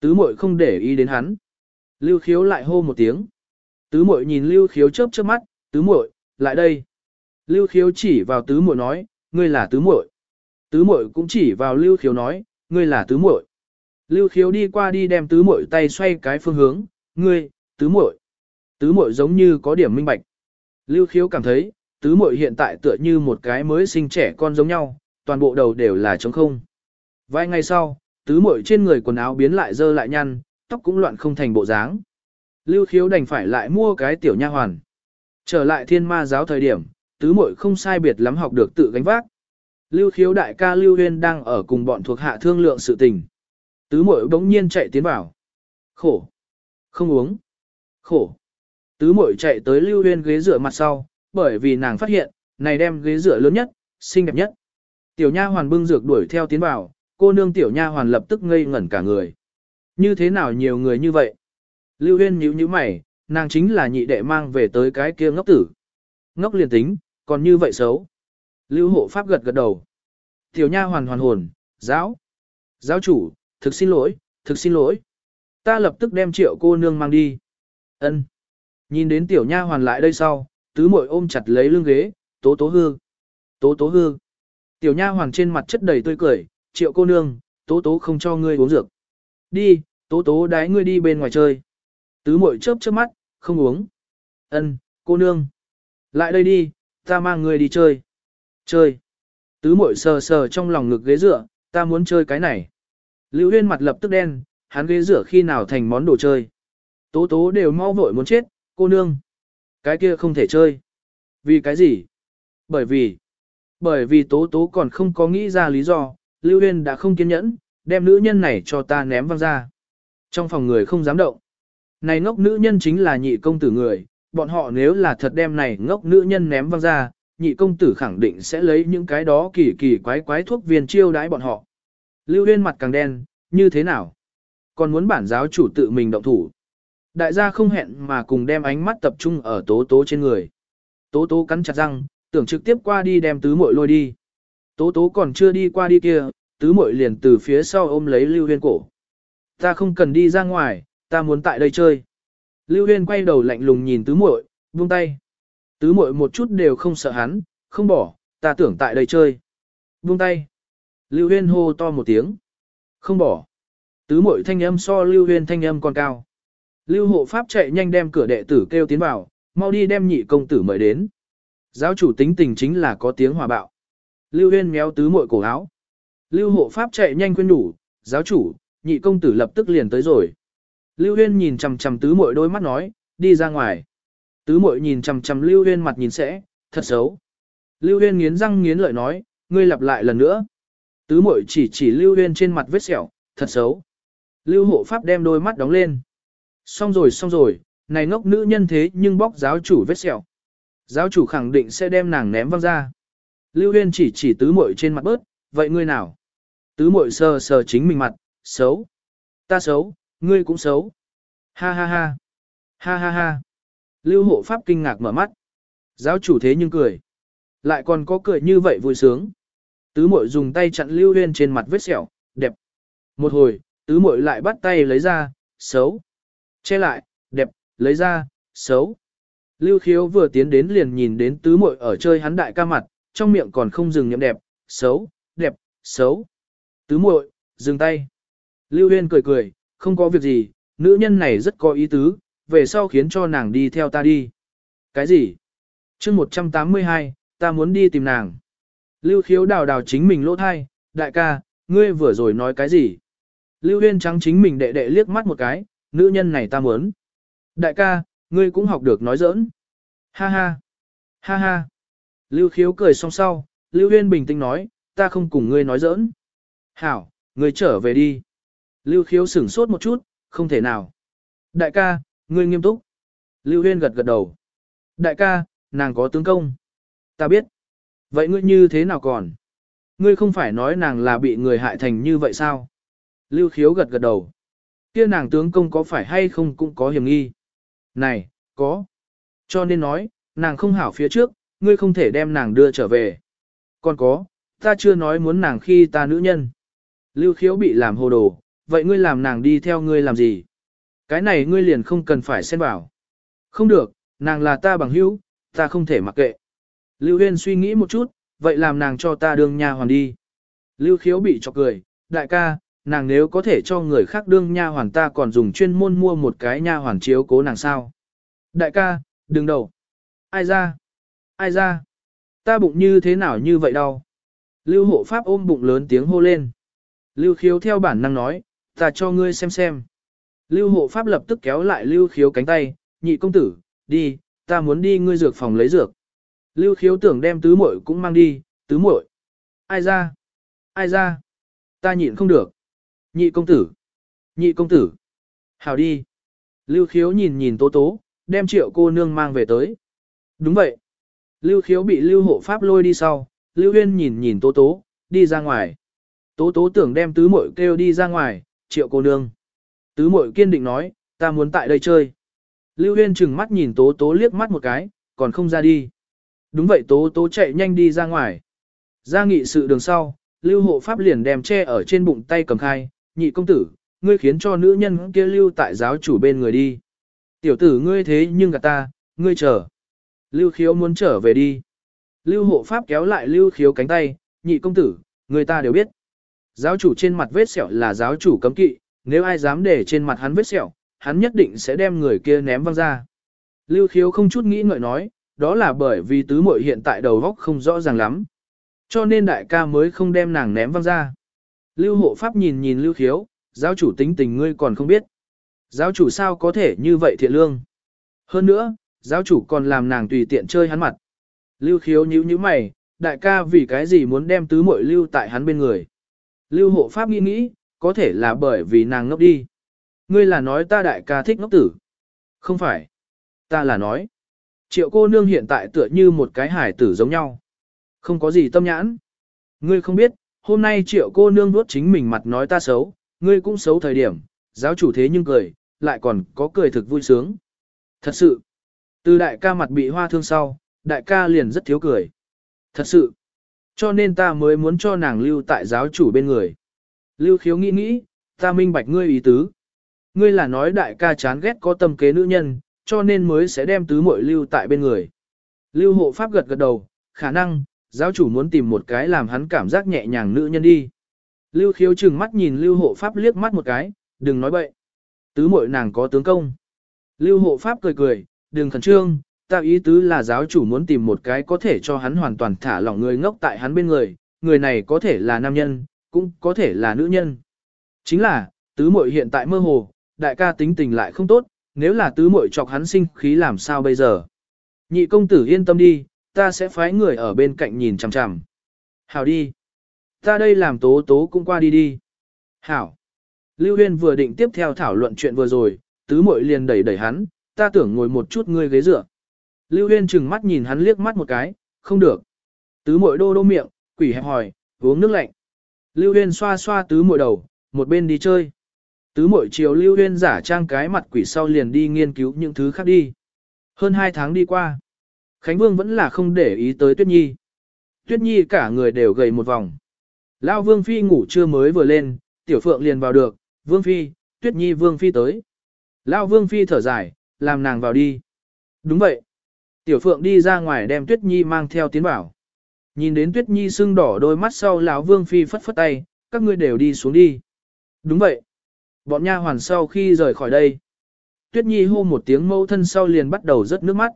Tứ muội không để ý đến hắn. Lưu Khiếu lại hô một tiếng. Tứ muội nhìn Lưu Khiếu chớp chớp mắt, "Tứ muội, lại đây." Lưu Khiếu chỉ vào Tứ muội nói, "Ngươi là Tứ muội." Tứ muội cũng chỉ vào Lưu Khiếu nói, "Ngươi là Tứ muội." Lưu Khiếu đi qua đi đem Tứ muội tay xoay cái phương hướng, "Ngươi, Tứ muội." Tứ muội giống như có điểm minh bạch. Lưu Khiếu cảm thấy, tứ muội hiện tại tựa như một cái mới sinh trẻ con giống nhau, toàn bộ đầu đều là trống không. Vài ngày sau, tứ muội trên người quần áo biến lại dơ lại nhăn, tóc cũng loạn không thành bộ dáng. Lưu khiếu đành phải lại mua cái tiểu nha hoàn. Trở lại thiên ma giáo thời điểm, tứ muội không sai biệt lắm học được tự gánh vác. Lưu khiếu đại ca Lưu Huyên đang ở cùng bọn thuộc hạ thương lượng sự tình. Tứ muội bỗng nhiên chạy tiến vào. Khổ. Không uống. Khổ. Tứ muội chạy tới Lưu Huyên ghế rửa mặt sau, bởi vì nàng phát hiện, này đem ghế rửa lớn nhất, xinh đẹp nhất. Tiểu nha hoàn bưng dược đuổi theo tiến vào, cô nương tiểu nha hoàn lập tức ngây ngẩn cả người. Như thế nào nhiều người như vậy? Lưu Huyên nhíu nhíu mày, nàng chính là nhị đệ mang về tới cái kia ngốc tử. Ngốc liền tính, còn như vậy xấu. Lưu hộ pháp gật gật đầu. Tiểu nha hoàn hoàn hồn, giáo. Giáo chủ, thực xin lỗi, thực xin lỗi. Ta lập tức đem triệu cô nương mang đi. Ân. Nhìn đến tiểu nha hoàn lại đây sau, tứ muội ôm chặt lấy lưng ghế, tố tố hương, Tố tố hương. Tiểu nha hoàn trên mặt chất đầy tươi cười, triệu cô nương, tố tố không cho ngươi uống dược. Đi, tố tố đái ngươi đi bên ngoài chơi. Tứ muội chớp chớp mắt, không uống. Ân, cô nương. Lại đây đi, ta mang người đi chơi. Chơi. Tứ muội sờ sờ trong lòng ngực ghế dựa, ta muốn chơi cái này. Lưu Huyên mặt lập tức đen, hắn ghế dựa khi nào thành món đồ chơi. Tố tố đều mau vội muốn chết, cô nương. Cái kia không thể chơi. Vì cái gì? Bởi vì, bởi vì tố tố còn không có nghĩ ra lý do, Lưu Huyên đã không kiên nhẫn, đem nữ nhân này cho ta ném văng ra. Trong phòng người không dám động. Này ngốc nữ nhân chính là nhị công tử người, bọn họ nếu là thật đem này ngốc nữ nhân ném văng ra, nhị công tử khẳng định sẽ lấy những cái đó kỳ kỳ quái quái thuốc viên chiêu đãi bọn họ. Lưu Huyên mặt càng đen, như thế nào? Còn muốn bản giáo chủ tự mình động thủ. Đại gia không hẹn mà cùng đem ánh mắt tập trung ở tố tố trên người. Tố tố cắn chặt răng, tưởng trực tiếp qua đi đem tứ muội lôi đi. Tố tố còn chưa đi qua đi kia, tứ muội liền từ phía sau ôm lấy Lưu Huyên cổ. Ta không cần đi ra ngoài, ta muốn tại đây chơi. Lưu Huyên quay đầu lạnh lùng nhìn tứ muội, buông tay. Tứ muội một chút đều không sợ hắn, không bỏ, ta tưởng tại đây chơi. Buông tay. Lưu Huyên hô to một tiếng. Không bỏ. Tứ muội thanh âm so Lưu Huyên thanh âm còn cao. Lưu hộ pháp chạy nhanh đem cửa đệ tử kêu tiến vào, mau đi đem nhị công tử mời đến. Giáo chủ tính tình chính là có tiếng hòa bạo. Lưu Huyên méo tứ muội cổ áo. Lưu hộ pháp chạy nhanh quên đủ, giáo chủ, nhị công tử lập tức liền tới rồi. Lưu Huyên nhìn chằm chằm tứ muội đôi mắt nói, đi ra ngoài. Tứ muội nhìn chằm chằm Lưu Huyên mặt nhìn sẽ, thật xấu. Lưu Huyên nghiến răng nghiến lợi nói, ngươi lặp lại lần nữa. Tứ muội chỉ chỉ Lưu Huyên trên mặt vết sẹo, thật xấu. Lưu hộ pháp đem đôi mắt đóng lên. Xong rồi xong rồi, này ngốc nữ nhân thế nhưng bóc giáo chủ vết sẹo. Giáo chủ khẳng định sẽ đem nàng ném văng ra. Lưu Huyên chỉ chỉ tứ muội trên mặt bớt, vậy ngươi nào? Tứ muội sờ sờ chính mình mặt, xấu. Ta xấu, ngươi cũng xấu. Ha ha ha. Ha ha ha. Lưu hộ pháp kinh ngạc mở mắt. Giáo chủ thế nhưng cười. Lại còn có cười như vậy vui sướng. Tứ muội dùng tay chặn Lưu Huyên trên mặt vết sẹo, đẹp. Một hồi, tứ muội lại bắt tay lấy ra, xấu. Che lại, đẹp, lấy ra, xấu. Lưu khiếu vừa tiến đến liền nhìn đến tứ muội ở chơi hắn đại ca mặt, trong miệng còn không dừng nhậm đẹp, xấu, đẹp, xấu. Tứ muội, dừng tay. Lưu Huyên cười cười, không có việc gì, nữ nhân này rất có ý tứ, về sau khiến cho nàng đi theo ta đi. Cái gì? chương 182, ta muốn đi tìm nàng. Lưu khiếu đào đào chính mình lỗ thai, đại ca, ngươi vừa rồi nói cái gì? Lưu Huyên trắng chính mình đệ đệ liếc mắt một cái, nữ nhân này ta muốn. Đại ca, ngươi cũng học được nói giỡn. Ha ha. Ha ha. Lưu khiếu cười xong sau, Lưu Huyên bình tĩnh nói, ta không cùng ngươi nói giỡn. Hảo, ngươi trở về đi. Lưu khiếu sửng sốt một chút, không thể nào. Đại ca, ngươi nghiêm túc. Lưu Huyên gật gật đầu. Đại ca, nàng có tướng công. Ta biết. Vậy ngươi như thế nào còn? Ngươi không phải nói nàng là bị người hại thành như vậy sao? Lưu khiếu gật gật đầu. Kia nàng tướng công có phải hay không cũng có hiểm nghi. Này, có. Cho nên nói, nàng không hảo phía trước, ngươi không thể đem nàng đưa trở về. Còn có, ta chưa nói muốn nàng khi ta nữ nhân. Lưu khiếu bị làm hồ đồ, vậy ngươi làm nàng đi theo ngươi làm gì? Cái này ngươi liền không cần phải xen vào. Không được, nàng là ta bằng hữu, ta không thể mặc kệ. Lưu Huyên suy nghĩ một chút, vậy làm nàng cho ta đương nha hoàn đi. Lưu khiếu bị chọc cười, đại ca, nàng nếu có thể cho người khác đương nha hoàn ta còn dùng chuyên môn mua một cái nha hoàn chiếu cố nàng sao. Đại ca, đừng đầu. Ai ra? Ai ra? Ta bụng như thế nào như vậy đâu? Lưu hộ pháp ôm bụng lớn tiếng hô lên. Lưu khiếu theo bản năng nói, ta cho ngươi xem xem. Lưu hộ pháp lập tức kéo lại lưu khiếu cánh tay, nhị công tử, đi, ta muốn đi ngươi dược phòng lấy dược. Lưu khiếu tưởng đem tứ muội cũng mang đi, tứ muội. Ai ra? Ai ra? Ta nhịn không được. Nhị công tử. Nhị công tử. Hào đi. Lưu khiếu nhìn nhìn tố tố, đem triệu cô nương mang về tới. Đúng vậy. Lưu khiếu bị lưu hộ pháp lôi đi sau, lưu huyên nhìn nhìn tố tố, đi ra ngoài. Tố tố tưởng đem tứ muội kêu đi ra ngoài, triệu cô nương. Tứ muội kiên định nói, ta muốn tại đây chơi. Lưu huyên chừng mắt nhìn tố tố liếc mắt một cái, còn không ra đi. Đúng vậy tố tố chạy nhanh đi ra ngoài. Ra nghị sự đường sau, lưu hộ pháp liền đem che ở trên bụng tay cầm khai, nhị công tử, ngươi khiến cho nữ nhân kia lưu tại giáo chủ bên người đi. Tiểu tử ngươi thế nhưng gạt ta, ngươi chờ. Lưu khiếu muốn trở về đi. Lưu hộ pháp kéo lại lưu khiếu cánh tay, nhị công tử, người ta đều biết. Giáo chủ trên mặt vết sẹo là giáo chủ cấm kỵ, nếu ai dám để trên mặt hắn vết sẹo, hắn nhất định sẽ đem người kia ném văng ra. Lưu khiếu không chút nghĩ ngợi nói, đó là bởi vì tứ muội hiện tại đầu góc không rõ ràng lắm. Cho nên đại ca mới không đem nàng ném văng ra. Lưu hộ pháp nhìn nhìn lưu khiếu, giáo chủ tính tình ngươi còn không biết. Giáo chủ sao có thể như vậy thiện lương. Hơn nữa, giáo chủ còn làm nàng tùy tiện chơi hắn mặt. Lưu khiếu nhíu nhíu mày, đại ca vì cái gì muốn đem tứ muội lưu tại hắn bên người. Lưu hộ pháp nghĩ nghĩ, có thể là bởi vì nàng ngốc đi. Ngươi là nói ta đại ca thích ngốc tử. Không phải. Ta là nói. Triệu cô nương hiện tại tựa như một cái hải tử giống nhau. Không có gì tâm nhãn. Ngươi không biết, hôm nay triệu cô nương nuốt chính mình mặt nói ta xấu, ngươi cũng xấu thời điểm, giáo chủ thế nhưng cười, lại còn có cười thực vui sướng. Thật sự, từ đại ca mặt bị hoa thương sau, đại ca liền rất thiếu cười. Thật sự, cho nên ta mới muốn cho nàng lưu tại giáo chủ bên người. Lưu khiếu nghĩ nghĩ, ta minh bạch ngươi ý tứ. Ngươi là nói đại ca chán ghét có tâm kế nữ nhân, cho nên mới sẽ đem tứ muội lưu tại bên người. Lưu hộ pháp gật gật đầu, khả năng, giáo chủ muốn tìm một cái làm hắn cảm giác nhẹ nhàng nữ nhân đi. Lưu khiếu chừng mắt nhìn lưu hộ pháp liếc mắt một cái, đừng nói bậy. Tứ muội nàng có tướng công. Lưu hộ pháp cười cười, đừng khẩn trương, ta ý tứ là giáo chủ muốn tìm một cái có thể cho hắn hoàn toàn thả lỏng người ngốc tại hắn bên người, người này có thể là nam nhân, cũng có thể là nữ nhân. Chính là, tứ muội hiện tại mơ hồ, đại ca tính tình lại không tốt, nếu là tứ muội chọc hắn sinh khí làm sao bây giờ. Nhị công tử yên tâm đi, ta sẽ phái người ở bên cạnh nhìn chằm chằm. Hảo đi. Ta đây làm tố tố cũng qua đi đi. Hảo. Lưu Huyên vừa định tiếp theo thảo luận chuyện vừa rồi, tứ muội liền đẩy đẩy hắn, ta tưởng ngồi một chút ngươi ghế dựa. Lưu Huyên chừng mắt nhìn hắn liếc mắt một cái, không được. Tứ Mội đô đô miệng, quỷ hẹp hỏi, uống nước lạnh. Lưu Huyên xoa xoa tứ Mội đầu, một bên đi chơi. Tứ Mội chiều Lưu Huyên giả trang cái mặt quỷ sau liền đi nghiên cứu những thứ khác đi. Hơn hai tháng đi qua. Khánh Vương vẫn là không để ý tới Tuyết Nhi. Tuyết Nhi cả người đều gầy một vòng. Lao Vương Phi ngủ trưa mới vừa lên, Tiểu Phượng liền vào được, Vương Phi, Tuyết Nhi Vương Phi tới. Lao Vương Phi thở dài, làm nàng vào đi. Đúng vậy. Tiểu Phượng đi ra ngoài đem Tuyết Nhi mang theo tiến bảo. Nhìn đến Tuyết Nhi sưng đỏ đôi mắt sau lão Vương Phi phất phất tay, các ngươi đều đi xuống đi. Đúng vậy. Bọn nha hoàn sau khi rời khỏi đây. Tuyết Nhi hô một tiếng mâu thân sau liền bắt đầu rớt nước mắt.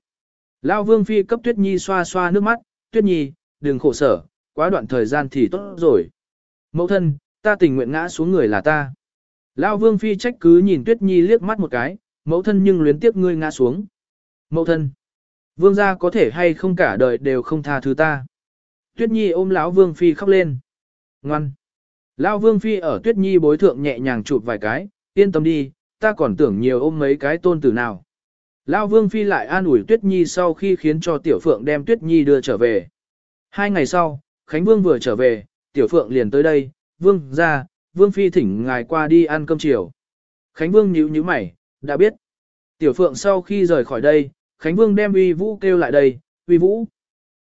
Lão Vương Phi cấp Tuyết Nhi xoa xoa nước mắt, Tuyết Nhi, đừng khổ sở, quá đoạn thời gian thì tốt rồi. Mẫu thân, ta tình nguyện ngã xuống người là ta. Lão Vương Phi trách cứ nhìn Tuyết Nhi liếc mắt một cái, mẫu thân nhưng luyến tiếc ngươi ngã xuống. Mẫu thân, vương gia có thể hay không cả đời đều không tha thứ ta. Tuyết Nhi ôm lão Vương Phi khóc lên. Ngoan. Lão Vương Phi ở Tuyết Nhi bối thượng nhẹ nhàng chụp vài cái, yên tâm đi, ta còn tưởng nhiều ôm mấy cái tôn tử nào. Lão Vương Phi lại an ủi Tuyết Nhi sau khi khiến cho Tiểu Phượng đem Tuyết Nhi đưa trở về. Hai ngày sau, Khánh Vương vừa trở về, Tiểu Phượng liền tới đây, Vương ra, Vương Phi thỉnh ngài qua đi ăn cơm chiều. Khánh Vương nhíu nhíu mày, đã biết. Tiểu Phượng sau khi rời khỏi đây, Khánh Vương đem Uy Vũ kêu lại đây, Uy Vũ.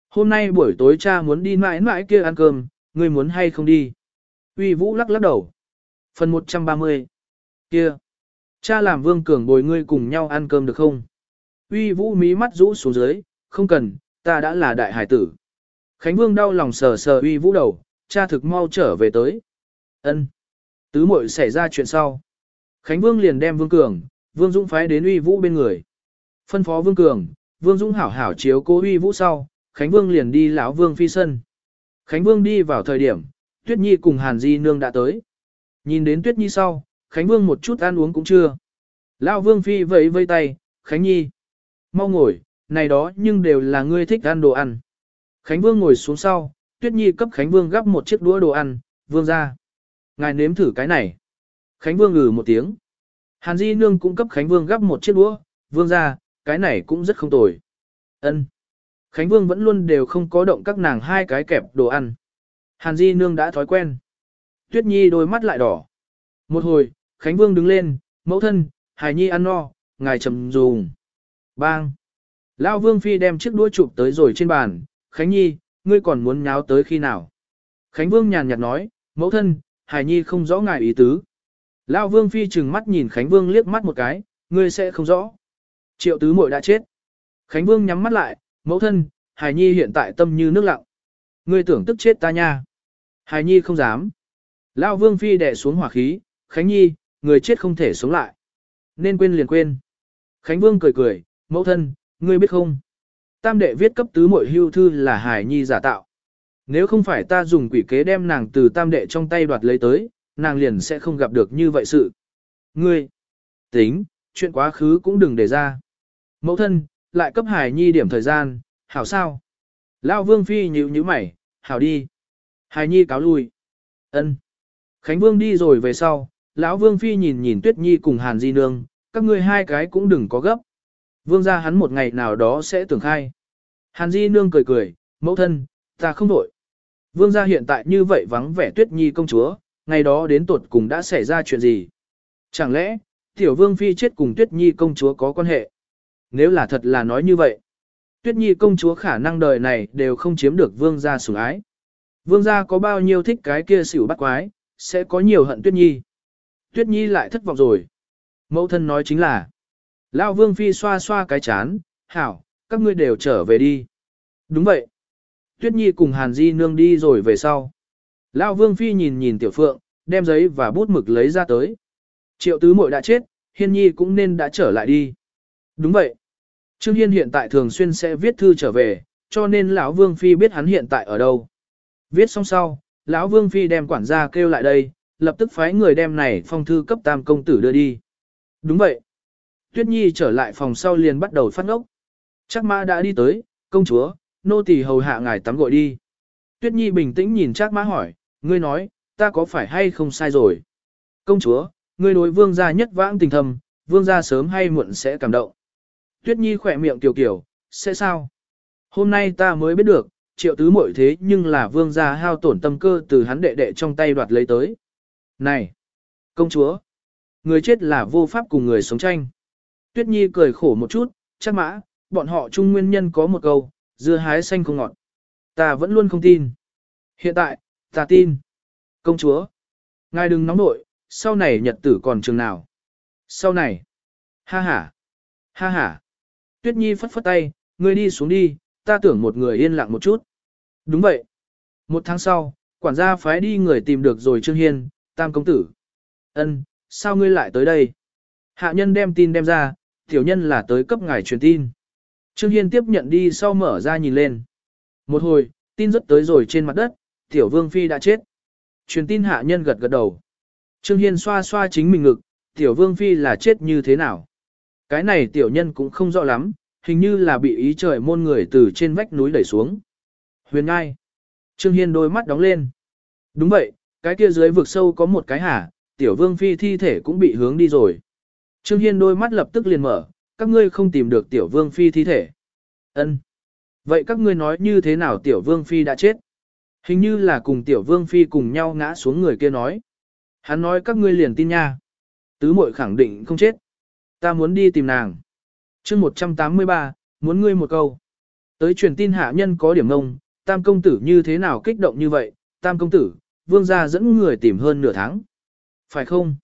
Hôm nay buổi tối cha muốn đi mãi mãi kia ăn cơm, ngươi muốn hay không đi? Uy Vũ lắc lắc đầu. Phần 130. Kia. Cha làm Vương Cường bồi ngươi cùng nhau ăn cơm được không? Uy Vũ mí mắt rũ xuống dưới, không cần, ta đã là đại hải tử. Khánh Vương đau lòng sờ sờ Uy Vũ đầu, cha thực mau trở về tới. Ân. Tứ muội xảy ra chuyện sau. Khánh Vương liền đem Vương Cường, Vương Dũng phái đến Uy Vũ bên người. Phân phó Vương Cường, Vương Dũng hảo hảo chiếu cố Uy Vũ sau, Khánh Vương liền đi lão Vương phi sân. Khánh Vương đi vào thời điểm, Tuyết Nhi cùng Hàn Di Nương đã tới. Nhìn đến Tuyết Nhi sau, Khánh Vương một chút ăn uống cũng chưa. Lão Vương phi vẫy vây tay, Khánh Nhi. Mau ngồi, này đó nhưng đều là ngươi thích ăn đồ ăn. Khánh Vương ngồi xuống sau, Tuyết Nhi cấp Khánh Vương gắp một chiếc đũa đồ ăn, Vương ra. Ngài nếm thử cái này. Khánh Vương ngừ một tiếng. Hàn Di Nương cũng cấp Khánh Vương gắp một chiếc đũa, Vương ra, cái này cũng rất không tồi. Ân. Khánh Vương vẫn luôn đều không có động các nàng hai cái kẹp đồ ăn. Hàn Di Nương đã thói quen. Tuyết Nhi đôi mắt lại đỏ. Một hồi, Khánh Vương đứng lên, mẫu thân, Hải Nhi ăn no, ngài trầm dùng. Bang. Lão Vương Phi đem chiếc đũa chụp tới rồi trên bàn, Khánh Nhi, ngươi còn muốn nháo tới khi nào? Khánh Vương nhàn nhạt nói, mẫu thân, Hải Nhi không rõ ngài ý tứ. Lão Vương Phi trừng mắt nhìn Khánh Vương liếc mắt một cái, ngươi sẽ không rõ. Triệu tứ muội đã chết. Khánh Vương nhắm mắt lại, mẫu thân, Hải Nhi hiện tại tâm như nước lặng. Ngươi tưởng tức chết ta nha. Hải Nhi không dám. Lão Vương Phi đè xuống hỏa khí, Khánh Nhi, người chết không thể sống lại. Nên quên liền quên. Khánh Vương cười cười, mẫu thân, ngươi biết không? Tam đệ viết cấp tứ muội hưu thư là Hải Nhi giả tạo. Nếu không phải ta dùng quỷ kế đem nàng từ tam đệ trong tay đoạt lấy tới, nàng liền sẽ không gặp được như vậy sự. Ngươi, tính, chuyện quá khứ cũng đừng để ra. Mẫu thân, lại cấp Hải Nhi điểm thời gian, hảo sao? Lão Vương Phi nhíu nhíu mày, hảo đi. Hải Nhi cáo lui. Ân. Khánh Vương đi rồi về sau, lão Vương Phi nhìn nhìn Tuyết Nhi cùng Hàn Di Nương, các ngươi hai cái cũng đừng có gấp. Vương gia hắn một ngày nào đó sẽ tưởng khai. Hàn Di Nương cười cười, mẫu thân, ta không đổi. Vương gia hiện tại như vậy vắng vẻ Tuyết Nhi công chúa, ngày đó đến tuột cùng đã xảy ra chuyện gì? Chẳng lẽ, Tiểu Vương Phi chết cùng Tuyết Nhi công chúa có quan hệ? Nếu là thật là nói như vậy, Tuyết Nhi công chúa khả năng đời này đều không chiếm được Vương gia sủng ái. Vương gia có bao nhiêu thích cái kia xỉu bắt quái, sẽ có nhiều hận Tuyết Nhi. Tuyết Nhi lại thất vọng rồi. Mẫu thân nói chính là, Lão Vương Phi xoa xoa cái chán, hảo, các ngươi đều trở về đi. Đúng vậy. Tuyết Nhi cùng Hàn Di nương đi rồi về sau. Lão Vương Phi nhìn nhìn Tiểu Phượng, đem giấy và bút mực lấy ra tới. Triệu tứ muội đã chết, Hiên Nhi cũng nên đã trở lại đi. Đúng vậy. Trương Hiên hiện tại thường xuyên sẽ viết thư trở về, cho nên lão Vương Phi biết hắn hiện tại ở đâu. Viết xong sau, lão Vương Phi đem quản gia kêu lại đây, lập tức phái người đem này phong thư cấp tam công tử đưa đi. Đúng vậy. Tuyết Nhi trở lại phòng sau liền bắt đầu phát ngốc. Chắc mã đã đi tới, công chúa, nô tỳ hầu hạ ngài tắm gội đi. Tuyết Nhi bình tĩnh nhìn Trác Mã hỏi, ngươi nói, ta có phải hay không sai rồi? Công chúa, ngươi đối vương gia nhất vãng tình thầm, vương gia sớm hay muộn sẽ cảm động. Tuyết Nhi khỏe miệng kiều kiều, sẽ sao? Hôm nay ta mới biết được, triệu tứ muội thế nhưng là vương gia hao tổn tâm cơ từ hắn đệ đệ trong tay đoạt lấy tới. Này! Công chúa! Người chết là vô pháp cùng người sống tranh. Tuyết Nhi cười khổ một chút, chắc mã, bọn họ chung nguyên nhân có một câu, dưa hái xanh không ngọt. Ta vẫn luôn không tin. Hiện tại, ta tin. Công chúa, ngài đừng nóng nội, sau này nhật tử còn trường nào. Sau này, ha ha, ha ha. Tuyết Nhi phất phất tay, ngươi đi xuống đi, ta tưởng một người yên lặng một chút. Đúng vậy. Một tháng sau, quản gia phái đi người tìm được rồi Trương Hiên, tam công tử. Ân, sao ngươi lại tới đây? Hạ nhân đem tin đem ra, tiểu nhân là tới cấp ngài truyền tin. Trương Hiên tiếp nhận đi sau mở ra nhìn lên. Một hồi, tin rất tới rồi trên mặt đất, tiểu vương phi đã chết. Truyền tin hạ nhân gật gật đầu. Trương Hiên xoa xoa chính mình ngực, tiểu vương phi là chết như thế nào. Cái này tiểu nhân cũng không rõ lắm, hình như là bị ý trời môn người từ trên vách núi đẩy xuống. Huyền ngai. Trương Hiên đôi mắt đóng lên. Đúng vậy, cái kia dưới vực sâu có một cái hả, tiểu vương phi thi thể cũng bị hướng đi rồi. Trương Hiên đôi mắt lập tức liền mở, các ngươi không tìm được tiểu vương phi thi thể. Ân. Vậy các ngươi nói như thế nào tiểu vương phi đã chết? Hình như là cùng tiểu vương phi cùng nhau ngã xuống người kia nói. Hắn nói các ngươi liền tin nha. Tứ muội khẳng định không chết. Ta muốn đi tìm nàng. chương 183, muốn ngươi một câu. Tới truyền tin hạ nhân có điểm ngông, tam công tử như thế nào kích động như vậy, tam công tử, vương gia dẫn người tìm hơn nửa tháng. Phải không?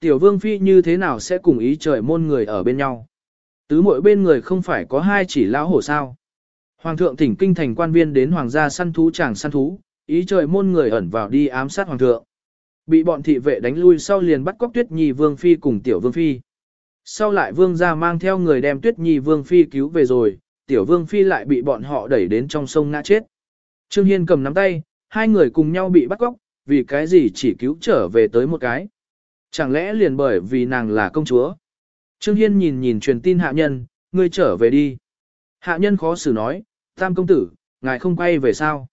Tiểu vương phi như thế nào sẽ cùng ý trời môn người ở bên nhau? Tứ mỗi bên người không phải có hai chỉ lão hổ sao? Hoàng thượng thỉnh kinh thành quan viên đến hoàng gia săn thú chàng săn thú, ý trời môn người ẩn vào đi ám sát hoàng thượng. Bị bọn thị vệ đánh lui sau liền bắt cóc tuyết nhi vương phi cùng tiểu vương phi. Sau lại vương gia mang theo người đem tuyết nhi vương phi cứu về rồi, tiểu vương phi lại bị bọn họ đẩy đến trong sông ngã chết. Trương Hiên cầm nắm tay, hai người cùng nhau bị bắt cóc, vì cái gì chỉ cứu trở về tới một cái. Chẳng lẽ liền bởi vì nàng là công chúa? Trương Hiên nhìn nhìn truyền tin hạ nhân, ngươi trở về đi. Hạ nhân khó xử nói, tam công tử, ngài không quay về sao?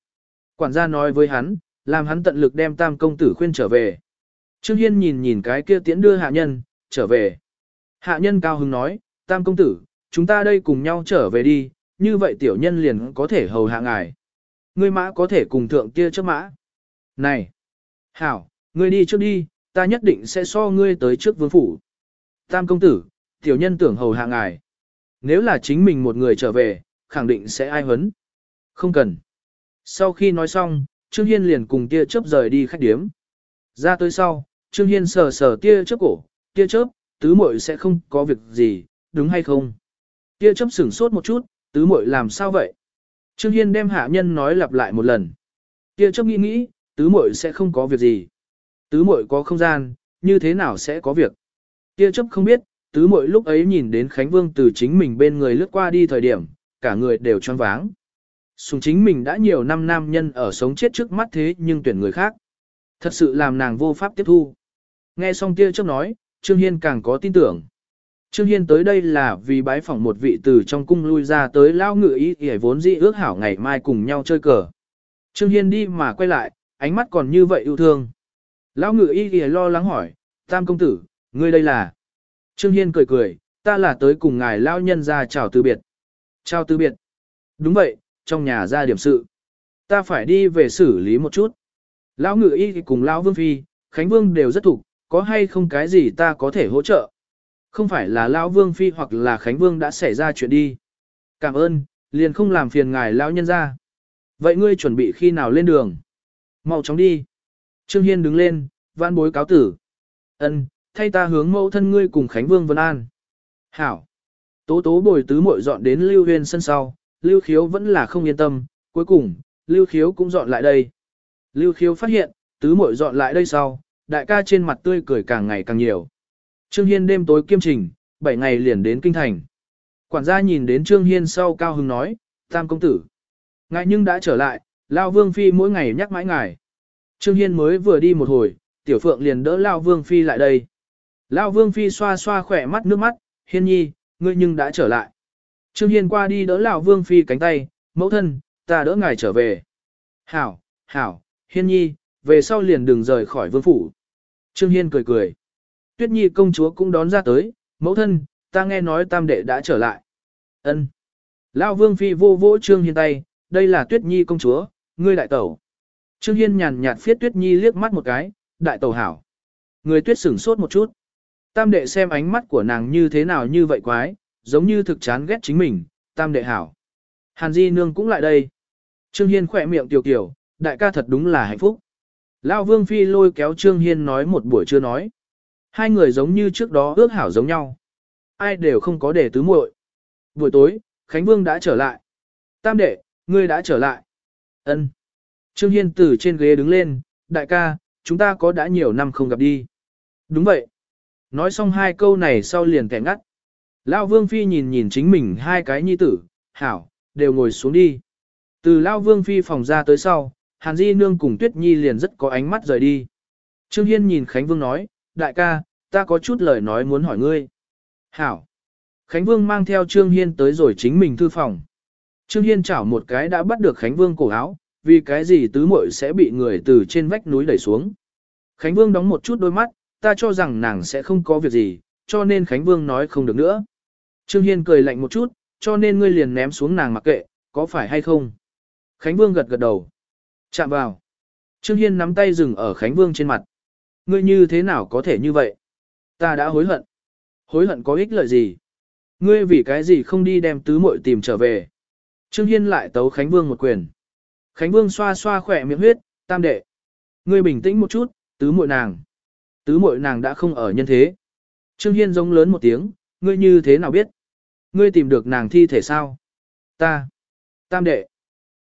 Quản gia nói với hắn, làm hắn tận lực đem tam công tử khuyên trở về. Trương Hiên nhìn nhìn cái kia tiễn đưa hạ nhân, trở về. Hạ nhân cao hứng nói, tam công tử, chúng ta đây cùng nhau trở về đi, như vậy tiểu nhân liền có thể hầu hạ ngài. Ngươi mã có thể cùng thượng kia trước mã. Này! Hảo, ngươi đi trước đi, ta nhất định sẽ so ngươi tới trước vương phủ. Tam công tử, tiểu nhân tưởng hầu hạ ngài. nếu là chính mình một người trở về, khẳng định sẽ ai hấn. Không cần. Sau khi nói xong, Trương Hiên liền cùng tia chớp rời đi khách điếm. Ra tới sau, Trương Hiên sờ sờ tia chớp cổ, tia chớp, tứ muội sẽ không có việc gì, đúng hay không? Tia chớp sửng sốt một chút, tứ muội làm sao vậy? Trương Hiên đem hạ nhân nói lặp lại một lần. Tia chớp nghĩ nghĩ, tứ muội sẽ không có việc gì. Tứ muội có không gian, như thế nào sẽ có việc? Tia chớp không biết, tứ muội lúc ấy nhìn đến Khánh Vương từ chính mình bên người lướt qua đi thời điểm, cả người đều choáng váng. Sùng chính mình đã nhiều năm nam nhân ở sống chết trước mắt thế nhưng tuyển người khác. Thật sự làm nàng vô pháp tiếp thu. Nghe xong tia chớp nói, Trương Hiên càng có tin tưởng. Trương Hiên tới đây là vì bái phỏng một vị từ trong cung lui ra tới lao ngự ý kể vốn dị ước hảo ngày mai cùng nhau chơi cờ. Trương Hiên đi mà quay lại, ánh mắt còn như vậy yêu thương. Lão ngự y hề lo lắng hỏi, tam công tử, ngươi đây là... Trương Hiên cười cười, ta là tới cùng ngài lao nhân ra chào từ biệt. Chào từ biệt. Đúng vậy, trong nhà ra điểm sự. Ta phải đi về xử lý một chút. Lão ngự y cùng lão vương phi, Khánh Vương đều rất thủ, có hay không cái gì ta có thể hỗ trợ. Không phải là lão vương phi hoặc là Khánh Vương đã xảy ra chuyện đi. Cảm ơn, liền không làm phiền ngài lão nhân ra. Vậy ngươi chuẩn bị khi nào lên đường? Mau chóng đi. Trương Hiên đứng lên, van bối cáo tử. Ân, thay ta hướng mẫu thân ngươi cùng Khánh Vương Vân An. Hảo. Tố tố bồi tứ muội dọn đến Lưu Huyên sân sau, Lưu Khiếu vẫn là không yên tâm, cuối cùng, Lưu Khiếu cũng dọn lại đây. Lưu Khiếu phát hiện, tứ muội dọn lại đây sau, đại ca trên mặt tươi cười càng ngày càng nhiều. Trương Hiên đêm tối kiêm trình, 7 ngày liền đến kinh thành. Quản gia nhìn đến Trương Hiên sau cao hứng nói, tam công tử. Ngài nhưng đã trở lại, Lao Vương Phi mỗi ngày nhắc mãi ngài. Trương Hiên mới vừa đi một hồi, Tiểu Phượng liền đỡ Lao Vương Phi lại đây. Lao Vương Phi xoa xoa khỏe mắt nước mắt, Hiên nhi, ngươi nhưng đã trở lại. Trương Hiên qua đi đỡ Lão Vương Phi cánh tay, mẫu thân, ta đỡ ngài trở về. Hảo, hảo, Hiên nhi, về sau liền đừng rời khỏi vương phủ. Trương Hiên cười cười. Tuyết nhi công chúa cũng đón ra tới, mẫu thân, ta nghe nói tam đệ đã trở lại. ân Lão Vương Phi vô vỗ Trương Hiên tay, đây là Tuyết nhi công chúa, ngươi đại tẩu. Trương Hiên nhàn nhạt phiết Tuyết nhi liếc mắt một cái, đại tẩu hảo. Người Tuyết sửng sốt một chút. Tam đệ xem ánh mắt của nàng như thế nào như vậy quái, giống như thực chán ghét chính mình, tam đệ hảo. Hàn Di Nương cũng lại đây. Trương Hiên khỏe miệng tiểu kiểu, đại ca thật đúng là hạnh phúc. Lão Vương Phi lôi kéo Trương Hiên nói một buổi chưa nói. Hai người giống như trước đó ước hảo giống nhau. Ai đều không có để tứ muội. Buổi tối, Khánh Vương đã trở lại. Tam đệ, ngươi đã trở lại. Ân. Trương Hiên từ trên ghế đứng lên, đại ca, chúng ta có đã nhiều năm không gặp đi. Đúng vậy. Nói xong hai câu này sau liền kẻ ngắt. Lão Vương Phi nhìn nhìn chính mình hai cái nhi tử, hảo, đều ngồi xuống đi. Từ Lão Vương Phi phòng ra tới sau, Hàn Di Nương cùng Tuyết Nhi liền rất có ánh mắt rời đi. Trương Hiên nhìn Khánh Vương nói, đại ca, ta có chút lời nói muốn hỏi ngươi. Hảo. Khánh Vương mang theo Trương Hiên tới rồi chính mình thư phòng. Trương Hiên chảo một cái đã bắt được Khánh Vương cổ áo, vì cái gì tứ muội sẽ bị người từ trên vách núi đẩy xuống. Khánh Vương đóng một chút đôi mắt, ta cho rằng nàng sẽ không có việc gì, cho nên Khánh Vương nói không được nữa. Trương Hiên cười lạnh một chút, cho nên ngươi liền ném xuống nàng mặc kệ, có phải hay không? Khánh Vương gật gật đầu. Chạm vào. Trương Hiên nắm tay dừng ở Khánh Vương trên mặt. Ngươi như thế nào có thể như vậy? Ta đã hối hận. Hối hận có ích lợi gì? Ngươi vì cái gì không đi đem tứ muội tìm trở về? Trương Hiên lại tấu Khánh Vương một quyền. Khánh Vương xoa xoa khỏe miệng huyết, tam đệ. Ngươi bình tĩnh một chút, tứ muội nàng. Tứ muội nàng đã không ở nhân thế. Trương Hiên giống lớn một tiếng, ngươi như thế nào biết? Ngươi tìm được nàng thi thể sao? Ta. Tam đệ.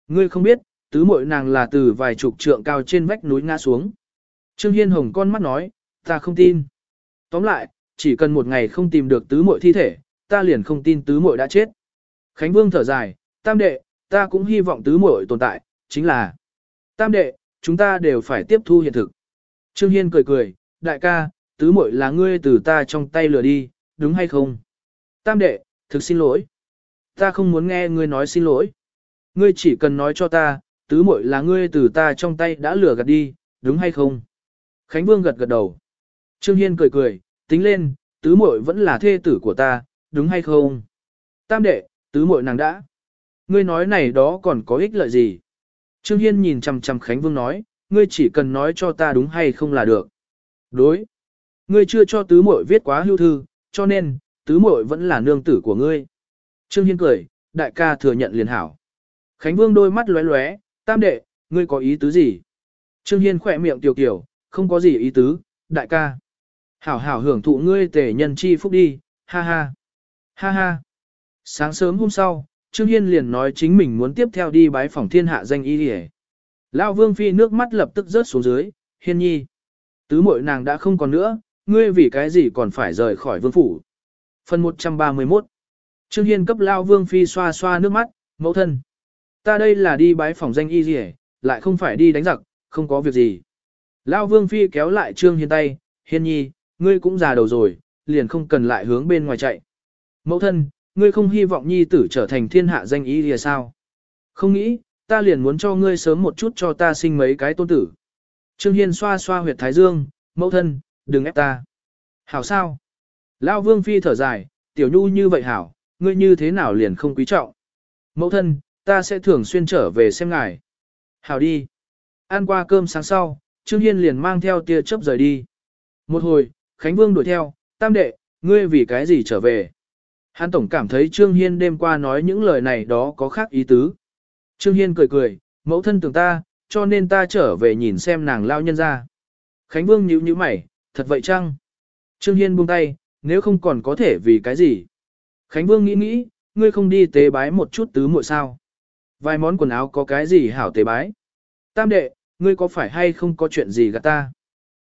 Ngươi không biết, tứ muội nàng là từ vài chục trượng cao trên vách núi ngã xuống. Trương Hiên hồng con mắt nói, ta không tin. Tóm lại, chỉ cần một ngày không tìm được tứ muội thi thể, ta liền không tin tứ muội đã chết. Khánh Vương thở dài, tam đệ, ta cũng hy vọng tứ muội tồn tại, chính là tam đệ, chúng ta đều phải tiếp thu hiện thực. Trương Hiên cười cười, đại ca, tứ muội là ngươi từ ta trong tay lừa đi, đúng hay không? Tam đệ, thực xin lỗi. Ta không muốn nghe ngươi nói xin lỗi. Ngươi chỉ cần nói cho ta, tứ muội là ngươi từ ta trong tay đã lừa gạt đi, đúng hay không? Khánh Vương gật gật đầu. Trương Hiên cười cười, tính lên, tứ muội vẫn là thê tử của ta, đúng hay không? Tam đệ, tứ muội nàng đã. Ngươi nói này đó còn có ích lợi gì? Trương Hiên nhìn chằm chằm Khánh Vương nói, ngươi chỉ cần nói cho ta đúng hay không là được. Đối. Ngươi chưa cho tứ muội viết quá hưu thư, cho nên, tứ muội vẫn là nương tử của ngươi. Trương Hiên cười, đại ca thừa nhận liền hảo. Khánh Vương đôi mắt lóe lóe, tam đệ, ngươi có ý tứ gì? Trương Hiên khỏe miệng tiểu kiểu, không có gì ý tứ, đại ca. Hảo hảo hưởng thụ ngươi tể nhân chi phúc đi, ha ha. Ha ha. Sáng sớm hôm sau, Trương Hiên liền nói chính mình muốn tiếp theo đi bái phòng thiên hạ danh y hề. Lão Vương Phi nước mắt lập tức rớt xuống dưới, Hiên nhi. Tứ mội nàng đã không còn nữa, ngươi vì cái gì còn phải rời khỏi vương phủ. Phần 131 Trương Hiên cấp Lao Vương Phi xoa xoa nước mắt, mẫu thân. Ta đây là đi bái phòng danh y gì lại không phải đi đánh giặc, không có việc gì. Lao Vương Phi kéo lại Trương Hiên tay, Hiên nhi, ngươi cũng già đầu rồi, liền không cần lại hướng bên ngoài chạy. Mẫu thân, ngươi không hy vọng nhi tử trở thành thiên hạ danh y gì sao? Không nghĩ, ta liền muốn cho ngươi sớm một chút cho ta sinh mấy cái tôn tử. Trương Hiên xoa xoa huyệt thái dương, mẫu thân, đừng ép ta. Hảo sao? Lao Vương Phi thở dài, tiểu nhu như vậy hảo, ngươi như thế nào liền không quý trọng. Mẫu thân, ta sẽ thường xuyên trở về xem ngài. Hảo đi. Ăn qua cơm sáng sau, Trương Hiên liền mang theo tia chớp rời đi. Một hồi, Khánh Vương đuổi theo, tam đệ, ngươi vì cái gì trở về? Hắn tổng cảm thấy Trương Hiên đêm qua nói những lời này đó có khác ý tứ. Trương Hiên cười cười, mẫu thân tưởng ta, cho nên ta trở về nhìn xem nàng lao nhân ra. Khánh Vương nhíu nhíu mày, thật vậy chăng? Trương Hiên buông tay, nếu không còn có thể vì cái gì? Khánh Vương nghĩ nghĩ, ngươi không đi tế bái một chút tứ muội sao? Vài món quần áo có cái gì hảo tế bái? Tam đệ, ngươi có phải hay không có chuyện gì gạt ta?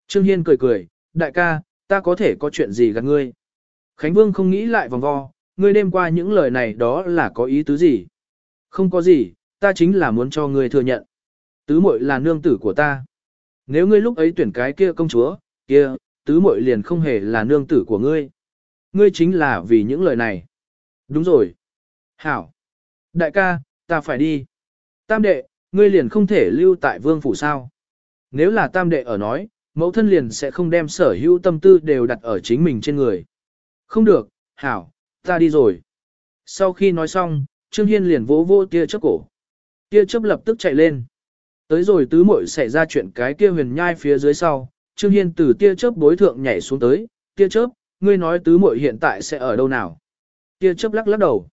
Trương Hiên cười cười, đại ca, ta có thể có chuyện gì gạt ngươi? Khánh Vương không nghĩ lại vòng vo, ngươi đêm qua những lời này đó là có ý tứ gì? Không có gì, ta chính là muốn cho ngươi thừa nhận. Tứ muội là nương tử của ta. Nếu ngươi lúc ấy tuyển cái kia công chúa, kia, tứ muội liền không hề là nương tử của ngươi. Ngươi chính là vì những lời này. Đúng rồi. Hảo. Đại ca, ta phải đi. Tam đệ, ngươi liền không thể lưu tại vương phủ sao. Nếu là tam đệ ở nói, mẫu thân liền sẽ không đem sở hữu tâm tư đều đặt ở chính mình trên người. Không được, hảo, ta đi rồi. Sau khi nói xong, Trương Hiên liền vỗ vỗ tia chớp cổ. Tia chớp lập tức chạy lên. Tới rồi tứ muội xảy ra chuyện cái kia huyền nhai phía dưới sau, Trương Hiên từ tia chớp bối thượng nhảy xuống tới, tia chớp, ngươi nói tứ muội hiện tại sẽ ở đâu nào? Tia chớp lắc lắc đầu.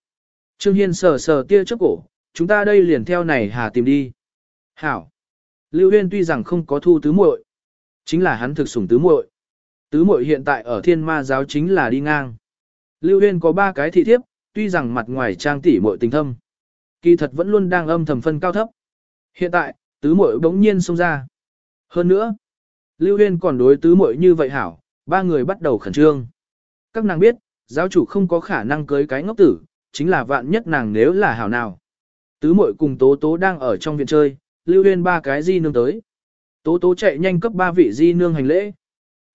Trương Hiên sờ sờ tia chớp cổ, chúng ta đây liền theo này hà tìm đi. Hảo. Lưu Huyên tuy rằng không có thu tứ muội, chính là hắn thực sủng tứ muội. Tứ muội hiện tại ở thiên ma giáo chính là đi ngang. Lưu Huyên có ba cái thị thiếp, tuy rằng mặt ngoài trang tỉ muội tình thâm. Kỳ thật vẫn luôn đang âm thầm phân cao thấp. Hiện tại, tứ muội bỗng nhiên xông ra. Hơn nữa, Lưu Huyên còn đối tứ muội như vậy hảo, ba người bắt đầu khẩn trương. Các nàng biết, giáo chủ không có khả năng cưới cái ngốc tử, chính là vạn nhất nàng nếu là hảo nào. Tứ muội cùng Tố Tố đang ở trong viện chơi, Lưu Huyên ba cái di nương tới. Tố Tố chạy nhanh cấp ba vị di nương hành lễ.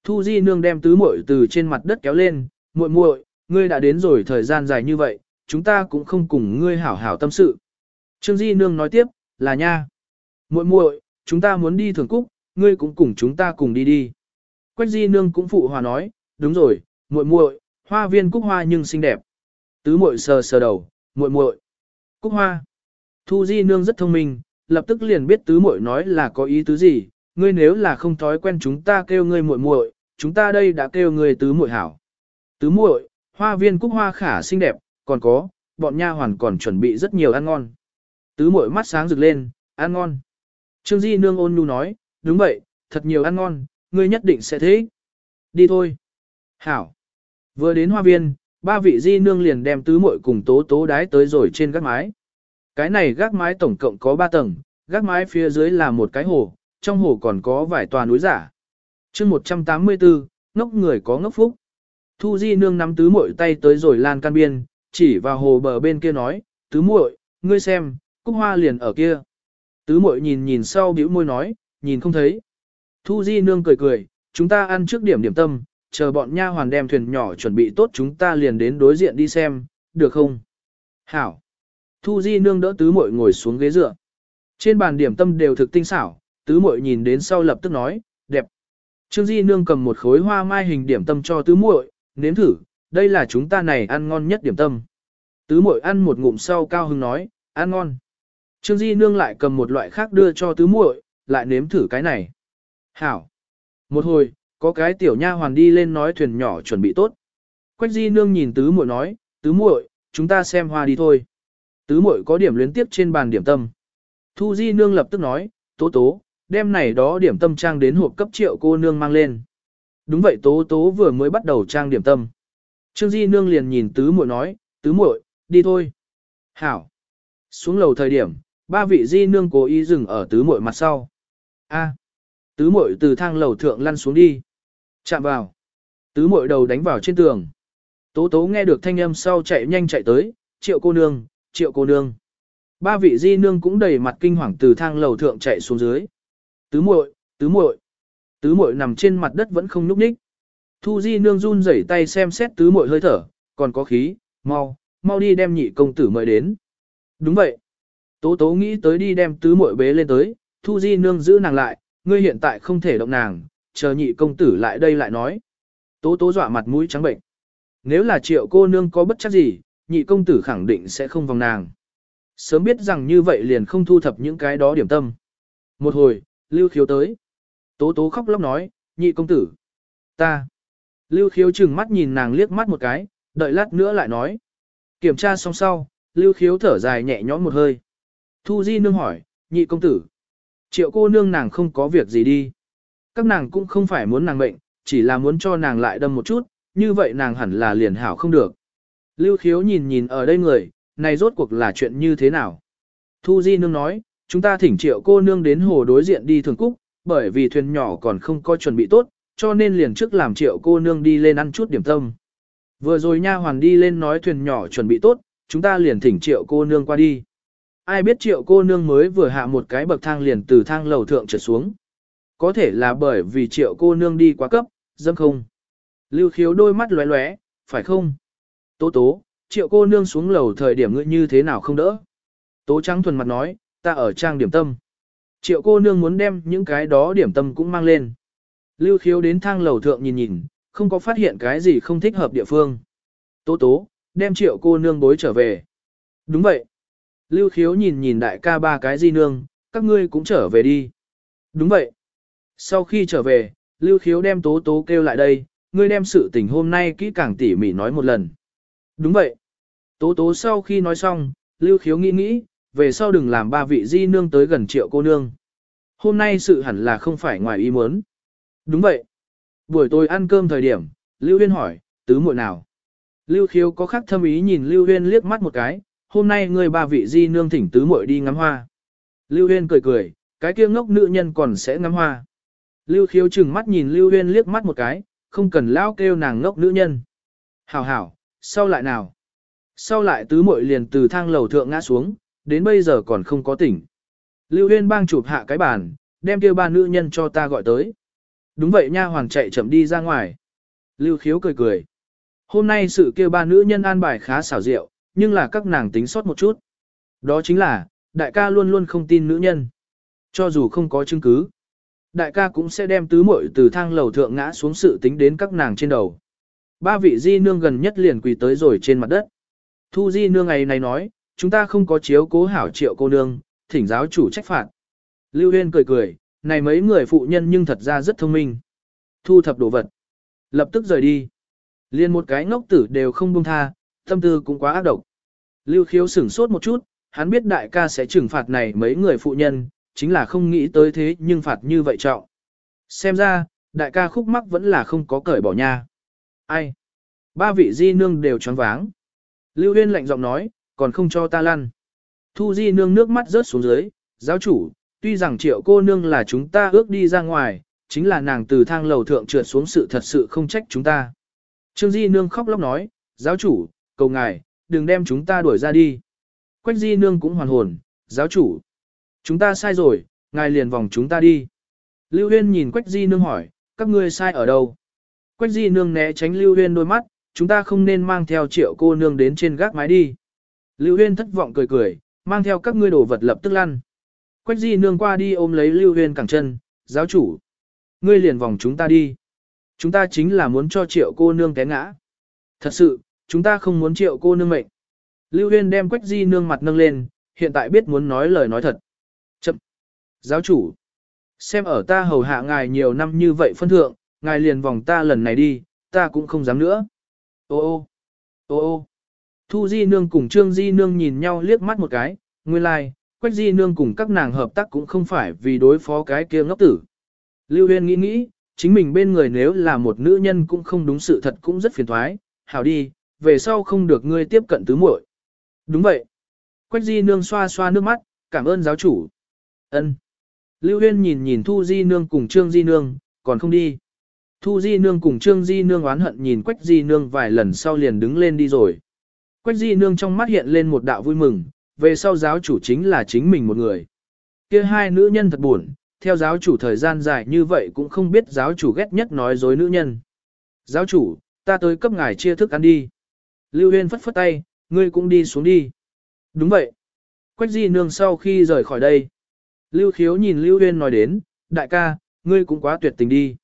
Thu di nương đem tứ muội từ trên mặt đất kéo lên, muội muội, ngươi đã đến rồi thời gian dài như vậy, chúng ta cũng không cùng ngươi hảo hảo tâm sự. Trương di nương nói tiếp, là nha. Muội muội, chúng ta muốn đi thường cúc, ngươi cũng cùng chúng ta cùng đi đi. Quách di nương cũng phụ hòa nói, đúng rồi, muội muội, hoa viên cúc hoa nhưng xinh đẹp. Tứ muội sờ sờ đầu, muội muội, cúc hoa. Thu di nương rất thông minh, lập tức liền biết tứ muội nói là có ý tứ gì, ngươi nếu là không thói quen chúng ta kêu ngươi muội muội, chúng ta đây đã kêu ngươi tứ muội hảo. Tứ muội, hoa viên cúc hoa khả xinh đẹp, còn có, bọn nha hoàn còn chuẩn bị rất nhiều ăn ngon. Tứ muội mắt sáng rực lên, ăn ngon. Trương Di Nương ôn nhu nói, đúng vậy, thật nhiều ăn ngon, ngươi nhất định sẽ thế. Đi thôi. Hảo. Vừa đến hoa viên, ba vị Di Nương liền đem tứ muội cùng tố tố đái tới rồi trên gác mái. Cái này gác mái tổng cộng có 3 tầng, gác mái phía dưới là một cái hồ, trong hồ còn có vài tòa núi giả. chương 184, ngốc người có ngốc phúc. Thu Di Nương nắm tứ muội tay tới rồi lan can biên, chỉ vào hồ bờ bên kia nói, tứ muội, ngươi xem, cúc hoa liền ở kia. Tứ muội nhìn nhìn sau bĩu môi nói, nhìn không thấy. Thu Di nương cười cười, chúng ta ăn trước điểm điểm tâm, chờ bọn nha hoàn đem thuyền nhỏ chuẩn bị tốt chúng ta liền đến đối diện đi xem, được không? Hảo. Thu Di nương đỡ tứ muội ngồi xuống ghế dựa. Trên bàn điểm tâm đều thực tinh xảo, tứ muội nhìn đến sau lập tức nói, đẹp. Trương Di nương cầm một khối hoa mai hình điểm tâm cho tứ muội, nếm thử, đây là chúng ta này ăn ngon nhất điểm tâm. Tứ muội ăn một ngụm sau cao hưng nói, ăn ngon. Trương Di Nương lại cầm một loại khác đưa cho tứ muội, lại nếm thử cái này. Hảo. Một hồi, có cái tiểu nha hoàn đi lên nói thuyền nhỏ chuẩn bị tốt. Quách Di Nương nhìn tứ muội nói, tứ muội, chúng ta xem hoa đi thôi. Tứ muội có điểm luyến tiếp trên bàn điểm tâm. Thu Di Nương lập tức nói, tố tố, đem này đó điểm tâm trang đến hộp cấp triệu cô nương mang lên. Đúng vậy tố tố vừa mới bắt đầu trang điểm tâm. Trương Di Nương liền nhìn tứ muội nói, tứ muội, đi thôi. Hảo. Xuống lầu thời điểm, ba vị Di Nương cố ý dừng ở tứ muội mặt sau. A. Tứ muội từ thang lầu thượng lăn xuống đi. Chạm vào. Tứ muội đầu đánh vào trên tường. Tố tố nghe được thanh âm sau chạy nhanh chạy tới, triệu cô nương, triệu cô nương. Ba vị di nương cũng đầy mặt kinh hoàng từ thang lầu thượng chạy xuống dưới. Tứ muội, tứ muội. Tứ muội nằm trên mặt đất vẫn không nhúc nhích. Thu di nương run rẩy tay xem xét tứ muội hơi thở, còn có khí, mau, mau đi đem nhị công tử mời đến. Đúng vậy. Tố tố nghĩ tới đi đem tứ muội bế lên tới, thu di nương giữ nàng lại, ngươi hiện tại không thể động nàng, chờ nhị công tử lại đây lại nói. Tố tố dọa mặt mũi trắng bệnh. Nếu là triệu cô nương có bất chắc gì, nhị công tử khẳng định sẽ không vòng nàng. Sớm biết rằng như vậy liền không thu thập những cái đó điểm tâm. Một hồi, lưu khiếu tới. Tố tố khóc lóc nói, nhị công tử. Ta. Lưu khiếu chừng mắt nhìn nàng liếc mắt một cái, đợi lát nữa lại nói. Kiểm tra xong sau, lưu khiếu thở dài nhẹ nhõm một hơi. Thu di nương hỏi, nhị công tử. Triệu cô nương nàng không có việc gì đi. Các nàng cũng không phải muốn nàng bệnh, chỉ là muốn cho nàng lại đâm một chút, như vậy nàng hẳn là liền hảo không được. Lưu khiếu nhìn nhìn ở đây người, này rốt cuộc là chuyện như thế nào? Thu Di Nương nói, chúng ta thỉnh triệu cô nương đến hồ đối diện đi thường cúc, bởi vì thuyền nhỏ còn không có chuẩn bị tốt, cho nên liền trước làm triệu cô nương đi lên ăn chút điểm tâm. Vừa rồi nha hoàn đi lên nói thuyền nhỏ chuẩn bị tốt, chúng ta liền thỉnh triệu cô nương qua đi. Ai biết triệu cô nương mới vừa hạ một cái bậc thang liền từ thang lầu thượng trượt xuống. Có thể là bởi vì triệu cô nương đi quá cấp, dâm không. Lưu khiếu đôi mắt lóe lóe, phải không? Tố tố, triệu cô nương xuống lầu thời điểm ngươi như thế nào không đỡ? Tố trắng thuần mặt nói, ta ở trang điểm tâm. Triệu cô nương muốn đem những cái đó điểm tâm cũng mang lên. Lưu khiếu đến thang lầu thượng nhìn nhìn, không có phát hiện cái gì không thích hợp địa phương. Tố tố, đem triệu cô nương bối trở về. Đúng vậy. Lưu khiếu nhìn nhìn đại ca ba cái di nương, các ngươi cũng trở về đi. Đúng vậy. Sau khi trở về, Lưu khiếu đem tố tố kêu lại đây, ngươi đem sự tình hôm nay kỹ càng tỉ mỉ nói một lần. Đúng vậy. Tố tố sau khi nói xong, Lưu khiếu nghĩ nghĩ, về sau đừng làm ba vị di nương tới gần triệu cô nương. Hôm nay sự hẳn là không phải ngoài ý muốn. Đúng vậy. Buổi tối ăn cơm thời điểm, Lưu Huyên hỏi, tứ muội nào? Lưu khiếu có khắc thâm ý nhìn Lưu Huyên liếc mắt một cái, hôm nay người ba vị di nương thỉnh tứ muội đi ngắm hoa. Lưu Huyên cười cười, cái kia ngốc nữ nhân còn sẽ ngắm hoa. Lưu khiếu chừng mắt nhìn Lưu Huyên liếc mắt một cái, không cần lao kêu nàng ngốc nữ nhân. Hảo hảo, sau lại nào? Sau lại tứ muội liền từ thang lầu thượng ngã xuống, đến bây giờ còn không có tỉnh. Lưu Huyên bang chụp hạ cái bàn, đem kêu ba nữ nhân cho ta gọi tới. Đúng vậy nha hoàng chạy chậm đi ra ngoài. Lưu khiếu cười cười. Hôm nay sự kêu ba nữ nhân an bài khá xảo diệu, nhưng là các nàng tính sót một chút. Đó chính là, đại ca luôn luôn không tin nữ nhân. Cho dù không có chứng cứ đại ca cũng sẽ đem tứ muội từ thang lầu thượng ngã xuống sự tính đến các nàng trên đầu. Ba vị di nương gần nhất liền quỳ tới rồi trên mặt đất. Thu di nương ngày này nói, chúng ta không có chiếu cố hảo triệu cô nương, thỉnh giáo chủ trách phạt. Lưu Huyên cười cười, này mấy người phụ nhân nhưng thật ra rất thông minh. Thu thập đồ vật. Lập tức rời đi. Liên một cái ngốc tử đều không buông tha, tâm tư cũng quá ác độc. Lưu khiếu sửng sốt một chút, hắn biết đại ca sẽ trừng phạt này mấy người phụ nhân, chính là không nghĩ tới thế nhưng phạt như vậy trọng. Xem ra, đại ca khúc mắc vẫn là không có cởi bỏ nha. Ai? Ba vị di nương đều choáng váng. Lưu Huyên lạnh giọng nói, còn không cho ta lăn. Thu di nương nước mắt rớt xuống dưới, giáo chủ, tuy rằng triệu cô nương là chúng ta ước đi ra ngoài, chính là nàng từ thang lầu thượng trượt xuống sự thật sự không trách chúng ta. Trương di nương khóc lóc nói, giáo chủ, cầu ngài, đừng đem chúng ta đuổi ra đi. Quách di nương cũng hoàn hồn, giáo chủ. Chúng ta sai rồi, ngài liền vòng chúng ta đi. Lưu Huyên nhìn Quách Di Nương hỏi, các ngươi sai ở đâu? Quách Di Nương né tránh Lưu Huyên đôi mắt, chúng ta không nên mang theo triệu cô nương đến trên gác mái đi. Lưu Huyên thất vọng cười cười, mang theo các ngươi đồ vật lập tức lăn. Quách Di Nương qua đi ôm lấy Lưu Huyên cẳng chân, giáo chủ. Ngươi liền vòng chúng ta đi. Chúng ta chính là muốn cho triệu cô nương té ngã. Thật sự, chúng ta không muốn triệu cô nương mệnh. Lưu Huyên đem Quách Di Nương mặt nâng lên, hiện tại biết muốn nói lời nói thật. Chậm. Giáo chủ. Xem ở ta hầu hạ ngài nhiều năm như vậy phân thượng, ngài liền vòng ta lần này đi, ta cũng không dám nữa. Ô ô. Ô ô. Thu Di Nương cùng Trương Di Nương nhìn nhau liếc mắt một cái, nguyên lai, like, Quách Di Nương cùng các nàng hợp tác cũng không phải vì đối phó cái kia ngốc tử. Lưu Huyên nghĩ nghĩ, chính mình bên người nếu là một nữ nhân cũng không đúng sự thật cũng rất phiền thoái, hảo đi, về sau không được ngươi tiếp cận tứ muội. Đúng vậy. Quách Di Nương xoa xoa nước mắt, cảm ơn giáo chủ. Ân. Lưu Huyên nhìn nhìn Thu Di Nương cùng Trương Di Nương, còn không đi. Thu Di Nương cùng Trương Di Nương oán hận nhìn Quách Di Nương vài lần sau liền đứng lên đi rồi. Quách Di Nương trong mắt hiện lên một đạo vui mừng, về sau giáo chủ chính là chính mình một người. kia hai nữ nhân thật buồn, theo giáo chủ thời gian dài như vậy cũng không biết giáo chủ ghét nhất nói dối nữ nhân. Giáo chủ, ta tới cấp ngài chia thức ăn đi. Lưu Huyên phất phất tay, ngươi cũng đi xuống đi. Đúng vậy. Quách Di Nương sau khi rời khỏi đây. Lưu Khiếu nhìn Lưu Huyên nói đến, đại ca, ngươi cũng quá tuyệt tình đi.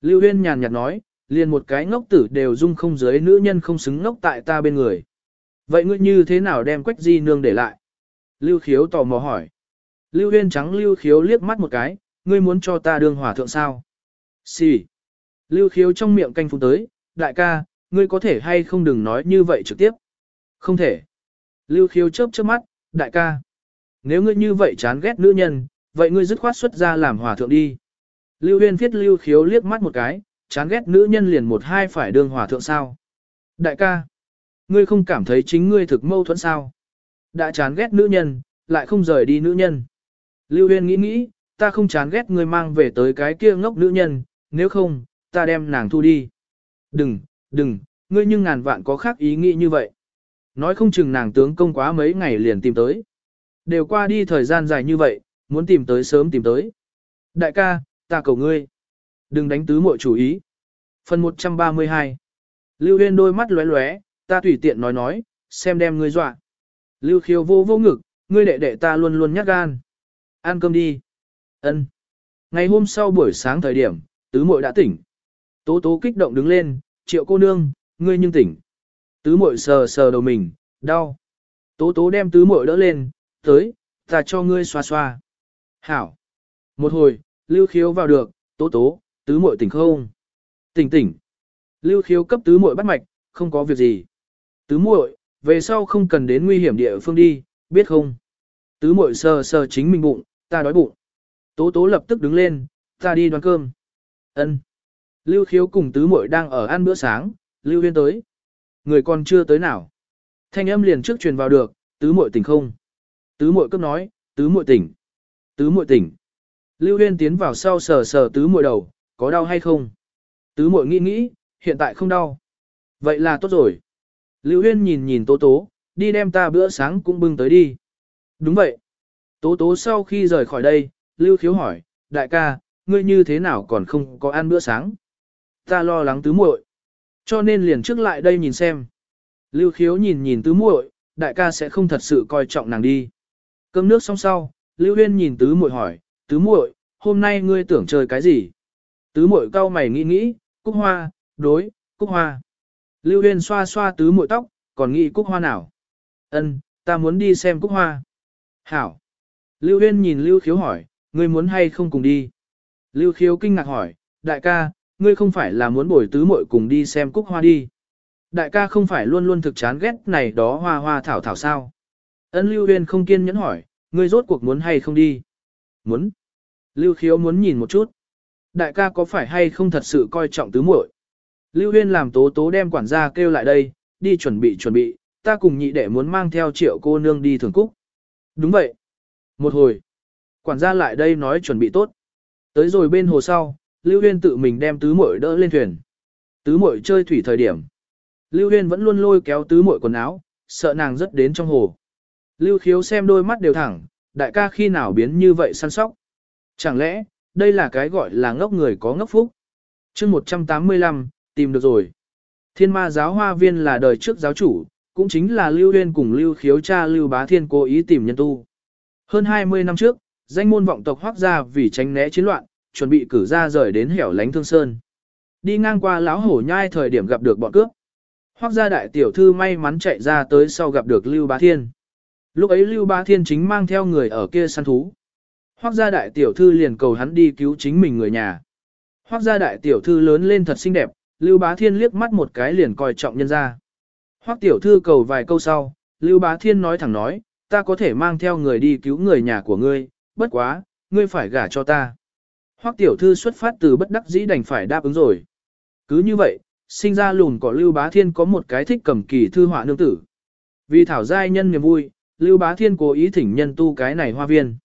Lưu Huyên nhàn nhạt nói, liền một cái ngốc tử đều dung không giới nữ nhân không xứng ngốc tại ta bên người. Vậy ngươi như thế nào đem Quách Di Nương để lại? Lưu Khiếu tò mò hỏi. Lưu Huyên trắng Lưu Khiếu liếc mắt một cái, ngươi muốn cho ta đương hòa thượng sao? Xì. Lưu Khiếu trong miệng canh phun tới, đại ca, ngươi có thể hay không đừng nói như vậy trực tiếp. Không thể. Lưu Khiếu chớp chớp mắt, đại ca. Nếu ngươi như vậy chán ghét nữ nhân, vậy ngươi dứt khoát xuất ra làm hòa thượng đi. Lưu Huyên viết Lưu Khiếu liếc mắt một cái, chán ghét nữ nhân liền một hai phải đương hòa thượng sao. Đại ca, ngươi không cảm thấy chính ngươi thực mâu thuẫn sao. Đã chán ghét nữ nhân, lại không rời đi nữ nhân. Lưu Huyên nghĩ nghĩ, ta không chán ghét ngươi mang về tới cái kia ngốc nữ nhân, nếu không, ta đem nàng thu đi. Đừng, đừng, ngươi nhưng ngàn vạn có khác ý nghĩ như vậy. Nói không chừng nàng tướng công quá mấy ngày liền tìm tới. Đều qua đi thời gian dài như vậy, muốn tìm tới sớm tìm tới. Đại ca, ta cầu ngươi. Đừng đánh tứ muội chủ ý. Phần 132 Lưu Huyên đôi mắt lóe lóe, ta tùy tiện nói nói, xem đem ngươi dọa. Lưu khiêu vô vô ngực, ngươi đệ đệ ta luôn luôn nhát gan. Ăn cơm đi. Ân. Ngày hôm sau buổi sáng thời điểm, tứ muội đã tỉnh. Tố tố kích động đứng lên, triệu cô nương, ngươi nhưng tỉnh. Tứ muội sờ sờ đầu mình, đau. Tố tố đem tứ muội đỡ lên, tới, ta cho ngươi xoa xoa. Hảo. Một hồi, lưu khiếu vào được, tố tố, tứ muội tỉnh không? Tỉnh tỉnh. Lưu khiếu cấp tứ muội bắt mạch, không có việc gì. Tứ muội, về sau không cần đến nguy hiểm địa phương đi, biết không? Tứ muội sờ sờ chính mình bụng, ta đói bụng. Tố tố lập tức đứng lên, ta đi đoán cơm. Ân. Lưu khiếu cùng tứ muội đang ở ăn bữa sáng, Lưu huyên tới. Người còn chưa tới nào. Thanh âm liền trước truyền vào được, tứ muội tỉnh không? Tứ muội cấp nói, tứ muội tỉnh. Tứ muội tỉnh. Lưu huyên tiến vào sau sờ sờ tứ muội đầu, có đau hay không? Tứ muội nghĩ nghĩ, hiện tại không đau. Vậy là tốt rồi. Lưu huyên nhìn nhìn tố tố, đi đem ta bữa sáng cũng bưng tới đi. Đúng vậy. Tố tố sau khi rời khỏi đây, Lưu khiếu hỏi, đại ca, ngươi như thế nào còn không có ăn bữa sáng? Ta lo lắng tứ muội, cho nên liền trước lại đây nhìn xem. Lưu khiếu nhìn nhìn tứ muội, đại ca sẽ không thật sự coi trọng nàng đi. Cơm nước xong sau, Lưu Huyên nhìn tứ muội hỏi, tứ muội, hôm nay ngươi tưởng chơi cái gì? Tứ muội cau mày nghĩ nghĩ, cúc hoa, đối, cúc hoa. Lưu Huyên xoa xoa tứ muội tóc, còn nghĩ cúc hoa nào? Ân, ta muốn đi xem cúc hoa. Hảo. Lưu Huyên nhìn Lưu Khiếu hỏi, ngươi muốn hay không cùng đi? Lưu Khiếu kinh ngạc hỏi, đại ca, ngươi không phải là muốn bồi tứ muội cùng đi xem cúc hoa đi. Đại ca không phải luôn luôn thực chán ghét này đó hoa hoa thảo thảo sao. Ân Lưu Huyên không kiên nhẫn hỏi, ngươi rốt cuộc muốn hay không đi? Muốn. Lưu Khiếu muốn nhìn một chút. Đại ca có phải hay không thật sự coi trọng tứ muội? Lưu Huyên làm tố tố đem quản gia kêu lại đây, đi chuẩn bị chuẩn bị, ta cùng nhị đệ muốn mang theo triệu cô nương đi thường cúc. Đúng vậy. Một hồi, quản gia lại đây nói chuẩn bị tốt. Tới rồi bên hồ sau, Lưu Huyên tự mình đem tứ muội đỡ lên thuyền. Tứ muội chơi thủy thời điểm. Lưu Huyên vẫn luôn lôi kéo tứ muội quần áo, sợ nàng rất đến trong hồ. Lưu Khiếu xem đôi mắt đều thẳng, đại ca khi nào biến như vậy săn sóc. Chẳng lẽ, đây là cái gọi là ngốc người có ngốc phúc. chương 185, tìm được rồi. Thiên ma giáo hoa viên là đời trước giáo chủ, cũng chính là Lưu Huyên cùng Lưu Khiếu cha Lưu Bá Thiên cố ý tìm nhân tu. Hơn 20 năm trước, danh môn vọng tộc hoác ra vì tránh né chiến loạn, chuẩn bị cử ra rời đến hẻo lánh thương sơn. Đi ngang qua lão hổ nhai thời điểm gặp được bọn cướp. Hoác gia đại tiểu thư may mắn chạy ra tới sau gặp được Lưu Bá Thiên. Lúc ấy Lưu Bá Thiên chính mang theo người ở kia săn thú. Hoác gia đại tiểu thư liền cầu hắn đi cứu chính mình người nhà. Hoác gia đại tiểu thư lớn lên thật xinh đẹp, Lưu Bá Thiên liếc mắt một cái liền coi trọng nhân ra. Hoắc tiểu thư cầu vài câu sau, Lưu Bá Thiên nói thẳng nói, ta có thể mang theo người đi cứu người nhà của ngươi, bất quá, ngươi phải gả cho ta. Hoắc tiểu thư xuất phát từ bất đắc dĩ đành phải đáp ứng rồi. Cứ như vậy, sinh ra lùn của Lưu Bá Thiên có một cái thích cầm kỳ thư họa nương tử. Vì thảo giai nhân niềm vui, Lưu Bá Thiên cố ý thỉnh nhân tu cái này hoa viên.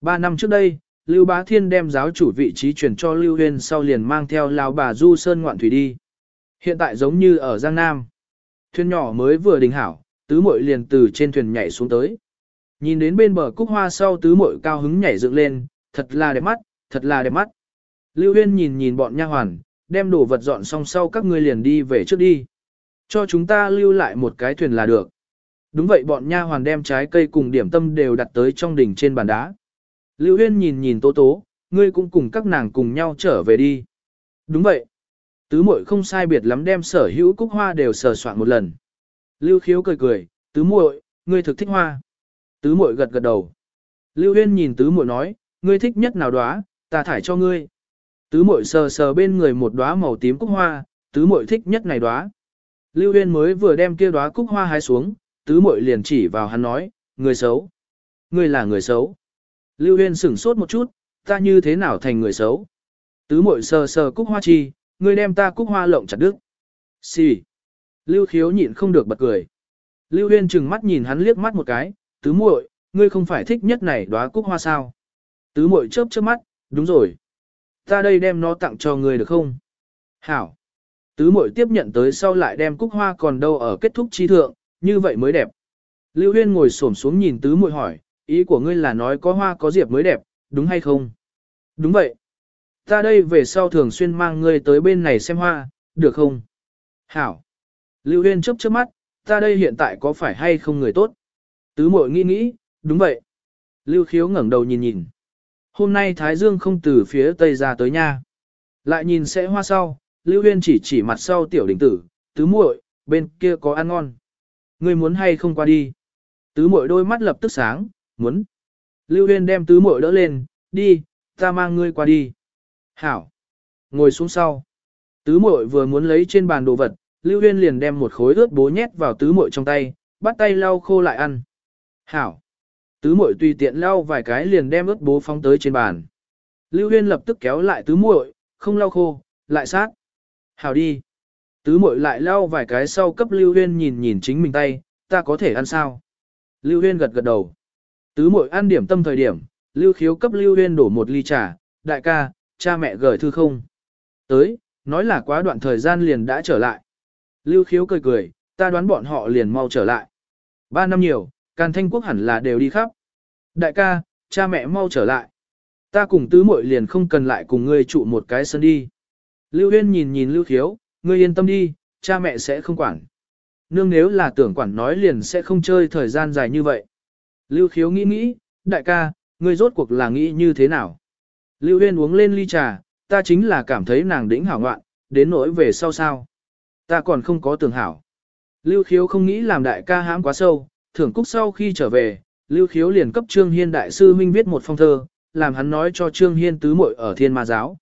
Ba năm trước đây, Lưu Bá Thiên đem giáo chủ vị trí chuyển cho Lưu Huyên sau liền mang theo lão bà Du Sơn ngoạn thủy đi. Hiện tại giống như ở Giang Nam. Thuyền nhỏ mới vừa đình hảo, tứ muội liền từ trên thuyền nhảy xuống tới. Nhìn đến bên bờ cúc hoa sau tứ muội cao hứng nhảy dựng lên, thật là đẹp mắt, thật là đẹp mắt. Lưu Huyên nhìn nhìn bọn nha hoàn, đem đồ vật dọn xong sau các ngươi liền đi về trước đi. Cho chúng ta lưu lại một cái thuyền là được. Đúng vậy bọn nha hoàn đem trái cây cùng điểm tâm đều đặt tới trong đỉnh trên bàn đá. Lưu Huyên nhìn nhìn Tố Tố, ngươi cũng cùng các nàng cùng nhau trở về đi. Đúng vậy. Tứ muội không sai biệt lắm đem sở hữu cúc hoa đều sờ soạn một lần. Lưu Khiếu cười cười, tứ muội, ngươi thực thích hoa. Tứ muội gật gật đầu. Lưu Huyên nhìn tứ muội nói, ngươi thích nhất nào đóa, ta thải cho ngươi. Tứ muội sờ sờ bên người một đóa màu tím cúc hoa, tứ muội thích nhất này đóa. Lưu Huyên mới vừa đem kia đóa cúc hoa hái xuống, tứ muội liền chỉ vào hắn nói, người xấu. Ngươi là người xấu. Lưu Huyên sửng sốt một chút, ta như thế nào thành người xấu. Tứ muội sờ sờ cúc hoa chi, ngươi đem ta cúc hoa lộng chặt đứt. Xì. Lưu khiếu nhịn không được bật cười. Lưu Huyên chừng mắt nhìn hắn liếc mắt một cái, tứ muội, ngươi không phải thích nhất này đóa cúc hoa sao. Tứ muội chớp chớp mắt, đúng rồi. Ta đây đem nó tặng cho ngươi được không? Hảo. Tứ muội tiếp nhận tới sau lại đem cúc hoa còn đâu ở kết thúc chi thượng, như vậy mới đẹp. Lưu Huyên ngồi xổm xuống nhìn tứ muội hỏi, ý của ngươi là nói có hoa có diệp mới đẹp, đúng hay không? Đúng vậy. Ta đây về sau thường xuyên mang ngươi tới bên này xem hoa, được không? Hảo. Lưu Huyên chớp chớp mắt, ta đây hiện tại có phải hay không người tốt? Tứ muội nghĩ nghĩ, đúng vậy. Lưu Khiếu ngẩng đầu nhìn nhìn. Hôm nay Thái Dương không từ phía tây ra tới nha. Lại nhìn sẽ hoa sau, Lưu Huyên chỉ chỉ mặt sau tiểu đỉnh tử, tứ muội, bên kia có ăn ngon. Ngươi muốn hay không qua đi? Tứ muội đôi mắt lập tức sáng, muốn. Lưu Huyên đem tứ muội đỡ lên, đi, ta mang ngươi qua đi. Hảo. Ngồi xuống sau. Tứ muội vừa muốn lấy trên bàn đồ vật, Lưu Huyên liền đem một khối ướt bố nhét vào tứ muội trong tay, bắt tay lau khô lại ăn. Hảo. Tứ muội tùy tiện lau vài cái liền đem ướt bố phóng tới trên bàn. Lưu Huyên lập tức kéo lại tứ muội, không lau khô, lại sát. Hảo đi. Tứ muội lại lau vài cái sau cấp Lưu Huyên nhìn nhìn chính mình tay, ta có thể ăn sao? Lưu Huyên gật gật đầu. Tứ muội ăn điểm tâm thời điểm, Lưu Khiếu cấp Lưu Huyên đổ một ly trà, đại ca, cha mẹ gửi thư không? Tới, nói là quá đoạn thời gian liền đã trở lại. Lưu Khiếu cười cười, ta đoán bọn họ liền mau trở lại. Ba năm nhiều, Càn Thanh Quốc hẳn là đều đi khắp. Đại ca, cha mẹ mau trở lại. Ta cùng tứ muội liền không cần lại cùng ngươi trụ một cái sân đi. Lưu Huyên nhìn nhìn Lưu Khiếu, ngươi yên tâm đi, cha mẹ sẽ không quản. Nương nếu là tưởng quản nói liền sẽ không chơi thời gian dài như vậy. Lưu Khiếu nghĩ nghĩ, đại ca, ngươi rốt cuộc là nghĩ như thế nào? Lưu Huyên uống lên ly trà, ta chính là cảm thấy nàng đỉnh hảo ngoạn, đến nỗi về sau sao. Ta còn không có tưởng hảo. Lưu Khiếu không nghĩ làm đại ca hãm quá sâu, thưởng cúc sau khi trở về, Lưu Khiếu liền cấp Trương Hiên đại sư huynh viết một phong thơ, làm hắn nói cho Trương Hiên tứ muội ở thiên ma giáo.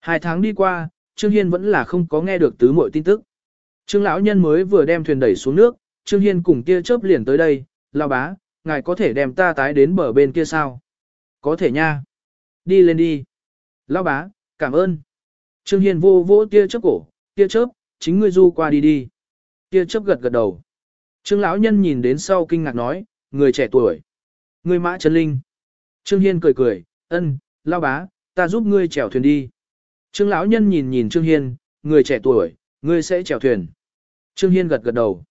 Hai tháng đi qua, Trương Hiên vẫn là không có nghe được tứ muội tin tức. Trương lão nhân mới vừa đem thuyền đẩy xuống nước, Trương Hiên cùng kia chớp liền tới đây, Lão bá, ngài có thể đem ta tái đến bờ bên kia sao? Có thể nha. Đi lên đi. Lão bá, cảm ơn. Trương Hiên vô vô tia chớp cổ, tia chớp, chính ngươi du qua đi đi. Tia chớp gật gật đầu. Trương lão nhân nhìn đến sau kinh ngạc nói, người trẻ tuổi. Người mã chân linh. Trương Hiên cười cười, ân, lão bá, ta giúp ngươi chèo thuyền đi. Trương lão nhân nhìn nhìn Trương Hiên, người trẻ tuổi, ngươi sẽ chèo thuyền. Trương Hiên gật gật đầu.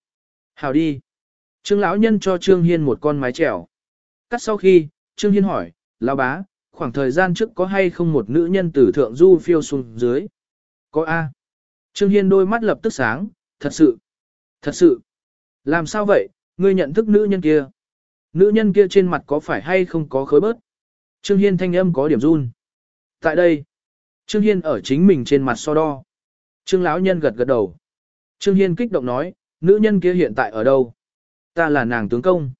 Hào đi. Trương lão nhân cho Trương Hiên một con mái chèo. Cắt sau khi, Trương Hiên hỏi, lão bá, khoảng thời gian trước có hay không một nữ nhân tử thượng du phiêu xuống dưới? Có A. Trương Hiên đôi mắt lập tức sáng, thật sự. Thật sự. Làm sao vậy, ngươi nhận thức nữ nhân kia? Nữ nhân kia trên mặt có phải hay không có khối bớt? Trương Hiên thanh âm có điểm run. Tại đây, Trương Hiên ở chính mình trên mặt so đo. Trương lão nhân gật gật đầu. Trương Hiên kích động nói, nữ nhân kia hiện tại ở đâu? Ta là nàng tướng công.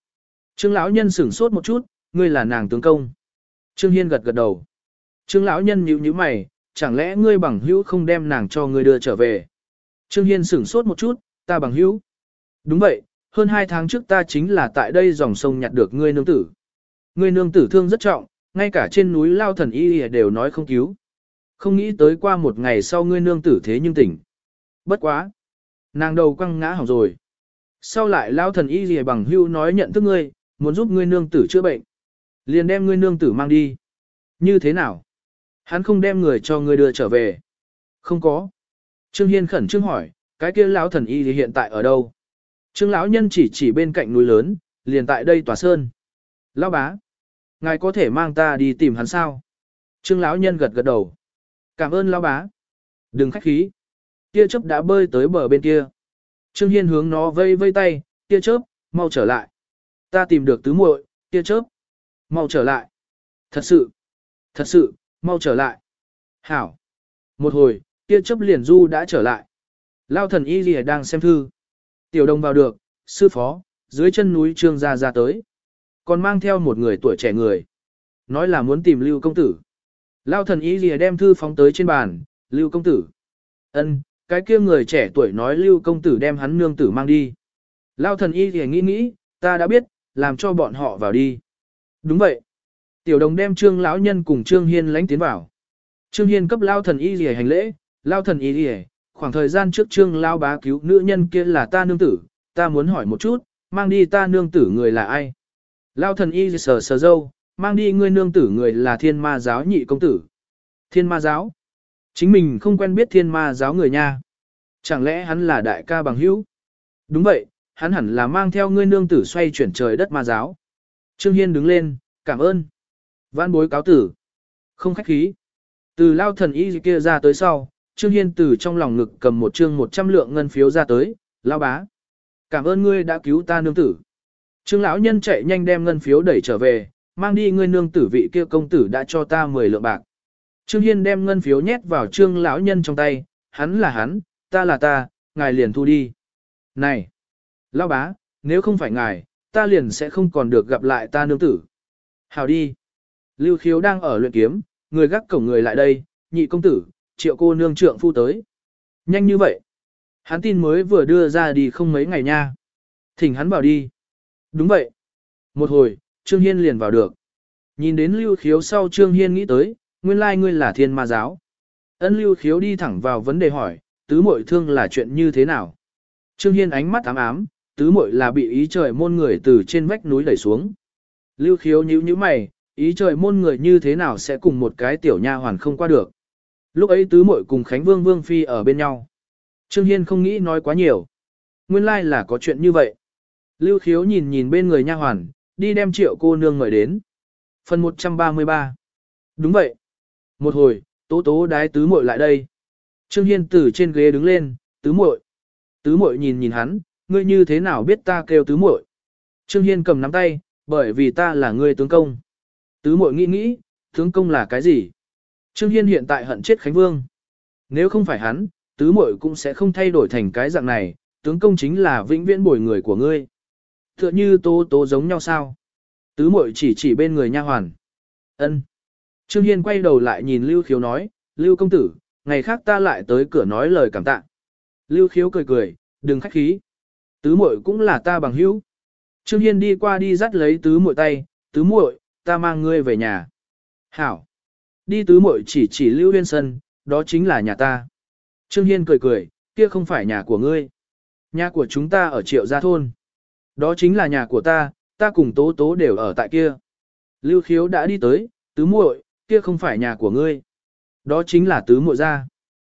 Trương lão nhân sửng sốt một chút, ngươi là nàng tướng công. Trương Hiên gật gật đầu. Trương lão nhân nhíu nhíu mày, chẳng lẽ ngươi bằng hữu không đem nàng cho ngươi đưa trở về? Trương Hiên sửng sốt một chút, ta bằng hữu. Đúng vậy, hơn hai tháng trước ta chính là tại đây dòng sông nhặt được ngươi nương tử. Ngươi nương tử thương rất trọng, ngay cả trên núi lao thần y đều nói không cứu. Không nghĩ tới qua một ngày sau ngươi nương tử thế nhưng tỉnh. Bất quá. Nàng đầu quăng ngã hỏng rồi. Sau lại lao thần y gì bằng hưu nói nhận thức ngươi, muốn giúp ngươi nương tử chữa bệnh. Liền đem ngươi nương tử mang đi. Như thế nào? Hắn không đem người cho ngươi đưa trở về. Không có. Trương Hiên khẩn trương hỏi, cái kia lão thần y thì hiện tại ở đâu? Trương lão nhân chỉ chỉ bên cạnh núi lớn, liền tại đây tòa sơn. Lão bá, ngài có thể mang ta đi tìm hắn sao? Trương lão nhân gật gật đầu. Cảm ơn lão bá. Đừng khách khí. Tia chớp đã bơi tới bờ bên kia. Trương Hiên hướng nó vây vây tay, tia chớp, mau trở lại. Ta tìm được tứ muội, tia chớp. Mau trở lại. Thật sự, thật sự, mau trở lại. Hảo. Một hồi, tia chớp liền du đã trở lại. Lao thần y gì đang xem thư. Tiểu đồng vào được, sư phó, dưới chân núi trương gia ra tới. Còn mang theo một người tuổi trẻ người. Nói là muốn tìm lưu công tử. Lao thần y lìa đem thư phóng tới trên bàn, lưu công tử. ân cái kia người trẻ tuổi nói lưu công tử đem hắn nương tử mang đi. Lao thần y lìa nghĩ nghĩ, ta đã biết, làm cho bọn họ vào đi. Đúng vậy. Tiểu đồng đem trương lão nhân cùng trương hiên lánh tiến vào. Trương hiên cấp lao thần y lìa hành lễ, lao thần y lìa, khoảng thời gian trước trương lao bá cứu nữ nhân kia là ta nương tử, ta muốn hỏi một chút, mang đi ta nương tử người là ai? Lao thần y sờ sờ dâu, mang đi ngươi nương tử người là thiên ma giáo nhị công tử. Thiên ma giáo? Chính mình không quen biết thiên ma giáo người nha. Chẳng lẽ hắn là đại ca bằng hữu? Đúng vậy, hắn hẳn là mang theo ngươi nương tử xoay chuyển trời đất ma giáo. Trương Hiên đứng lên, cảm ơn. Văn bối cáo tử. Không khách khí. Từ lao thần y kia ra tới sau, Trương Hiên từ trong lòng ngực cầm một trương 100 lượng ngân phiếu ra tới, lao bá. Cảm ơn ngươi đã cứu ta nương tử. Trương lão nhân chạy nhanh đem ngân phiếu đẩy trở về, mang đi ngươi nương tử vị kia công tử đã cho ta 10 lượng bạc. Trương Hiên đem ngân phiếu nhét vào trương lão nhân trong tay, hắn là hắn, ta là ta, ngài liền thu đi. Này, lão bá, nếu không phải ngài, ta liền sẽ không còn được gặp lại ta nương tử. Hào đi. Lưu khiếu đang ở luyện kiếm, người gác cổng người lại đây, nhị công tử, triệu cô nương trượng phu tới. Nhanh như vậy. Hắn tin mới vừa đưa ra đi không mấy ngày nha. Thỉnh hắn vào đi. Đúng vậy. Một hồi, Trương Hiên liền vào được. Nhìn đến lưu khiếu sau Trương Hiên nghĩ tới, nguyên lai ngươi là thiên ma giáo. Ân lưu khiếu đi thẳng vào vấn đề hỏi, tứ muội thương là chuyện như thế nào? Trương Hiên ánh mắt ám ám, tứ muội là bị ý trời môn người từ trên vách núi đẩy xuống. Lưu khiếu nhíu nhíu mày, ý trời môn người như thế nào sẽ cùng một cái tiểu nha hoàn không qua được. Lúc ấy tứ muội cùng Khánh Vương Vương Phi ở bên nhau. Trương Hiên không nghĩ nói quá nhiều. Nguyên lai like là có chuyện như vậy. Lưu khiếu nhìn nhìn bên người nha hoàn, đi đem triệu cô nương mời đến. Phần 133 Đúng vậy. Một hồi, tố tố đái tứ muội lại đây. Trương Hiên từ trên ghế đứng lên, tứ muội. Tứ muội nhìn nhìn hắn, ngươi như thế nào biết ta kêu tứ muội? Trương Hiên cầm nắm tay, bởi vì ta là ngươi tướng công. Tứ muội nghĩ nghĩ, tướng công là cái gì? Trương Hiên hiện tại hận chết Khánh Vương. Nếu không phải hắn, tứ muội cũng sẽ không thay đổi thành cái dạng này, tướng công chính là vĩnh viễn bồi người của ngươi. Tựa như tố tố giống nhau sao? Tứ muội chỉ chỉ bên người nha hoàn. Ân. Trương Hiên quay đầu lại nhìn Lưu Khiếu nói, Lưu công tử, ngày khác ta lại tới cửa nói lời cảm tạ. Lưu Khiếu cười cười, đừng khách khí. Tứ muội cũng là ta bằng hữu. Trương Hiên đi qua đi dắt lấy tứ muội tay, tứ muội, ta mang ngươi về nhà. Hảo. Đi tứ muội chỉ chỉ Lưu Huyên Sân, đó chính là nhà ta. Trương Hiên cười cười, kia không phải nhà của ngươi. Nhà của chúng ta ở triệu gia thôn. Đó chính là nhà của ta, ta cùng tố tố đều ở tại kia. Lưu khiếu đã đi tới, tứ muội, kia không phải nhà của ngươi. Đó chính là tứ muội gia.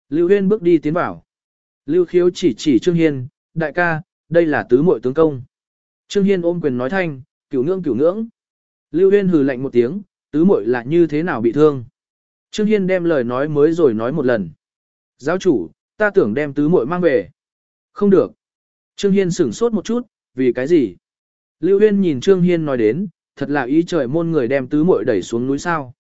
Lưu Huyên bước đi tiến vào. Lưu khiếu chỉ chỉ Trương Hiên, đại ca, đây là tứ muội tướng công. Trương Hiên ôm quyền nói thanh, cửu ngưỡng cửu ngưỡng. Lưu Huyên hừ lạnh một tiếng, tứ muội là như thế nào bị thương. Trương Hiên đem lời nói mới rồi nói một lần. Giáo chủ, ta tưởng đem tứ muội mang về. Không được. Trương Hiên sửng sốt một chút, vì cái gì? Lưu Huyên nhìn Trương Hiên nói đến, thật là ý trời môn người đem tứ muội đẩy xuống núi sao.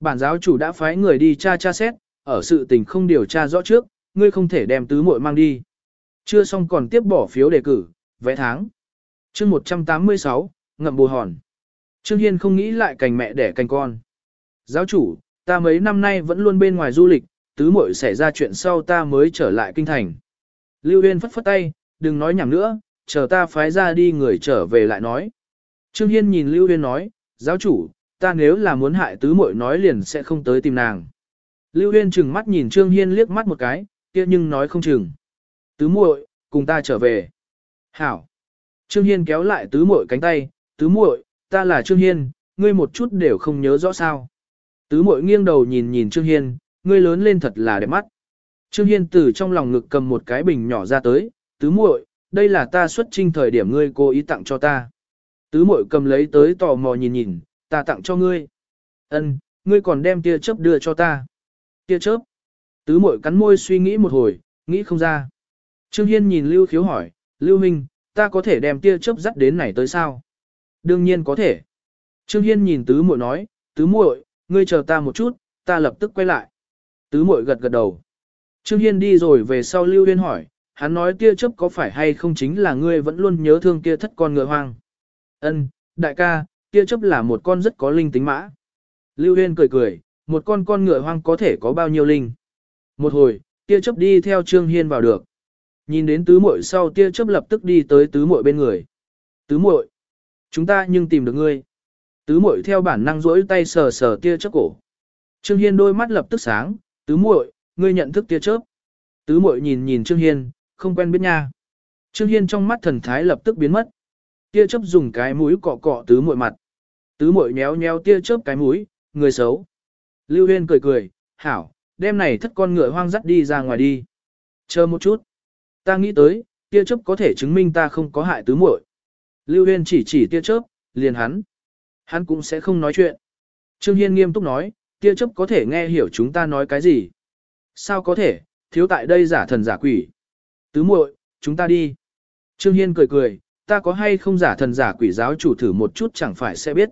Bản giáo chủ đã phái người đi tra tra xét, ở sự tình không điều tra rõ trước, ngươi không thể đem tứ muội mang đi. Chưa xong còn tiếp bỏ phiếu đề cử, vẽ tháng. chương 186, ngậm bù hòn. Trương Hiên không nghĩ lại cành mẹ đẻ cành con. Giáo chủ, ta mấy năm nay vẫn luôn bên ngoài du lịch, tứ muội xảy ra chuyện sau ta mới trở lại kinh thành. Lưu Huyên phất phất tay, đừng nói nhảm nữa, chờ ta phái ra đi người trở về lại nói. Trương Hiên nhìn Lưu Huyên nói, giáo chủ, ta nếu là muốn hại tứ muội nói liền sẽ không tới tìm nàng. Lưu Huyên chừng mắt nhìn Trương Hiên liếc mắt một cái, kia nhưng nói không chừng. Tứ muội, cùng ta trở về. Hảo. Trương Hiên kéo lại tứ muội cánh tay, tứ muội, ta là Trương Hiên, ngươi một chút đều không nhớ rõ sao. Tứ muội nghiêng đầu nhìn nhìn Trương Hiên, ngươi lớn lên thật là đẹp mắt. Trương Hiên từ trong lòng ngực cầm một cái bình nhỏ ra tới, tứ muội, đây là ta xuất trinh thời điểm ngươi cố ý tặng cho ta. Tứ mội cầm lấy tới tò mò nhìn nhìn, ta tặng cho ngươi. Ân, ngươi còn đem tia chớp đưa cho ta. Tia chớp. Tứ mội cắn môi suy nghĩ một hồi, nghĩ không ra. Trương Hiên nhìn Lưu Khiếu hỏi, Lưu Minh, ta có thể đem tia chớp dắt đến này tới sao? Đương nhiên có thể. Trương Hiên nhìn tứ muội nói, tứ muội, ngươi chờ ta một chút, ta lập tức quay lại. Tứ muội gật gật đầu. Trương Hiên đi rồi về sau Lưu Huyên hỏi, hắn nói tia chớp có phải hay không chính là ngươi vẫn luôn nhớ thương kia thất con ngựa hoang. Ân, đại ca, tia chớp là một con rất có linh tính mã. Lưu Huyên cười cười, một con con ngựa hoang có thể có bao nhiêu linh. Một hồi, tia chớp đi theo Trương Hiên vào được. Nhìn đến tứ muội sau tia chớp lập tức đi tới tứ muội bên người. Tứ muội, chúng ta nhưng tìm được ngươi. Tứ muội theo bản năng duỗi tay sờ sờ tia chớp cổ. Trương Hiên đôi mắt lập tức sáng, tứ muội, ngươi nhận thức tia chớp. Tứ muội nhìn nhìn Trương Hiên, không quen biết nha. Trương Hiên trong mắt thần thái lập tức biến mất. Tia chớp dùng cái mũi cọ cọ tứ muội mặt. Tứ muội nhéo nhéo tia chớp cái mũi, người xấu. Lưu Huyên cười cười, hảo, đêm này thất con ngựa hoang dắt đi ra ngoài đi. Chờ một chút. Ta nghĩ tới, tia chớp có thể chứng minh ta không có hại tứ muội. Lưu Huyên chỉ chỉ tia chớp, liền hắn. Hắn cũng sẽ không nói chuyện. Trương Hiên nghiêm túc nói, tia chớp có thể nghe hiểu chúng ta nói cái gì. Sao có thể, thiếu tại đây giả thần giả quỷ. Tứ muội, chúng ta đi. Trương Hiên cười cười, ta có hay không giả thần giả quỷ giáo chủ thử một chút chẳng phải sẽ biết.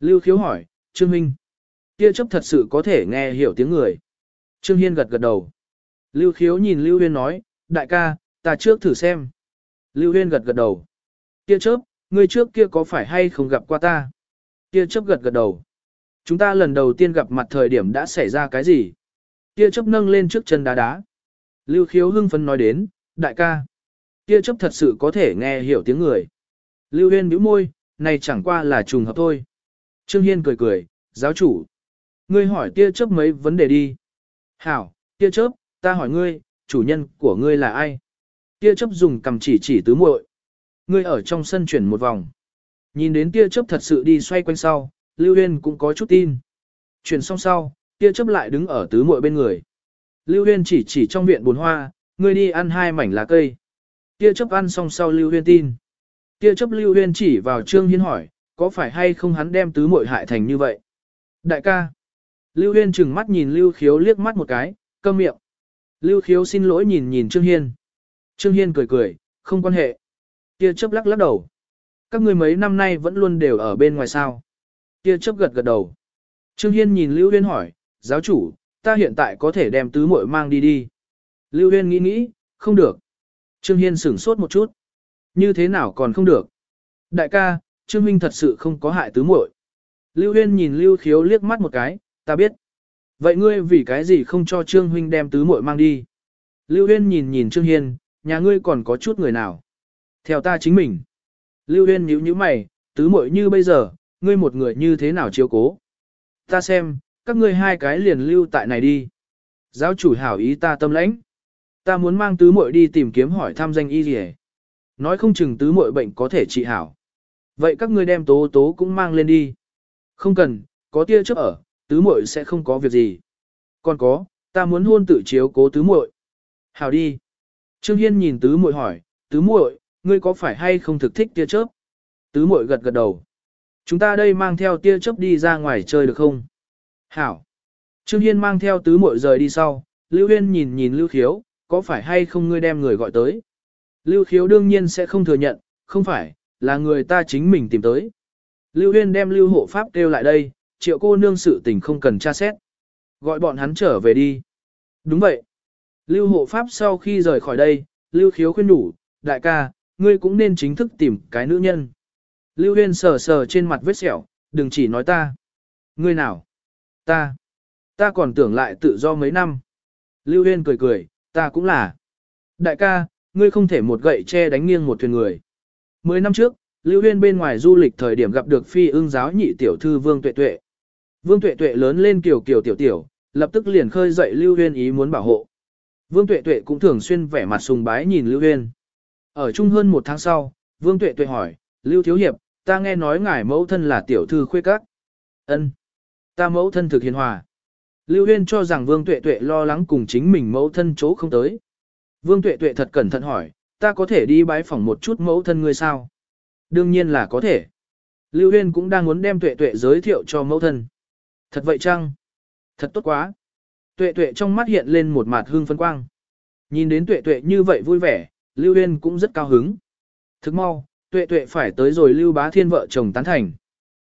Lưu khiếu hỏi, Trương Minh, tia chớp thật sự có thể nghe hiểu tiếng người. Trương Hiên gật gật đầu. Lưu khiếu nhìn Lưu Huyên nói, đại ca, ta trước thử xem. Lưu Huyên gật gật đầu. Tia chớp, ngươi trước kia có phải hay không gặp qua ta? Tia chớp gật gật đầu. Chúng ta lần đầu tiên gặp mặt thời điểm đã xảy ra cái gì? Tia chớp nâng lên trước chân đá đá. Lưu khiếu hưng phấn nói đến, đại ca. Tia Chấp thật sự có thể nghe hiểu tiếng người. Lưu Huyên bĩu môi, này chẳng qua là trùng hợp thôi. Trương Hiên cười cười, giáo chủ. Ngươi hỏi tia chớp mấy vấn đề đi. Hảo, tia chớp, ta hỏi ngươi, chủ nhân của ngươi là ai? Tia chớp dùng cầm chỉ chỉ tứ muội. Ngươi ở trong sân chuyển một vòng. Nhìn đến tia chớp thật sự đi xoay quanh sau, Lưu Huyên cũng có chút tin. Chuyển xong sau, tia chớp lại đứng ở tứ muội bên người. Lưu Huyên chỉ chỉ trong viện bồn hoa, ngươi đi ăn hai mảnh lá cây. Tia chấp ăn xong sau Lưu Huyên tin. Tia chấp Lưu Huyên chỉ vào Trương Hiên hỏi, có phải hay không hắn đem tứ muội hại thành như vậy? Đại ca. Lưu Huyên chừng mắt nhìn Lưu Khiếu liếc mắt một cái, câm miệng. Lưu Khiếu xin lỗi nhìn nhìn Trương Hiên. Trương Hiên cười cười, không quan hệ. Tia chấp lắc lắc đầu. Các người mấy năm nay vẫn luôn đều ở bên ngoài sao. Tia chấp gật gật đầu. Trương Hiên nhìn Lưu Huyên hỏi, giáo chủ, ta hiện tại có thể đem tứ muội mang đi đi. Lưu Huyên nghĩ nghĩ, không được. Trương Hiên sửng sốt một chút. Như thế nào còn không được? Đại ca, Trương Minh thật sự không có hại tứ muội. Lưu Huyên nhìn Lưu Khiếu liếc mắt một cái, ta biết. Vậy ngươi vì cái gì không cho Trương Huynh đem tứ muội mang đi? Lưu Huyên nhìn nhìn Trương Hiên, nhà ngươi còn có chút người nào? Theo ta chính mình. Lưu Huyên nhíu nhíu mày, tứ muội như bây giờ, ngươi một người như thế nào chiếu cố? Ta xem, các ngươi hai cái liền lưu tại này đi. Giáo chủ hảo ý ta tâm lãnh. Ta muốn mang tứ muội đi tìm kiếm hỏi thăm danh y gì Nói không chừng tứ muội bệnh có thể trị hảo. Vậy các ngươi đem tố tố cũng mang lên đi. Không cần, có tia chớp ở, tứ muội sẽ không có việc gì. Còn có, ta muốn hôn tự chiếu cố tứ muội. Hảo đi. Trương Hiên nhìn tứ muội hỏi, tứ muội, ngươi có phải hay không thực thích tia chớp? Tứ muội gật gật đầu. Chúng ta đây mang theo tia chớp đi ra ngoài chơi được không? Hảo. Trương Hiên mang theo tứ muội rời đi sau, Lưu Huyên nhìn nhìn Lưu Khiếu, có phải hay không ngươi đem người gọi tới? Lưu Khiếu đương nhiên sẽ không thừa nhận, không phải, là người ta chính mình tìm tới. Lưu Huyên đem Lưu Hộ Pháp kêu lại đây, triệu cô nương sự tình không cần tra xét. Gọi bọn hắn trở về đi. Đúng vậy. Lưu Hộ Pháp sau khi rời khỏi đây, Lưu Khiếu khuyên đủ, đại ca, ngươi cũng nên chính thức tìm cái nữ nhân. Lưu Huyên sờ sờ trên mặt vết sẹo, đừng chỉ nói ta. Ngươi nào? Ta. Ta còn tưởng lại tự do mấy năm. Lưu Huyên cười cười, ta cũng là. Đại ca, ngươi không thể một gậy che đánh nghiêng một thuyền người. Mười năm trước, Lưu Huyên bên ngoài du lịch thời điểm gặp được phi ưng giáo nhị tiểu thư Vương Tuệ Tuệ. Vương Tuệ Tuệ lớn lên kiểu kiểu tiểu tiểu, lập tức liền khơi dậy Lưu Huyên ý muốn bảo hộ. Vương Tuệ Tuệ cũng thường xuyên vẻ mặt sùng bái nhìn Lưu Huyên. Ở chung hơn một tháng sau, Vương Tuệ Tuệ hỏi, Lưu Thiếu Hiệp, ta nghe nói ngài mẫu thân là tiểu thư khuê các. Ân, Ta mẫu thân thực hiền hòa. Lưu Huyên cho rằng Vương Tuệ Tuệ lo lắng cùng chính mình mẫu thân chỗ không tới. Vương Tuệ Tuệ thật cẩn thận hỏi, ta có thể đi bái phỏng một chút mẫu thân ngươi sao? Đương nhiên là có thể. Lưu Huyên cũng đang muốn đem Tuệ Tuệ giới thiệu cho mẫu thân. Thật vậy chăng? Thật tốt quá. Tuệ Tuệ trong mắt hiện lên một mặt hương phân quang. Nhìn đến Tuệ Tuệ như vậy vui vẻ, Lưu Huyên cũng rất cao hứng. Thức mau, Tuệ Tuệ phải tới rồi Lưu Bá Thiên vợ chồng tán thành.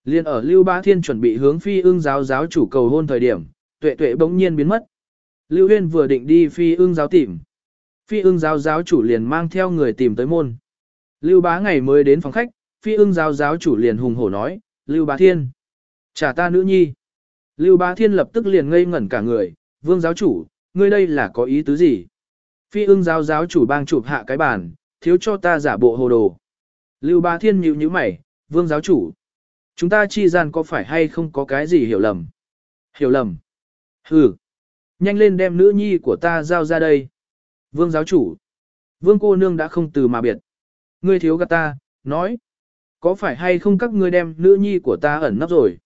Liên ở Lưu Bá Thiên chuẩn bị hướng phi ương giáo giáo chủ cầu hôn thời điểm, Tuệ Tuệ bỗng nhiên biến mất. Lưu Huyên vừa định đi phi ương giáo tìm. Phi ương giáo giáo chủ liền mang theo người tìm tới môn. Lưu bá ngày mới đến phòng khách, phi ương giáo giáo chủ liền hùng hổ nói, Lưu bá thiên. Trả ta nữ nhi. Lưu bá thiên lập tức liền ngây ngẩn cả người, vương giáo chủ, ngươi đây là có ý tứ gì? Phi ương giáo giáo chủ bang chụp hạ cái bàn, thiếu cho ta giả bộ hồ đồ. Lưu bá thiên nhíu nhíu mày, vương giáo chủ. Chúng ta chi gian có phải hay không có cái gì hiểu lầm? Hiểu lầm. Hừ. Nhanh lên đem nữ nhi của ta giao ra đây. Vương giáo chủ. Vương cô nương đã không từ mà biệt. Ngươi thiếu gạt ta, nói. Có phải hay không các ngươi đem nữ nhi của ta ẩn nấp rồi?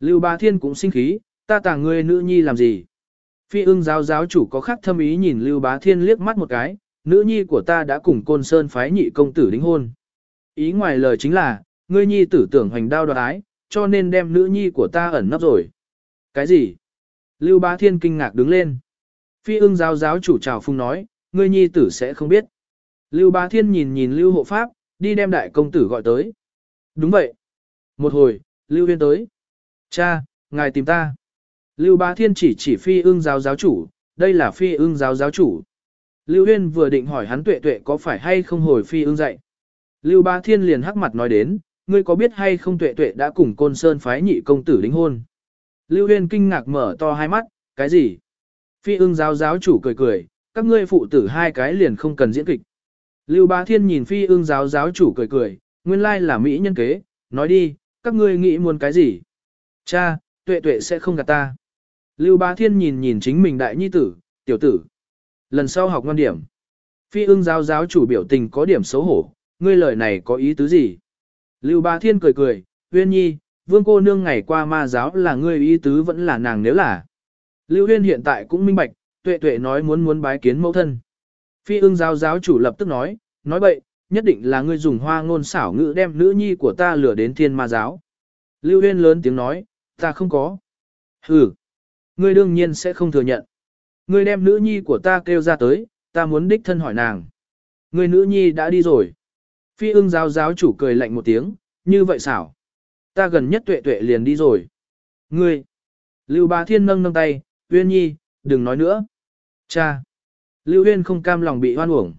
Lưu Bá Thiên cũng sinh khí, ta tàng ngươi nữ nhi làm gì? Phi ưng giáo giáo chủ có khác thâm ý nhìn Lưu Bá Thiên liếc mắt một cái, nữ nhi của ta đã cùng côn sơn phái nhị công tử đính hôn. Ý ngoài lời chính là, ngươi nhi tử tưởng hoành đao đoạt ái, cho nên đem nữ nhi của ta ẩn nấp rồi. Cái gì? Lưu Bá Thiên kinh ngạc đứng lên. Phi ưng giáo giáo chủ chào phung nói, ngươi nhi tử sẽ không biết. Lưu Bá Thiên nhìn nhìn Lưu Hộ Pháp, đi đem đại công tử gọi tới. Đúng vậy. Một hồi, Lưu Huyên tới. Cha, ngài tìm ta. Lưu Bá Thiên chỉ chỉ phi ưng giáo giáo chủ, đây là phi ưng giáo giáo chủ. Lưu Huyên vừa định hỏi hắn tuệ tuệ có phải hay không hồi phi ưng dạy. Lưu Bá Thiên liền hắc mặt nói đến, ngươi có biết hay không tuệ tuệ đã cùng côn sơn phái nhị công tử đính hôn. Lưu Huyên kinh ngạc mở to hai mắt, cái gì? Phi ưng giáo giáo chủ cười cười, các ngươi phụ tử hai cái liền không cần diễn kịch. Lưu Bá Thiên nhìn phi Ưng giáo giáo chủ cười cười, nguyên lai là Mỹ nhân kế, nói đi, các ngươi nghĩ muốn cái gì? Cha, tuệ tuệ sẽ không gạt ta. Lưu Bá Thiên nhìn nhìn chính mình đại nhi tử, tiểu tử. Lần sau học ngon điểm. Phi Ưng giáo giáo chủ biểu tình có điểm xấu hổ, ngươi lời này có ý tứ gì? Lưu Bá Thiên cười cười, huyên nhi, vương cô nương ngày qua ma giáo là ngươi ý tứ vẫn là nàng nếu là. Lưu huyên hiện tại cũng minh bạch, tuệ tuệ nói muốn muốn bái kiến mẫu thân. Phi ưng giáo giáo chủ lập tức nói, nói bậy, nhất định là ngươi dùng hoa ngôn xảo ngữ đem nữ nhi của ta lừa đến thiên ma giáo. Lưu Huyên lớn tiếng nói, ta không có. Ừ, ngươi đương nhiên sẽ không thừa nhận. Ngươi đem nữ nhi của ta kêu ra tới, ta muốn đích thân hỏi nàng. Ngươi nữ nhi đã đi rồi. Phi ưng giáo giáo chủ cười lạnh một tiếng, như vậy xảo. Ta gần nhất tuệ tuệ liền đi rồi. Ngươi. Lưu Bá Thiên nâng nâng tay, Uyên Nhi, đừng nói nữa. Cha. Lưu uyên không cam lòng bị hoan uổng.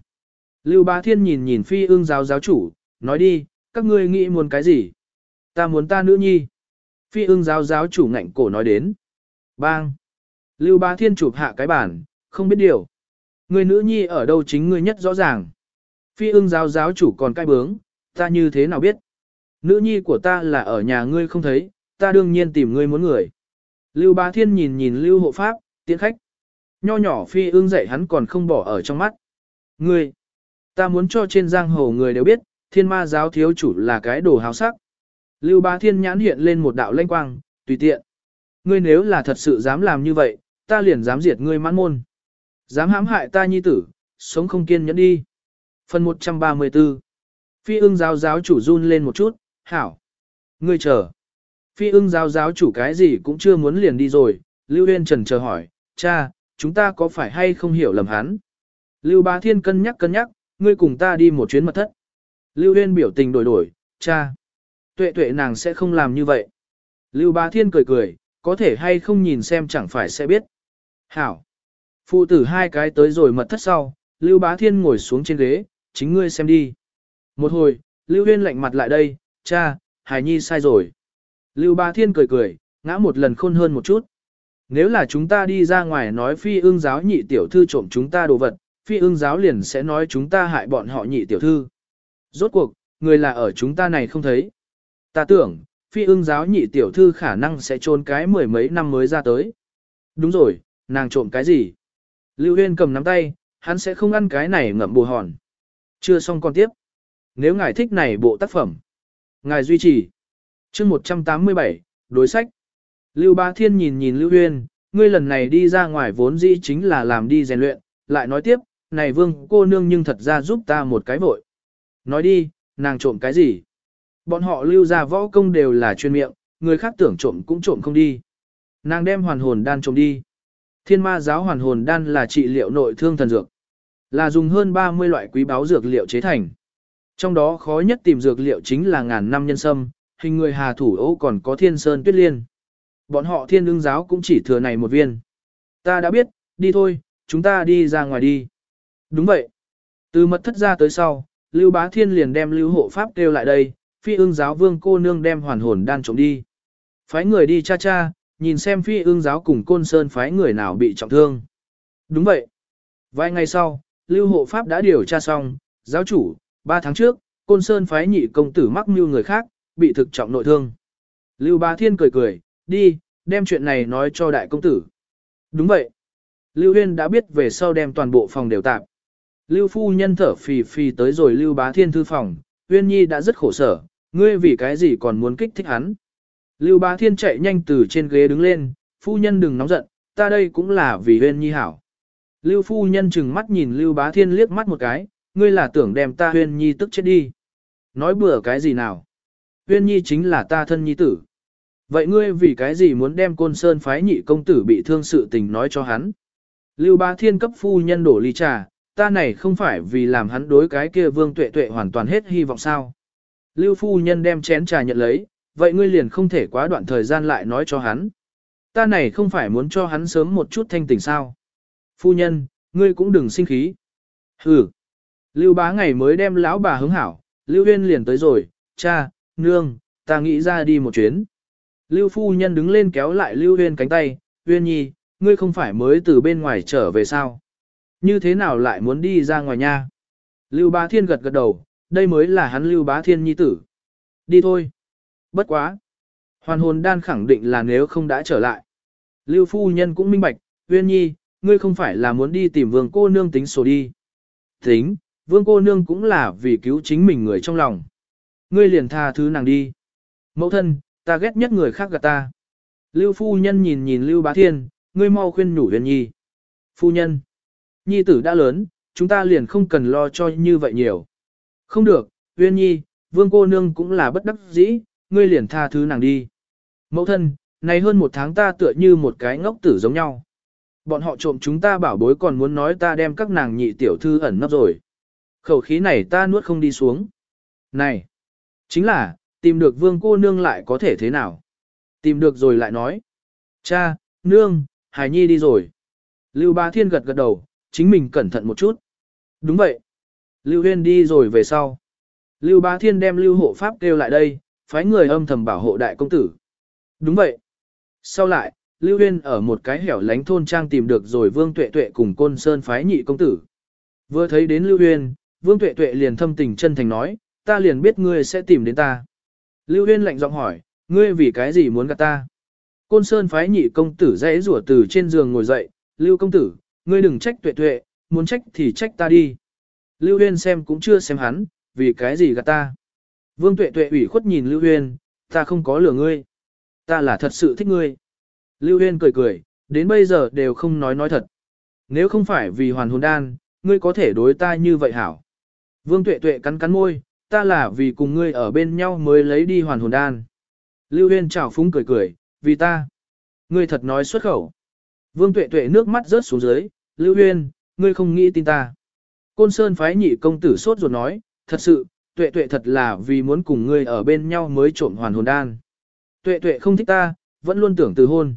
Lưu Bá Thiên nhìn nhìn phi ương giáo giáo chủ, nói đi, các ngươi nghĩ muốn cái gì? Ta muốn ta nữ nhi. Phi ương giáo giáo chủ ngạnh cổ nói đến. Bang. Lưu Bá Thiên chụp hạ cái bản, không biết điều. Người nữ nhi ở đâu chính ngươi nhất rõ ràng. Phi ương giáo giáo chủ còn cai bướng, ta như thế nào biết? Nữ nhi của ta là ở nhà ngươi không thấy, ta đương nhiên tìm ngươi muốn người. Lưu Bá Thiên nhìn nhìn Lưu Hộ Pháp, tiễn khách. Nho nhỏ phi ương dạy hắn còn không bỏ ở trong mắt. Ngươi, ta muốn cho trên giang hồ người đều biết, thiên ma giáo thiếu chủ là cái đồ háo sắc. Lưu bá thiên nhãn hiện lên một đạo lanh quang, tùy tiện. Ngươi nếu là thật sự dám làm như vậy, ta liền dám diệt ngươi mãn môn. Dám hãm hại ta nhi tử, sống không kiên nhẫn đi. Phần 134 Phi ưng giáo giáo chủ run lên một chút, hảo. Ngươi chờ. Phi ưng giáo giáo chủ cái gì cũng chưa muốn liền đi rồi, Lưu Huyên Trần chờ hỏi, cha, chúng ta có phải hay không hiểu lầm hắn? Lưu Bá Thiên cân nhắc cân nhắc, ngươi cùng ta đi một chuyến mật thất. Lưu Huyên biểu tình đổi đổi, cha. Tuệ tuệ nàng sẽ không làm như vậy. Lưu Bá Thiên cười cười, có thể hay không nhìn xem chẳng phải sẽ biết. Hảo. Phụ tử hai cái tới rồi mật thất sau, Lưu Bá Thiên ngồi xuống trên ghế, chính ngươi xem đi. Một hồi, Lưu Huyên lạnh mặt lại đây, cha, Hải Nhi sai rồi. Lưu Ba Thiên cười cười, ngã một lần khôn hơn một chút. Nếu là chúng ta đi ra ngoài nói phi ương giáo nhị tiểu thư trộm chúng ta đồ vật, phi ương giáo liền sẽ nói chúng ta hại bọn họ nhị tiểu thư. Rốt cuộc, người là ở chúng ta này không thấy. Ta tưởng, phi ương giáo nhị tiểu thư khả năng sẽ trốn cái mười mấy năm mới ra tới. Đúng rồi, nàng trộm cái gì? Lưu Huyên cầm nắm tay, hắn sẽ không ăn cái này ngậm bù hòn. Chưa xong con tiếp. Nếu ngài thích này bộ tác phẩm, ngài duy trì. chương 187, đối sách. Lưu Ba Thiên nhìn nhìn Lưu Huyên, ngươi lần này đi ra ngoài vốn dĩ chính là làm đi rèn luyện, lại nói tiếp, này vương cô nương nhưng thật ra giúp ta một cái vội. Nói đi, nàng trộm cái gì? Bọn họ lưu ra võ công đều là chuyên miệng, người khác tưởng trộm cũng trộm không đi. Nàng đem hoàn hồn đan trộm đi. Thiên ma giáo hoàn hồn đan là trị liệu nội thương thần dược. Là dùng hơn 30 loại quý báu dược liệu chế thành. Trong đó khó nhất tìm dược liệu chính là ngàn năm nhân sâm, hình người hà thủ ô còn có thiên sơn tuyết liên. Bọn họ thiên đương giáo cũng chỉ thừa này một viên. Ta đã biết, đi thôi, chúng ta đi ra ngoài đi. Đúng vậy. Từ mật thất ra tới sau, Lưu Bá Thiên liền đem Lưu Hộ Pháp kêu lại đây, phi ương giáo vương cô nương đem hoàn hồn đan trộm đi. Phái người đi cha cha, nhìn xem phi ương giáo cùng côn sơn phái người nào bị trọng thương. Đúng vậy. Vài ngày sau, Lưu Hộ Pháp đã điều tra xong, giáo chủ, ba tháng trước, côn sơn phái nhị công tử mắc mưu người khác, bị thực trọng nội thương. Lưu Bá Thiên cười cười, đi, đem chuyện này nói cho đại công tử. Đúng vậy. Lưu Huyên đã biết về sau đem toàn bộ phòng đều tạm. Lưu phu nhân thở phì phì tới rồi Lưu Bá Thiên thư phòng, Huyên Nhi đã rất khổ sở, ngươi vì cái gì còn muốn kích thích hắn. Lưu Bá Thiên chạy nhanh từ trên ghế đứng lên, phu nhân đừng nóng giận, ta đây cũng là vì Huyên Nhi hảo. Lưu phu nhân chừng mắt nhìn Lưu Bá Thiên liếc mắt một cái, ngươi là tưởng đem ta Huyên Nhi tức chết đi. Nói bừa cái gì nào? Huyên Nhi chính là ta thân nhi tử. Vậy ngươi vì cái gì muốn đem côn sơn phái nhị công tử bị thương sự tình nói cho hắn? Lưu Bá Thiên cấp phu nhân đổ ly trà, ta này không phải vì làm hắn đối cái kia vương tuệ tuệ hoàn toàn hết hy vọng sao. Lưu phu nhân đem chén trà nhận lấy, vậy ngươi liền không thể quá đoạn thời gian lại nói cho hắn. Ta này không phải muốn cho hắn sớm một chút thanh tỉnh sao. Phu nhân, ngươi cũng đừng sinh khí. Hừ. Lưu bá ngày mới đem lão bà hứng hảo, Lưu Huyên liền tới rồi, cha, nương, ta nghĩ ra đi một chuyến. Lưu phu nhân đứng lên kéo lại Lưu Huyên cánh tay, Huyên nhi, ngươi không phải mới từ bên ngoài trở về sao? Như thế nào lại muốn đi ra ngoài nha? Lưu Bá Thiên gật gật đầu, đây mới là hắn Lưu Bá Thiên nhi tử. Đi thôi. Bất quá. Hoàn hồn đan khẳng định là nếu không đã trở lại. Lưu phu nhân cũng minh bạch, Huyên Nhi, ngươi không phải là muốn đi tìm vương cô nương tính sổ đi. Tính, vương cô nương cũng là vì cứu chính mình người trong lòng. Ngươi liền tha thứ nàng đi. Mẫu thân, ta ghét nhất người khác gạt ta. Lưu phu nhân nhìn nhìn Lưu Bá Thiên, ngươi mau khuyên nhủ huyền Nhi. Phu nhân. Nhi tử đã lớn, chúng ta liền không cần lo cho như vậy nhiều. Không được, huyền Nhi, vương cô nương cũng là bất đắc dĩ, ngươi liền tha thứ nàng đi. Mẫu thân, này hơn một tháng ta tựa như một cái ngốc tử giống nhau. Bọn họ trộm chúng ta bảo bối còn muốn nói ta đem các nàng nhị tiểu thư ẩn nấp rồi. Khẩu khí này ta nuốt không đi xuống. Này, chính là, tìm được vương cô nương lại có thể thế nào? Tìm được rồi lại nói. Cha, nương, Hải Nhi đi rồi. Lưu Ba Thiên gật gật đầu, chính mình cẩn thận một chút. Đúng vậy. Lưu Huyên đi rồi về sau. Lưu ba Thiên đem Lưu Hộ Pháp kêu lại đây, phái người âm thầm bảo hộ đại công tử. Đúng vậy. Sau lại, Lưu Huyên ở một cái hẻo lánh thôn trang tìm được rồi Vương Tuệ Tuệ cùng Côn Sơn phái nhị công tử. Vừa thấy đến Lưu Huyên, Vương Tuệ Tuệ liền thâm tình chân thành nói, ta liền biết ngươi sẽ tìm đến ta. Lưu Huyên lạnh giọng hỏi, ngươi vì cái gì muốn gặp ta? Côn Sơn phái nhị công tử dãy rủa từ trên giường ngồi dậy, Lưu công tử, ngươi đừng trách tuệ tuệ, muốn trách thì trách ta đi. Lưu Huyên xem cũng chưa xem hắn, vì cái gì gạt ta. Vương tuệ tuệ ủy khuất nhìn Lưu Huyên, ta không có lừa ngươi. Ta là thật sự thích ngươi. Lưu Huyên cười cười, đến bây giờ đều không nói nói thật. Nếu không phải vì hoàn hồn đan, ngươi có thể đối ta như vậy hảo. Vương tuệ tuệ cắn cắn môi, ta là vì cùng ngươi ở bên nhau mới lấy đi hoàn hồn đan. Lưu Huyên chào phúng cười cười, vì ta. Ngươi thật nói xuất khẩu. Vương tuệ tuệ nước mắt rớt xuống dưới, Lưu Huyên, ngươi không nghĩ tin ta. Côn Sơn phái nhị công tử sốt ruột nói, thật sự, tuệ tuệ thật là vì muốn cùng ngươi ở bên nhau mới trộm hoàn hồn đan. Tuệ tuệ không thích ta, vẫn luôn tưởng từ hôn.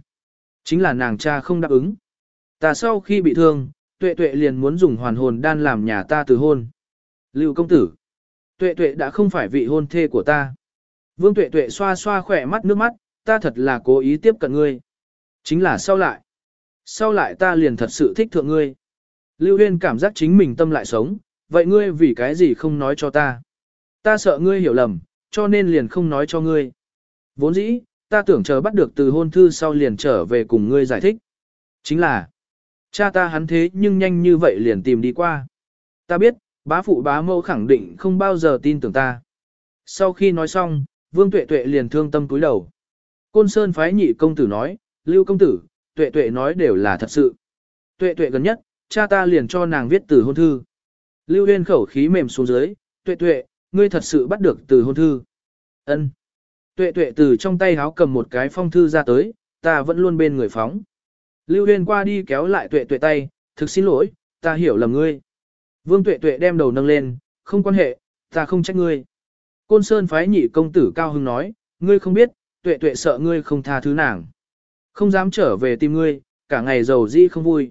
Chính là nàng cha không đáp ứng. Ta sau khi bị thương, tuệ tuệ liền muốn dùng hoàn hồn đan làm nhà ta từ hôn. Lưu công tử, tuệ tuệ đã không phải vị hôn thê của ta. Vương tuệ tuệ xoa xoa khỏe mắt nước mắt, ta thật là cố ý tiếp cận ngươi. Chính là sau lại. Sau lại ta liền thật sự thích thượng ngươi. Lưu Huyên cảm giác chính mình tâm lại sống, vậy ngươi vì cái gì không nói cho ta? Ta sợ ngươi hiểu lầm, cho nên liền không nói cho ngươi. Vốn dĩ, ta tưởng chờ bắt được từ hôn thư sau liền trở về cùng ngươi giải thích. Chính là, cha ta hắn thế nhưng nhanh như vậy liền tìm đi qua. Ta biết, bá phụ bá mẫu khẳng định không bao giờ tin tưởng ta. Sau khi nói xong, Vương Tuệ Tuệ liền thương tâm cúi đầu. Côn Sơn phái nhị công tử nói, Lưu công tử, Tuệ Tuệ nói đều là thật sự. Tuệ Tuệ gần nhất, cha ta liền cho nàng viết từ hôn thư. Lưu Huyên khẩu khí mềm xuống dưới, Tuệ Tuệ, ngươi thật sự bắt được từ hôn thư. Ân. Tuệ Tuệ từ trong tay háo cầm một cái phong thư ra tới, ta vẫn luôn bên người phóng. Lưu Huyên qua đi kéo lại Tuệ Tuệ tay, thực xin lỗi, ta hiểu lầm ngươi. Vương Tuệ Tuệ đem đầu nâng lên, không quan hệ, ta không trách ngươi. Côn Sơn phái nhị công tử Cao Hưng nói, ngươi không biết, Tuệ Tuệ sợ ngươi không tha thứ nàng. Không dám trở về tìm ngươi, cả ngày giàu di không vui.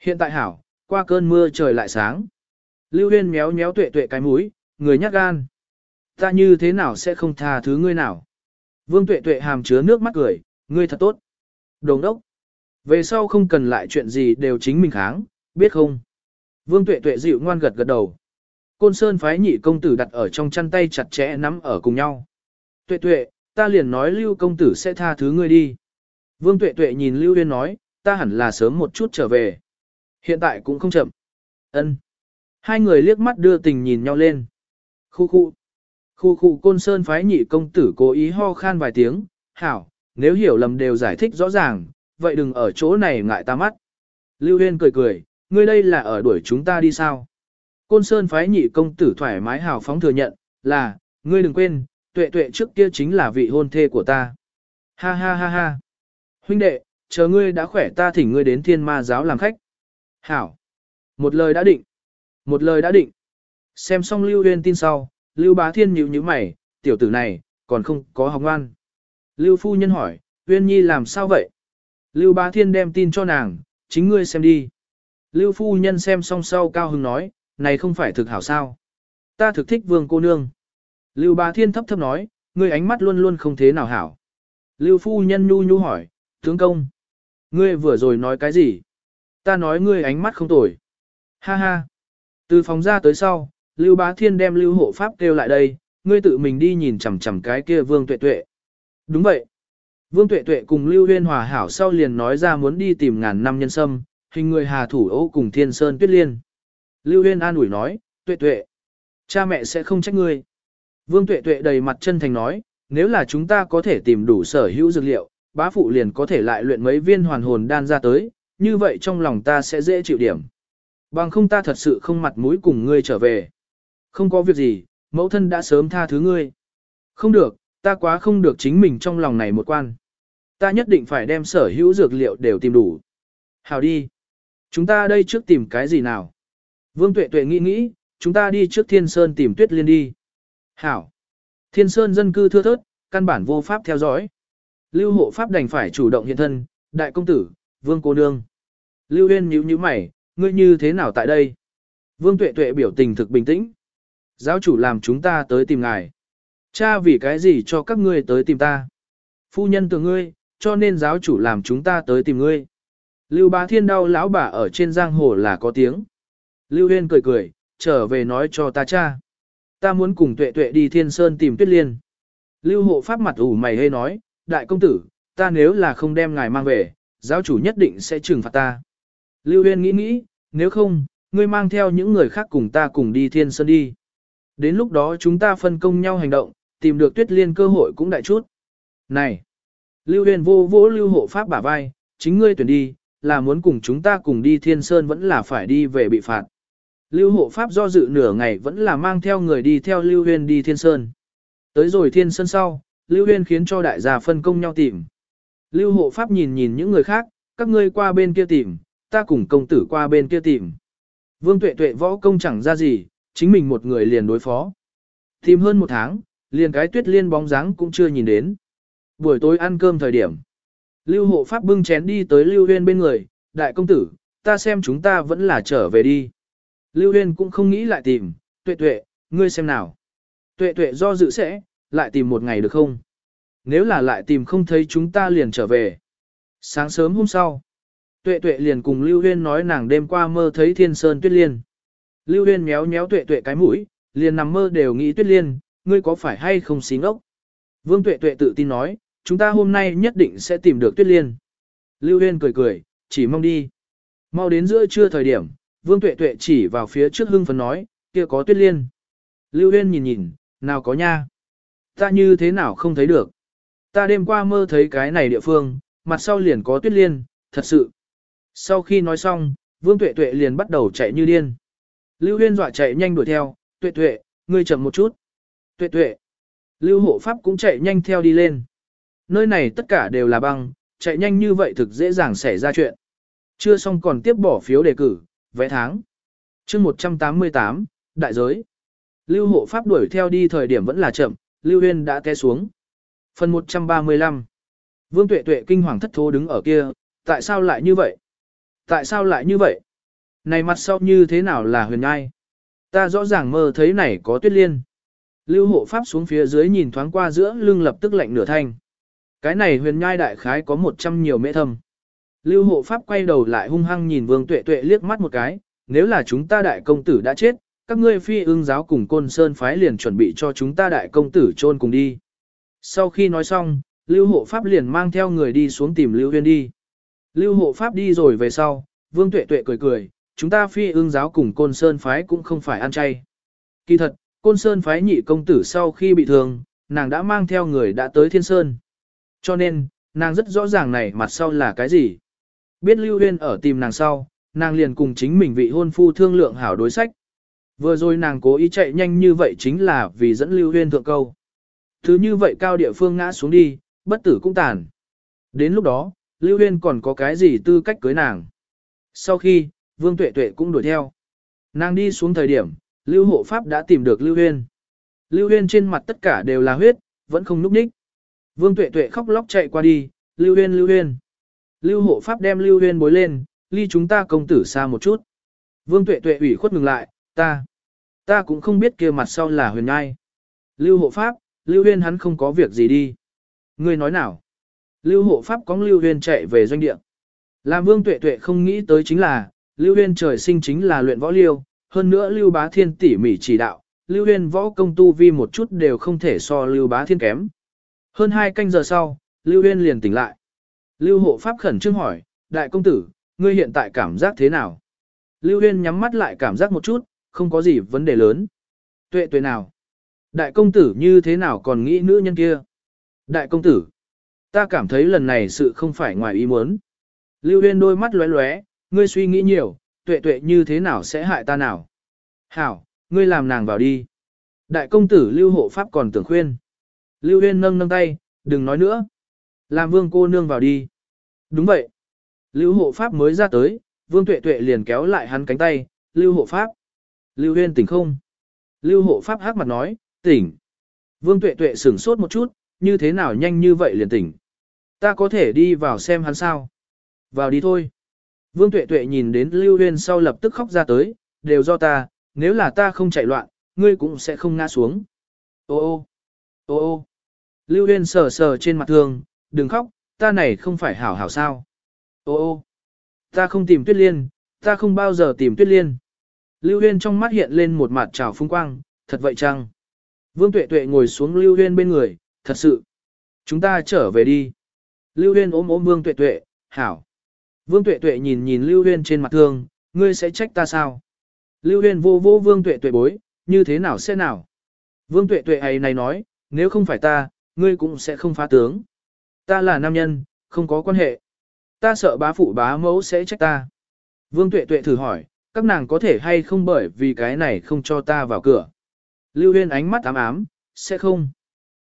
Hiện tại hảo, qua cơn mưa trời lại sáng. Lưu Huyên méo méo Tuệ Tuệ cái mũi, người nhát gan. Ta như thế nào sẽ không tha thứ ngươi nào? Vương Tuệ Tuệ hàm chứa nước mắt cười, ngươi thật tốt. Đồng đốc. Về sau không cần lại chuyện gì đều chính mình kháng, biết không? Vương Tuệ Tuệ dịu ngoan gật gật đầu. Côn Sơn phái nhị công tử đặt ở trong chăn tay chặt chẽ nắm ở cùng nhau. Tuệ Tuệ, ta liền nói Lưu công tử sẽ tha thứ ngươi đi. Vương Tuệ Tuệ nhìn Lưu Uyên nói, ta hẳn là sớm một chút trở về. Hiện tại cũng không chậm. Ân. Hai người liếc mắt đưa tình nhìn nhau lên. Khu khu. Khu khu Côn Sơn phái nhị công tử cố ý ho khan vài tiếng. Hảo, nếu hiểu lầm đều giải thích rõ ràng, vậy đừng ở chỗ này ngại ta mắt. Lưu Uyên cười cười, ngươi đây là ở đuổi chúng ta đi sao? Côn Sơn phái nhị công tử thoải mái hào phóng thừa nhận, là, ngươi đừng quên, tuệ tuệ trước kia chính là vị hôn thê của ta. Ha ha ha ha. Huynh đệ, chờ ngươi đã khỏe ta thỉnh ngươi đến thiên ma giáo làm khách. Hảo. Một lời đã định. Một lời đã định. Xem xong Lưu Huyên tin sau, Lưu Bá Thiên nhíu nhíu mày, tiểu tử này, còn không có học ngoan. Lưu Phu Nhân hỏi, Huyên Nhi làm sao vậy? Lưu Bá Thiên đem tin cho nàng, chính ngươi xem đi. Lưu Phu Nhân xem xong sau cao hứng nói, này không phải thực hảo sao. Ta thực thích vương cô nương. Lưu Bá Thiên thấp thấp nói, ngươi ánh mắt luôn luôn không thế nào hảo. Lưu Phu Nhân nhu nhu hỏi, tướng công. Ngươi vừa rồi nói cái gì? Ta nói ngươi ánh mắt không tồi. Ha ha. Từ phòng ra tới sau, Lưu Bá Thiên đem Lưu Hộ Pháp kêu lại đây, ngươi tự mình đi nhìn chằm chằm cái kia Vương Tuệ Tuệ. Đúng vậy. Vương Tuệ Tuệ cùng Lưu Huyên hòa hảo sau liền nói ra muốn đi tìm ngàn năm nhân sâm, hình người hà thủ ô cùng Thiên Sơn Tuyết Liên. Lưu Huyên an ủi nói, Tuệ Tuệ, cha mẹ sẽ không trách ngươi. Vương Tuệ Tuệ đầy mặt chân thành nói, nếu là chúng ta có thể tìm đủ sở hữu dược liệu, bá phụ liền có thể lại luyện mấy viên hoàn hồn đan ra tới, như vậy trong lòng ta sẽ dễ chịu điểm. Bằng không ta thật sự không mặt mũi cùng ngươi trở về. Không có việc gì, mẫu thân đã sớm tha thứ ngươi. Không được, ta quá không được chính mình trong lòng này một quan. Ta nhất định phải đem sở hữu dược liệu đều tìm đủ. Hào đi. Chúng ta đây trước tìm cái gì nào? Vương Tuệ Tuệ nghĩ nghĩ, chúng ta đi trước Thiên Sơn tìm Tuyết Liên đi. Hảo. Thiên Sơn dân cư thưa thớt, căn bản vô pháp theo dõi. Lưu hộ pháp đành phải chủ động hiện thân, đại công tử, vương cô nương. Lưu Huyên nhíu nhíu mày, ngươi như thế nào tại đây? Vương Tuệ Tuệ biểu tình thực bình tĩnh. Giáo chủ làm chúng ta tới tìm ngài. Cha vì cái gì cho các ngươi tới tìm ta? Phu nhân từ ngươi, cho nên giáo chủ làm chúng ta tới tìm ngươi. Lưu Bá Thiên đau lão bà ở trên giang hồ là có tiếng. Lưu Huyên cười cười, trở về nói cho ta cha. Ta muốn cùng tuệ tuệ đi thiên sơn tìm tuyết liên. Lưu hộ pháp mặt ủ mày hê nói, đại công tử, ta nếu là không đem ngài mang về, giáo chủ nhất định sẽ trừng phạt ta. Lưu Huyên nghĩ nghĩ, nếu không, ngươi mang theo những người khác cùng ta cùng đi thiên sơn đi. Đến lúc đó chúng ta phân công nhau hành động, tìm được tuyết liên cơ hội cũng đại chút. Này! Lưu Huyên vô vỗ lưu hộ pháp bả vai, chính ngươi tuyển đi, là muốn cùng chúng ta cùng đi thiên sơn vẫn là phải đi về bị phạt. Lưu hộ pháp do dự nửa ngày vẫn là mang theo người đi theo Lưu Huyên đi Thiên Sơn. Tới rồi Thiên Sơn sau, Lưu Huyên khiến cho đại gia phân công nhau tìm. Lưu hộ pháp nhìn nhìn những người khác, các ngươi qua bên kia tìm, ta cùng công tử qua bên kia tìm. Vương tuệ tuệ võ công chẳng ra gì, chính mình một người liền đối phó. Tìm hơn một tháng, liền cái tuyết liên bóng dáng cũng chưa nhìn đến. Buổi tối ăn cơm thời điểm. Lưu hộ pháp bưng chén đi tới Lưu Huyên bên người, đại công tử, ta xem chúng ta vẫn là trở về đi. Lưu Huyên cũng không nghĩ lại tìm, tuệ tuệ, ngươi xem nào. Tuệ tuệ do dự sẽ, lại tìm một ngày được không? Nếu là lại tìm không thấy chúng ta liền trở về. Sáng sớm hôm sau, Tuệ tuệ liền cùng Lưu Huyên nói nàng đêm qua mơ thấy thiên sơn tuyết liên. Lưu Huyên méo méo tuệ tuệ cái mũi, liền nằm mơ đều nghĩ tuyết liên, ngươi có phải hay không xí ngốc? Vương tuệ tuệ tự tin nói, chúng ta hôm nay nhất định sẽ tìm được tuyết liên. Lưu Huyên cười cười, chỉ mong đi. Mau đến giữa trưa thời điểm, Vương tuệ tuệ chỉ vào phía trước hưng phấn nói, kia có tuyết liên. Lưu Huyên nhìn nhìn, nào có nha. Ta như thế nào không thấy được. Ta đêm qua mơ thấy cái này địa phương, mặt sau liền có tuyết liên, thật sự. Sau khi nói xong, Vương Tuệ Tuệ liền bắt đầu chạy như điên. Lưu Huyên dọa chạy nhanh đuổi theo, Tuệ Tuệ, ngươi chậm một chút. Tuệ Tuệ. Lưu Hộ Pháp cũng chạy nhanh theo đi lên. Nơi này tất cả đều là băng, chạy nhanh như vậy thực dễ dàng xảy ra chuyện. Chưa xong còn tiếp bỏ phiếu đề cử, vẽ tháng. chương 188, đại giới. Lưu Hộ Pháp đuổi theo đi thời điểm vẫn là chậm, Lưu Huyên đã té xuống. Phần 135 Vương Tuệ Tuệ kinh hoàng thất thố đứng ở kia, tại sao lại như vậy? Tại sao lại như vậy? Này mặt sau như thế nào là huyền ngai? Ta rõ ràng mơ thấy này có tuyết liên. Lưu hộ pháp xuống phía dưới nhìn thoáng qua giữa lưng lập tức lạnh nửa thanh. Cái này huyền nhai đại khái có một trăm nhiều mễ thâm. Lưu hộ pháp quay đầu lại hung hăng nhìn vương tuệ tuệ liếc mắt một cái, nếu là chúng ta đại công tử đã chết, các ngươi phi ương giáo cùng côn sơn phái liền chuẩn bị cho chúng ta đại công tử chôn cùng đi. Sau khi nói xong, Lưu hộ pháp liền mang theo người đi xuống tìm Lưu huyên đi. Lưu hộ pháp đi rồi về sau, vương tuệ tuệ cười cười, chúng ta phi ương giáo cùng côn sơn phái cũng không phải ăn chay. Kỳ thật, côn sơn phái nhị công tử sau khi bị thương, nàng đã mang theo người đã tới thiên sơn. Cho nên, nàng rất rõ ràng này mặt sau là cái gì. Biết Lưu Huyên ở tìm nàng sau, nàng liền cùng chính mình vị hôn phu thương lượng hảo đối sách. Vừa rồi nàng cố ý chạy nhanh như vậy chính là vì dẫn Lưu Huyên thượng câu. Thứ như vậy cao địa phương ngã xuống đi, bất tử cũng tàn. Đến lúc đó, Lưu Huyên còn có cái gì tư cách cưới nàng. Sau khi, Vương Tuệ Tuệ cũng đuổi theo. Nàng đi xuống thời điểm, Lưu Hộ Pháp đã tìm được Lưu Huyên. Lưu Huyên trên mặt tất cả đều là huyết, vẫn không núp ních. Vương Tuệ Tuệ khóc lóc chạy qua đi, Lưu Huyên Lưu Huyên. Lưu Hộ Pháp đem Lưu Huyên bối lên, ly chúng ta công tử xa một chút. Vương Tuệ Tuệ ủy khuất ngừng lại, ta, ta cũng không biết kia mặt sau là huyền ngai. Lưu Hộ Pháp, Lưu Huyên hắn không có việc gì đi. Ngươi nói nào? Lưu hộ pháp có Lưu Huyên chạy về doanh địa. Làm Vương Tuệ Tuệ không nghĩ tới chính là, Lưu Huyên trời sinh chính là luyện võ liêu, hơn nữa Lưu Bá Thiên tỉ mỉ chỉ đạo, Lưu Huyên võ công tu vi một chút đều không thể so Lưu Bá Thiên kém. Hơn hai canh giờ sau, Lưu Huyên liền tỉnh lại. Lưu hộ pháp khẩn trương hỏi, đại công tử, ngươi hiện tại cảm giác thế nào? Lưu Huyên nhắm mắt lại cảm giác một chút, không có gì vấn đề lớn. Tuệ tuệ nào? Đại công tử như thế nào còn nghĩ nữ nhân kia? Đại công tử, ta cảm thấy lần này sự không phải ngoài ý muốn. Lưu Huyên đôi mắt lóe lóe, ngươi suy nghĩ nhiều, tuệ tuệ như thế nào sẽ hại ta nào? Hảo, ngươi làm nàng vào đi. Đại công tử Lưu hộ pháp còn tưởng khuyên. Lưu Huyên nâng nâng tay, đừng nói nữa. Làm vương cô nương vào đi. Đúng vậy. Lưu hộ pháp mới ra tới, vương tuệ tuệ liền kéo lại hắn cánh tay, Lưu hộ pháp. Lưu Huyên tỉnh không? Lưu hộ pháp hắc mặt nói, tỉnh. Vương tuệ tuệ sửng sốt một chút, như thế nào nhanh như vậy liền tỉnh. Ta có thể đi vào xem hắn sao. Vào đi thôi. Vương tuệ tuệ nhìn đến Lưu Huyên sau lập tức khóc ra tới, đều do ta, nếu là ta không chạy loạn, ngươi cũng sẽ không ngã xuống. Ô ô, ô ô. Lưu Huyên sờ sờ trên mặt thương, đừng khóc, ta này không phải hảo hảo sao. Ô ô, ta không tìm tuyết liên, ta không bao giờ tìm tuyết liên. Lưu Huyên trong mắt hiện lên một mặt trào phung quang, thật vậy chăng? Vương Tuệ Tuệ ngồi xuống Lưu Huyên bên người, thật sự. Chúng ta trở về đi. Lưu Huyên ôm ôm Vương Tuệ Tuệ, hảo. Vương Tuệ Tuệ nhìn nhìn Lưu Huyên trên mặt thương, ngươi sẽ trách ta sao? Lưu Huyên vô vô Vương Tuệ Tuệ bối, như thế nào sẽ nào? Vương Tuệ Tuệ ấy này nói, nếu không phải ta, ngươi cũng sẽ không phá tướng. Ta là nam nhân, không có quan hệ. Ta sợ bá phụ bá mẫu sẽ trách ta. Vương Tuệ Tuệ thử hỏi, các nàng có thể hay không bởi vì cái này không cho ta vào cửa. Lưu Huyên ánh mắt ám ám, sẽ không.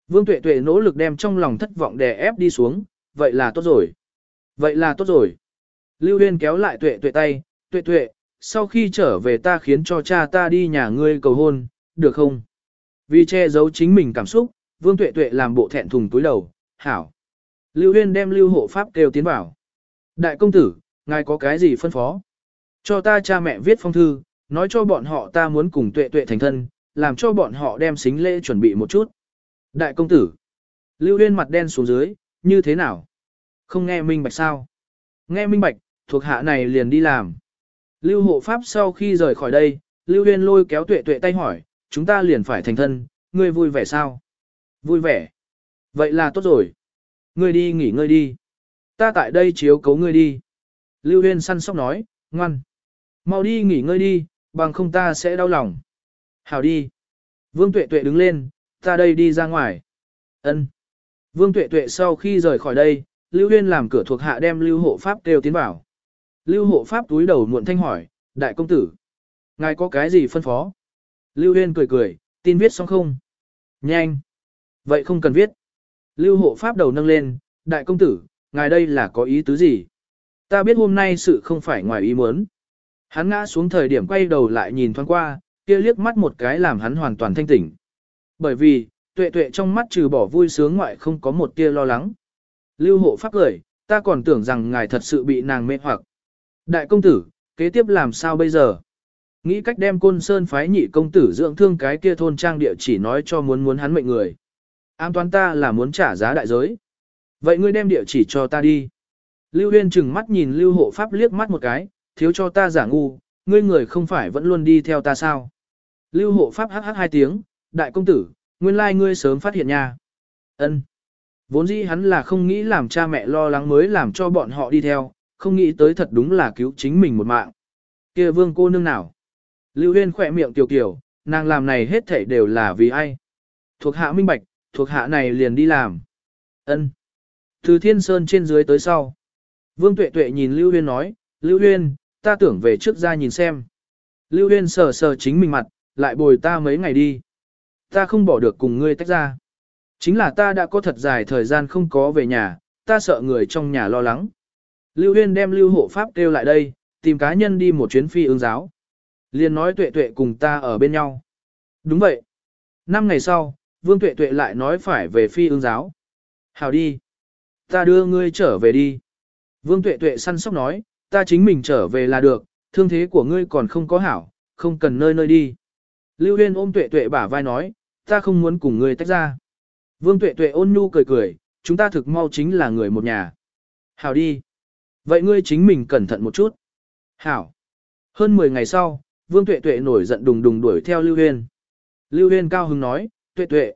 Vương Tuệ Tuệ nỗ lực đem trong lòng thất vọng đè ép đi xuống, vậy là tốt rồi. Vậy là tốt rồi. Lưu Huyên kéo lại Tuệ Tuệ tay, Tuệ Tuệ, sau khi trở về ta khiến cho cha ta đi nhà ngươi cầu hôn, được không? Vì che giấu chính mình cảm xúc, Vương Tuệ Tuệ làm bộ thẹn thùng túi đầu, hảo. Lưu Huyên đem Lưu Hộ Pháp kêu tiến vào. Đại công tử, ngài có cái gì phân phó? Cho ta cha mẹ viết phong thư, nói cho bọn họ ta muốn cùng Tuệ Tuệ thành thân, làm cho bọn họ đem xính lễ chuẩn bị một chút. Đại công tử. Lưu Huyên mặt đen xuống dưới, như thế nào? Không nghe minh bạch sao? Nghe minh bạch, thuộc hạ này liền đi làm. Lưu hộ pháp sau khi rời khỏi đây, Lưu Huyên lôi kéo tuệ tuệ tay hỏi, chúng ta liền phải thành thân, ngươi vui vẻ sao? Vui vẻ. Vậy là tốt rồi. Ngươi đi nghỉ ngơi đi. Ta tại đây chiếu cấu ngươi đi. Lưu Huyên săn sóc nói, ngoan. Mau đi nghỉ ngơi đi, bằng không ta sẽ đau lòng. Hảo đi. Vương Tuệ Tuệ đứng lên, ta đây đi ra ngoài. Ân. Vương Tuệ Tuệ sau khi rời khỏi đây, Lưu Huyên làm cửa thuộc hạ đem Lưu Hộ Pháp kêu tiến vào. Lưu Hộ Pháp túi đầu muộn thanh hỏi, đại công tử. Ngài có cái gì phân phó? Lưu Huyên cười cười, tin viết xong không? Nhanh. Vậy không cần viết. Lưu Hộ Pháp đầu nâng lên, đại công tử, ngài đây là có ý tứ gì? Ta biết hôm nay sự không phải ngoài ý muốn. Hắn ngã xuống thời điểm quay đầu lại nhìn thoáng qua, kia liếc mắt một cái làm hắn hoàn toàn thanh tỉnh. Bởi vì, tuệ tuệ trong mắt trừ bỏ vui sướng ngoại không có một tia lo lắng. Lưu hộ pháp cười, ta còn tưởng rằng ngài thật sự bị nàng mê hoặc. Đại công tử, kế tiếp làm sao bây giờ? Nghĩ cách đem côn sơn phái nhị công tử dưỡng thương cái kia thôn trang địa chỉ nói cho muốn muốn hắn mệnh người. Ám toán ta là muốn trả giá đại giới. Vậy ngươi đem địa chỉ cho ta đi. Lưu Huyên chừng mắt nhìn Lưu hộ pháp liếc mắt một cái, thiếu cho ta giả ngu, ngươi người không phải vẫn luôn đi theo ta sao. Lưu hộ pháp hắc hắc hai tiếng, đại công tử, nguyên lai ngươi sớm phát hiện nha. Ân. Vốn dĩ hắn là không nghĩ làm cha mẹ lo lắng mới làm cho bọn họ đi theo, không nghĩ tới thật đúng là cứu chính mình một mạng. kia vương cô nương nào? Lưu Huyên khỏe miệng tiểu kiểu, nàng làm này hết thảy đều là vì ai? Thuộc hạ minh bạch, thuộc hạ này liền đi làm. Ân. Từ thiên sơn trên dưới tới sau. Vương Tuệ Tuệ nhìn Lưu Huyên nói, Lưu Huyên, ta tưởng về trước ra nhìn xem. Lưu Huyên sờ sờ chính mình mặt, lại bồi ta mấy ngày đi. Ta không bỏ được cùng ngươi tách ra. Chính là ta đã có thật dài thời gian không có về nhà, ta sợ người trong nhà lo lắng. Lưu Huyên đem Lưu Hộ Pháp kêu lại đây, tìm cá nhân đi một chuyến phi ứng giáo. Liên nói tuệ tuệ cùng ta ở bên nhau. Đúng vậy. Năm ngày sau, Vương Tuệ Tuệ lại nói phải về phi ương giáo. Hào đi. Ta đưa ngươi trở về đi. Vương Tuệ Tuệ săn sóc nói, ta chính mình trở về là được, thương thế của ngươi còn không có hảo, không cần nơi nơi đi. Lưu Huyên ôm Tuệ Tuệ bả vai nói, ta không muốn cùng ngươi tách ra. Vương Tuệ Tuệ ôn nhu cười cười, chúng ta thực mau chính là người một nhà. Hảo đi. Vậy ngươi chính mình cẩn thận một chút. Hảo. Hơn 10 ngày sau, Vương Tuệ Tuệ nổi giận đùng đùng đuổi theo Lưu Huyên. Lưu Huyên cao hứng nói, Tuệ Tuệ,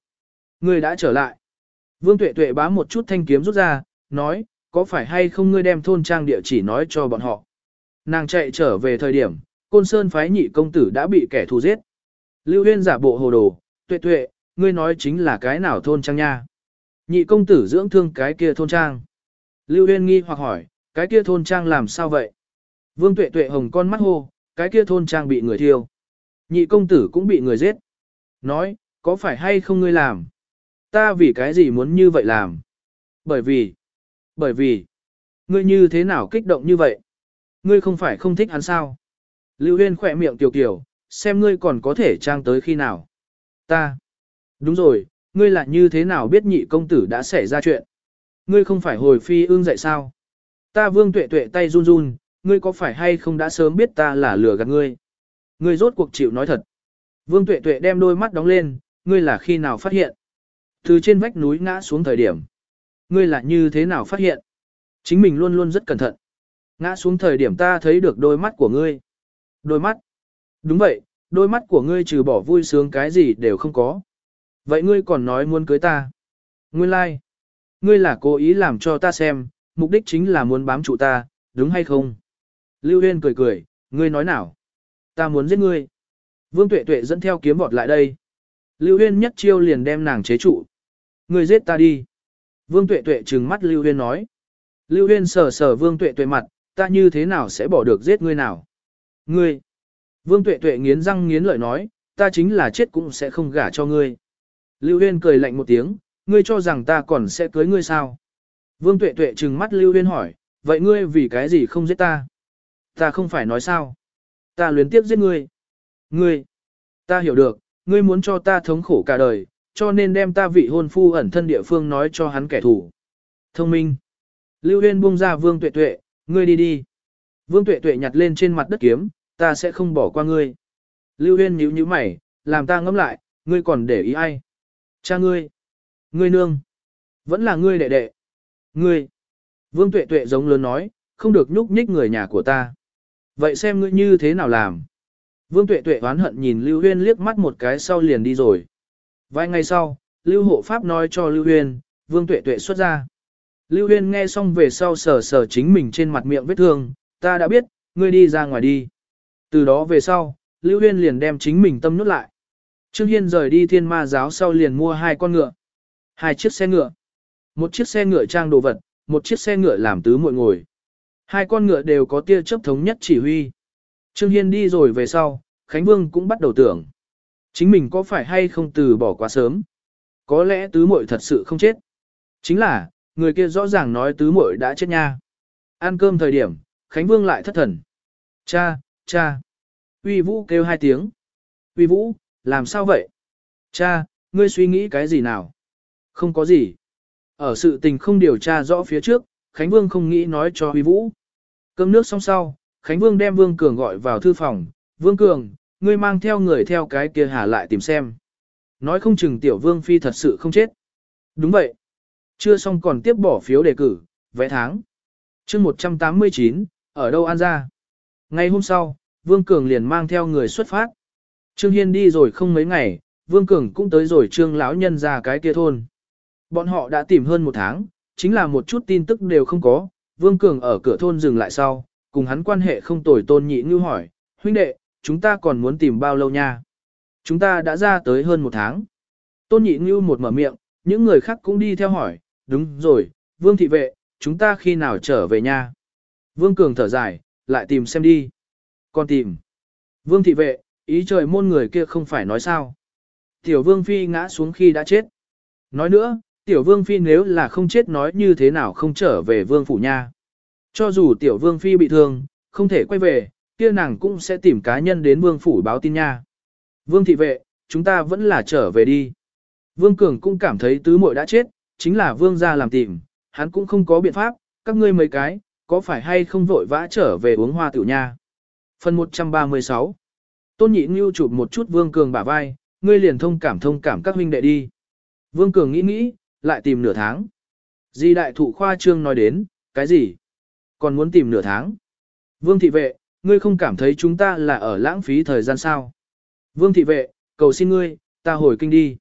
ngươi đã trở lại. Vương Tuệ Tuệ bám một chút thanh kiếm rút ra, nói, có phải hay không ngươi đem thôn trang địa chỉ nói cho bọn họ. Nàng chạy trở về thời điểm, côn sơn phái nhị công tử đã bị kẻ thù giết. Lưu Huyên giả bộ hồ đồ, tuệ tuệ, ngươi nói chính là cái nào thôn trang nha. Nhị công tử dưỡng thương cái kia thôn trang. Lưu Huyên nghi hoặc hỏi, cái kia thôn trang làm sao vậy? Vương tuệ tuệ hồng con mắt hô, cái kia thôn trang bị người thiêu. Nhị công tử cũng bị người giết. Nói, có phải hay không ngươi làm? Ta vì cái gì muốn như vậy làm? Bởi vì, bởi vì, ngươi như thế nào kích động như vậy? Ngươi không phải không thích hắn sao? Lưu Huyên khỏe miệng tiểu kiểu, xem ngươi còn có thể trang tới khi nào. Ta. Đúng rồi, ngươi là như thế nào biết nhị công tử đã xảy ra chuyện? Ngươi không phải hồi phi ương dạy sao? Ta vương tuệ tuệ tay run run, ngươi có phải hay không đã sớm biết ta là lừa gạt ngươi? Ngươi rốt cuộc chịu nói thật. Vương tuệ tuệ đem đôi mắt đóng lên, ngươi là khi nào phát hiện? Từ trên vách núi ngã xuống thời điểm. Ngươi là như thế nào phát hiện? Chính mình luôn luôn rất cẩn thận. Ngã xuống thời điểm ta thấy được đôi mắt của ngươi. Đôi mắt? Đúng vậy, đôi mắt của ngươi trừ bỏ vui sướng cái gì đều không có. Vậy ngươi còn nói muốn cưới ta? Nguyên lai, like. ngươi là cố ý làm cho ta xem, mục đích chính là muốn bám trụ ta, đúng hay không? Lưu Huyên cười cười, ngươi nói nào? Ta muốn giết ngươi. Vương Tuệ Tuệ dẫn theo kiếm vọt lại đây. Lưu Huyên nhất chiêu liền đem nàng chế trụ. Người giết ta đi. Vương Tuệ Tuệ trừng mắt Lưu Huyên nói. Lưu Huyên sờ sờ Vương Tuệ Tuệ mặt, ta như thế nào sẽ bỏ được giết ngươi nào? Ngươi! Vương Tuệ Tuệ nghiến răng nghiến lợi nói, ta chính là chết cũng sẽ không gả cho ngươi. Lưu Huyên cười lạnh một tiếng, ngươi cho rằng ta còn sẽ cưới ngươi sao? Vương Tuệ Tuệ trừng mắt Lưu Huyên hỏi, vậy ngươi vì cái gì không giết ta? Ta không phải nói sao? Ta luyến tiếp giết ngươi. Ngươi! Ta hiểu được, ngươi muốn cho ta thống khổ cả đời, cho nên đem ta vị hôn phu ẩn thân địa phương nói cho hắn kẻ thù. Thông minh. Lưu Huyên buông ra Vương Tuệ Tuệ, ngươi đi đi. Vương Tuệ Tuệ nhặt lên trên mặt đất kiếm, ta sẽ không bỏ qua ngươi. Lưu Huyên nhíu nhíu mày, làm ta ngẫm lại, ngươi còn để ý ai? Cha ngươi. Ngươi nương. Vẫn là ngươi đệ đệ. Ngươi. Vương Tuệ Tuệ giống lớn nói, không được nhúc nhích người nhà của ta. Vậy xem ngươi như thế nào làm? Vương Tuệ Tuệ oán hận nhìn Lưu Huyên liếc mắt một cái sau liền đi rồi. Vài ngày sau, Lưu Hộ Pháp nói cho Lưu Huyên, Vương Tuệ Tuệ xuất ra. Lưu Huyên nghe xong về sau sờ sờ chính mình trên mặt miệng vết thương, ta đã biết, ngươi đi ra ngoài đi. Từ đó về sau, Lưu Huyên liền đem chính mình tâm nút lại. Trương Hiên rời đi thiên ma giáo sau liền mua hai con ngựa. Hai chiếc xe ngựa. Một chiếc xe ngựa trang đồ vật, một chiếc xe ngựa làm tứ muội ngồi. Hai con ngựa đều có tia chấp thống nhất chỉ huy. Trương Hiên đi rồi về sau, Khánh Vương cũng bắt đầu tưởng. Chính mình có phải hay không từ bỏ quá sớm? Có lẽ tứ muội thật sự không chết. Chính là, người kia rõ ràng nói tứ muội đã chết nha. Ăn cơm thời điểm, Khánh Vương lại thất thần. Cha, cha. Uy Vũ kêu hai tiếng. Uy Vũ, làm sao vậy? Cha, ngươi suy nghĩ cái gì nào? Không có gì. Ở sự tình không điều tra rõ phía trước, Khánh Vương không nghĩ nói cho Uy Vũ. Cơm nước xong sau, Khánh Vương đem Vương Cường gọi vào thư phòng. Vương Cường, ngươi mang theo người theo cái kia hà lại tìm xem. Nói không chừng tiểu Vương Phi thật sự không chết. Đúng vậy. Chưa xong còn tiếp bỏ phiếu đề cử, vẽ tháng. chương 189, ở đâu an ra? Ngay hôm sau, Vương Cường liền mang theo người xuất phát. Trương Hiên đi rồi không mấy ngày, Vương Cường cũng tới rồi Trương lão nhân ra cái kia thôn. Bọn họ đã tìm hơn một tháng, chính là một chút tin tức đều không có. Vương Cường ở cửa thôn dừng lại sau, cùng hắn quan hệ không tồi tôn nhị ngư hỏi, huynh đệ, chúng ta còn muốn tìm bao lâu nha? Chúng ta đã ra tới hơn một tháng. Tôn nhị ngư một mở miệng, những người khác cũng đi theo hỏi, đúng rồi, Vương thị vệ, chúng ta khi nào trở về nha? Vương Cường thở dài, lại tìm xem đi. Còn tìm. Vương thị vệ, ý trời môn người kia không phải nói sao. Tiểu Vương Phi ngã xuống khi đã chết. Nói nữa, Tiểu Vương Phi nếu là không chết nói như thế nào không trở về Vương Phủ nha. Cho dù Tiểu Vương Phi bị thương, không thể quay về, kia nàng cũng sẽ tìm cá nhân đến Vương Phủ báo tin nha. Vương thị vệ, chúng ta vẫn là trở về đi. Vương Cường cũng cảm thấy tứ muội đã chết, chính là Vương gia làm tìm, hắn cũng không có biện pháp, các ngươi mấy cái, có phải hay không vội vã trở về uống hoa tiểu nha. Phần 136 Tôn nhị ngưu chụp một chút Vương Cường bả vai, ngươi liền thông cảm thông cảm các huynh đệ đi. Vương Cường nghĩ nghĩ, lại tìm nửa tháng. Di đại thụ khoa trương nói đến, cái gì? Còn muốn tìm nửa tháng? Vương thị vệ, ngươi không cảm thấy chúng ta là ở lãng phí thời gian sao? Vương thị vệ, cầu xin ngươi, ta hồi kinh đi.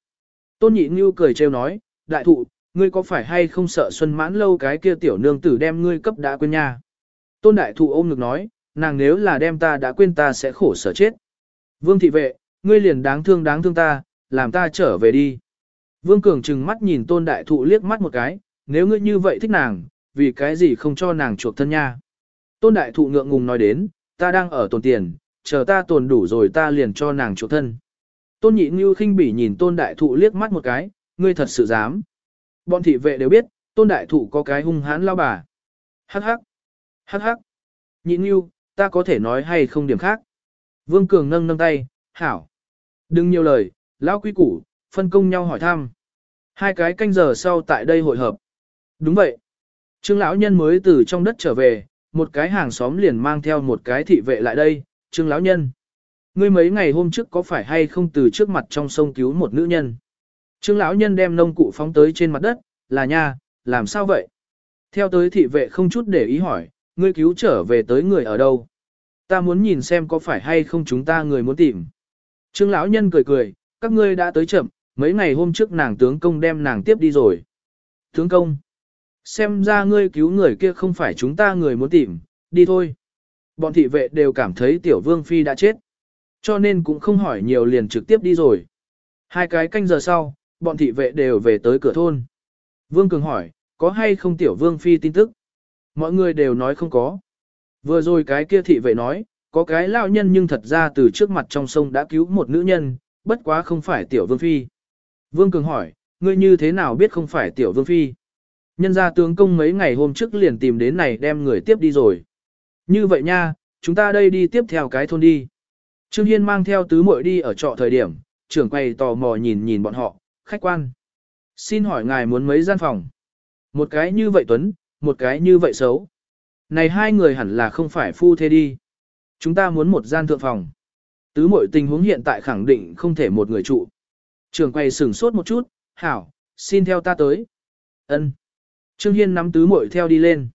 Tôn nhị ngưu cười trêu nói, đại thụ, ngươi có phải hay không sợ xuân mãn lâu cái kia tiểu nương tử đem ngươi cấp đã quên nha? Tôn đại thụ ôm ngực nói, nàng nếu là đem ta đã quên ta sẽ khổ sở chết. Vương thị vệ, ngươi liền đáng thương đáng thương ta, làm ta trở về đi. Vương Cường trừng mắt nhìn tôn đại thụ liếc mắt một cái, nếu ngươi như vậy thích nàng, vì cái gì không cho nàng chuộc thân nha. Tôn đại thụ ngượng ngùng nói đến, ta đang ở tồn tiền, chờ ta tồn đủ rồi ta liền cho nàng chuộc thân. Tôn nhị như khinh bỉ nhìn tôn đại thụ liếc mắt một cái, ngươi thật sự dám. Bọn thị vệ đều biết, tôn đại thụ có cái hung hãn lao bà. Hắc hắc, hắc hắc, nhị như, ta có thể nói hay không điểm khác. Vương Cường nâng nâng tay, hảo. Đừng nhiều lời, lão quý củ, phân công nhau hỏi thăm. Hai cái canh giờ sau tại đây hội hợp. Đúng vậy. Trương lão nhân mới từ trong đất trở về, một cái hàng xóm liền mang theo một cái thị vệ lại đây, Trương lão nhân. Ngươi mấy ngày hôm trước có phải hay không từ trước mặt trong sông cứu một nữ nhân? Trương lão nhân đem nông cụ phóng tới trên mặt đất, là nha, làm sao vậy? Theo tới thị vệ không chút để ý hỏi, ngươi cứu trở về tới người ở đâu? Ta muốn nhìn xem có phải hay không chúng ta người muốn tìm. Trương lão nhân cười cười, các ngươi đã tới chậm, mấy ngày hôm trước nàng tướng công đem nàng tiếp đi rồi. Tướng công, xem ra ngươi cứu người kia không phải chúng ta người muốn tìm, đi thôi. Bọn thị vệ đều cảm thấy tiểu vương phi đã chết, cho nên cũng không hỏi nhiều liền trực tiếp đi rồi. Hai cái canh giờ sau, bọn thị vệ đều về tới cửa thôn. Vương Cường hỏi, có hay không tiểu vương phi tin tức? Mọi người đều nói không có. Vừa rồi cái kia thị vệ nói, có cái lão nhân nhưng thật ra từ trước mặt trong sông đã cứu một nữ nhân, bất quá không phải tiểu vương phi. Vương Cường hỏi, ngươi như thế nào biết không phải tiểu vương phi? Nhân gia tướng công mấy ngày hôm trước liền tìm đến này đem người tiếp đi rồi. Như vậy nha, chúng ta đây đi tiếp theo cái thôn đi. Trương Hiên mang theo tứ muội đi ở trọ thời điểm, trưởng quầy tò mò nhìn nhìn bọn họ, khách quan. Xin hỏi ngài muốn mấy gian phòng? Một cái như vậy Tuấn, một cái như vậy xấu. Này hai người hẳn là không phải phu thế đi. Chúng ta muốn một gian thượng phòng. Tứ muội tình huống hiện tại khẳng định không thể một người trụ. Trường quay sửng sốt một chút, hảo, xin theo ta tới. Ân. Trương Hiên nắm tứ muội theo đi lên.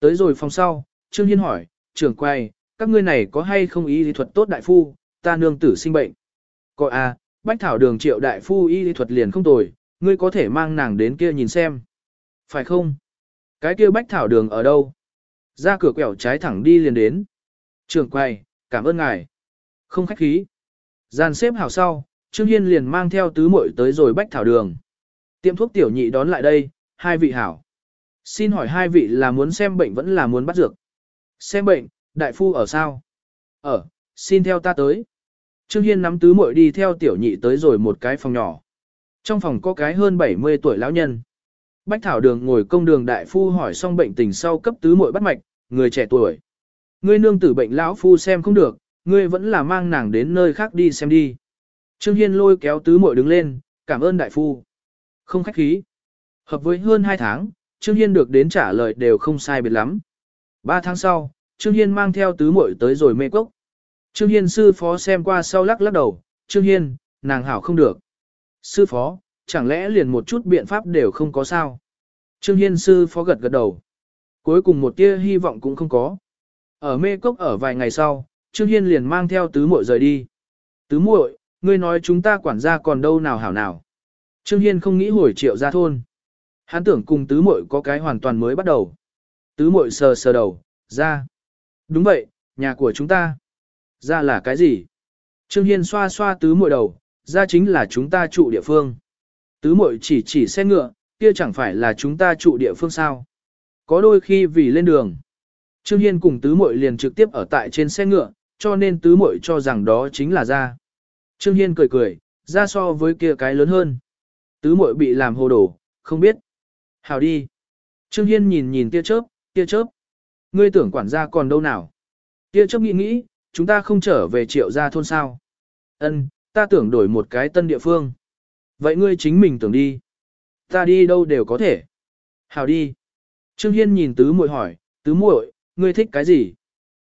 Tới rồi phòng sau, Trương Hiên hỏi, trưởng quay, các ngươi này có hay không y lý thuật tốt đại phu, ta nương tử sinh bệnh. Có à, bách thảo đường triệu đại phu y lý thuật liền không tồi, ngươi có thể mang nàng đến kia nhìn xem. Phải không? Cái kia bách thảo đường ở đâu? Ra cửa quẹo trái thẳng đi liền đến. Trưởng quay, cảm ơn ngài. Không khách khí. Gian xếp hào sau, Trương Hiên liền mang theo tứ muội tới rồi bách thảo đường. Tiệm thuốc tiểu nhị đón lại đây, hai vị hảo. Xin hỏi hai vị là muốn xem bệnh vẫn là muốn bắt dược. Xem bệnh, đại phu ở sao? Ở, xin theo ta tới. Trương Hiên nắm tứ muội đi theo tiểu nhị tới rồi một cái phòng nhỏ. Trong phòng có cái hơn 70 tuổi lão nhân. Bách Thảo Đường ngồi công đường đại phu hỏi xong bệnh tình sau cấp tứ muội bắt mạch, người trẻ tuổi. Ngươi nương tử bệnh lão phu xem không được, ngươi vẫn là mang nàng đến nơi khác đi xem đi. Trương Hiên lôi kéo tứ muội đứng lên, cảm ơn đại phu. Không khách khí. Hợp với hơn 2 tháng, Trương Hiên được đến trả lời đều không sai biệt lắm. Ba tháng sau, Trương Hiên mang theo tứ muội tới rồi mê cốc. Trương Hiên sư phó xem qua sau lắc lắc đầu, Trương Hiên, nàng hảo không được. Sư phó, chẳng lẽ liền một chút biện pháp đều không có sao? Trương Hiên sư phó gật gật đầu. Cuối cùng một tia hy vọng cũng không có. Ở mê cốc ở vài ngày sau, Trương Hiên liền mang theo tứ muội rời đi. Tứ muội, ngươi nói chúng ta quản gia còn đâu nào hảo nào. Trương Hiên không nghĩ hồi triệu ra thôn. Hắn tưởng cùng tứ muội có cái hoàn toàn mới bắt đầu. Tứ muội sờ sờ đầu, ra. Đúng vậy, nhà của chúng ta. Ra là cái gì? Trương Hiên xoa xoa tứ muội đầu, ra chính là chúng ta trụ địa phương. Tứ muội chỉ chỉ xe ngựa, kia chẳng phải là chúng ta trụ địa phương sao. Có đôi khi vì lên đường. Trương Hiên cùng tứ muội liền trực tiếp ở tại trên xe ngựa, cho nên tứ muội cho rằng đó chính là ra. Trương Hiên cười cười, ra so với kia cái lớn hơn. Tứ muội bị làm hồ đồ, không biết. Hào đi. Trương Hiên nhìn nhìn tia chớp, tia chớp. Ngươi tưởng quản gia còn đâu nào? Tia chớp nghĩ nghĩ, chúng ta không trở về triệu gia thôn sao? Ân, ta tưởng đổi một cái tân địa phương. Vậy ngươi chính mình tưởng đi. Ta đi đâu đều có thể. Hào đi. Trương Hiên nhìn tứ muội hỏi, tứ muội, ngươi thích cái gì?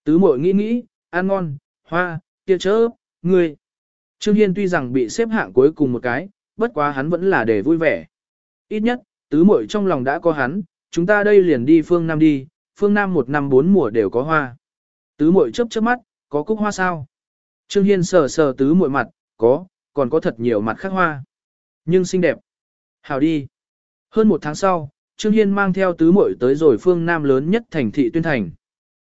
Tứ muội nghĩ nghĩ, ăn ngon, hoa, tia chớp, ngươi. Trương Hiên tuy rằng bị xếp hạng cuối cùng một cái, bất quá hắn vẫn là để vui vẻ. Ít nhất, tứ muội trong lòng đã có hắn, chúng ta đây liền đi phương Nam đi, phương Nam một năm bốn mùa đều có hoa. Tứ muội chớp chớp mắt, có cúc hoa sao? Trương Hiên sờ sờ tứ muội mặt, có, còn có thật nhiều mặt khác hoa. Nhưng xinh đẹp. Hào đi. Hơn một tháng sau, Trương Hiên mang theo tứ muội tới rồi phương Nam lớn nhất thành thị Tuyên Thành.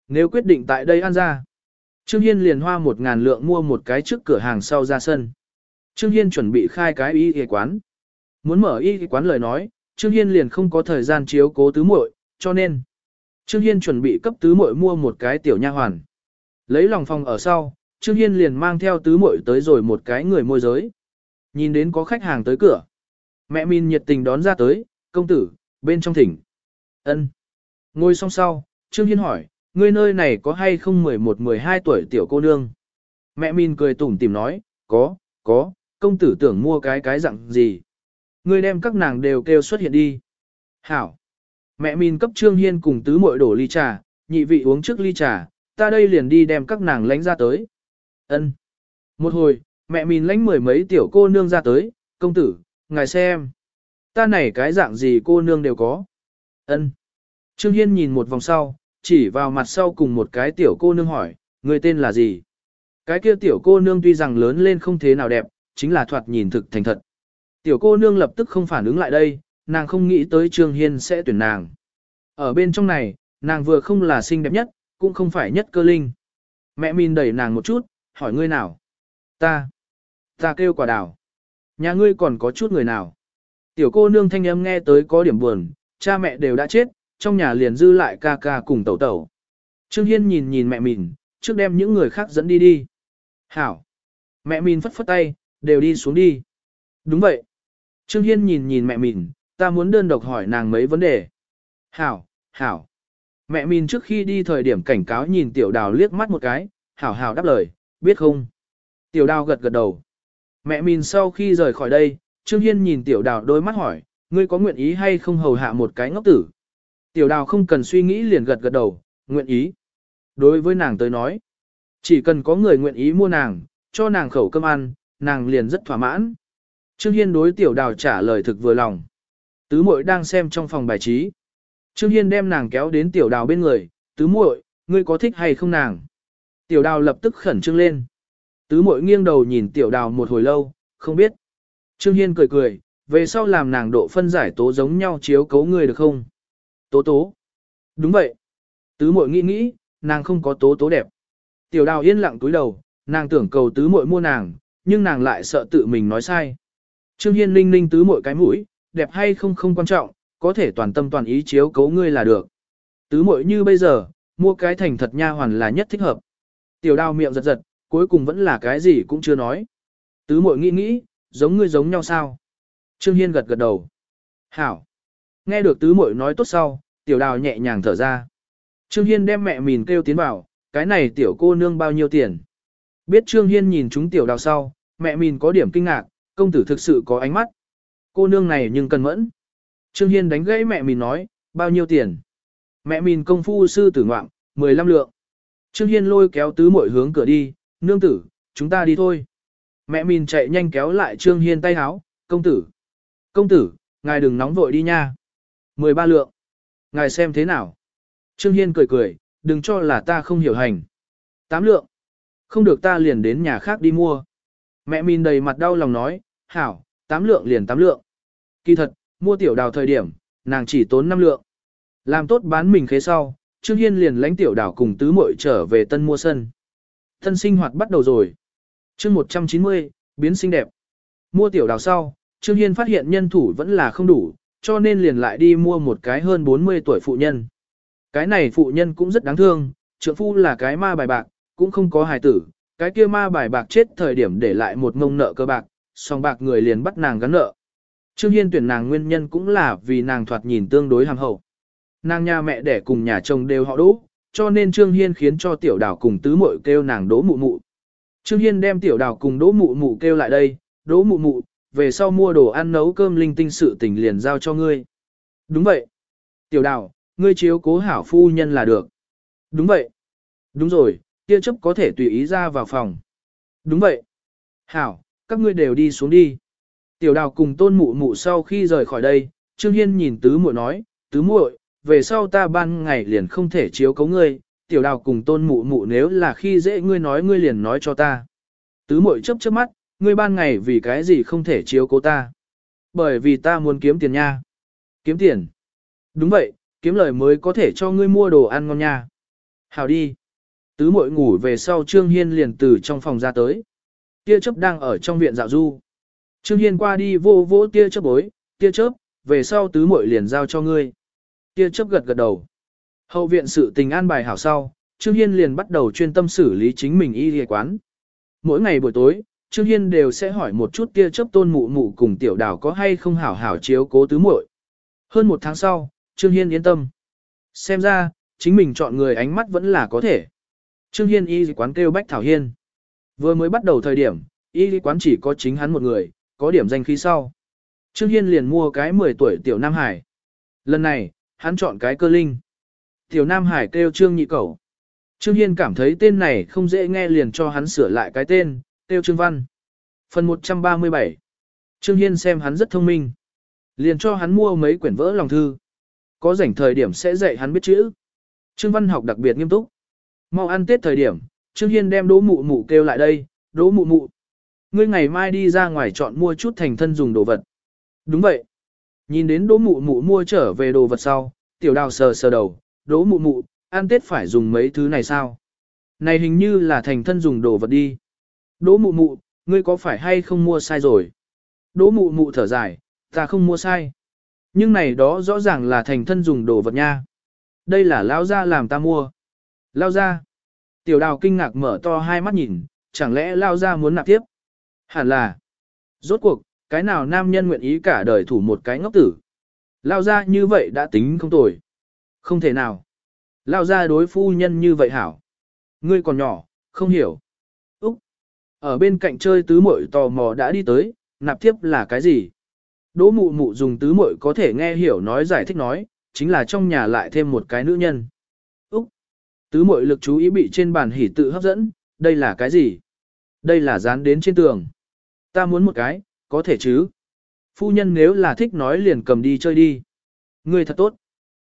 Nếu quyết định tại đây ăn ra, Trương Hiên liền hoa một ngàn lượng mua một cái trước cửa hàng sau ra sân. Trương Hiên chuẩn bị khai cái y y quán. Muốn mở y y quán lời nói, Trương Hiên liền không có thời gian chiếu cố tứ muội, cho nên Trương Hiên chuẩn bị cấp tứ muội mua một cái tiểu nha hoàn. Lấy lòng phòng ở sau, Trương Hiên liền mang theo tứ muội tới rồi một cái người môi giới. Nhìn đến có khách hàng tới cửa. Mẹ Min nhiệt tình đón ra tới, công tử, bên trong thỉnh. ân Ngồi xong sau, Trương Hiên hỏi, ngươi nơi này có hay không 11-12 tuổi tiểu cô nương? Mẹ Min cười tủm tìm nói, có, có, công tử tưởng mua cái cái dạng gì? Ngươi đem các nàng đều kêu xuất hiện đi. Hảo. Mẹ Min cấp Trương Hiên cùng tứ muội đổ ly trà, nhị vị uống trước ly trà, ta đây liền đi đem các nàng lánh ra tới. Ân. Một hồi, mẹ Min lánh mười mấy tiểu cô nương ra tới, công tử, ngài xem. Ta này cái dạng gì cô nương đều có. Ân. Trương Hiên nhìn một vòng sau, chỉ vào mặt sau cùng một cái tiểu cô nương hỏi, người tên là gì? Cái kia tiểu cô nương tuy rằng lớn lên không thế nào đẹp, chính là thoạt nhìn thực thành thật. Tiểu cô nương lập tức không phản ứng lại đây, nàng không nghĩ tới Trương Hiên sẽ tuyển nàng. Ở bên trong này, nàng vừa không là xinh đẹp nhất, cũng không phải nhất cơ linh. Mẹ min đẩy nàng một chút, hỏi ngươi nào? Ta. Ta kêu quả đào. Nhà ngươi còn có chút người nào? Tiểu cô nương thanh âm nghe tới có điểm buồn, cha mẹ đều đã chết, trong nhà liền dư lại ca ca cùng tẩu tẩu. Trương Hiên nhìn nhìn mẹ mình, trước đem những người khác dẫn đi đi. Hảo. Mẹ mình phất phất tay, đều đi xuống đi. Đúng vậy. Trương Hiên nhìn nhìn mẹ mình, ta muốn đơn độc hỏi nàng mấy vấn đề. Hảo, hảo. Mẹ mình trước khi đi thời điểm cảnh cáo nhìn tiểu đào liếc mắt một cái, hảo hảo đáp lời, biết không? Tiểu đào gật gật đầu. Mẹ mình sau khi rời khỏi đây, Trương Hiên nhìn tiểu đào đôi mắt hỏi, ngươi có nguyện ý hay không hầu hạ một cái ngốc tử? Tiểu đào không cần suy nghĩ liền gật gật đầu, nguyện ý. Đối với nàng tới nói, chỉ cần có người nguyện ý mua nàng, cho nàng khẩu cơm ăn, nàng liền rất thỏa mãn. Trương Hiên đối tiểu đào trả lời thực vừa lòng. Tứ muội đang xem trong phòng bài trí. Trương Hiên đem nàng kéo đến tiểu đào bên người, tứ muội, ngươi có thích hay không nàng? Tiểu đào lập tức khẩn trương lên. Tứ mội nghiêng đầu nhìn tiểu đào một hồi lâu, không biết. Trương Hiên cười cười, về sau làm nàng độ phân giải tố giống nhau chiếu cấu ngươi được không? Tố tố. Đúng vậy. Tứ mội nghĩ nghĩ, nàng không có tố tố đẹp. Tiểu đào yên lặng túi đầu, nàng tưởng cầu tứ mội mua nàng, nhưng nàng lại sợ tự mình nói sai. Trương Hiên ninh ninh tứ mội cái mũi, đẹp hay không không quan trọng, có thể toàn tâm toàn ý chiếu cấu ngươi là được. Tứ mội như bây giờ, mua cái thành thật nha hoàn là nhất thích hợp. Tiểu đào miệng giật giật, cuối cùng vẫn là cái gì cũng chưa nói. Tứ mội nghĩ nghĩ, giống ngươi giống nhau sao? Trương Hiên gật gật đầu. Hảo. Nghe được tứ mội nói tốt sau, tiểu đào nhẹ nhàng thở ra. Trương Hiên đem mẹ mìn kêu tiến vào, cái này tiểu cô nương bao nhiêu tiền. Biết Trương Hiên nhìn chúng tiểu đào sau, mẹ mìn có điểm kinh ngạc, công tử thực sự có ánh mắt. Cô nương này nhưng cần mẫn. Trương Hiên đánh gãy mẹ mình nói, bao nhiêu tiền. Mẹ mình công phu sư tử ngoạm, 15 lượng. Trương Hiên lôi kéo tứ mội hướng cửa đi, nương tử, chúng ta đi thôi. Mẹ mình chạy nhanh kéo lại Trương Hiên tay háo, công tử. Công tử, ngài đừng nóng vội đi nha. 13 lượng. Ngài xem thế nào. Trương Hiên cười cười, đừng cho là ta không hiểu hành. Tám lượng. Không được ta liền đến nhà khác đi mua. Mẹ mình đầy mặt đau lòng nói, hảo, tám lượng liền tám lượng. Kỳ thật, mua tiểu đào thời điểm, nàng chỉ tốn 5 lượng. Làm tốt bán mình khế sau, Trương Hiên liền lãnh tiểu đào cùng tứ muội trở về tân mua sân. thân sinh hoạt bắt đầu rồi. chương 190, biến xinh đẹp. Mua tiểu đào sau, Trương Hiên phát hiện nhân thủ vẫn là không đủ, cho nên liền lại đi mua một cái hơn 40 tuổi phụ nhân. Cái này phụ nhân cũng rất đáng thương, trượng phu là cái ma bài bạc, cũng không có hài tử, cái kia ma bài bạc chết thời điểm để lại một ngông nợ cơ bạc, song bạc người liền bắt nàng gắn nợ. Trương Hiên tuyển nàng nguyên nhân cũng là vì nàng thoạt nhìn tương đối hàm hậu. Nàng nhà mẹ đẻ cùng nhà chồng đều họ đỗ, cho nên Trương Hiên khiến cho tiểu đào cùng tứ muội kêu nàng đỗ mụ mụ. Trương Hiên đem tiểu đào cùng đỗ mụ mụ kêu lại đây, đỗ mụ mụ, về sau mua đồ ăn nấu cơm linh tinh sự tình liền giao cho ngươi. Đúng vậy. Tiểu đào, ngươi chiếu cố hảo phu nhân là được. Đúng vậy. Đúng rồi, kia chấp có thể tùy ý ra vào phòng. Đúng vậy. Hảo, các ngươi đều đi xuống đi. Tiểu đào cùng tôn mụ mụ sau khi rời khỏi đây, Trương Hiên nhìn tứ muội nói, tứ muội, về sau ta ban ngày liền không thể chiếu cấu ngươi, tiểu đào cùng tôn mụ mụ nếu là khi dễ ngươi nói ngươi liền nói cho ta. Tứ muội chớp chớp mắt, ngươi ban ngày vì cái gì không thể chiếu cố ta? Bởi vì ta muốn kiếm tiền nha. Kiếm tiền? Đúng vậy, kiếm lời mới có thể cho ngươi mua đồ ăn ngon nha. Hào đi. Tứ muội ngủ về sau Trương Hiên liền từ trong phòng ra tới. Tia chớp đang ở trong viện dạo du. Trương Hiên qua đi vô vỗ tia chớp bối, tia chớp, về sau tứ muội liền giao cho ngươi. Tia chớp gật gật đầu. Hậu viện sự tình an bài hảo sau, Trương Hiên liền bắt đầu chuyên tâm xử lý chính mình y y quán. Mỗi ngày buổi tối, Trương Hiên đều sẽ hỏi một chút tia chớp tôn mụ mụ cùng tiểu đào có hay không hảo hảo chiếu cố tứ muội. Hơn một tháng sau, Trương Hiên yên tâm. Xem ra, chính mình chọn người ánh mắt vẫn là có thể. Trương Hiên y quán kêu Bách Thảo Hiên. Vừa mới bắt đầu thời điểm, y quán chỉ có chính hắn một người, có điểm danh khí sau. Trương Hiên liền mua cái 10 tuổi tiểu Nam Hải. Lần này, hắn chọn cái cơ linh. Tiểu Nam Hải kêu Trương Nhị Cẩu. Trương Hiên cảm thấy tên này không dễ nghe liền cho hắn sửa lại cái tên, kêu Trương Văn. Phần 137 Trương Hiên xem hắn rất thông minh. Liền cho hắn mua mấy quyển vỡ lòng thư. Có rảnh thời điểm sẽ dạy hắn biết chữ. Trương Văn học đặc biệt nghiêm túc. Mau ăn Tết thời điểm, Trương Hiên đem đỗ mụ mụ kêu lại đây, đỗ mụ mụ. Ngươi ngày mai đi ra ngoài chọn mua chút thành thân dùng đồ vật. Đúng vậy. Nhìn đến đỗ mụ mụ mua trở về đồ vật sau, tiểu đào sờ sờ đầu, đỗ mụ mụ, ăn tết phải dùng mấy thứ này sao? Này hình như là thành thân dùng đồ vật đi. Đỗ mụ mụ, ngươi có phải hay không mua sai rồi? Đỗ mụ mụ thở dài, ta không mua sai. Nhưng này đó rõ ràng là thành thân dùng đồ vật nha. Đây là lao gia làm ta mua. Lao gia. Tiểu đào kinh ngạc mở to hai mắt nhìn, chẳng lẽ lao gia muốn nạp tiếp? Hẳn là. Rốt cuộc, cái nào nam nhân nguyện ý cả đời thủ một cái ngốc tử. Lao ra như vậy đã tính không tồi. Không thể nào. Lao ra đối phu nhân như vậy hảo. Ngươi còn nhỏ, không hiểu. Úc. Ở bên cạnh chơi tứ muội tò mò đã đi tới, nạp tiếp là cái gì? Đỗ mụ mụ dùng tứ muội có thể nghe hiểu nói giải thích nói, chính là trong nhà lại thêm một cái nữ nhân. Tứ Mội lực chú ý bị trên bàn hỉ tự hấp dẫn, đây là cái gì? Đây là dán đến trên tường. Ta muốn một cái, có thể chứ. Phu nhân nếu là thích nói liền cầm đi chơi đi. Ngươi thật tốt.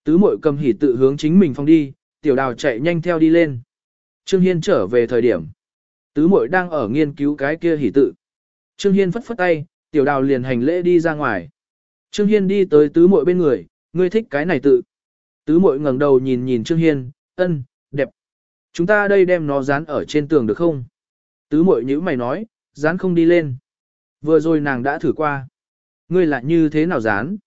Tứ mội cầm hỉ tự hướng chính mình phong đi, tiểu đào chạy nhanh theo đi lên. Trương Hiên trở về thời điểm. Tứ Mội đang ở nghiên cứu cái kia hỉ tự. Trương Hiên phất phất tay, tiểu đào liền hành lễ đi ra ngoài. Trương Hiên đi tới tứ Mội bên người, ngươi thích cái này tự. Tứ Mội ngẩng đầu nhìn nhìn Trương Hiên, ân, đẹp. Chúng ta đây đem nó dán ở trên tường được không? Tứ muội như mày nói, dán không đi lên. Vừa rồi nàng đã thử qua. Ngươi lại như thế nào dán?